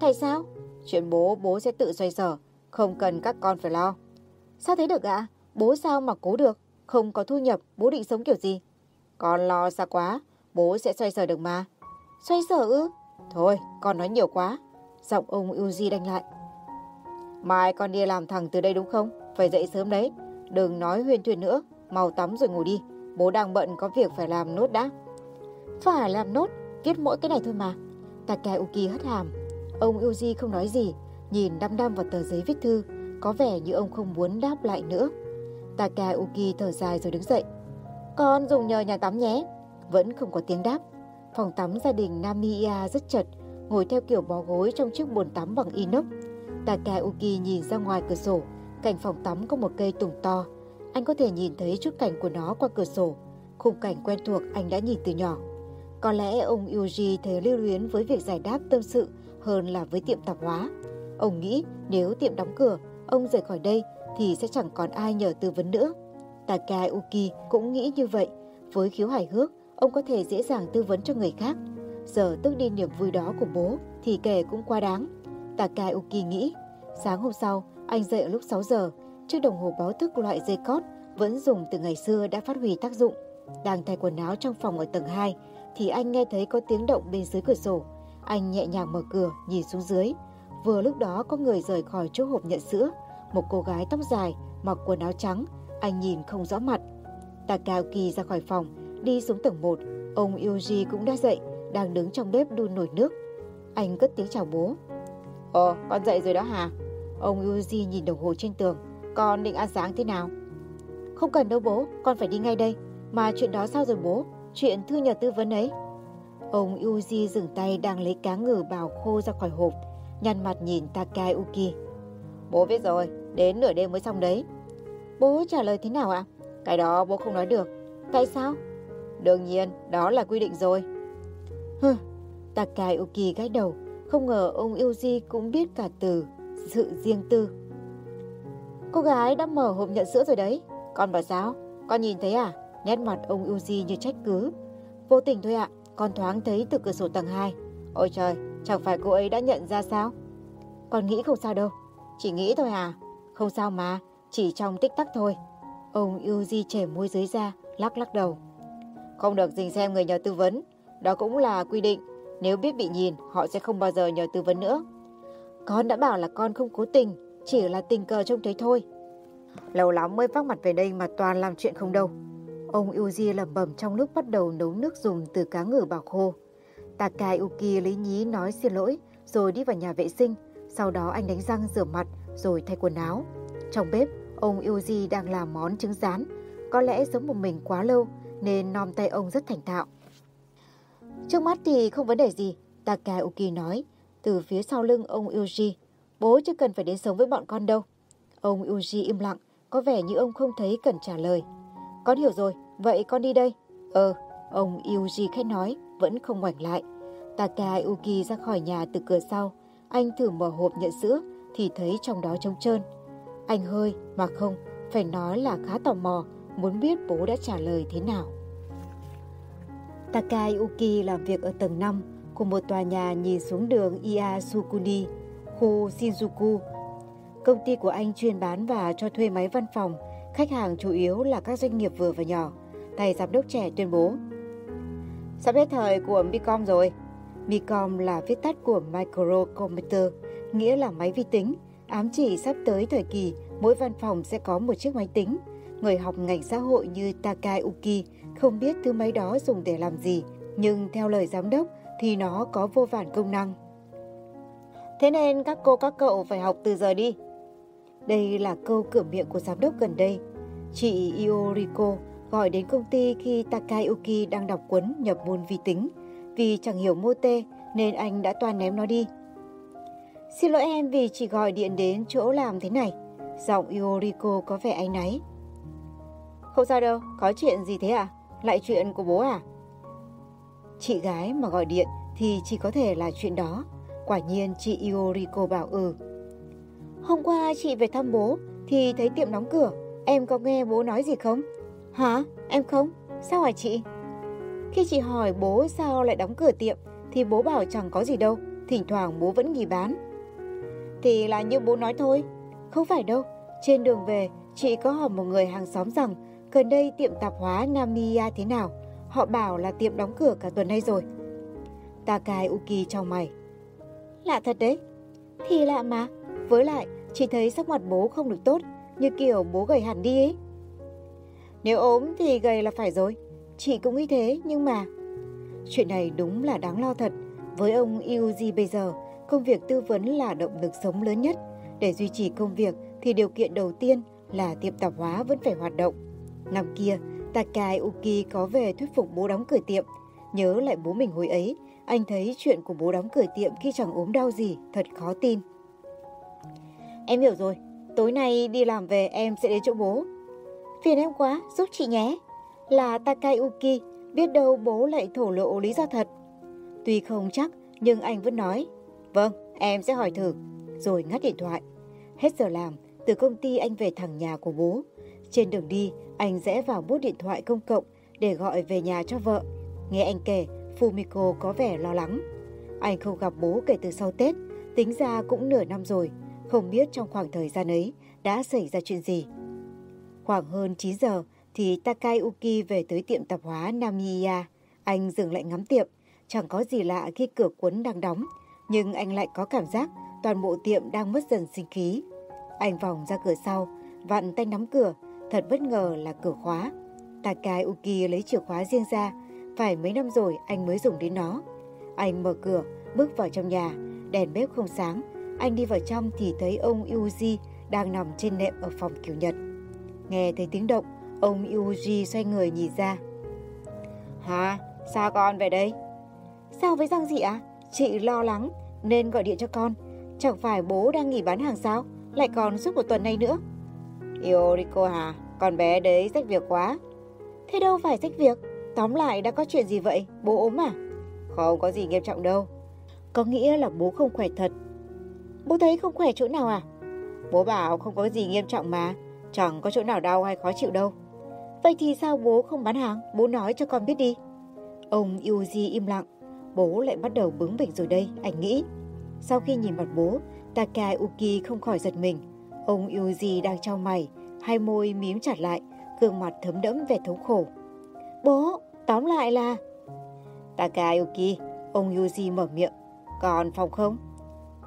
Tại sao? Chuyện bố, bố sẽ tự xoay sở, không cần các con phải lo. Sao thế được ạ? Bố sao mà cố được? Không có thu nhập, bố định sống kiểu gì? Con lo xa quá, bố sẽ xoay sở được mà. Xoay sở ư? Thôi, con nói nhiều quá. Giọng ông Uzi đanh lại. Mai con đi làm thẳng từ đây đúng không? Phải dậy sớm đấy. Đừng nói huyên thuyên nữa. Mau tắm rồi ngủ đi. Bố đang bận có việc phải làm nốt đã. Phải làm nốt, viết mỗi cái này thôi mà. Takeuki hất hàm. Ông Uji không nói gì, nhìn đăm đăm vào tờ giấy viết thư. Có vẻ như ông không muốn đáp lại nữa. Takeuki thở dài rồi đứng dậy. Con dùng nhờ nhà tắm nhé. Vẫn không có tiếng đáp. Phòng tắm gia đình Namiya rất chật, ngồi theo kiểu bó gối trong chiếc bồn tắm bằng inox. Takeuki nhìn ra ngoài cửa sổ, cạnh phòng tắm có một cây tùng to. Anh có thể nhìn thấy chút cảnh của nó qua cửa sổ. Khung cảnh quen thuộc anh đã nhìn từ nhỏ. Có lẽ ông Yuji thấy lưu luyến với việc giải đáp tâm sự hơn là với tiệm tạp hóa. Ông nghĩ nếu tiệm đóng cửa, ông rời khỏi đây thì sẽ chẳng còn ai nhờ tư vấn nữa. Takauki cũng nghĩ như vậy. Với khiếu hài hước, ông có thể dễ dàng tư vấn cho người khác. Giờ tức đi niềm vui đó của bố thì kể cũng quá đáng. Takauki nghĩ, sáng hôm sau, anh dậy ở lúc 6 giờ, chiếc đồng hồ báo thức loại dây cót vẫn dùng từ ngày xưa đã phát huy tác dụng. Đang thay quần áo trong phòng ở tầng 2 thì anh nghe thấy có tiếng động bên dưới cửa sổ. Anh nhẹ nhàng mở cửa, nhìn xuống dưới. Vừa lúc đó có người rời khỏi chỗ hộp nhận sữa, một cô gái tóc dài, mặc quần áo trắng, anh nhìn không rõ mặt. Takauki ra khỏi phòng, đi xuống tầng 1, ông Yuji cũng đã dậy, đang đứng trong bếp đun nồi nước. Anh cất tiếng chào bố. Ồ, con dậy rồi đó hả? Ông Yuji nhìn đồng hồ trên tường. Con định ăn sáng thế nào? Không cần đâu bố, con phải đi ngay đây. Mà chuyện đó sao rồi bố? Chuyện thư nhờ tư vấn ấy. Ông Yuji dừng tay đang lấy cá ngừ bào khô ra khỏi hộp, nhăn mặt nhìn Takayuki. Bố biết rồi, đến nửa đêm mới xong đấy. Bố trả lời thế nào ạ? Cái đó bố không nói được. Tại sao? Đương nhiên, đó là quy định rồi. Hừ, Takayuki gãi đầu, không ngờ ông Yuji cũng biết cả từ sự riêng tư. Cô gái đã mở hộp nhận sữa rồi đấy. Con bảo sao? Con nhìn thấy à? Nét mặt ông Uzi như trách cứ. Vô tình thôi ạ, con thoáng thấy từ cửa sổ tầng 2. Ôi trời, chẳng phải cô ấy đã nhận ra sao? Con nghĩ không sao đâu. Chỉ nghĩ thôi à? Không sao mà, chỉ trong tích tắc thôi. Ông Uzi trẻ môi dưới ra, lắc lắc đầu. Không được dình xem người nhờ tư vấn. Đó cũng là quy định. Nếu biết bị nhìn, họ sẽ không bao giờ nhờ tư vấn nữa. Con đã bảo là con không cố tình, chỉ là tình cờ trông thấy thôi. Lâu lắm mới vác mặt về đây mà toàn làm chuyện không đâu. Ông Uji lẩm bẩm trong lúc bắt đầu nấu nước dùng từ cá ngừ bào khô. Takayuki lấy nhí nói xin lỗi, rồi đi vào nhà vệ sinh. Sau đó anh đánh răng rửa mặt, rồi thay quần áo. Trong bếp, ông Uji đang làm món trứng rán. Có lẽ sống một mình quá lâu, nên nom tay ông rất thành thạo. Trước mắt thì không vấn đề gì, Takayuki nói, từ phía sau lưng ông Uji. Bố chưa cần phải đến sống với bọn con đâu. Ông Uji im lặng, có vẻ như ông không thấy cần trả lời. Con hiểu rồi, vậy con đi đây. Ờ, ông Yuji khẽ nói, vẫn không ngoảnh lại. Takayuki ra khỏi nhà từ cửa sau. Anh thử mở hộp nhận sữa thì thấy trong đó trống trơn. Anh hơi mà không, phải nói là khá tò mò, muốn biết bố đã trả lời thế nào. Takayuki làm việc ở tầng 5, của một tòa nhà nhìn xuống đường Iasukuni, khu Shinjuku. Công ty của anh chuyên bán và cho thuê máy văn phòng, khách hàng chủ yếu là các doanh nghiệp vừa và nhỏ. Thầy giám đốc trẻ tuyên bố. Sắp hết thời của Micom rồi. Micom là viết tắt của Microcomputer, nghĩa là máy vi tính, ám chỉ sắp tới thời kỳ mỗi văn phòng sẽ có một chiếc máy tính. Người học ngành xã hội như Takayuki không biết thứ máy đó dùng để làm gì, nhưng theo lời giám đốc thì nó có vô vàn công năng. Thế nên các cô các cậu phải học từ giờ đi. Đây là câu cửa miệng của giám đốc gần đây. Chị Ioriko gọi đến công ty khi Takayuki đang đọc cuốn nhập môn vi tính. Vì chẳng hiểu mô tê nên anh đã toàn ném nó đi. Xin lỗi em vì chỉ gọi điện đến chỗ làm thế này. Giọng Ioriko có vẻ áy náy. Không sao đâu, có chuyện gì thế à? Lại chuyện của bố à? Chị gái mà gọi điện thì chỉ có thể là chuyện đó. Quả nhiên chị Ioriko bảo ừ. Hôm qua chị về thăm bố thì thấy tiệm đóng cửa. Em có nghe bố nói gì không? Hả? Em không? Sao hả chị? Khi chị hỏi bố sao lại đóng cửa tiệm thì bố bảo chẳng có gì đâu. Thỉnh thoảng bố vẫn nghỉ bán. Thì là như bố nói thôi. Không phải đâu. Trên đường về, chị có hỏi một người hàng xóm rằng gần đây tiệm tạp hóa Namiya thế nào. Họ bảo là tiệm đóng cửa cả tuần nay rồi. Takai Uki trong mày. Lạ thật đấy. Thì lạ mà. Với lại, chị thấy sắc mặt bố không được tốt, như kiểu bố gầy hẳn đi ấy. Nếu ốm thì gầy là phải rồi. Chị cũng nghĩ thế, nhưng mà... Chuyện này đúng là đáng lo thật. Với ông Yuji bây giờ, công việc tư vấn là động lực sống lớn nhất. Để duy trì công việc thì điều kiện đầu tiên là tiệm tạp hóa vẫn phải hoạt động. Năm kia, Takai Uki có về thuyết phục bố đóng cửa tiệm. Nhớ lại bố mình hồi ấy, anh thấy chuyện của bố đóng cửa tiệm khi chẳng ốm đau gì, thật khó tin. Em hiểu rồi, tối nay đi làm về em sẽ đến chỗ bố. Phiền em quá, giúp chị nhé. Là Takayuki, biết đâu bố lại thổ lộ lý do thật. Tuy không chắc, nhưng anh vẫn nói. Vâng, em sẽ hỏi thử. Rồi ngắt điện thoại. Hết giờ làm, từ công ty anh về thẳng nhà của bố. Trên đường đi, anh rẽ vào bút điện thoại công cộng để gọi về nhà cho vợ. Nghe anh kể, Fumiko có vẻ lo lắng. Anh không gặp bố kể từ sau Tết, tính ra cũng nửa năm rồi, không biết trong khoảng thời gian ấy đã xảy ra chuyện gì. Khoảng hơn 9 giờ thì Takayuki về tới tiệm tạp hóa Namiya. Anh dừng lại ngắm tiệm, chẳng có gì lạ khi cửa cuốn đang đóng, nhưng anh lại có cảm giác toàn bộ tiệm đang mất dần sinh khí. Anh vòng ra cửa sau, vặn tay nắm cửa, thật bất ngờ là cửa khóa. Takayuki lấy chìa khóa riêng ra, phải mấy năm rồi anh mới dùng đến nó. Anh mở cửa, bước vào trong nhà, đèn bếp không sáng. Anh đi vào trong thì thấy ông Yuji đang nằm trên nệm ở phòng kiểu Nhật. Nghe thấy tiếng động, ông Yuji xoay người nhìn ra. Hả? Sao con về đây? Sao với răng gì ạ? À? Chị lo lắng nên gọi điện cho con. Chẳng phải bố đang nghỉ bán hàng sao? Lại còn suốt một tuần nay nữa. Yoriko hả? Con bé đấy rách việc quá. Thế đâu phải rách việc. Tóm lại đã có chuyện gì vậy? Bố ốm à? Không có gì nghiêm trọng đâu. Có nghĩa là bố không khỏe thật. Bố thấy không khỏe chỗ nào à? Bố bảo không có gì nghiêm trọng mà. Chẳng có chỗ nào đau hay khó chịu đâu. Vậy thì sao bố không bán hàng? Bố nói cho con biết đi. Ông Yuji im lặng. Bố lại bắt đầu bướng bỉnh rồi đây, anh nghĩ. Sau khi nhìn mặt bố, Takayuki không khỏi giật mình. Ông Yuji đang trao mày, hai môi mím chặt lại, gương mặt thấm đẫm vẻ thống khổ. Bố, tóm lại là... Takayuki, ông Yuji mở miệng. Còn phòng không?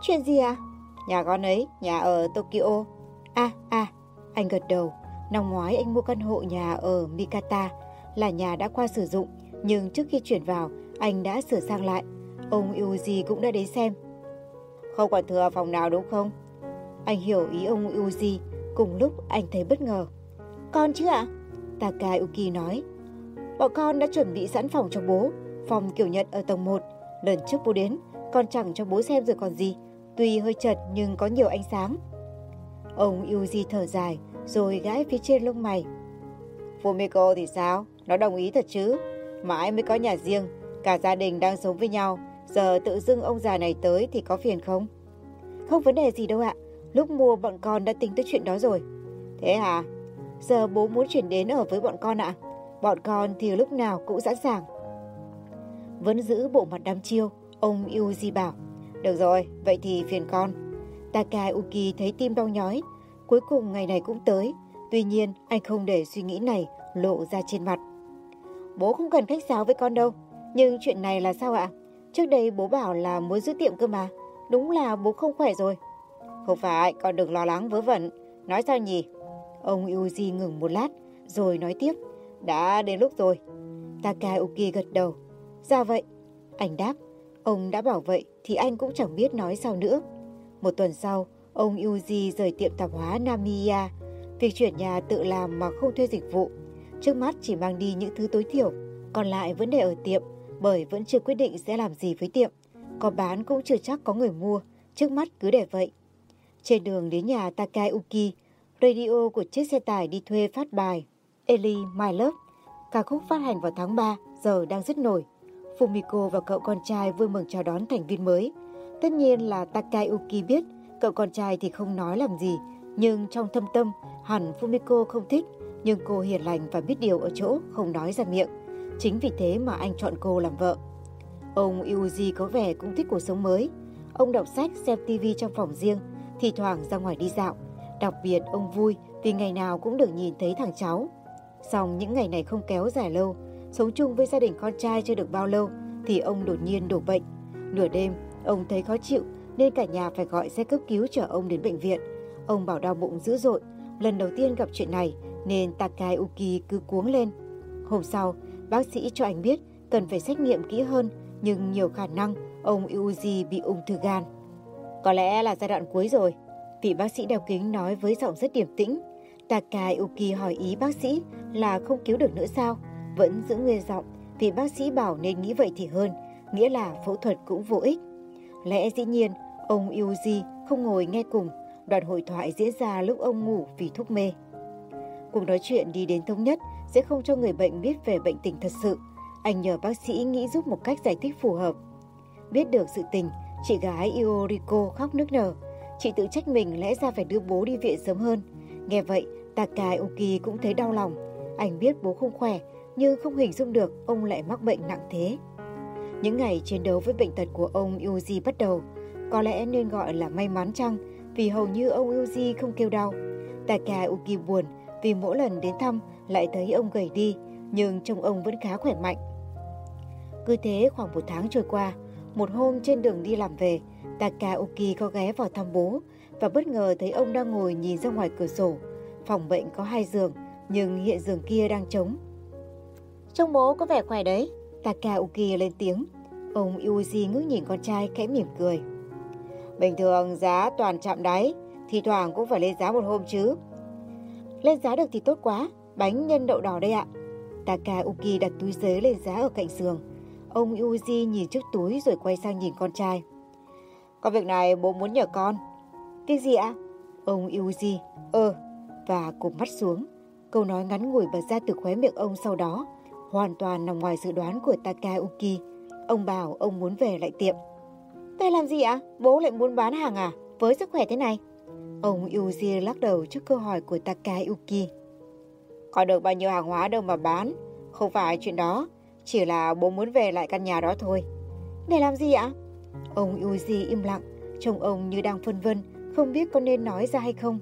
Chuyện gì à? Nhà con ấy, nhà ở Tokyo. À, à, anh gật đầu. Năm ngoái anh mua căn hộ nhà ở Mikata, là nhà đã qua sử dụng, nhưng trước khi chuyển vào, anh đã sửa sang lại. Ông Yuji cũng đã đến xem. Không còn thừa phòng nào đúng không? Anh hiểu ý ông Yuji, cùng lúc anh thấy bất ngờ. Con chứ ạ? À? Takayuki nói. Bọn con đã chuẩn bị sẵn phòng cho bố, phòng kiểu Nhật ở tầng 1. Lần trước bố đến, con chẳng cho bố xem rồi còn gì. Tuy hơi chật nhưng có nhiều ánh sáng. Ông Yuji thở dài, rồi gãi phía trên lông mày. Fumiko thì sao? Nó đồng ý thật chứ? Mãi mới có nhà riêng, cả gia đình đang sống với nhau. Giờ tự dưng ông già này tới thì có phiền không? Không vấn đề gì đâu ạ. Lúc mua bọn con đã tính tới chuyện đó rồi. Thế hả? Giờ bố muốn chuyển đến ở với bọn con ạ. Bọn con thì lúc nào cũng sẵn sàng. Vẫn giữ bộ mặt đăm chiêu, Ông Yuji bảo, được rồi, vậy thì phiền con. Takayuki thấy tim đau nhói. Cuối cùng ngày này cũng tới. Tuy nhiên, anh không để suy nghĩ này lộ ra trên mặt. Bố không cần khách sáo với con đâu. Nhưng chuyện này là sao ạ? Trước đây bố bảo là muốn giữ tiệm cơ mà. Đúng là bố không khỏe rồi. Không phải, con đừng lo lắng vớ vẩn. Nói sao nhỉ? Ông Yuji ngừng một lát, rồi nói tiếp. Đã đến lúc rồi. Takayuki gật đầu. Ra vậy. Anh đáp. Ông đã bảo vậy thì anh cũng chẳng biết nói sao nữa. Một tuần sau, ông Yuji rời tiệm tạp hóa Namiya. Việc chuyển nhà tự làm mà không thuê dịch vụ. Trước mắt chỉ mang đi những thứ tối thiểu, còn lại vẫn để ở tiệm bởi vẫn chưa quyết định sẽ làm gì với tiệm. Có bán cũng chưa chắc có người mua, trước mắt cứ để vậy. Trên đường đến nhà Takayuki, radio của chiếc xe tải đi thuê phát bài Eli My Love. Ca khúc phát hành vào tháng 3 giờ đang rất nổi. Fumiko và cậu con trai vui mừng chào đón thành viên mới. Tất nhiên là Takayuki biết cậu con trai thì không nói làm gì, nhưng trong thâm tâm hẳn Fumiko không thích, nhưng cô hiền lành và biết điều ở chỗ không nói ra miệng. Chính vì thế mà anh chọn cô làm vợ. Ông Yuji có vẻ cũng thích cuộc sống mới. Ông đọc sách, xem TV trong phòng riêng, thì thoảng ra ngoài đi dạo. Đặc biệt ông vui vì ngày nào cũng được nhìn thấy thằng cháu. Xong những ngày này không kéo dài lâu, sống chung với gia đình con trai chưa được bao lâu thì ông đột nhiên đổ bệnh. Nửa đêm, ông thấy khó chịu nên cả nhà phải gọi xe cấp cứu chở ông đến bệnh viện. Ông bảo đau bụng dữ dội. Lần đầu tiên gặp chuyện này nên Takayuki cứ cuống lên. Hôm sau, bác sĩ cho anh biết cần phải xét nghiệm kỹ hơn nhưng nhiều khả năng ông Yuji bị ung thư gan. Có lẽ là giai đoạn cuối rồi. Vị bác sĩ đeo kính nói với giọng rất điềm tĩnh. Takayuki hỏi ý bác sĩ là không cứu được nữa sao? Vẫn giữ nguyên giọng vì bác sĩ bảo nên nghĩ vậy thì hơn, nghĩa là phẫu thuật cũng vô ích. Lẽ dĩ nhiên, ông Yuji không ngồi nghe cùng, đoạn hội thoại diễn ra lúc ông ngủ vì thuốc mê. Cuộc nói chuyện đi đến thống nhất sẽ không cho người bệnh biết về bệnh tình thật sự. Anh nhờ bác sĩ nghĩ giúp một cách giải thích phù hợp. Biết được sự tình, chị gái Ioriko khóc nức nở. Chị tự trách mình lẽ ra phải đưa bố đi viện sớm hơn. Nghe vậy, Takayuki cũng thấy đau lòng. Anh biết bố không khỏe, nhưng không hình dung được ông lại mắc bệnh nặng thế. Những ngày chiến đấu với bệnh tật của ông Yuji bắt đầu, có lẽ nên gọi là may mắn chăng vì hầu như ông Yuji không kêu đau. Takayuki buồn vì mỗi lần đến thăm lại thấy ông gầy đi, nhưng trông ông vẫn khá khỏe mạnh. Cứ thế khoảng một tháng trôi qua, một hôm trên đường đi làm về, Takayuki có ghé vào thăm bố và bất ngờ thấy ông đang ngồi nhìn ra ngoài cửa sổ. Phòng bệnh có hai giường, nhưng hiện giường kia đang trống. Trông bố có vẻ khỏe đấy. Takaoki lên tiếng. Ông Yuji ngước nhìn con trai khẽ mỉm cười. Bình thường giá toàn chạm đáy, thì thoảng cũng phải lên giá một hôm chứ. Lên giá được thì tốt quá, bánh nhân đậu đỏ đây ạ. Takaoki đặt túi giấy lên giá ở cạnh giường. Ông Yuji nhìn trước túi rồi quay sang nhìn con trai. Có việc này bố muốn nhờ con. Việc gì ạ? Ông Yuji, ơ, ờ, và cụp mắt xuống. Câu nói ngắn ngủi bật ra từ khóe miệng ông sau đó hoàn toàn nằm ngoài dự đoán của Takauki. Ông bảo ông muốn về lại tiệm. Về làm gì ạ? Bố lại muốn bán hàng à? Với sức khỏe thế này. Ông Yuji lắc đầu trước câu hỏi của Takauki. Có được bao nhiêu hàng hóa đâu mà bán. Không phải chuyện đó. Chỉ là bố muốn về lại căn nhà đó thôi. Để làm gì ạ? Ông Yuji im lặng. Trông ông như đang phân vân. Không biết con nên nói ra hay không.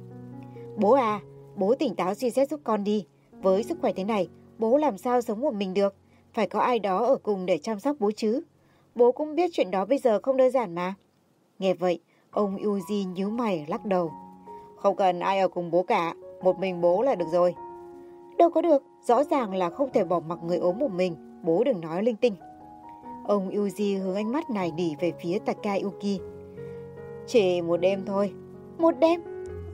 Bố à, bố tỉnh táo suy xét giúp con đi. Với sức khỏe thế này, Bố làm sao sống một mình được, phải có ai đó ở cùng để chăm sóc bố chứ. Bố cũng biết chuyện đó bây giờ không đơn giản mà. Nghe vậy, ông Yuji nhíu mày lắc đầu. Không cần ai ở cùng bố cả, một mình bố là được rồi. Đâu có được, rõ ràng là không thể bỏ mặc người ốm một mình, bố đừng nói linh tinh. Ông Yuji hướng ánh mắt này đỉ về phía Takayuki. Chỉ một đêm thôi. Một đêm?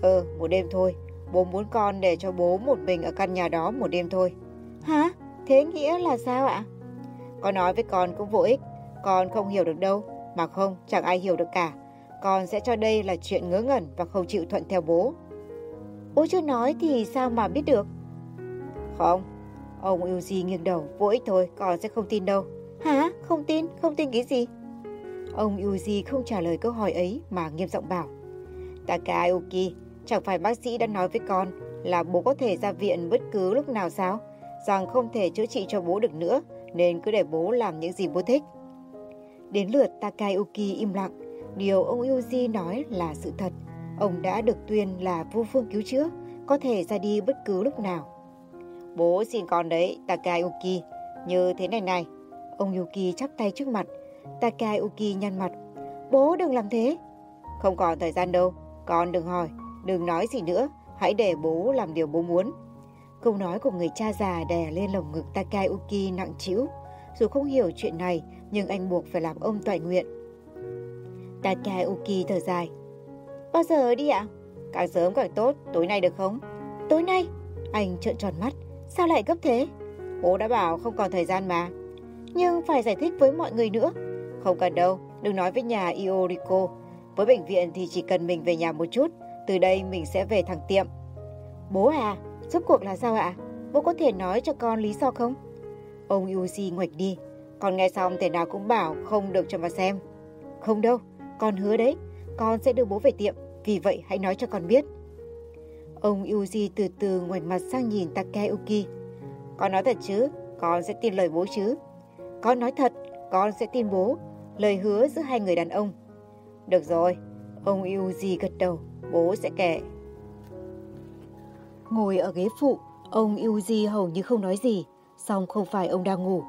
Ừ, một đêm thôi. Bố muốn con để cho bố một mình ở căn nhà đó một đêm thôi. Hả? Thế nghĩa là sao ạ? Con nói với con cũng vô ích, con không hiểu được đâu, mà không, chẳng ai hiểu được cả. Con sẽ cho đây là chuyện ngớ ngẩn và không chịu thuận theo bố. Bố chưa nói thì sao mà biết được? Không, ông Yuji nghiêng đầu, vô ích thôi, con sẽ không tin đâu. Hả? Không tin? Không tin cái gì? Ông Yuji không trả lời câu hỏi ấy mà nghiêm giọng bảo. Takayuki, chẳng phải bác sĩ đã nói với con là bố có thể ra viện bất cứ lúc nào sao? Rằng không thể chữa trị cho bố được nữa nên cứ để bố làm những gì bố thích. Đến lượt Takayuki im lặng. Điều ông Yuji nói là sự thật. Ông đã được tuyên là vô phương cứu chữa, có thể ra đi bất cứ lúc nào. Bố xin con đấy, Takayuki. Như thế này này. Ông Yuki chắp tay trước mặt. Takayuki nhăn mặt. Bố đừng làm thế. Không còn thời gian đâu. Con đừng hỏi, đừng nói gì nữa. Hãy để bố làm điều bố muốn. Câu nói của người cha già đè lên lồng ngực Takayuki nặng trĩu. Dù không hiểu chuyện này, nhưng anh buộc phải làm ông toại nguyện. Takayuki thở dài. Bao giờ đi ạ? Càng sớm càng tốt, tối nay được không? Tối nay? Anh trợn tròn mắt. Sao lại gấp thế? Bố đã bảo không còn thời gian mà. Nhưng phải giải thích với mọi người nữa. Không cần đâu, đừng nói với nhà Iorico. Với bệnh viện thì chỉ cần mình về nhà một chút, từ đây mình sẽ về thẳng tiệm. Bố à, rốt cuộc là sao ạ? Bố có thể nói cho con lý do không? Ông Yuji ngoạch đi. Con nghe xong thể nào cũng bảo không được cho mà xem. Không đâu, con hứa đấy. Con sẽ đưa bố về tiệm, vì vậy hãy nói cho con biết. Ông Yuji từ từ ngoảnh mặt sang nhìn Takeuki. Con nói thật chứ, con sẽ tin lời bố chứ. Con nói thật, con sẽ tin bố. Lời hứa giữa hai người đàn ông. Được rồi, ông Yuji gật đầu, bố sẽ kể. Ngồi ở ghế phụ, ông Yuji hầu như không nói gì, song không phải ông đang ngủ.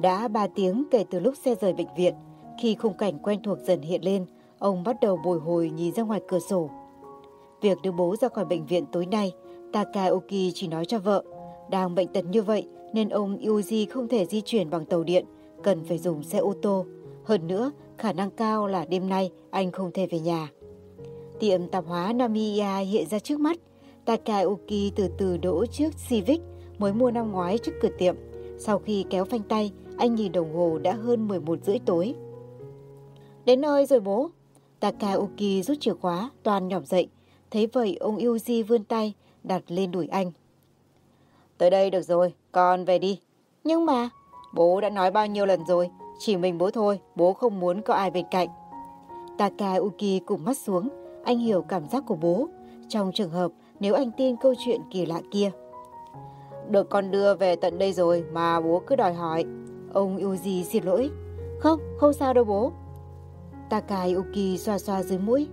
Đã 3 tiếng kể từ lúc xe rời bệnh viện, khi khung cảnh quen thuộc dần hiện lên, ông bắt đầu bồi hồi nhìn ra ngoài cửa sổ. Việc đưa bố ra khỏi bệnh viện tối nay, Takaoki chỉ nói cho vợ. Đang bệnh tật như vậy nên ông Yuji không thể di chuyển bằng tàu điện, cần phải dùng xe ô tô. Hơn nữa, khả năng cao là đêm nay anh không thể về nhà. Tiệm tạp hóa Namiya hiện ra trước mắt. Takaoki từ từ đỗ trước Civic mới mua năm ngoái trước cửa tiệm. Sau khi kéo phanh tay, anh nhìn đồng hồ đã hơn 11 rưỡi tối. Đến nơi rồi bố. Takaoki rút chìa khóa, toàn nhỏm dậy. Thấy vậy, ông Yuji vươn tay, đặt lên đuổi anh. Tới đây được rồi, con về đi. Nhưng mà... Bố đã nói bao nhiêu lần rồi, chỉ mình bố thôi, bố không muốn có ai bên cạnh. Takaoki cùng mắt xuống, anh hiểu cảm giác của bố. Trong trường hợp nếu anh tin câu chuyện kỳ lạ kia. Được con đưa về tận đây rồi mà bố cứ đòi hỏi. Ông Yuji xin lỗi. Không, không sao đâu bố. Takayuki xoa xoa dưới mũi.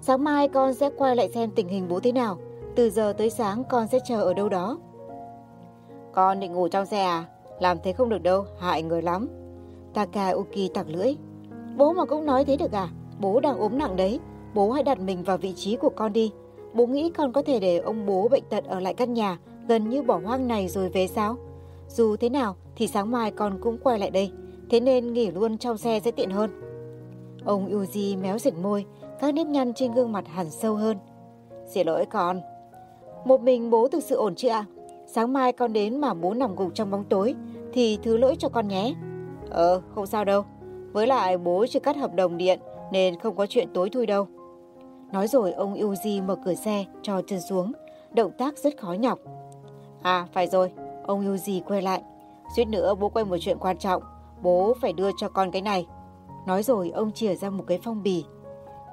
Sáng mai con sẽ quay lại xem tình hình bố thế nào. Từ giờ tới sáng con sẽ chờ ở đâu đó. Con định ngủ trong xe à? Làm thế không được đâu, hại người lắm. Takayuki tặc lưỡi. Bố mà cũng nói thế được à? Bố đang ốm nặng đấy. Bố hãy đặt mình vào vị trí của con đi. Bố nghĩ con có thể để ông bố bệnh tật ở lại căn nhà gần như bỏ hoang này rồi về sao? Dù thế nào thì sáng mai con cũng quay lại đây. Thế nên nghỉ luôn trong xe sẽ tiện hơn. Ông Yuji méo dịch môi, các nếp nhăn trên gương mặt hẳn sâu hơn. Xin lỗi con. Một mình bố thực sự ổn chứ ạ? Sáng mai con đến mà bố nằm gục trong bóng tối thì thứ lỗi cho con nhé. Ờ, không sao đâu. Với lại bố chưa cắt hợp đồng điện nên không có chuyện tối thui đâu. Nói rồi ông Yuji mở cửa xe cho chân xuống, động tác rất khó nhọc. À, phải rồi, ông Yuji quay lại. Suýt nữa bố quay một chuyện quan trọng, bố phải đưa cho con cái này. Nói rồi ông chìa ra một cái phong bì.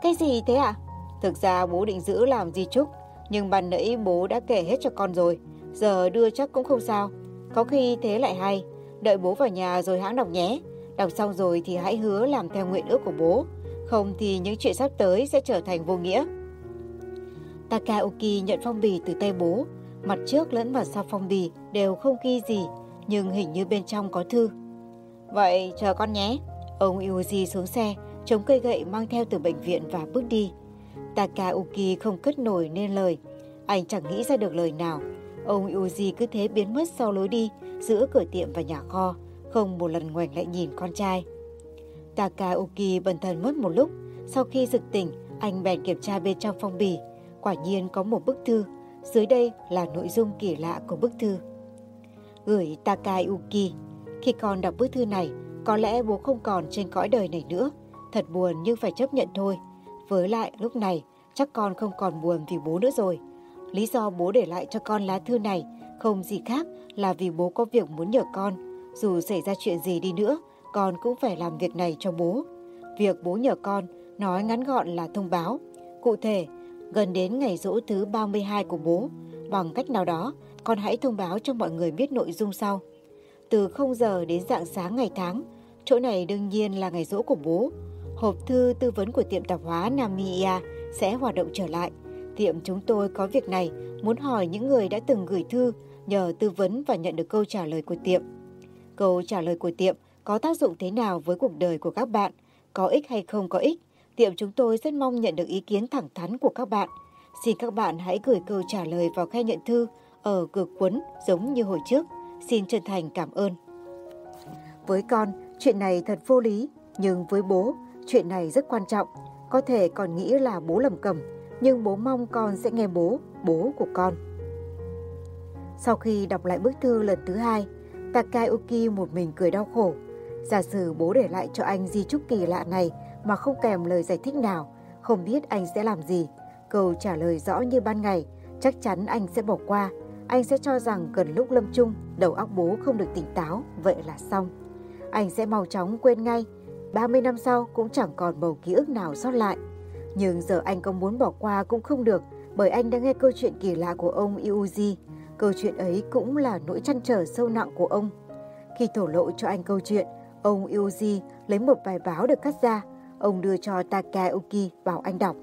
Cái gì thế ạ? À? Thực ra bố định giữ làm di chúc, nhưng ban nãy bố đã kể hết cho con rồi. Giờ đưa chắc cũng không sao. Có khi thế lại hay. Đợi bố vào nhà rồi hãng đọc nhé. Đọc xong rồi thì hãy hứa làm theo nguyện ước của bố. Không thì những chuyện sắp tới sẽ trở thành vô nghĩa. Takaoki nhận phong bì từ tay bố. Mặt trước lẫn mặt sau phong bì đều không ghi gì, nhưng hình như bên trong có thư. Vậy chờ con nhé. Ông Yuji xuống xe, chống cây gậy mang theo từ bệnh viện và bước đi. Takaoki không cất nổi nên lời. Anh chẳng nghĩ ra được lời nào. Ông Yuji cứ thế biến mất sau lối đi giữa cửa tiệm và nhà kho, không một lần ngoảnh lại nhìn con trai. Takaoki bần thần mất một lúc. Sau khi rực tỉnh, anh bèn kiểm tra bên trong phong bì. Quả nhiên có một bức thư. Dưới đây là nội dung kỳ lạ của bức thư. Gửi Takayuki. Khi con đọc bức thư này, có lẽ bố không còn trên cõi đời này nữa. Thật buồn nhưng phải chấp nhận thôi. Với lại lúc này, chắc con không còn buồn vì bố nữa rồi. Lý do bố để lại cho con lá thư này không gì khác là vì bố có việc muốn nhờ con. Dù xảy ra chuyện gì đi nữa, con cũng phải làm việc này cho bố. Việc bố nhờ con, nói ngắn gọn là thông báo. Cụ thể, gần đến ngày rỗ thứ 32 của bố, bằng cách nào đó, con hãy thông báo cho mọi người biết nội dung sau. Từ 0 giờ đến dạng sáng ngày tháng, Chỗ này đương nhiên là ngày rỗ của bố. Hộp thư tư vấn của tiệm tạp hóa Namia sẽ hoạt động trở lại. Tiệm chúng tôi có việc này, muốn hỏi những người đã từng gửi thư, nhờ tư vấn và nhận được câu trả lời của tiệm. Câu trả lời của tiệm có tác dụng thế nào với cuộc đời của các bạn, có ích hay không có ích. Tiệm chúng tôi rất mong nhận được ý kiến thẳng thắn của các bạn. Xin các bạn hãy gửi câu trả lời vào khe nhận thư ở cửa cuốn giống như hồi trước. Xin chân thành cảm ơn. Với con, chuyện này thật vô lý, nhưng với bố, chuyện này rất quan trọng. Có thể còn nghĩ là bố lầm cầm, nhưng bố mong con sẽ nghe bố, bố của con. Sau khi đọc lại bức thư lần thứ hai, Takayuki một mình cười đau khổ. Giả sử bố để lại cho anh di chúc kỳ lạ này mà không kèm lời giải thích nào, không biết anh sẽ làm gì. Câu trả lời rõ như ban ngày, chắc chắn anh sẽ bỏ qua. Anh sẽ cho rằng gần lúc lâm chung, đầu óc bố không được tỉnh táo, vậy là xong. Anh sẽ mau chóng quên ngay. 30 năm sau cũng chẳng còn bầu ký ức nào sót lại. Nhưng giờ anh có muốn bỏ qua cũng không được, bởi anh đã nghe câu chuyện kỳ lạ của ông Iuji. Câu chuyện ấy cũng là nỗi chăn trở sâu nặng của ông. Khi thổ lộ cho anh câu chuyện, ông Yuji lấy một bài báo được cắt ra, ông đưa cho Takayuki bảo anh đọc.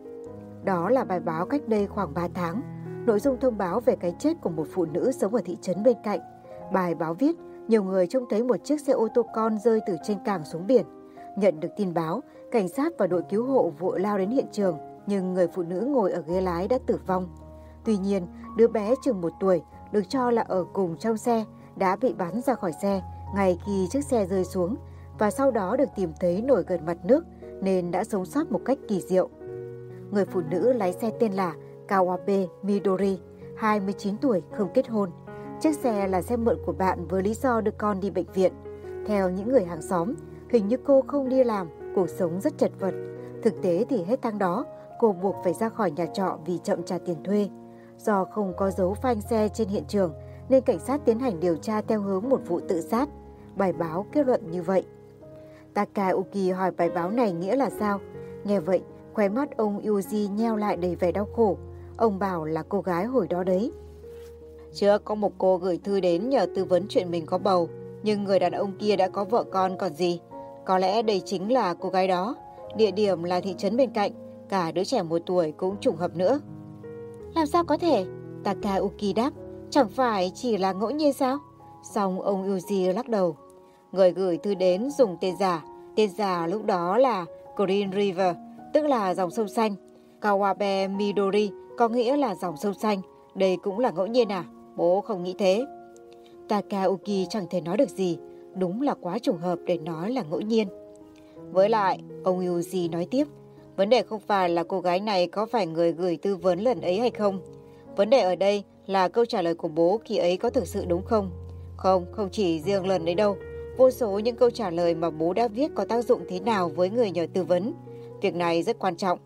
Đó là bài báo cách đây khoảng 3 tháng. Nội dung thông báo về cái chết của một phụ nữ sống ở thị trấn bên cạnh. Bài báo viết, nhiều người trông thấy một chiếc xe ô tô con rơi từ trên càng xuống biển. Nhận được tin báo, cảnh sát và đội cứu hộ vội lao đến hiện trường, nhưng người phụ nữ ngồi ở ghế lái đã tử vong. Tuy nhiên, đứa bé chừng một tuổi được cho là ở cùng trong xe đã bị bắn ra khỏi xe ngay khi chiếc xe rơi xuống và sau đó được tìm thấy nổi gần mặt nước nên đã sống sót một cách kỳ diệu. Người phụ nữ lái xe tên là Kawabe Midori, 29 tuổi, không kết hôn. Chiếc xe là xe mượn của bạn với lý do đưa con đi bệnh viện. Theo những người hàng xóm, hình như cô không đi làm, cuộc sống rất chật vật. Thực tế thì hết tháng đó, cô buộc phải ra khỏi nhà trọ vì chậm trả tiền thuê. Do không có dấu phanh xe trên hiện trường, nên cảnh sát tiến hành điều tra theo hướng một vụ tự sát. Bài báo kết luận như vậy. Takauki hỏi bài báo này nghĩa là sao? Nghe vậy, khóe mắt ông Yuji nheo lại đầy vẻ đau khổ. Ông bảo là cô gái hồi đó đấy. Trước có một cô gửi thư đến nhờ tư vấn chuyện mình có bầu, nhưng người đàn ông kia đã có vợ con còn gì. Có lẽ đây chính là cô gái đó. Địa điểm là thị trấn bên cạnh, cả đứa trẻ một tuổi cũng trùng hợp nữa. Làm sao có thể? Takauki đáp, chẳng phải chỉ là ngẫu nhiên sao? Xong ông Yuji lắc đầu. Người gửi thư đến dùng tên giả. Tên giả lúc đó là Green River, tức là dòng sông xanh. Kawabe Midori có nghĩa là dòng sông xanh. Đây cũng là ngẫu nhiên à? Bố không nghĩ thế. Takauki chẳng thể nói được gì. Đúng là quá trùng hợp để nói là ngẫu nhiên. Với lại, ông Yuji nói tiếp, vấn đề không phải là cô gái này có phải người gửi tư vấn lần ấy hay không. Vấn đề ở đây là câu trả lời của bố khi ấy có thực sự đúng không? Không, không chỉ riêng lần đấy đâu. Vô số những câu trả lời mà bố đã viết có tác dụng thế nào với người nhờ tư vấn. Việc này rất quan trọng.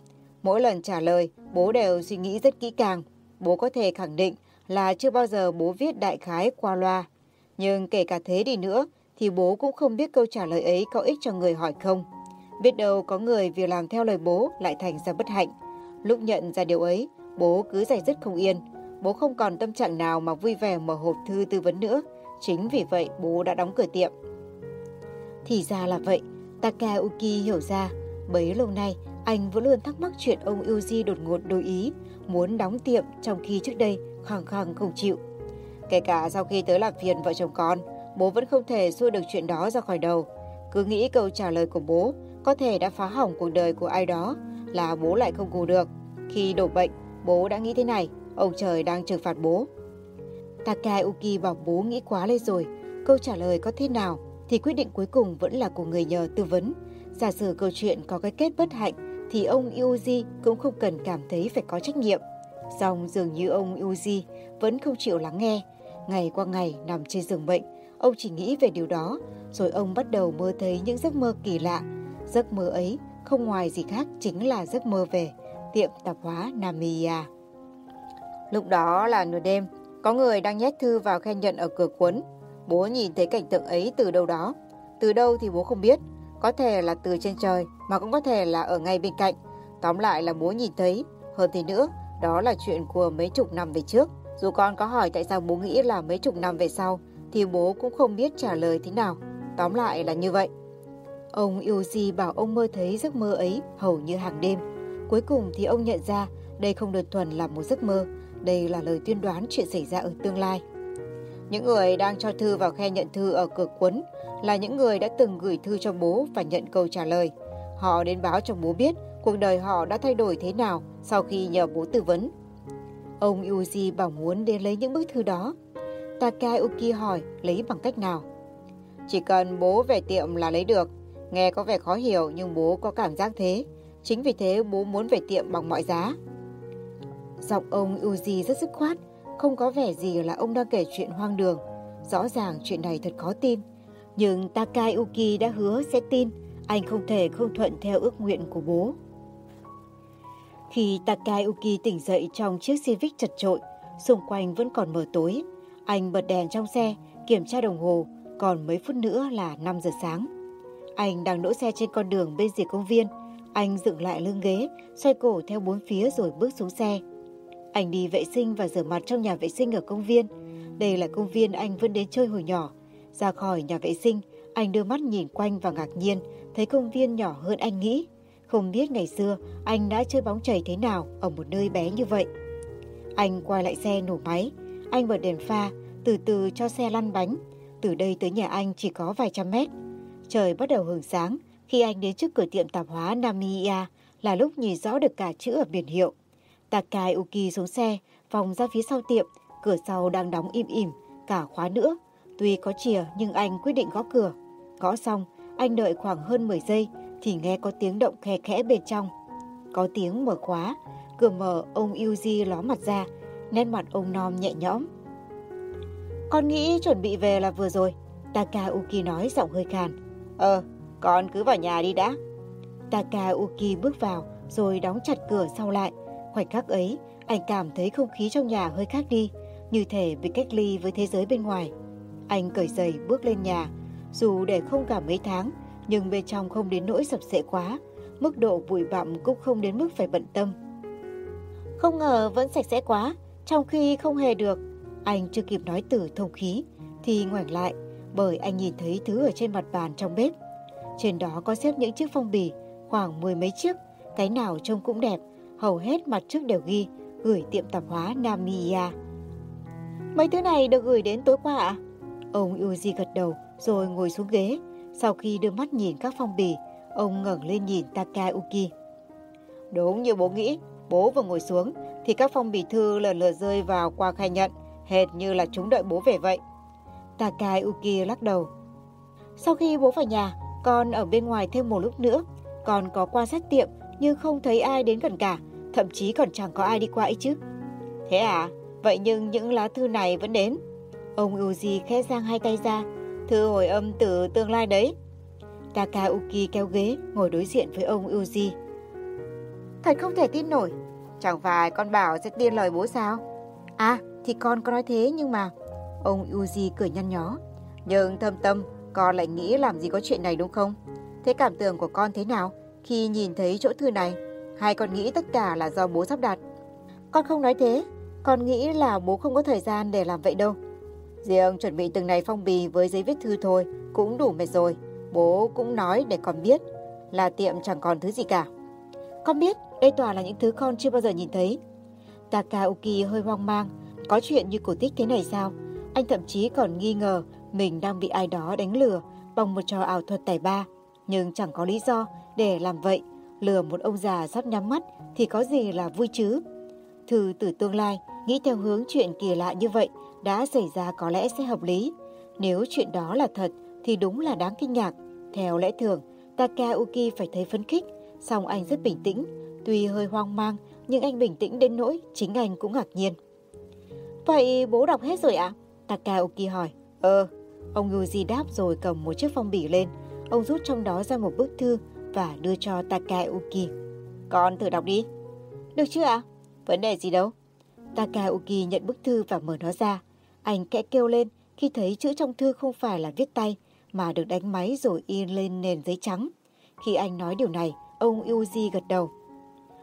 Mỗi lần trả lời, bố đều suy nghĩ rất kỹ càng. Bố có thể khẳng định là chưa bao giờ bố viết đại khái qua loa. Nhưng kể cả thế đi nữa, thì bố cũng không biết câu trả lời ấy có ích cho người hỏi không. Biết đâu có người vì làm theo lời bố lại thành ra bất hạnh. Lúc nhận ra điều ấy, bố cứ giải dứt không yên. Bố không còn tâm trạng nào mà vui vẻ mở hộp thư tư vấn nữa. Chính vì vậy bố đã đóng cửa tiệm. Thì ra là vậy, Takauki hiểu ra. Bấy lâu nay, anh vẫn luôn thắc mắc chuyện ông Yuji đột ngột đổi ý, muốn đóng tiệm trong khi trước đây khăng khăng không chịu. Kể cả sau khi tới làm phiền vợ chồng con, bố vẫn không thể xua được chuyện đó ra khỏi đầu. Cứ nghĩ câu trả lời của bố có thể đã phá hỏng cuộc đời của ai đó là bố lại không cù được. Khi đổ bệnh, bố đã nghĩ thế này, ông trời đang trừng phạt bố. Takayuki bảo bố nghĩ quá lên rồi, câu trả lời có thế nào thì quyết định cuối cùng vẫn là của người nhờ tư vấn. Giả sử câu chuyện có cái kết bất hạnh thì ông Yuji cũng không cần cảm thấy phải có trách nhiệm. Song dường như ông Yuji vẫn không chịu lắng nghe. Ngày qua ngày nằm trên giường bệnh, ông chỉ nghĩ về điều đó, rồi ông bắt đầu mơ thấy những giấc mơ kỳ lạ. Giấc mơ ấy không ngoài gì khác chính là giấc mơ về tiệm tạp hóa Namiya. Lúc đó là nửa đêm, có người đang nhét thư vào khen nhận ở cửa cuốn. Bố nhìn thấy cảnh tượng ấy từ đâu đó. Từ đâu thì bố không biết. Có thể là từ trên trời, mà cũng có thể là ở ngay bên cạnh. Tóm lại là bố nhìn thấy. Hơn thế nữa, đó là chuyện của mấy chục năm về trước. Dù con có hỏi tại sao bố nghĩ là mấy chục năm về sau, thì bố cũng không biết trả lời thế nào. Tóm lại là như vậy. Ông Yuji bảo ông mơ thấy giấc mơ ấy hầu như hàng đêm. Cuối cùng thì ông nhận ra đây không đơn thuần là một giấc mơ, đây là lời tuyên đoán chuyện xảy ra ở tương lai. Những người đang cho thư vào khe nhận thư ở cửa cuốn là những người đã từng gửi thư cho bố và nhận câu trả lời. Họ đến báo cho bố biết cuộc đời họ đã thay đổi thế nào sau khi nhờ bố tư vấn. Ông Yuji bảo muốn đến lấy những bức thư đó. Takayuki hỏi lấy bằng cách nào. Chỉ cần bố về tiệm là lấy được. Nghe có vẻ khó hiểu nhưng bố có cảm giác thế. Chính vì thế bố muốn về tiệm bằng mọi giá. Giọng ông Uzi rất dứt khoát, không có vẻ gì là ông đang kể chuyện hoang đường. Rõ ràng chuyện này thật khó tin. Nhưng Takayuki đã hứa sẽ tin, anh không thể không thuận theo ước nguyện của bố. Khi Takayuki tỉnh dậy trong chiếc Civic chật trội, xung quanh vẫn còn mờ tối. Anh bật đèn trong xe, kiểm tra đồng hồ, còn mấy phút nữa là 5 giờ sáng. Anh đang đỗ xe trên con đường bên rìa công viên. Anh dựng lại lưng ghế, xoay cổ theo bốn phía rồi bước xuống xe. Anh đi vệ sinh và rửa mặt trong nhà vệ sinh ở công viên. Đây là công viên anh vẫn đến chơi hồi nhỏ. Ra khỏi nhà vệ sinh, anh đưa mắt nhìn quanh và ngạc nhiên, thấy công viên nhỏ hơn anh nghĩ. Không biết ngày xưa anh đã chơi bóng chảy thế nào ở một nơi bé như vậy. Anh quay lại xe nổ máy, anh bật đèn pha, từ từ cho xe lăn bánh. Từ đây tới nhà anh chỉ có vài trăm mét. Trời bắt đầu hưởng sáng, khi anh đến trước cửa tiệm tạp hóa Namiya là lúc nhìn rõ được cả chữ ở biển hiệu. Takai Uki xuống xe, vòng ra phía sau tiệm, cửa sau đang đóng im ỉm, cả khóa nữa. Tuy có chìa nhưng anh quyết định gõ cửa. Gõ xong, anh đợi khoảng hơn 10 giây thì nghe có tiếng động khe khẽ bên trong. Có tiếng mở khóa, cửa mở ông Yuji ló mặt ra, nét mặt ông Nom nhẹ nhõm. Con nghĩ chuẩn bị về là vừa rồi, Takauki nói giọng hơi khàn. Ờ, con cứ vào nhà đi đã. Takauki bước vào rồi đóng chặt cửa sau lại. Khoảnh khắc ấy, anh cảm thấy không khí trong nhà hơi khác đi, như thể bị cách ly với thế giới bên ngoài. Anh cởi giày bước lên nhà, dù để không cả mấy tháng, nhưng bên trong không đến nỗi sập sệ quá, mức độ bụi bặm cũng không đến mức phải bận tâm. Không ngờ vẫn sạch sẽ quá, trong khi không hề được. Anh chưa kịp nói từ thông khí, thì ngoảnh lại, bởi anh nhìn thấy thứ ở trên mặt bàn trong bếp. Trên đó có xếp những chiếc phong bì, khoảng mười mấy chiếc, cái nào trông cũng đẹp, hầu hết mặt trước đều ghi gửi tiệm tạp hóa Namiya. Mấy thứ này được gửi đến tối qua ạ? Ông Uzi gật đầu rồi ngồi xuống ghế. Sau khi đưa mắt nhìn các phong bì, ông ngẩng lên nhìn Takauki. Đúng như bố nghĩ, bố vừa ngồi xuống thì các phong bì thư lần lượt rơi vào qua khai nhận, hệt như là chúng đợi bố về vậy. Takauki lắc đầu. Sau khi bố vào nhà, con ở bên ngoài thêm một lúc nữa. Con có quan sát tiệm nhưng không thấy ai đến gần cả, thậm chí còn chẳng có ai đi qua ấy chứ. Thế à? Vậy nhưng những lá thư này vẫn đến. Ông Uji khẽ giang hai tay ra, thư hồi âm từ tương lai đấy. Takauki kéo ghế, ngồi đối diện với ông Uji. Thật không thể tin nổi, chẳng phải con bảo sẽ tin lời bố sao? À, thì con có nói thế nhưng mà... Ông Uji cười nhăn nhó. Nhưng thâm tâm, con lại nghĩ làm gì có chuyện này đúng không? Thế cảm tưởng của con thế nào khi nhìn thấy chỗ thư này? Hay con nghĩ tất cả là do bố sắp đặt? Con không nói thế, con nghĩ là bố không có thời gian để làm vậy đâu. Riêng chuẩn bị từng này phong bì với giấy viết thư thôi cũng đủ mệt rồi. Bố cũng nói để con biết là tiệm chẳng còn thứ gì cả. Con biết, đây toàn là những thứ con chưa bao giờ nhìn thấy. Takaoki hơi hoang mang, có chuyện như cổ tích thế này sao? Anh thậm chí còn nghi ngờ mình đang bị ai đó đánh lừa bằng một trò ảo thuật tài ba. Nhưng chẳng có lý do để làm vậy. Lừa một ông già sắp nhắm mắt thì có gì là vui chứ? Thư từ tương lai, nghĩ theo hướng chuyện kỳ lạ như vậy đã xảy ra có lẽ sẽ hợp lý. Nếu chuyện đó là thật thì đúng là đáng kinh ngạc. Theo lẽ thường, Takauki phải thấy phấn khích, song anh rất bình tĩnh. Tuy hơi hoang mang, nhưng anh bình tĩnh đến nỗi chính anh cũng ngạc nhiên. Vậy bố đọc hết rồi ạ? À? Takauki hỏi. Ờ, ông Yuji đáp rồi cầm một chiếc phong bì lên. Ông rút trong đó ra một bức thư và đưa cho Takauki. Con thử đọc đi. Được chưa ạ? Vấn đề gì đâu. Takauki nhận bức thư và mở nó ra. Anh kẽ kêu lên khi thấy chữ trong thư không phải là viết tay mà được đánh máy rồi in lên nền giấy trắng. Khi anh nói điều này, ông Yuji gật đầu.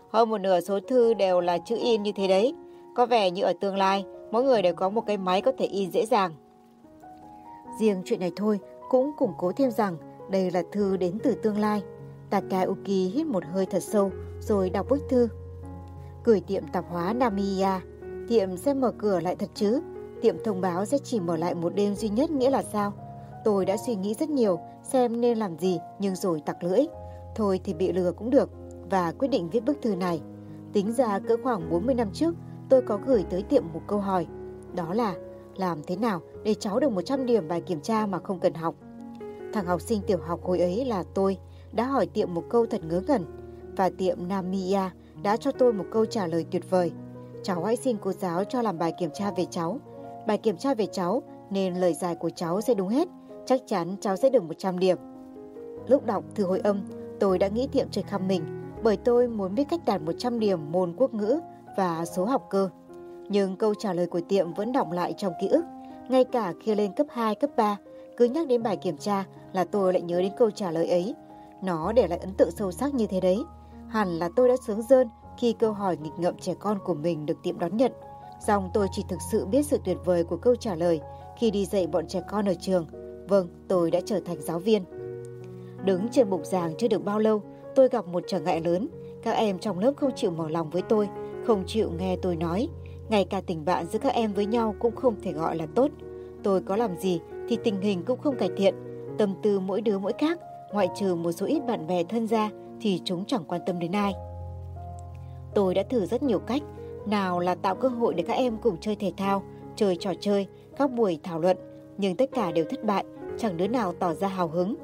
Hơn một nửa số thư đều là chữ in như thế đấy. Có vẻ như ở tương lai, mỗi người đều có một cái máy có thể in dễ dàng. Riêng chuyện này thôi cũng củng cố thêm rằng đây là thư đến từ tương lai. Takaoki hít một hơi thật sâu rồi đọc bức thư. Gửi tiệm tạp hóa Namiya, tiệm sẽ mở cửa lại thật chứ? Tiệm thông báo sẽ chỉ mở lại một đêm duy nhất nghĩa là sao? Tôi đã suy nghĩ rất nhiều xem nên làm gì nhưng rồi tặc lưỡi. Thôi thì bị lừa cũng được và quyết định viết bức thư này. Tính ra cỡ khoảng 40 năm trước tôi có gửi tới tiệm một câu hỏi. Đó là làm thế nào để cháu được 100 điểm bài kiểm tra mà không cần học? Thằng học sinh tiểu học hồi ấy là tôi đã hỏi tiệm một câu thật ngớ ngẩn và tiệm Namia đã cho tôi một câu trả lời tuyệt vời. Cháu hãy xin cô giáo cho làm bài kiểm tra về cháu. Bài kiểm tra về cháu nên lời giải của cháu sẽ đúng hết. Chắc chắn cháu sẽ được 100 điểm. Lúc đọc thư hồi âm, tôi đã nghĩ tiệm chơi khăm mình bởi tôi muốn biết cách đạt 100 điểm môn quốc ngữ và số học cơ. Nhưng câu trả lời của tiệm vẫn đọng lại trong ký ức. Ngay cả khi lên cấp 2, cấp 3, cứ nhắc đến bài kiểm tra là tôi lại nhớ đến câu trả lời ấy. Nó để lại ấn tượng sâu sắc như thế đấy. Hẳn là tôi đã sướng rơn khi câu hỏi nghịch ngợm trẻ con của mình được tiệm đón nhận. Dòng tôi chỉ thực sự biết sự tuyệt vời của câu trả lời khi đi dạy bọn trẻ con ở trường. Vâng, tôi đã trở thành giáo viên. Đứng trên bục giảng chưa được bao lâu, tôi gặp một trở ngại lớn. Các em trong lớp không chịu mở lòng với tôi, không chịu nghe tôi nói. Ngay cả tình bạn giữa các em với nhau cũng không thể gọi là tốt. Tôi có làm gì thì tình hình cũng không cải thiện. Tâm tư mỗi đứa mỗi khác, ngoại trừ một số ít bạn bè thân gia thì chúng chẳng quan tâm đến ai. Tôi đã thử rất nhiều cách, nào là tạo cơ hội để các em cùng chơi thể thao, chơi trò chơi, các buổi thảo luận, nhưng tất cả đều thất bại, chẳng đứa nào tỏ ra hào hứng.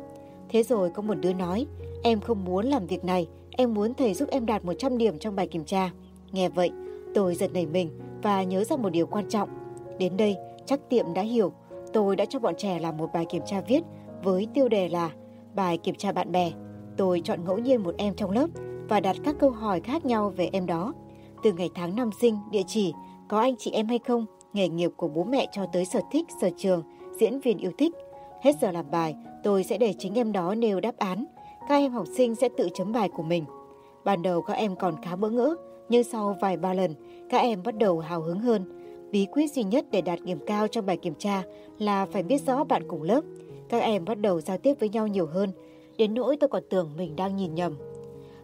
Thế rồi có một đứa nói, em không muốn làm việc này, em muốn thầy giúp em đạt 100 điểm trong bài kiểm tra. Nghe vậy, tôi giật nảy mình và nhớ ra một điều quan trọng. Đến đây, chắc tiệm đã hiểu, tôi đã cho bọn trẻ làm một bài kiểm tra viết với tiêu đề là bài kiểm tra bạn bè. Tôi chọn ngẫu nhiên một em trong lớp và đặt các câu hỏi khác nhau về em đó. Từ ngày tháng năm sinh, địa chỉ, có anh chị em hay không, nghề nghiệp của bố mẹ cho tới sở thích, sở trường, diễn viên yêu thích. Hết giờ làm bài, tôi sẽ để chính em đó nêu đáp án. Các em học sinh sẽ tự chấm bài của mình. Ban đầu các em còn khá bỡ ngỡ, nhưng sau vài ba lần, các em bắt đầu hào hứng hơn. Bí quyết duy nhất để đạt điểm cao trong bài kiểm tra là phải biết rõ bạn cùng lớp. Các em bắt đầu giao tiếp với nhau nhiều hơn, đến nỗi tôi còn tưởng mình đang nhìn nhầm.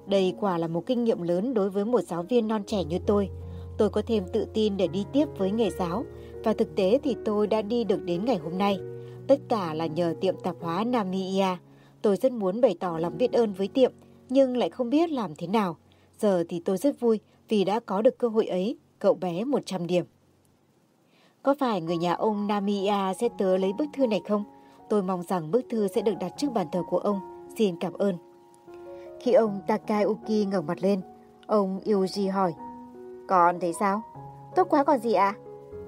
Đây quả là một kinh nghiệm lớn đối với một giáo viên non trẻ như tôi. Tôi có thêm tự tin để đi tiếp với nghề giáo và thực tế thì tôi đã đi được đến ngày hôm nay. Tất cả là nhờ tiệm tạp hóa namia Tôi rất muốn bày tỏ lòng biết ơn với tiệm nhưng lại không biết làm thế nào. Giờ thì tôi rất vui vì đã có được cơ hội ấy, cậu bé 100 điểm. Có phải người nhà ông namia sẽ tới lấy bức thư này không? Tôi mong rằng bức thư sẽ được đặt trước bàn thờ của ông. Xin cảm ơn. Khi ông Takayuki ngẩng mặt lên, ông Yuji hỏi. Con thấy sao? Tốt quá còn gì ạ? À?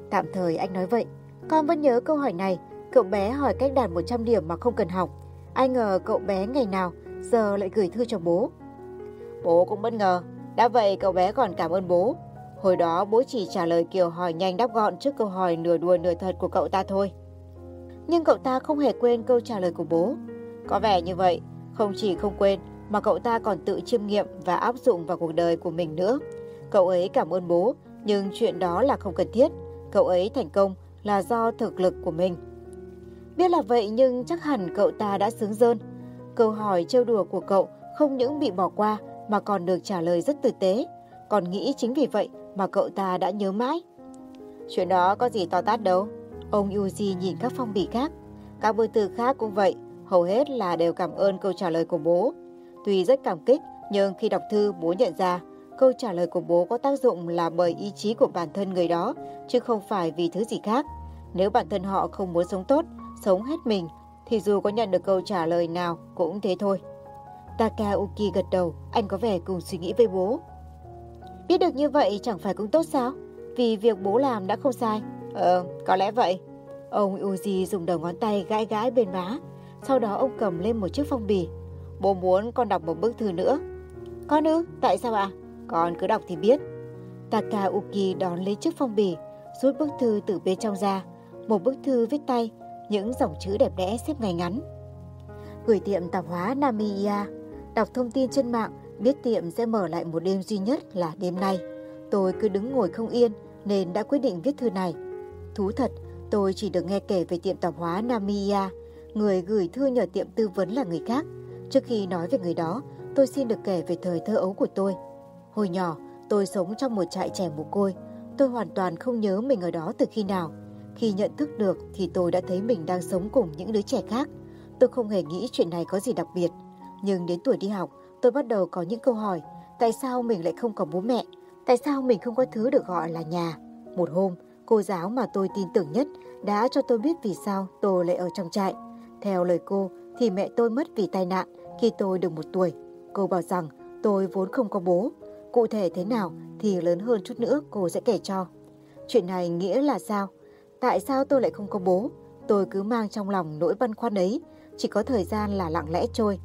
Tạm thời anh nói vậy. Con vẫn nhớ câu hỏi này. Cậu bé hỏi cách đạt 100 điểm mà không cần học. Ai ngờ cậu bé ngày nào giờ lại gửi thư cho bố. Bố cũng bất ngờ. Đã vậy cậu bé còn cảm ơn bố. Hồi đó bố chỉ trả lời kiểu hỏi nhanh đáp gọn trước câu hỏi nửa đùa nửa thật của cậu ta thôi. Nhưng cậu ta không hề quên câu trả lời của bố. Có vẻ như vậy, không chỉ không quên mà cậu ta còn tự chiêm nghiệm và áp dụng vào cuộc đời của mình nữa. Cậu ấy cảm ơn bố, nhưng chuyện đó là không cần thiết. Cậu ấy thành công là do thực lực của mình. Biết là vậy nhưng chắc hẳn cậu ta đã sướng rơn. Câu hỏi trêu đùa của cậu không những bị bỏ qua mà còn được trả lời rất tử tế. Còn nghĩ chính vì vậy mà cậu ta đã nhớ mãi. Chuyện đó có gì to tát đâu. Ông Yuji nhìn các phong bì khác. Các bưu thư khác cũng vậy, hầu hết là đều cảm ơn câu trả lời của bố. Tuy rất cảm kích, nhưng khi đọc thư bố nhận ra câu trả lời của bố có tác dụng là bởi ý chí của bản thân người đó, chứ không phải vì thứ gì khác. Nếu bản thân họ không muốn sống tốt, sống hết mình, thì dù có nhận được câu trả lời nào cũng thế thôi. Takauki gật đầu, anh có vẻ cùng suy nghĩ với bố. Biết được như vậy chẳng phải cũng tốt sao? Vì việc bố làm đã không sai. Ờ, có lẽ vậy. Ông Uzi dùng đầu ngón tay gãi gãi bên má. Sau đó ông cầm lên một chiếc phong bì. Bố muốn con đọc một bức thư nữa. Con ư? Tại sao ạ? À? Con cứ đọc thì biết. Takauki đón lấy chiếc phong bì, rút bức thư từ bên trong ra. Một bức thư viết tay, những dòng chữ đẹp đẽ xếp ngay ngắn. Gửi tiệm tạp hóa Namiya. Đọc thông tin trên mạng, biết tiệm sẽ mở lại một đêm duy nhất là đêm nay. Tôi cứ đứng ngồi không yên nên đã quyết định viết thư này. Thú thật, tôi chỉ được nghe kể về tiệm tạp hóa Namiya Người gửi thư nhờ tiệm tư vấn là người khác. Trước khi nói về người đó, tôi xin được kể về thời thơ ấu của tôi. Hồi nhỏ, tôi sống trong một trại trẻ mồ côi. Tôi hoàn toàn không nhớ mình ở đó từ khi nào. Khi nhận thức được thì tôi đã thấy mình đang sống cùng những đứa trẻ khác. Tôi không hề nghĩ chuyện này có gì đặc biệt. Nhưng đến tuổi đi học, tôi bắt đầu có những câu hỏi. Tại sao mình lại không có bố mẹ? Tại sao mình không có thứ được gọi là nhà? Một hôm, cô giáo mà tôi tin tưởng nhất đã cho tôi biết vì sao tôi lại ở trong trại. Theo lời cô thì mẹ tôi mất vì tai nạn khi tôi được một tuổi. Cô bảo rằng tôi vốn không có bố. Cụ thể thế nào thì lớn hơn chút nữa cô sẽ kể cho. Chuyện này nghĩa là sao? Tại sao tôi lại không có bố? Tôi cứ mang trong lòng nỗi băn khoăn ấy, chỉ có thời gian là lặng lẽ trôi.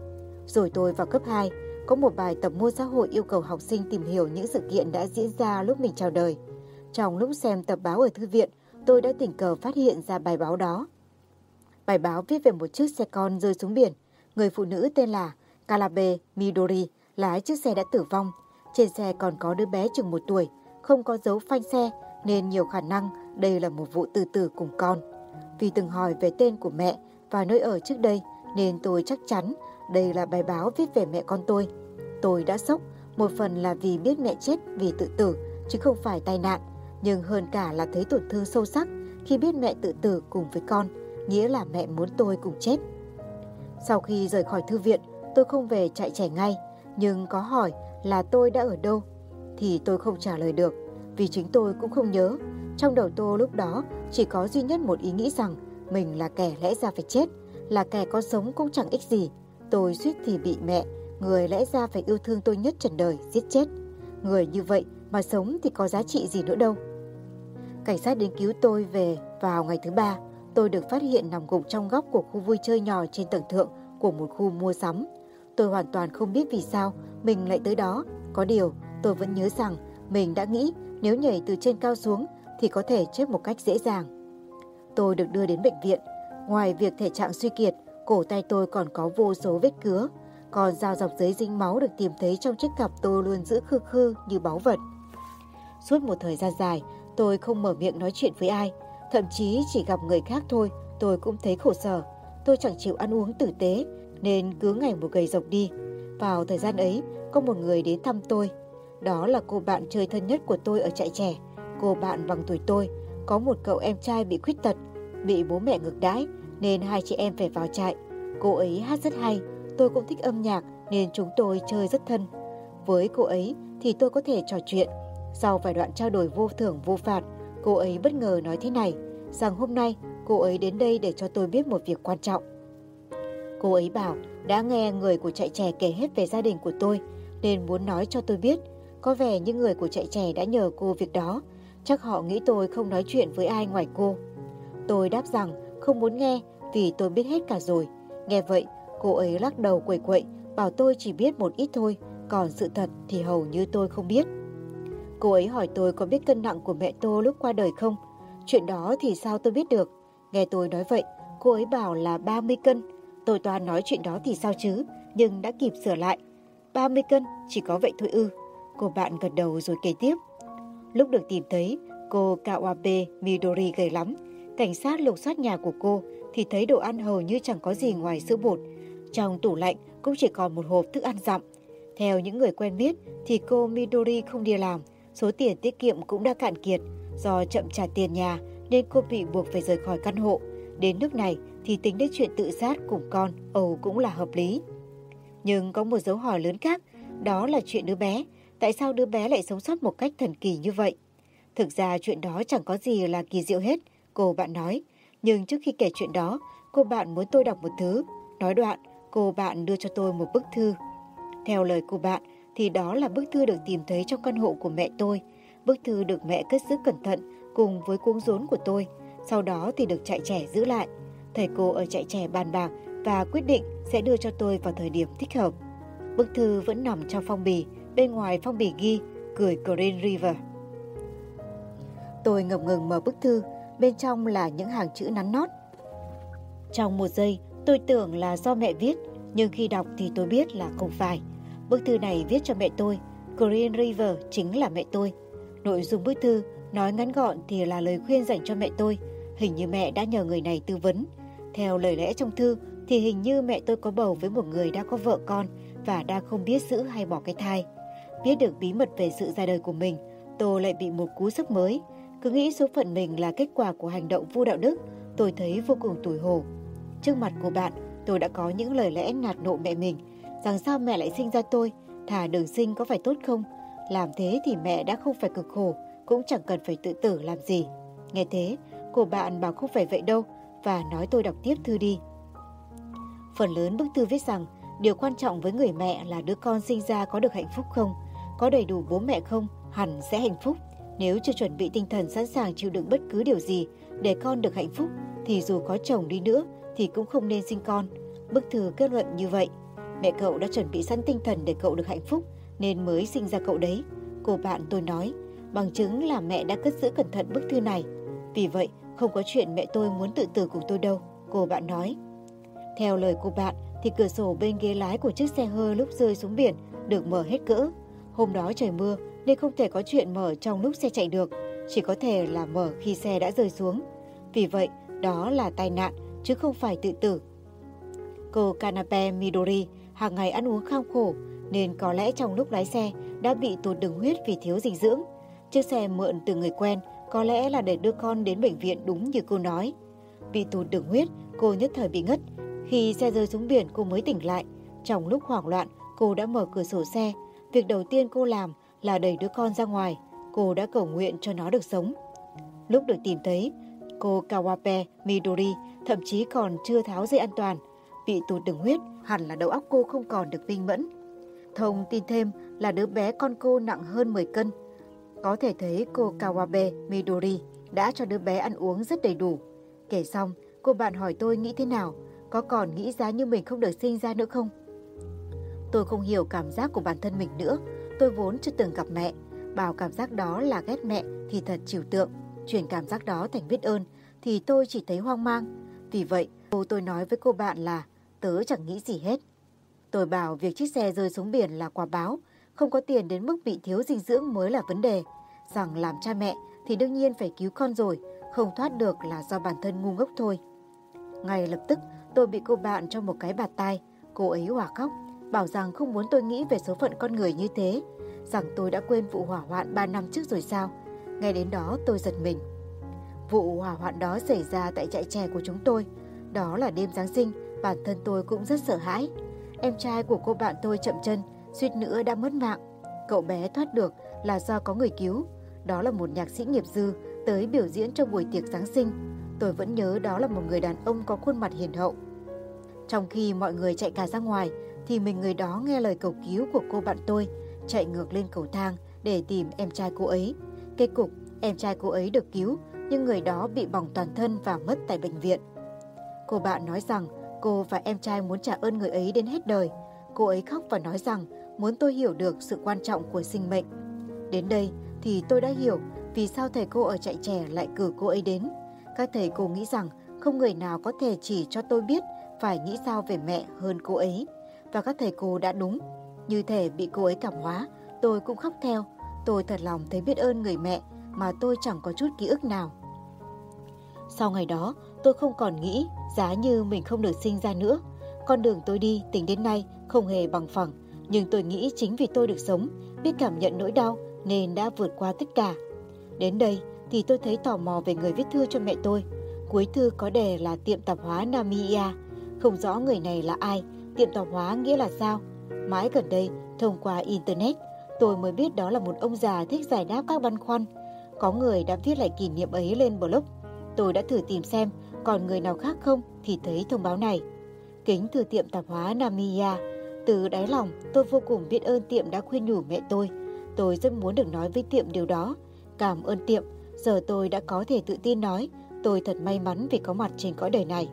Rồi tôi vào cấp 2, có một bài tập môn xã hội yêu cầu học sinh tìm hiểu những sự kiện đã diễn ra lúc mình chào đời. Trong lúc xem tập báo ở thư viện, tôi đã tình cờ phát hiện ra bài báo đó. Bài báo viết về một chiếc xe con rơi xuống biển. Người phụ nữ tên là Kalabe Midori lái chiếc xe đã tử vong. Trên xe còn có đứa bé chừng một tuổi, không có dấu phanh xe nên nhiều khả năng đây là một vụ tự tử cùng con. Vì từng hỏi về tên của mẹ và nơi ở trước đây nên tôi chắc chắn đây là bài báo viết về mẹ con tôi. Tôi đã sốc, một phần là vì biết mẹ chết vì tự tử chứ không phải tai nạn, nhưng hơn cả là thấy tổn thương sâu sắc khi biết mẹ tự tử cùng với con, nghĩa là mẹ muốn tôi cùng chết. Sau khi rời khỏi thư viện, tôi không về chạy trẻ ngay, nhưng có hỏi là tôi đã ở đâu thì tôi không trả lời được vì chính tôi cũng không nhớ. Trong đầu tôi lúc đó chỉ có duy nhất một ý nghĩ rằng mình là kẻ lẽ ra phải chết, là kẻ có sống cũng chẳng ích gì. Tôi suýt thì bị mẹ, người lẽ ra phải yêu thương tôi nhất trần đời, giết chết. Người như vậy mà sống thì có giá trị gì nữa đâu. Cảnh sát đến cứu tôi về vào ngày thứ ba. Tôi được phát hiện nằm gục trong góc của khu vui chơi nhỏ trên tầng thượng của một khu mua sắm. Tôi hoàn toàn không biết vì sao mình lại tới đó. Có điều, tôi vẫn nhớ rằng mình đã nghĩ nếu nhảy từ trên cao xuống thì có thể chết một cách dễ dàng. Tôi được đưa đến bệnh viện. Ngoài việc thể trạng suy kiệt, cổ tay tôi còn có vô số vết cứa. Còn dao dọc giấy dính máu được tìm thấy trong chiếc cặp tôi luôn giữ khư khư như báu vật. Suốt một thời gian dài, tôi không mở miệng nói chuyện với ai. Thậm chí chỉ gặp người khác thôi, tôi cũng thấy khổ sở. Tôi chẳng chịu ăn uống tử tế, nên cứ ngày một gầy rộc đi. Vào thời gian ấy, có một người đến thăm tôi. Đó là cô bạn chơi thân nhất của tôi ở trại trẻ. Cô bạn bằng tuổi tôi, có một cậu em trai bị khuyết tật, bị bố mẹ ngược đãi, nên hai chị em phải vào trại. Cô ấy hát rất hay, tôi cũng thích âm nhạc nên chúng tôi chơi rất thân. Với cô ấy thì tôi có thể trò chuyện. Sau vài đoạn trao đổi vô thưởng vô phạt, cô ấy bất ngờ nói thế này, rằng hôm nay cô ấy đến đây để cho tôi biết một việc quan trọng. Cô ấy bảo đã nghe người của trại trẻ kể hết về gia đình của tôi nên muốn nói cho tôi biết. Có vẻ những người của trại trẻ đã nhờ cô việc đó. Chắc họ nghĩ tôi không nói chuyện với ai ngoài cô. Tôi đáp rằng không muốn nghe vì tôi biết hết cả rồi. Nghe vậy, cô ấy lắc đầu quẩy quậy, bảo tôi chỉ biết một ít thôi, còn sự thật thì hầu như tôi không biết. Cô ấy hỏi tôi có biết cân nặng của mẹ tôi lúc qua đời không? Chuyện đó thì sao tôi biết được? Nghe tôi nói vậy, cô ấy bảo là 30 cân. Tôi toàn nói chuyện đó thì sao chứ, nhưng đã kịp sửa lại. 30 cân, chỉ có vậy thôi ư. Cô bạn gật đầu rồi kể tiếp. Lúc được tìm thấy, cô Kawabe Midori gầy lắm. Cảnh sát lục soát nhà của cô thì thấy đồ ăn hầu như chẳng có gì ngoài sữa bột. Trong tủ lạnh cũng chỉ còn một hộp thức ăn dặm. Theo những người quen biết thì cô Midori không đi làm, số tiền tiết kiệm cũng đã cạn kiệt. Do chậm trả tiền nhà nên cô bị buộc phải rời khỏi căn hộ. Đến nước này thì tính đến chuyện tự sát cùng con, ầu cũng là hợp lý. Nhưng có một dấu hỏi lớn khác, đó là chuyện đứa bé. Tại sao đứa bé lại sống sót một cách thần kỳ như vậy? Thực ra chuyện đó chẳng có gì là kỳ diệu hết, cô bạn nói. Nhưng trước khi kể chuyện đó, cô bạn muốn tôi đọc một thứ. Nói đoạn, cô bạn đưa cho tôi một bức thư. Theo lời cô bạn, thì đó là bức thư được tìm thấy trong căn hộ của mẹ tôi. Bức thư được mẹ cất giữ cẩn thận cùng với cuống rốn của tôi. Sau đó thì được chạy trẻ giữ lại. Thầy cô ở chạy trẻ bàn bạc và quyết định sẽ đưa cho tôi vào thời điểm thích hợp. Bức thư vẫn nằm trong phong bì, bên ngoài phong bì ghi cười Green River. Tôi ngập ngừng mở bức thư, bên trong là những hàng chữ nắn nót. Trong một giây, tôi tưởng là do mẹ viết, nhưng khi đọc thì tôi biết là không phải. Bức thư này viết cho mẹ tôi, Green River chính là mẹ tôi. Nội dung bức thư nói ngắn gọn thì là lời khuyên dành cho mẹ tôi. Hình như mẹ đã nhờ người này tư vấn. Theo lời lẽ trong thư thì hình như mẹ tôi có bầu với một người đã có vợ con và đang không biết giữ hay bỏ cái thai. Biết được bí mật về sự ra đời của mình, tôi lại bị một cú sốc mới. Cứ nghĩ số phận mình là kết quả của hành động vô đạo đức, tôi thấy vô cùng tủi hổ. Trước mặt của bạn, tôi đã có những lời lẽ nạt nộ mẹ mình, rằng sao mẹ lại sinh ra tôi, Thà đường sinh có phải tốt không? Làm thế thì mẹ đã không phải cực khổ, cũng chẳng cần phải tự tử làm gì. Nghe thế, cô bạn bảo không phải vậy đâu và nói tôi đọc tiếp thư đi. Phần lớn bức thư viết rằng điều quan trọng với người mẹ là đứa con sinh ra có được hạnh phúc không, có đầy đủ bố mẹ không, hẳn sẽ hạnh phúc. Nếu chưa chuẩn bị tinh thần sẵn sàng chịu đựng bất cứ điều gì để con được hạnh phúc thì dù có chồng đi nữa thì cũng không nên sinh con. Bức thư kết luận như vậy. Mẹ cậu đã chuẩn bị sẵn tinh thần để cậu được hạnh phúc nên mới sinh ra cậu đấy. Cô bạn tôi nói, bằng chứng là mẹ đã cất giữ cẩn thận bức thư này. Vì vậy, không có chuyện mẹ tôi muốn tự tử cùng tôi đâu, cô bạn nói. Theo lời cô bạn thì cửa sổ bên ghế lái của chiếc xe hơi lúc rơi xuống biển được mở hết cỡ. Hôm đó trời mưa nên không thể có chuyện mở trong lúc xe chạy được, chỉ có thể là mở khi xe đã rơi xuống. Vì vậy, đó là tai nạn chứ không phải tự tử. Cô Kanape Midori hàng ngày ăn uống kham khổ nên có lẽ trong lúc lái xe đã bị tụt đường huyết vì thiếu dinh dưỡng. Chiếc xe mượn từ người quen có lẽ là để đưa con đến bệnh viện đúng như cô nói. Bị tụt đường huyết, cô nhất thời bị ngất. Khi xe rơi xuống biển cô mới tỉnh lại. Trong lúc hoảng loạn, cô đã mở cửa sổ xe. Việc đầu tiên cô làm là đẩy đứa con ra ngoài. Cô đã cầu nguyện cho nó được sống. Lúc được tìm thấy, cô Kawape Midori thậm chí còn chưa tháo dây an toàn. Bị tụt đường huyết, hẳn là đầu óc cô không còn được minh mẫn. Thông tin thêm là đứa bé con cô nặng hơn 10 cân. Có thể thấy cô Kawabe Midori đã cho đứa bé ăn uống rất đầy đủ. Kể xong, cô bạn hỏi tôi nghĩ thế nào, có còn nghĩ giá như mình không được sinh ra nữa không? Tôi không hiểu cảm giác của bản thân mình nữa. Tôi vốn chưa từng gặp mẹ. Bảo cảm giác đó là ghét mẹ thì thật trừu tượng. Chuyển cảm giác đó thành biết ơn thì tôi chỉ thấy hoang mang. Vì vậy, cô tôi nói với cô bạn là tớ chẳng nghĩ gì hết. Tôi bảo việc chiếc xe rơi xuống biển là quả báo, không có tiền đến mức bị thiếu dinh dưỡng mới là vấn đề. Rằng làm cha mẹ thì đương nhiên phải cứu con rồi, không thoát được là do bản thân ngu ngốc thôi. Ngay lập tức tôi bị cô bạn cho một cái bạt tai, cô ấy hỏa khóc, bảo rằng không muốn tôi nghĩ về số phận con người như thế, rằng tôi đã quên vụ hỏa hoạn 3 năm trước rồi sao. Ngay đến đó tôi giật mình. Vụ hỏa hoạn đó xảy ra tại trại trẻ của chúng tôi. Đó là đêm Giáng sinh, bản thân tôi cũng rất sợ hãi. Em trai của cô bạn tôi chậm chân, suýt nữa đã mất mạng. Cậu bé thoát được là do có người cứu. Đó là một nhạc sĩ nghiệp dư tới biểu diễn trong buổi tiệc Giáng sinh. Tôi vẫn nhớ đó là một người đàn ông có khuôn mặt hiền hậu. Trong khi mọi người chạy cả ra ngoài, thì mình người đó nghe lời cầu cứu của cô bạn tôi, chạy ngược lên cầu thang để tìm em trai cô ấy. Kết cục, em trai cô ấy được cứu, nhưng người đó bị bỏng toàn thân và mất tại bệnh viện. Cô bạn nói rằng cô và em trai muốn trả ơn người ấy đến hết đời. Cô ấy khóc và nói rằng muốn tôi hiểu được sự quan trọng của sinh mệnh. Đến đây thì tôi đã hiểu vì sao thầy cô ở trại trẻ lại cử cô ấy đến. Các thầy cô nghĩ rằng không người nào có thể chỉ cho tôi biết phải nghĩ sao về mẹ hơn cô ấy. Và các thầy cô đã đúng. Như thể bị cô ấy cảm hóa, tôi cũng khóc theo. Tôi thật lòng thấy biết ơn người mẹ mà tôi chẳng có chút ký ức nào. Sau ngày đó, tôi không còn nghĩ giá như mình không được sinh ra nữa. Con đường tôi đi tính đến nay không hề bằng phẳng, nhưng tôi nghĩ chính vì tôi được sống, biết cảm nhận nỗi đau nên đã vượt qua tất cả. Đến đây thì tôi thấy tò mò về người viết thư cho mẹ tôi. Cuối thư có đề là tiệm tạp hóa Namiya. Không rõ người này là ai, tiệm tạp hóa nghĩa là sao. Mãi gần đây, thông qua Internet, tôi mới biết đó là một ông già thích giải đáp các băn khoăn. Có người đã viết lại kỷ niệm ấy lên blog. Tôi đã thử tìm xem còn người nào khác không thì thấy thông báo này. Kính từ tiệm tạp hóa Namiya. Từ đáy lòng, tôi vô cùng biết ơn tiệm đã khuyên nhủ mẹ tôi. Tôi rất muốn được nói với tiệm điều đó. Cảm ơn tiệm, giờ tôi đã có thể tự tin nói tôi thật may mắn vì có mặt trên cõi đời này.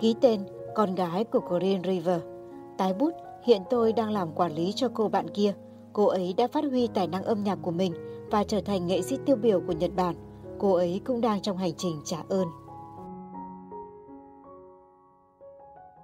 Ký tên, con gái của Green River. Tái bút, hiện tôi đang làm quản lý cho cô bạn kia. Cô ấy đã phát huy tài năng âm nhạc của mình và trở thành nghệ sĩ tiêu biểu của Nhật Bản. Cô ấy cũng đang trong hành trình trả ơn.